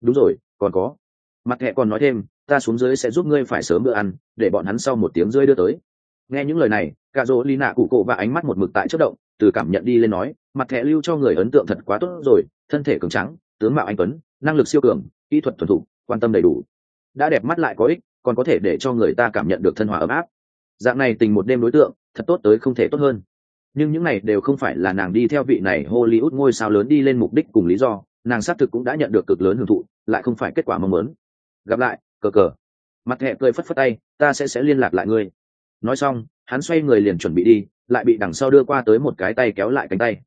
Đúng rồi, còn có. Mặt hệ còn nói thêm, ta xuống dưới sẽ giúp ngươi phải sớm bữa ăn, để bọn hắn sau một tiếng rơi đưa tới. Nghe những lời này, cả rỗ lì nạ cụ cổ và ánh mắt một mực tại chất động, từ cảm nhận đi lên nói, mặt thẻ lưu cho người ấn tượng thật quá tốt rồi, thân thể cường trắng tướng mạo anh tuấn, năng lực siêu cường, kỹ thuật thuần thục, quan tâm đầy đủ. Đã đẹp mắt lại có ích còn có thể để cho người ta cảm nhận được thân hòa ấm áp. Dạng này tình một đêm đối tượng, thật tốt tới không thể tốt hơn. Nhưng những này đều không phải là nàng đi theo vị này hollywood ngôi sao lớn đi lên mục đích cùng lý do, nàng xác thực cũng đã nhận được cực lớn hưởng thụ, lại không phải kết quả mong muốn. Gặp lại, cờ cờ. Mặt thẹ cười phất phất tay, ta sẽ sẽ liên lạc lại ngươi. Nói xong, hắn xoay người liền chuẩn bị đi, lại bị đằng sau đưa qua tới một cái tay kéo lại cánh tay.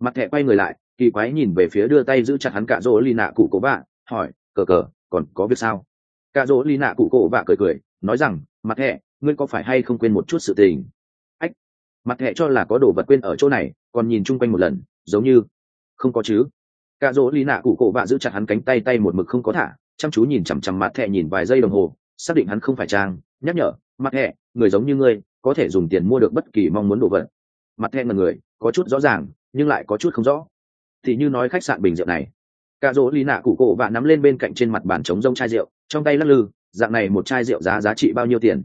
Mặt thẹ quay người lại, kỳ quái nhìn về phía đưa tay giữ chặt hắn cả rỗ lì nạ cụ cố vạ, hỏi, cờ cờ, còn có việc sao? Cạ dỗ ly nạ cụ cổ vạ cười cười, nói rằng, mặt thẹ ngươi có phải hay không quên một chút sự tình? Ách, mặt thẹ cho là có đồ vật quên ở chỗ này, còn nhìn chung quanh một lần, giống như không có chứ. Cạ dỗ ly nạ cụ cổ vạ giữ chặt hắn cánh tay tay một mực không có thả, chăm chú nhìn chằm chằm mặt thẹ nhìn vài giây đồng hồ, xác định hắn không phải trang nhắc nhở, mặt thẹ người giống như ngươi, có thể dùng tiền mua được bất kỳ mong muốn đồ vật. Mặt thẹn là người, có chút rõ ràng, nhưng lại có chút không rõ. Thì như nói khách sạn bình rượu này. Cà rỗ lì nạ cụ cổ và nắm lên bên cạnh trên mặt bàn trống rông chai rượu trong tay lắc lư, dạng này một chai rượu giá giá trị bao nhiêu tiền?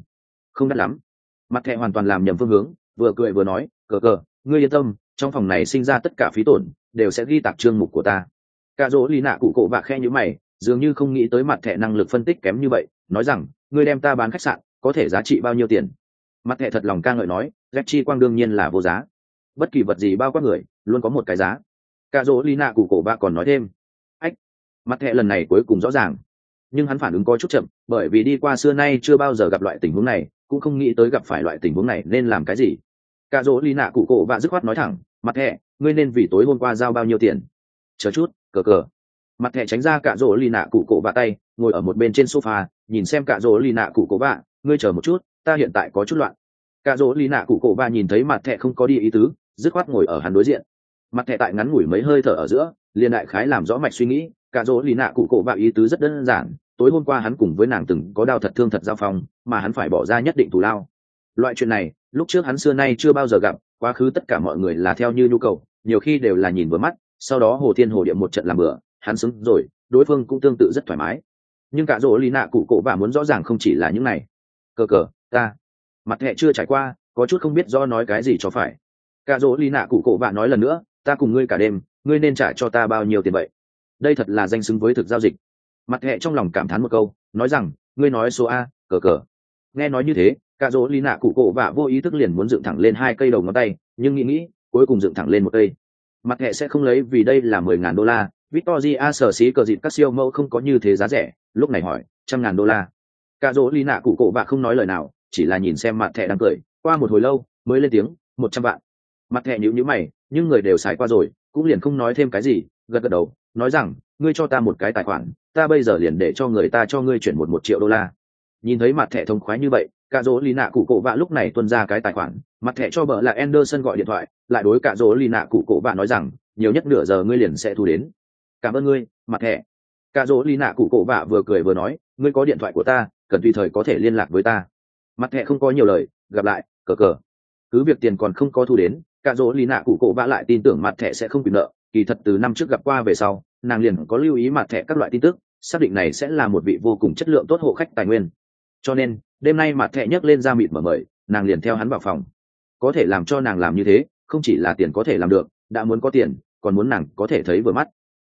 Không đắt lắm. Mặt thẹ hoàn toàn làm nhầm phương hướng, vừa cười vừa nói, cờ cờ, ngươi yên tâm, trong phòng này sinh ra tất cả phí tổn, đều sẽ ghi tạc trương mục của ta. Cà rỗ lì nạ cụ cổ và khe nhữ mày, dường như không nghĩ tới mặt thẻ năng lực phân tích kém như vậy, nói rằng, ngươi đem ta bán khách sạn, có thể giá trị bao nhiêu tiền? Mặt hệ thật lòng ca ngợi nói ghép chi quang đương nhiên là vô giá. Bất kỳ vật gì bao quát người, luôn có một cái giá. Cà dỗ lì nạ cụ cổ ba còn nói thêm, ách. Mặt hệ lần này cuối cùng rõ ràng nhưng hắn phản ứng có chút chậm, bởi vì đi qua xưa nay chưa bao giờ gặp loại tình huống này, cũng không nghĩ tới gặp phải loại tình huống này nên làm cái gì. Cả dỗ Ly nạ cụ cổ và dứt khoát nói thẳng, mặt hệ ngươi nên vì tối hôm qua giao bao nhiêu tiền? Chờ chút, cờ cờ. Mặt hệ tránh ra cả dỗ Ly nạ cụ cổ và tay, ngồi ở một bên trên sofa, nhìn xem cả dỗ Ly nạ cụ cổ và ngươi chờ một chút, ta hiện tại có chút loạn. Cả dỗ lì nạ cụ cổ và nhìn thấy mặt thẹ không có đi ý tứ, dứt khoát ngồi ở hắn đối diện. Mặt thẹ tại ngắn ngủi mấy hơi thở ở giữa, liền đại khái làm rõ mạch suy nghĩ cả dỗ lì nạ cụ cổ bạo ý tứ rất đơn giản, tối hôm qua hắn cùng với nàng từng có đau thật thương thật giao phong, mà hắn phải bỏ ra nhất định thù lao. Loại chuyện này, lúc trước hắn xưa nay chưa bao giờ gặp, quá khứ tất cả mọi người là theo như nhu cầu, nhiều khi đều là nhìn vừa mắt, sau đó hồ thiên hồ điệm một trận làm bừa, hắn xứng rồi, đối phương cũng tương tự rất thoải mái. Nhưng cả rỗ lì nạ cụ cổ bà muốn rõ ràng không chỉ là những này. Cờ cờ, ta. Mặt hệ chưa trải qua, có chút không biết do nói cái gì cho phải. Cả dỗ lì nạ cụ cổ bạn nói lần nữa, ta cùng ngươi cả đêm, ngươi nên trả cho ta bao nhiêu tiền vậy? Đây thật là danh xứng với thực giao dịch. Mặt hệ trong lòng cảm thán một câu, nói rằng, ngươi nói số a, cờ cờ. Nghe nói như thế, cà dỗ ly nạ cụ cổ và vô ý thức liền muốn dựng thẳng lên hai cây đầu ngón tay, nhưng nghĩ nghĩ, cuối cùng dựng thẳng lên một cây. Mặt hệ sẽ không lấy vì đây là mười ngàn đô la. Victoria sở xí cờ dịt các siêu mẫu không có như thế giá rẻ, lúc này hỏi, trăm ngàn đô la? Cà dỗ ly nạ cụ cổ và không nói lời nào, chỉ là nhìn xem mặt thẻ đang cười. Qua một hồi lâu, mới lên tiếng, một trăm vạn. Mặt thẻ nhữ nhữ mày, nhưng người đều xài qua rồi, cũng liền không nói thêm cái gì, gật gật đầu nói rằng, ngươi cho ta một cái tài khoản, ta bây giờ liền để cho người ta cho ngươi chuyển một một triệu đô la. Nhìn thấy mặt thẻ thông khoái như vậy cả dỗ lì nạ cụ cổ vạ lúc này tuân ra cái tài khoản, mặt thẻ cho vợ là anderson gọi điện thoại, lại đối cả dỗ lì nạ cụ cổ vạ nói rằng, nhiều nhất nửa giờ ngươi liền sẽ thu đến. Cảm ơn ngươi, mặt thẻ. Cả dỗ lì nạ cụ cổ vạ vừa cười vừa nói, ngươi có điện thoại của ta, cần tùy thời có thể liên lạc với ta. Mặt thẻ không có nhiều lời, gặp lại, cờ cờ. Cứ việc tiền còn không có thu đến cả dỗ lì nạ cụ cổ vạ lại tin tưởng mặt thẻ sẽ không bị nợ kỳ thật từ năm trước gặp qua về sau, nàng liền có lưu ý mặt thẻ các loại tin tức, xác định này sẽ là một vị vô cùng chất lượng tốt hộ khách tài nguyên. Cho nên, đêm nay mặt thẻ nhấc lên ra mịt mở mời, nàng liền theo hắn vào phòng. Có thể làm cho nàng làm như thế, không chỉ là tiền có thể làm được, đã muốn có tiền, còn muốn nàng có thể thấy vừa mắt.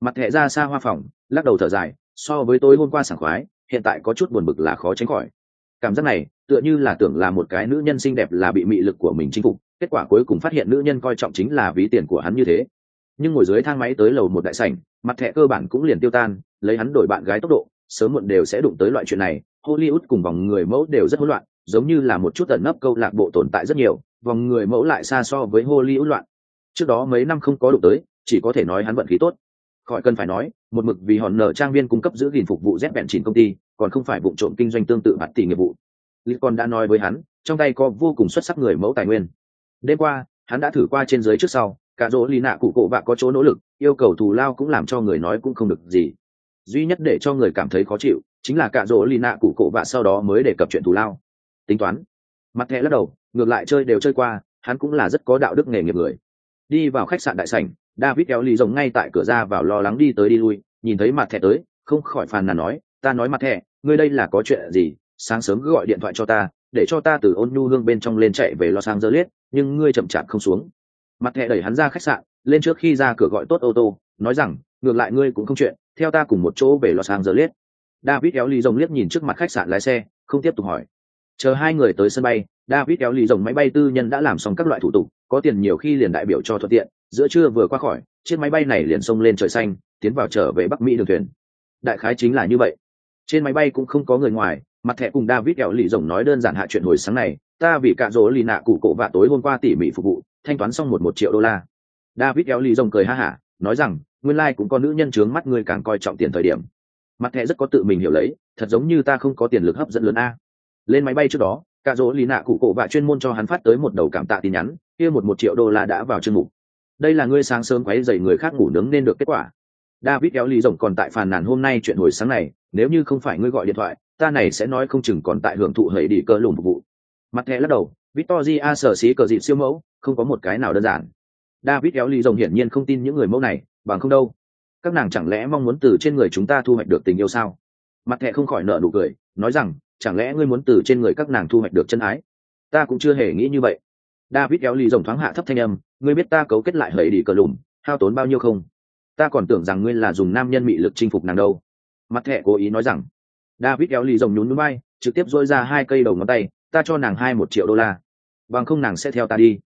Mặt thẻ ra xa hoa phòng, lắc đầu thở dài, so với tối hôm qua sảng khoái, hiện tại có chút buồn bực là khó tránh khỏi. Cảm giác này, tựa như là tưởng là một cái nữ nhân xinh đẹp là bị mị lực của mình chinh phục, kết quả cuối cùng phát hiện nữ nhân coi trọng chính là ví tiền của hắn như thế nhưng ngồi dưới thang máy tới lầu một đại sảnh, mặt thẻ cơ bản cũng liền tiêu tan, lấy hắn đổi bạn gái tốc độ, sớm muộn đều sẽ đụng tới loại chuyện này. Hollywood cùng vòng người mẫu đều rất hỗn loạn, giống như là một chút ẩn nấp câu lạc bộ tồn tại rất nhiều, vòng người mẫu lại xa so với hollywood loạn. Trước đó mấy năm không có đụng tới, chỉ có thể nói hắn vận khí tốt. Khỏi cần phải nói, một mực vì hòn nợ trang viên cung cấp giữ gìn phục vụ dép bẹn chỉnh công ty, còn không phải vụ trộm kinh doanh tương tự bạt tỷ nghiệp vụ. Lý còn đã nói với hắn, trong tay có vô cùng xuất sắc người mẫu tài nguyên. Đêm qua, hắn đã thử qua trên giới trước sau cả dỗ lì nạ cụ cổ bạ có chỗ nỗ lực, yêu cầu thù lao cũng làm cho người nói cũng không được gì. Duy nhất để cho người cảm thấy khó chịu, chính là cả dỗ lì nạ cụ cổ bạ sau đó mới đề cập chuyện thù lao. Tính toán. Mặt thẻ lắc đầu, ngược lại chơi đều chơi qua, hắn cũng là rất có đạo đức nghề nghiệp người. Đi vào khách sạn đại sảnh, david kéo lì rồng ngay tại cửa ra vào lo lắng đi tới đi lui, nhìn thấy mặt thẻ tới, không khỏi phàn nàn nói, ta nói mặt thẻ, ngươi đây là có chuyện gì? Sáng sớm cứ gọi điện thoại cho ta, để cho ta từ ôn nhu hương bên trong lên chạy về lo sang dơ liết nhưng ngươi chậm chạp không xuống mặt thẻ đẩy hắn ra khách sạn, lên trước khi ra cửa gọi tốt ô tô, nói rằng, ngược lại ngươi cũng không chuyện, theo ta cùng một chỗ về los angeles. David kéo lì rồng liếc nhìn trước mặt khách sạn lái xe, không tiếp tục hỏi. Chờ hai người tới sân bay, david kéo lì rồng máy bay tư nhân đã làm xong các loại thủ tục, có tiền nhiều khi liền đại biểu cho thuận tiện, giữa trưa vừa qua khỏi, chiếc máy bay này liền xông lên trời xanh, tiến vào trở về bắc mỹ đường thuyền. Đại khái chính là như vậy. Trên máy bay cũng không có người ngoài mặt thẻ cùng david kẹo lì rồng nói đơn giản hạ chuyện hồi sáng này, ta vì cạ rỗ lì nạ cụ cổ vạ tối hôm qua tỉ mỉ phục vụ, thanh toán xong một một triệu đô la. David kẹo lì rồng cười ha hả, nói rằng, nguyên lai cũng có nữ nhân trướng mắt ngươi càng coi trọng tiền thời điểm. Mặt thẻ rất có tự mình hiểu lấy, thật giống như ta không có tiền lực hấp dẫn lớn a. Lên máy bay trước đó, cả dỗ lì nạ cụ cổ và chuyên môn cho hắn phát tới một đầu cảm tạ tin nhắn, kia một một triệu đô la đã vào chương mục. Đây là ngươi sáng sớm quấy dậy người khác ngủ nướng nên được kết quả. David kéo lì rồng còn tại phàn nàn hôm nay chuyện hồi sáng này, nếu như không phải ngươi gọi điện thoại ta này sẽ nói không chừng còn tại hưởng thụ hệ đi cơ lùm phục vụ. Mặt thẻ lắc đầu victoria sở xí cờ dịp siêu mẫu, không có một cái nào đơn giản. David kéo ly rồng hiển nhiên không tin những người mẫu này, bằng không đâu. Các nàng chẳng lẽ mong muốn từ trên người chúng ta thu hoạch được tình yêu sao? Mặt thẻ không khỏi nợ nụ cười, nói rằng, chẳng lẽ ngươi muốn từ trên người các nàng thu hoạch được chân ái? Ta cũng chưa hề nghĩ như vậy. David kéo ly rồng thoáng hạ thấp thanh âm, ngươi biết ta cấu kết lại hệ đi cờ lùm hao tốn bao nhiêu không? Ta còn tưởng rằng ngươi là dùng nam nhân mị lực chinh phục nàng đâu. Mặt thẻ cố ý nói rằng david kéo lì rồng nhún núi bay, trực tiếp dôi ra hai cây đầu ngón tay, ta cho nàng hai một triệu đô la, bằng không nàng sẽ theo ta đi.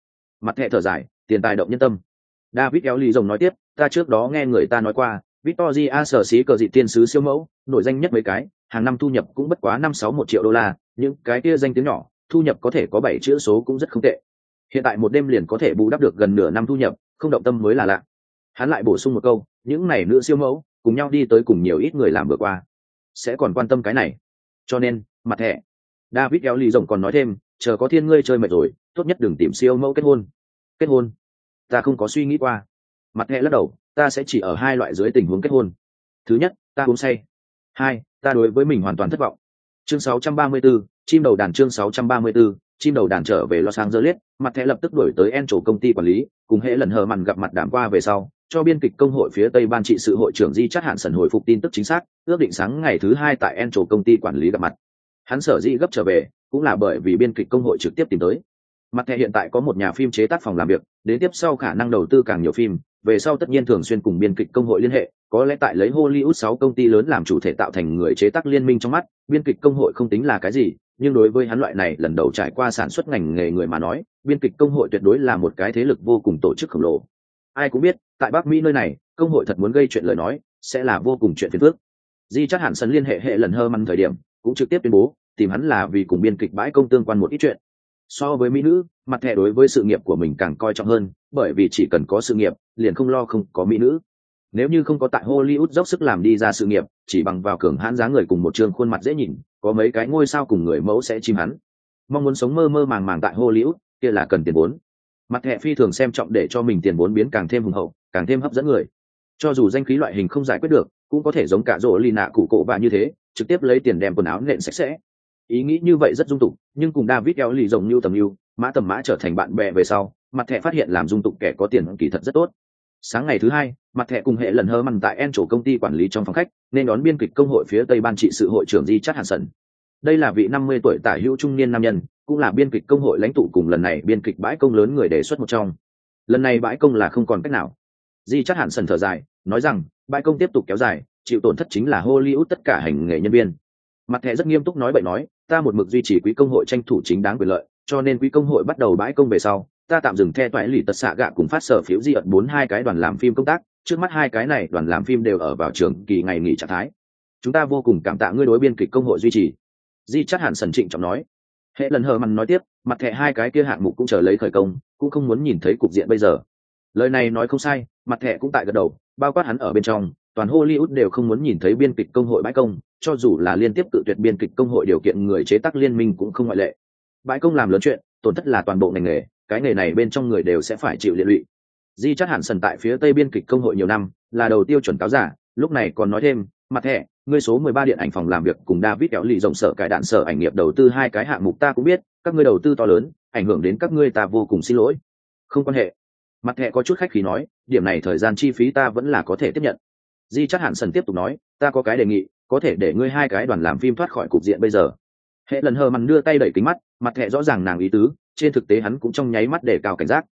Mặt thẹ thở dài, tiền tài động nhân tâm. David kéo lì rồng nói tiếp, ta trước đó nghe người ta nói qua, victoria sở xí cờ dị tiên sứ siêu mẫu, nổi danh nhất mấy cái, hàng năm thu nhập cũng bất quá năm sáu một triệu đô la, những cái kia danh tiếng nhỏ, thu nhập có thể có bảy chữ số cũng rất không tệ. Hiện tại một đêm liền có thể bù đắp được gần nửa năm thu nhập, không động tâm mới là lạ. Hắn lại bổ sung một câu, những này nữ siêu mẫu, cùng nhau đi tới cùng nhiều ít người làm vừa qua sẽ còn quan tâm cái này. Cho nên mặt thẻ david kéo lì rồng còn nói thêm chờ có thiên ngươi chơi mệt rồi tốt nhất đừng tìm siêu mẫu kết hôn. Kết hôn? Ta không có suy nghĩ qua. Mặt thẻ lắc đầu ta sẽ chỉ ở hai loại dưới tình huống kết hôn. Thứ nhất ta uống say. Hai ta đối với mình hoàn toàn thất vọng. Chương 634, chim đầu đàn chương 634, chim đầu đàn trở về Los Angeles, mặt thẻ lập tức đổi tới En chủ công ty quản lý, cùng hệ lần hờ mặn gặp mặt đảm qua về sau, cho biên kịch công hội phía Tây ban trị sự hội trưởng Di chắc hạn sần hồi phục tin tức chính xác, ước định sáng ngày thứ hai tại En trổ công ty quản lý gặp mặt. Hắn sở Di gấp trở về, cũng là bởi vì biên kịch công hội trực tiếp tìm tới. Mặt thẻ hiện tại có một nhà phim chế tác phòng làm việc, đến tiếp sau khả năng đầu tư càng nhiều phim, về sau tất nhiên thường xuyên cùng biên kịch công hội liên hệ, có lẽ tại lấy Hollywood sáu công ty lớn làm chủ thể tạo thành người chế tác liên minh trong mắt, biên kịch công hội không tính là cái gì, nhưng đối với hắn loại này lần đầu trải qua sản xuất ngành nghề người mà nói, biên kịch công hội tuyệt đối là một cái thế lực vô cùng tổ chức khổng lồ. Ai cũng biết, tại Bắc Mỹ nơi này, công hội thật muốn gây chuyện lời nói, sẽ là vô cùng chuyện phiền phức. Di chắc hẳn sân liên hệ hệ lần hơ măng thời điểm, cũng trực tiếp tuyên bố, tìm hắn là vì cùng biên kịch bãi công tương quan một ít chuyện, so với mỹ nữ mặt thẻ đối với sự nghiệp của mình càng coi trọng hơn bởi vì chỉ cần có sự nghiệp liền không lo không có mỹ nữ. Nếu như không có tại hollywood dốc sức làm đi ra sự nghiệp chỉ bằng vào cường hãn giá người cùng một trường khuôn mặt dễ nhìn có mấy cái ngôi sao cùng người mẫu sẽ chim hắn. Mong muốn sống mơ mơ màng màng tại hollywood kia là cần tiền vốn mặt hệ phi thường xem trọng để cho mình tiền vốn biến càng thêm hùng hậu, càng thêm hấp dẫn người. Cho dù danh khí loại hình không giải quyết được, cũng có thể giống cả rỗ lì nạ cụ cổ và như thế, trực tiếp lấy tiền đem quần áo nện sạch sẽ. Ý nghĩ như vậy rất dung tục, nhưng cùng david eo lì rồng như tầm yêu, mã tầm mã trở thành bạn bè về sau, mặt thẻ phát hiện làm dung tục kẻ có tiền kỳ thật rất tốt. Sáng ngày thứ hai, mặt thẻ cùng hệ lần hơ mằn tại en chỗ công ty quản lý trong phòng khách, nên đón biên kịch công hội phía tây ban trị sự hội trưởng di chát hàn sần đây là vị năm mươi tuổi tả hữu trung niên nam nhân, cũng là biên kịch công hội lãnh tụ cùng lần này biên kịch bãi công lớn người đề xuất một trong. Lần này bãi công là không còn cách nào. Di chắc hẳn sần thở dài, nói rằng, bãi công tiếp tục kéo dài, chịu tổn thất chính là hollywood tất cả hành nghề nhân viên. Mặt thẻ rất nghiêm túc nói bậy nói, ta một mực duy trì quỹ công hội tranh thủ chính đáng quyền lợi, cho nên quỹ công hội bắt đầu bãi công về sau, ta tạm dừng theo toại lì tật xạ gạ cùng phát sở phiếu di ẩn bốn hai cái đoàn làm phim công tác, trước mắt hai cái này đoàn làm phim đều ở vào trường kỳ ngày nghỉ trạng thái. Chúng ta vô cùng cảm tạ ngươi đối biên kịch công hội duy trì di chắc hẳn sần trịnh trọng nói. Hệ lần hờ mằn nói tiếp, mặt thẻ hai cái kia hạng mục cũng chờ lấy khởi công, cũng không muốn nhìn thấy cục diện bây giờ. Lời này nói không sai, mặt thẻ cũng tại gật đầu, bao quát hắn ở bên trong, toàn hollywood đều không muốn nhìn thấy biên kịch công hội bãi công, cho dù là liên tiếp tự tuyệt biên kịch công hội điều kiện người chế tác liên minh cũng không ngoại lệ. Bãi công làm lớn chuyện, tổn thất là toàn bộ ngành nghề, cái nghề này bên trong người đều sẽ phải chịu liệt lụy. Di chắc hẳn sần tại phía tây biên kịch công hội nhiều năm, là đầu tiêu chuẩn cáo giả, lúc này còn nói thêm, mặt thẻ ngươi số mười ba điện ảnh phòng làm việc cùng David kéo lì rộng sở cải đạn sở ảnh nghiệp đầu tư hai cái hạng mục ta cũng biết, các ngươi đầu tư to lớn, ảnh hưởng đến các ngươi ta vô cùng xin lỗi. Không quan hệ. Mặt hệ có chút khách khí nói, điểm này thời gian chi phí ta vẫn là có thể tiếp nhận. Di chắc hẳn sần tiếp tục nói, ta có cái đề nghị, có thể để ngươi hai cái đoàn làm phim thoát khỏi cục diện bây giờ. Hệ lần hờ mằn đưa tay đẩy kính mắt, mặt hệ rõ ràng nàng ý tứ, trên thực tế hắn cũng trong nháy mắt để cao cảnh giác.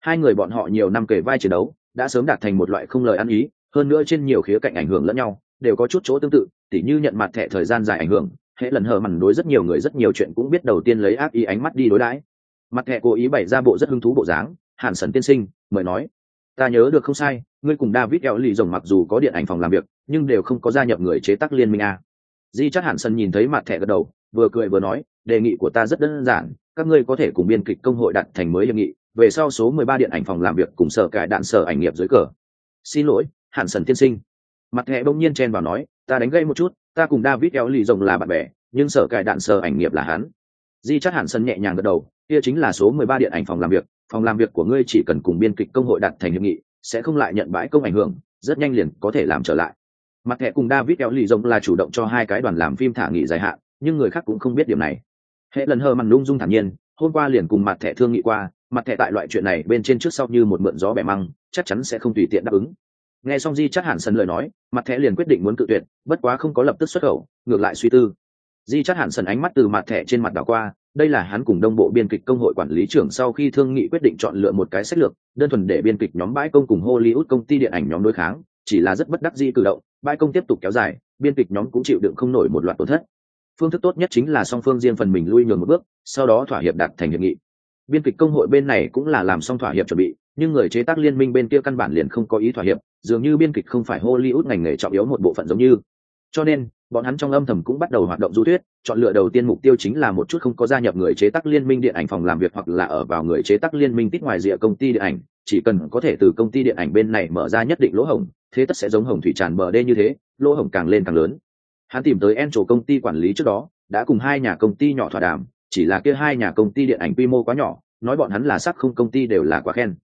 Hai người bọn họ nhiều năm kể vai chiến đấu, đã sớm đạt thành một loại không lời ăn ý, hơn nữa trên nhiều khía cạnh ảnh hưởng lẫn nhau, đều có chút chỗ tương tự, tỉ như nhận mặt thẻ thời gian dài ảnh hưởng hễ lần hờ mằn đối rất nhiều người rất nhiều chuyện cũng biết đầu tiên lấy ác ý ánh mắt đi đối đãi. Mặt thẻ cố ý bày ra bộ rất hứng thú bộ dáng, hàn sần tiên sinh, mời nói. Ta nhớ được không sai, ngươi cùng david eo lì rồng mặc dù có điện ảnh phòng làm việc, nhưng đều không có gia nhập người chế tác liên minh a. Di chắc hàn sần nhìn thấy mặt thẻ gật đầu, vừa cười vừa nói, đề nghị của ta rất đơn giản, các ngươi có thể cùng biên kịch công hội đặt thành mới hiệp nghị, về sau số mười ba điện ảnh phòng làm việc cùng sở cải đạn sở ảnh nghiệp dưới cờ. Xin lỗi, hàn sần tiên sinh mặt hệ bỗng nhiên chen vào nói, ta đánh gây một chút, ta cùng david kéo lì rồng là bạn bè, nhưng sở cải đạn sở ảnh nghiệp là hắn. Di chắc hẳn sân nhẹ nhàng gật đầu, kia chính là số mười ba điện ảnh phòng làm việc, phòng làm việc của ngươi chỉ cần cùng biên kịch công hội đặt thành hiệp nghị, sẽ không lại nhận bãi công ảnh hưởng, rất nhanh liền có thể làm trở lại. Mặt hệ cùng david kéo lì rồng là chủ động cho hai cái đoàn làm phim thả nghị dài hạn, nhưng người khác cũng không biết điểm này. Hệ lần hờ mặn lung dung thản nhiên, hôm qua liền cùng mặt thẻ thương nghị qua, mặt thẻ tại loại chuyện này bên trên trước sau như một mượn gió bẻ măng, chắc chắn sẽ không tùy tiện đáp ứng nghe xong di chắc hẳn sân lời nói, mặt thẻ liền quyết định muốn cự tuyệt, bất quá không có lập tức xuất khẩu, ngược lại suy tư. Di chắc hẳn sân ánh mắt từ mặt thẻ trên mặt đảo qua, đây là hắn cùng đông bộ biên kịch công hội quản lý trưởng sau khi thương nghị quyết định chọn lựa một cái sách lược, đơn thuần để biên kịch nhóm bãi công cùng hollywood công ty điện ảnh nhóm đối kháng, chỉ là rất bất đắc di cử động, bãi công tiếp tục kéo dài, biên kịch nhóm cũng chịu đựng không nổi một loạt tổn thất. Phương thức tốt nhất chính là song phương riêng phần mình lui nhường một bước, sau đó thỏa hiệp đạt thành hiệp nghị. Biên kịch công hội bên này cũng là làm xong thỏa hiệp chuẩn bị, nhưng người chế tác liên minh bên kia căn bản liền không có ý thỏa hiệp dường như biên kịch không phải hollywood ngành nghề trọng yếu một bộ phận giống như. Cho nên, bọn hắn trong âm thầm cũng bắt đầu hoạt động du thuyết, chọn lựa đầu tiên mục tiêu chính là một chút không có gia nhập người chế tác liên minh điện ảnh phòng làm việc hoặc là ở vào người chế tác liên minh tít ngoài rìa công ty điện ảnh, chỉ cần có thể từ công ty điện ảnh bên này mở ra nhất định lỗ hổng, thế tất sẽ giống hồng thủy tràn bờ đê như thế, lỗ hổng càng lên càng lớn. Hắn tìm tới en công ty quản lý trước đó, đã cùng hai nhà công ty nhỏ thỏa đàm, chỉ là kia hai nhà công ty điện ảnh quy mô quá nhỏ, nói bọn hắn là sắc không công ty đều là quá khen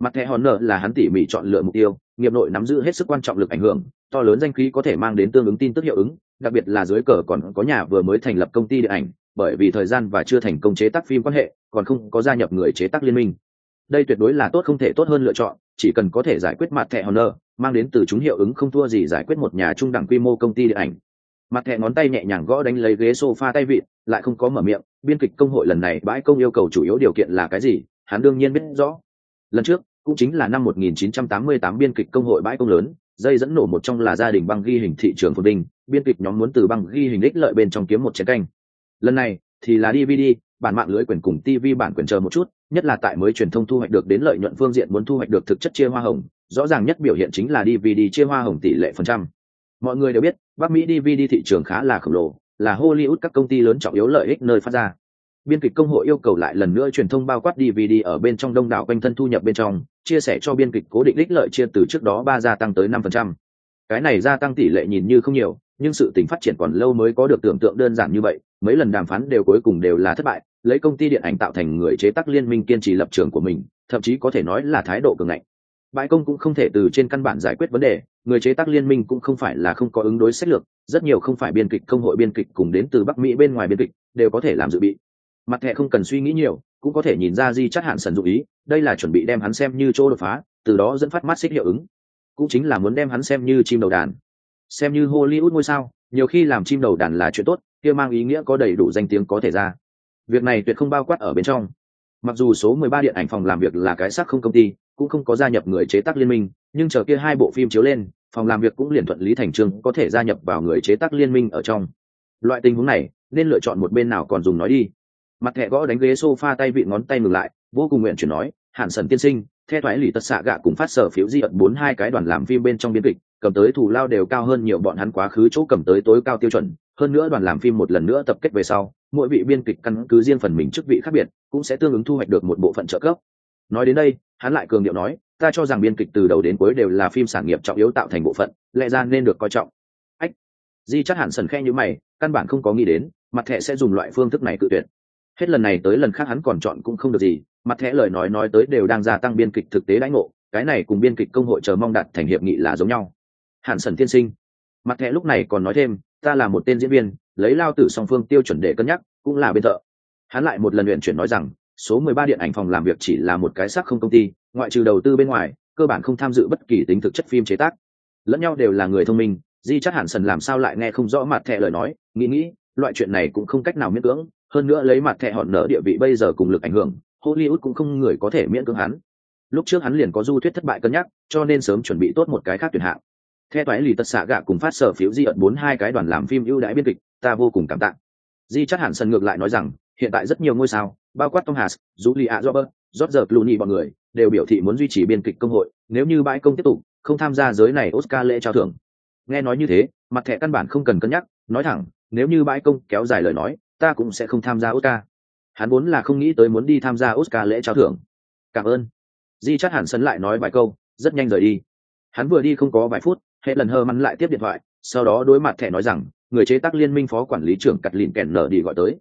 mặt thẻ hòn nợ là hắn tỉ mỉ chọn lựa mục tiêu, nghiệp nội nắm giữ hết sức quan trọng lực ảnh hưởng, to lớn danh khí có thể mang đến tương ứng tin tức hiệu ứng, đặc biệt là dưới cờ còn có nhà vừa mới thành lập công ty điện ảnh, bởi vì thời gian và chưa thành công chế tác phim quan hệ, còn không có gia nhập người chế tác liên minh. Đây tuyệt đối là tốt không thể tốt hơn lựa chọn, chỉ cần có thể giải quyết mặt thẻ honor mang đến từ chúng hiệu ứng không thua gì giải quyết một nhà trung đẳng quy mô công ty điện ảnh. Mặt thẻ ngón tay nhẹ nhàng gõ đánh lấy ghế sofa tay vịn, lại không có mở miệng, biên kịch công hội lần này bãi công yêu cầu chủ yếu điều kiện là cái gì, hắn đương nhiên biết rõ lần trước, cũng chính là năm 1988 biên kịch công hội bãi công lớn, dây dẫn nổ một trong là gia đình băng ghi hình thị trường phồn vinh, biên kịch nhóm muốn từ băng ghi hình đích lợi bên trong kiếm một chén canh. Lần này, thì là dvd bản mạng lưới quyền cùng tv bản quyền chờ một chút, nhất là tại mới truyền thông thu hoạch được đến lợi nhuận phương diện muốn thu hoạch được thực chất chia hoa hồng, rõ ràng nhất biểu hiện chính là dvd chia hoa hồng tỷ lệ phần trăm. Mọi người đều biết, bắc mỹ dvd thị trường khá là khổng lồ, là hollywood các công ty lớn trọng yếu lợi ích nơi phát ra biên kịch công hội yêu cầu lại lần nữa truyền thông bao quát dvd ở bên trong đông đảo quanh thân thu nhập bên trong, chia sẻ cho biên kịch cố định ích lợi chia từ trước đó ba gia tăng tới năm phần trăm. Cái này gia tăng tỷ lệ nhìn như không nhiều, nhưng sự tính phát triển còn lâu mới có được tưởng tượng đơn giản như vậy, mấy lần đàm phán đều cuối cùng đều là thất bại, lấy công ty điện ảnh tạo thành người chế tác liên minh kiên trì lập trường của mình, thậm chí có thể nói là thái độ cường ngạnh. Bãi công cũng không thể từ trên căn bản giải quyết vấn đề, người chế tác liên minh cũng không phải là không có ứng đối sách lược, rất nhiều không phải biên kịch công hội biên kịch cùng đến từ bắc mỹ bên ngoài biên kịch, đều có thể làm dự bị mặt thẻ không cần suy nghĩ nhiều, cũng có thể nhìn ra di chắc hạn sần dụ ý, đây là chuẩn bị đem hắn xem như chỗ đột phá, từ đó dẫn phát mắt xích hiệu ứng. Cũng chính là muốn đem hắn xem như chim đầu đàn. Xem như hollywood ngôi sao, nhiều khi làm chim đầu đàn là chuyện tốt, kia mang ý nghĩa có đầy đủ danh tiếng có thể ra. Việc này tuyệt không bao quát ở bên trong. Mặc dù số 13 điện ảnh phòng làm việc là cái xác không công ty, cũng không có gia nhập người chế tác liên minh, nhưng chờ kia hai bộ phim chiếu lên, phòng làm việc cũng liền thuận lý thành trương, có thể gia nhập vào người chế tác liên minh ở trong. Loại tình huống này, nên lựa chọn một bên nào còn dùng nói đi mặt thẻ gõ đánh ghế sofa tay vị ngón tay ngừng lại, vô cùng nguyện chuyển nói hạn sần tiên sinh theo thoái lì tất xạ gạ cùng phát sở phiếu di ẩn bốn hai cái đoàn làm phim bên trong biên kịch, cầm tới thủ lao đều cao hơn nhiều bọn hắn quá khứ chỗ cầm tới tối cao tiêu chuẩn, hơn nữa đoàn làm phim một lần nữa tập kết về sau, mỗi vị biên kịch căn cứ riêng phần mình chức vị khác biệt, cũng sẽ tương ứng thu hoạch được một bộ phận trợ cấp. Nói đến đây, hắn lại cường điệu nói, ta cho rằng biên kịch từ đầu đến cuối đều là phim sản nghiệp trọng yếu tạo thành bộ phận, lẽ ra nên được coi trọng. Ách. Di chắc hẳn sần khe như mày, căn bản không có nghĩ đến, mặt thẻ sẽ dùng loại phương thức này cự tuyệt hết lần này tới lần khác hắn còn chọn cũng không được gì, mặt thẻ lời nói nói tới đều đang gia tăng biên kịch thực tế đãi ngộ, cái này cùng biên kịch công hội chờ mong đạt thành hiệp nghị là giống nhau. Hạn sần tiên sinh, mặt thẻ lúc này còn nói thêm, ta là một tên diễn viên, lấy lao tử song phương tiêu chuẩn để cân nhắc, cũng là bên thợ. Hắn lại một lần luyện chuyển nói rằng, số 13 điện ảnh phòng làm việc chỉ là một cái xác không công ty, ngoại trừ đầu tư bên ngoài, cơ bản không tham dự bất kỳ tính thực chất phim chế tác. Lẫn nhau đều là người thông minh, di chắc hẳn sần làm sao lại nghe không rõ mặt thẻ lời nói, nghĩ nghĩ, loại chuyện này cũng không cách nào miễn cưỡng hơn nữa lấy mặt thẻ hòn nở địa vị bây giờ cùng lực ảnh hưởng, hollywood cũng không người có thể miễn cưỡng hắn. Lúc trước hắn liền có du thuyết thất bại cân nhắc, cho nên sớm chuẩn bị tốt một cái khác tuyển hạng. Theo toái lì tật xạ gạ cùng phát sở phiếu di ẩn bốn hai cái đoàn làm phim ưu đãi biên kịch, ta vô cùng cảm tạ. Di chắc hẳn sân ngược lại nói rằng, hiện tại rất nhiều ngôi sao, bao quát tom hass julia robert george clooney bọn người, đều biểu thị muốn duy trì biên kịch công hội, nếu như bãi công tiếp tục, không tham gia giới này oscar lễ trao thưởng. Nghe nói như thế, mặt thẻ căn bản không cần cân nhắc, nói thẳng, nếu như bãi công kéo dài lời nói ta cũng sẽ không tham gia oscar. Hắn vốn là không nghĩ tới muốn đi tham gia oscar lễ trao thưởng. Cảm ơn. Di chắc hẳn sân lại nói vài câu, rất nhanh rời đi. Hắn vừa đi không có vài phút, hệ lần hơ mắn lại tiếp điện thoại, sau đó đối mặt thẻ nói rằng, người chế tác liên minh phó quản lý trưởng cặt lìn kèn nở đi gọi tới.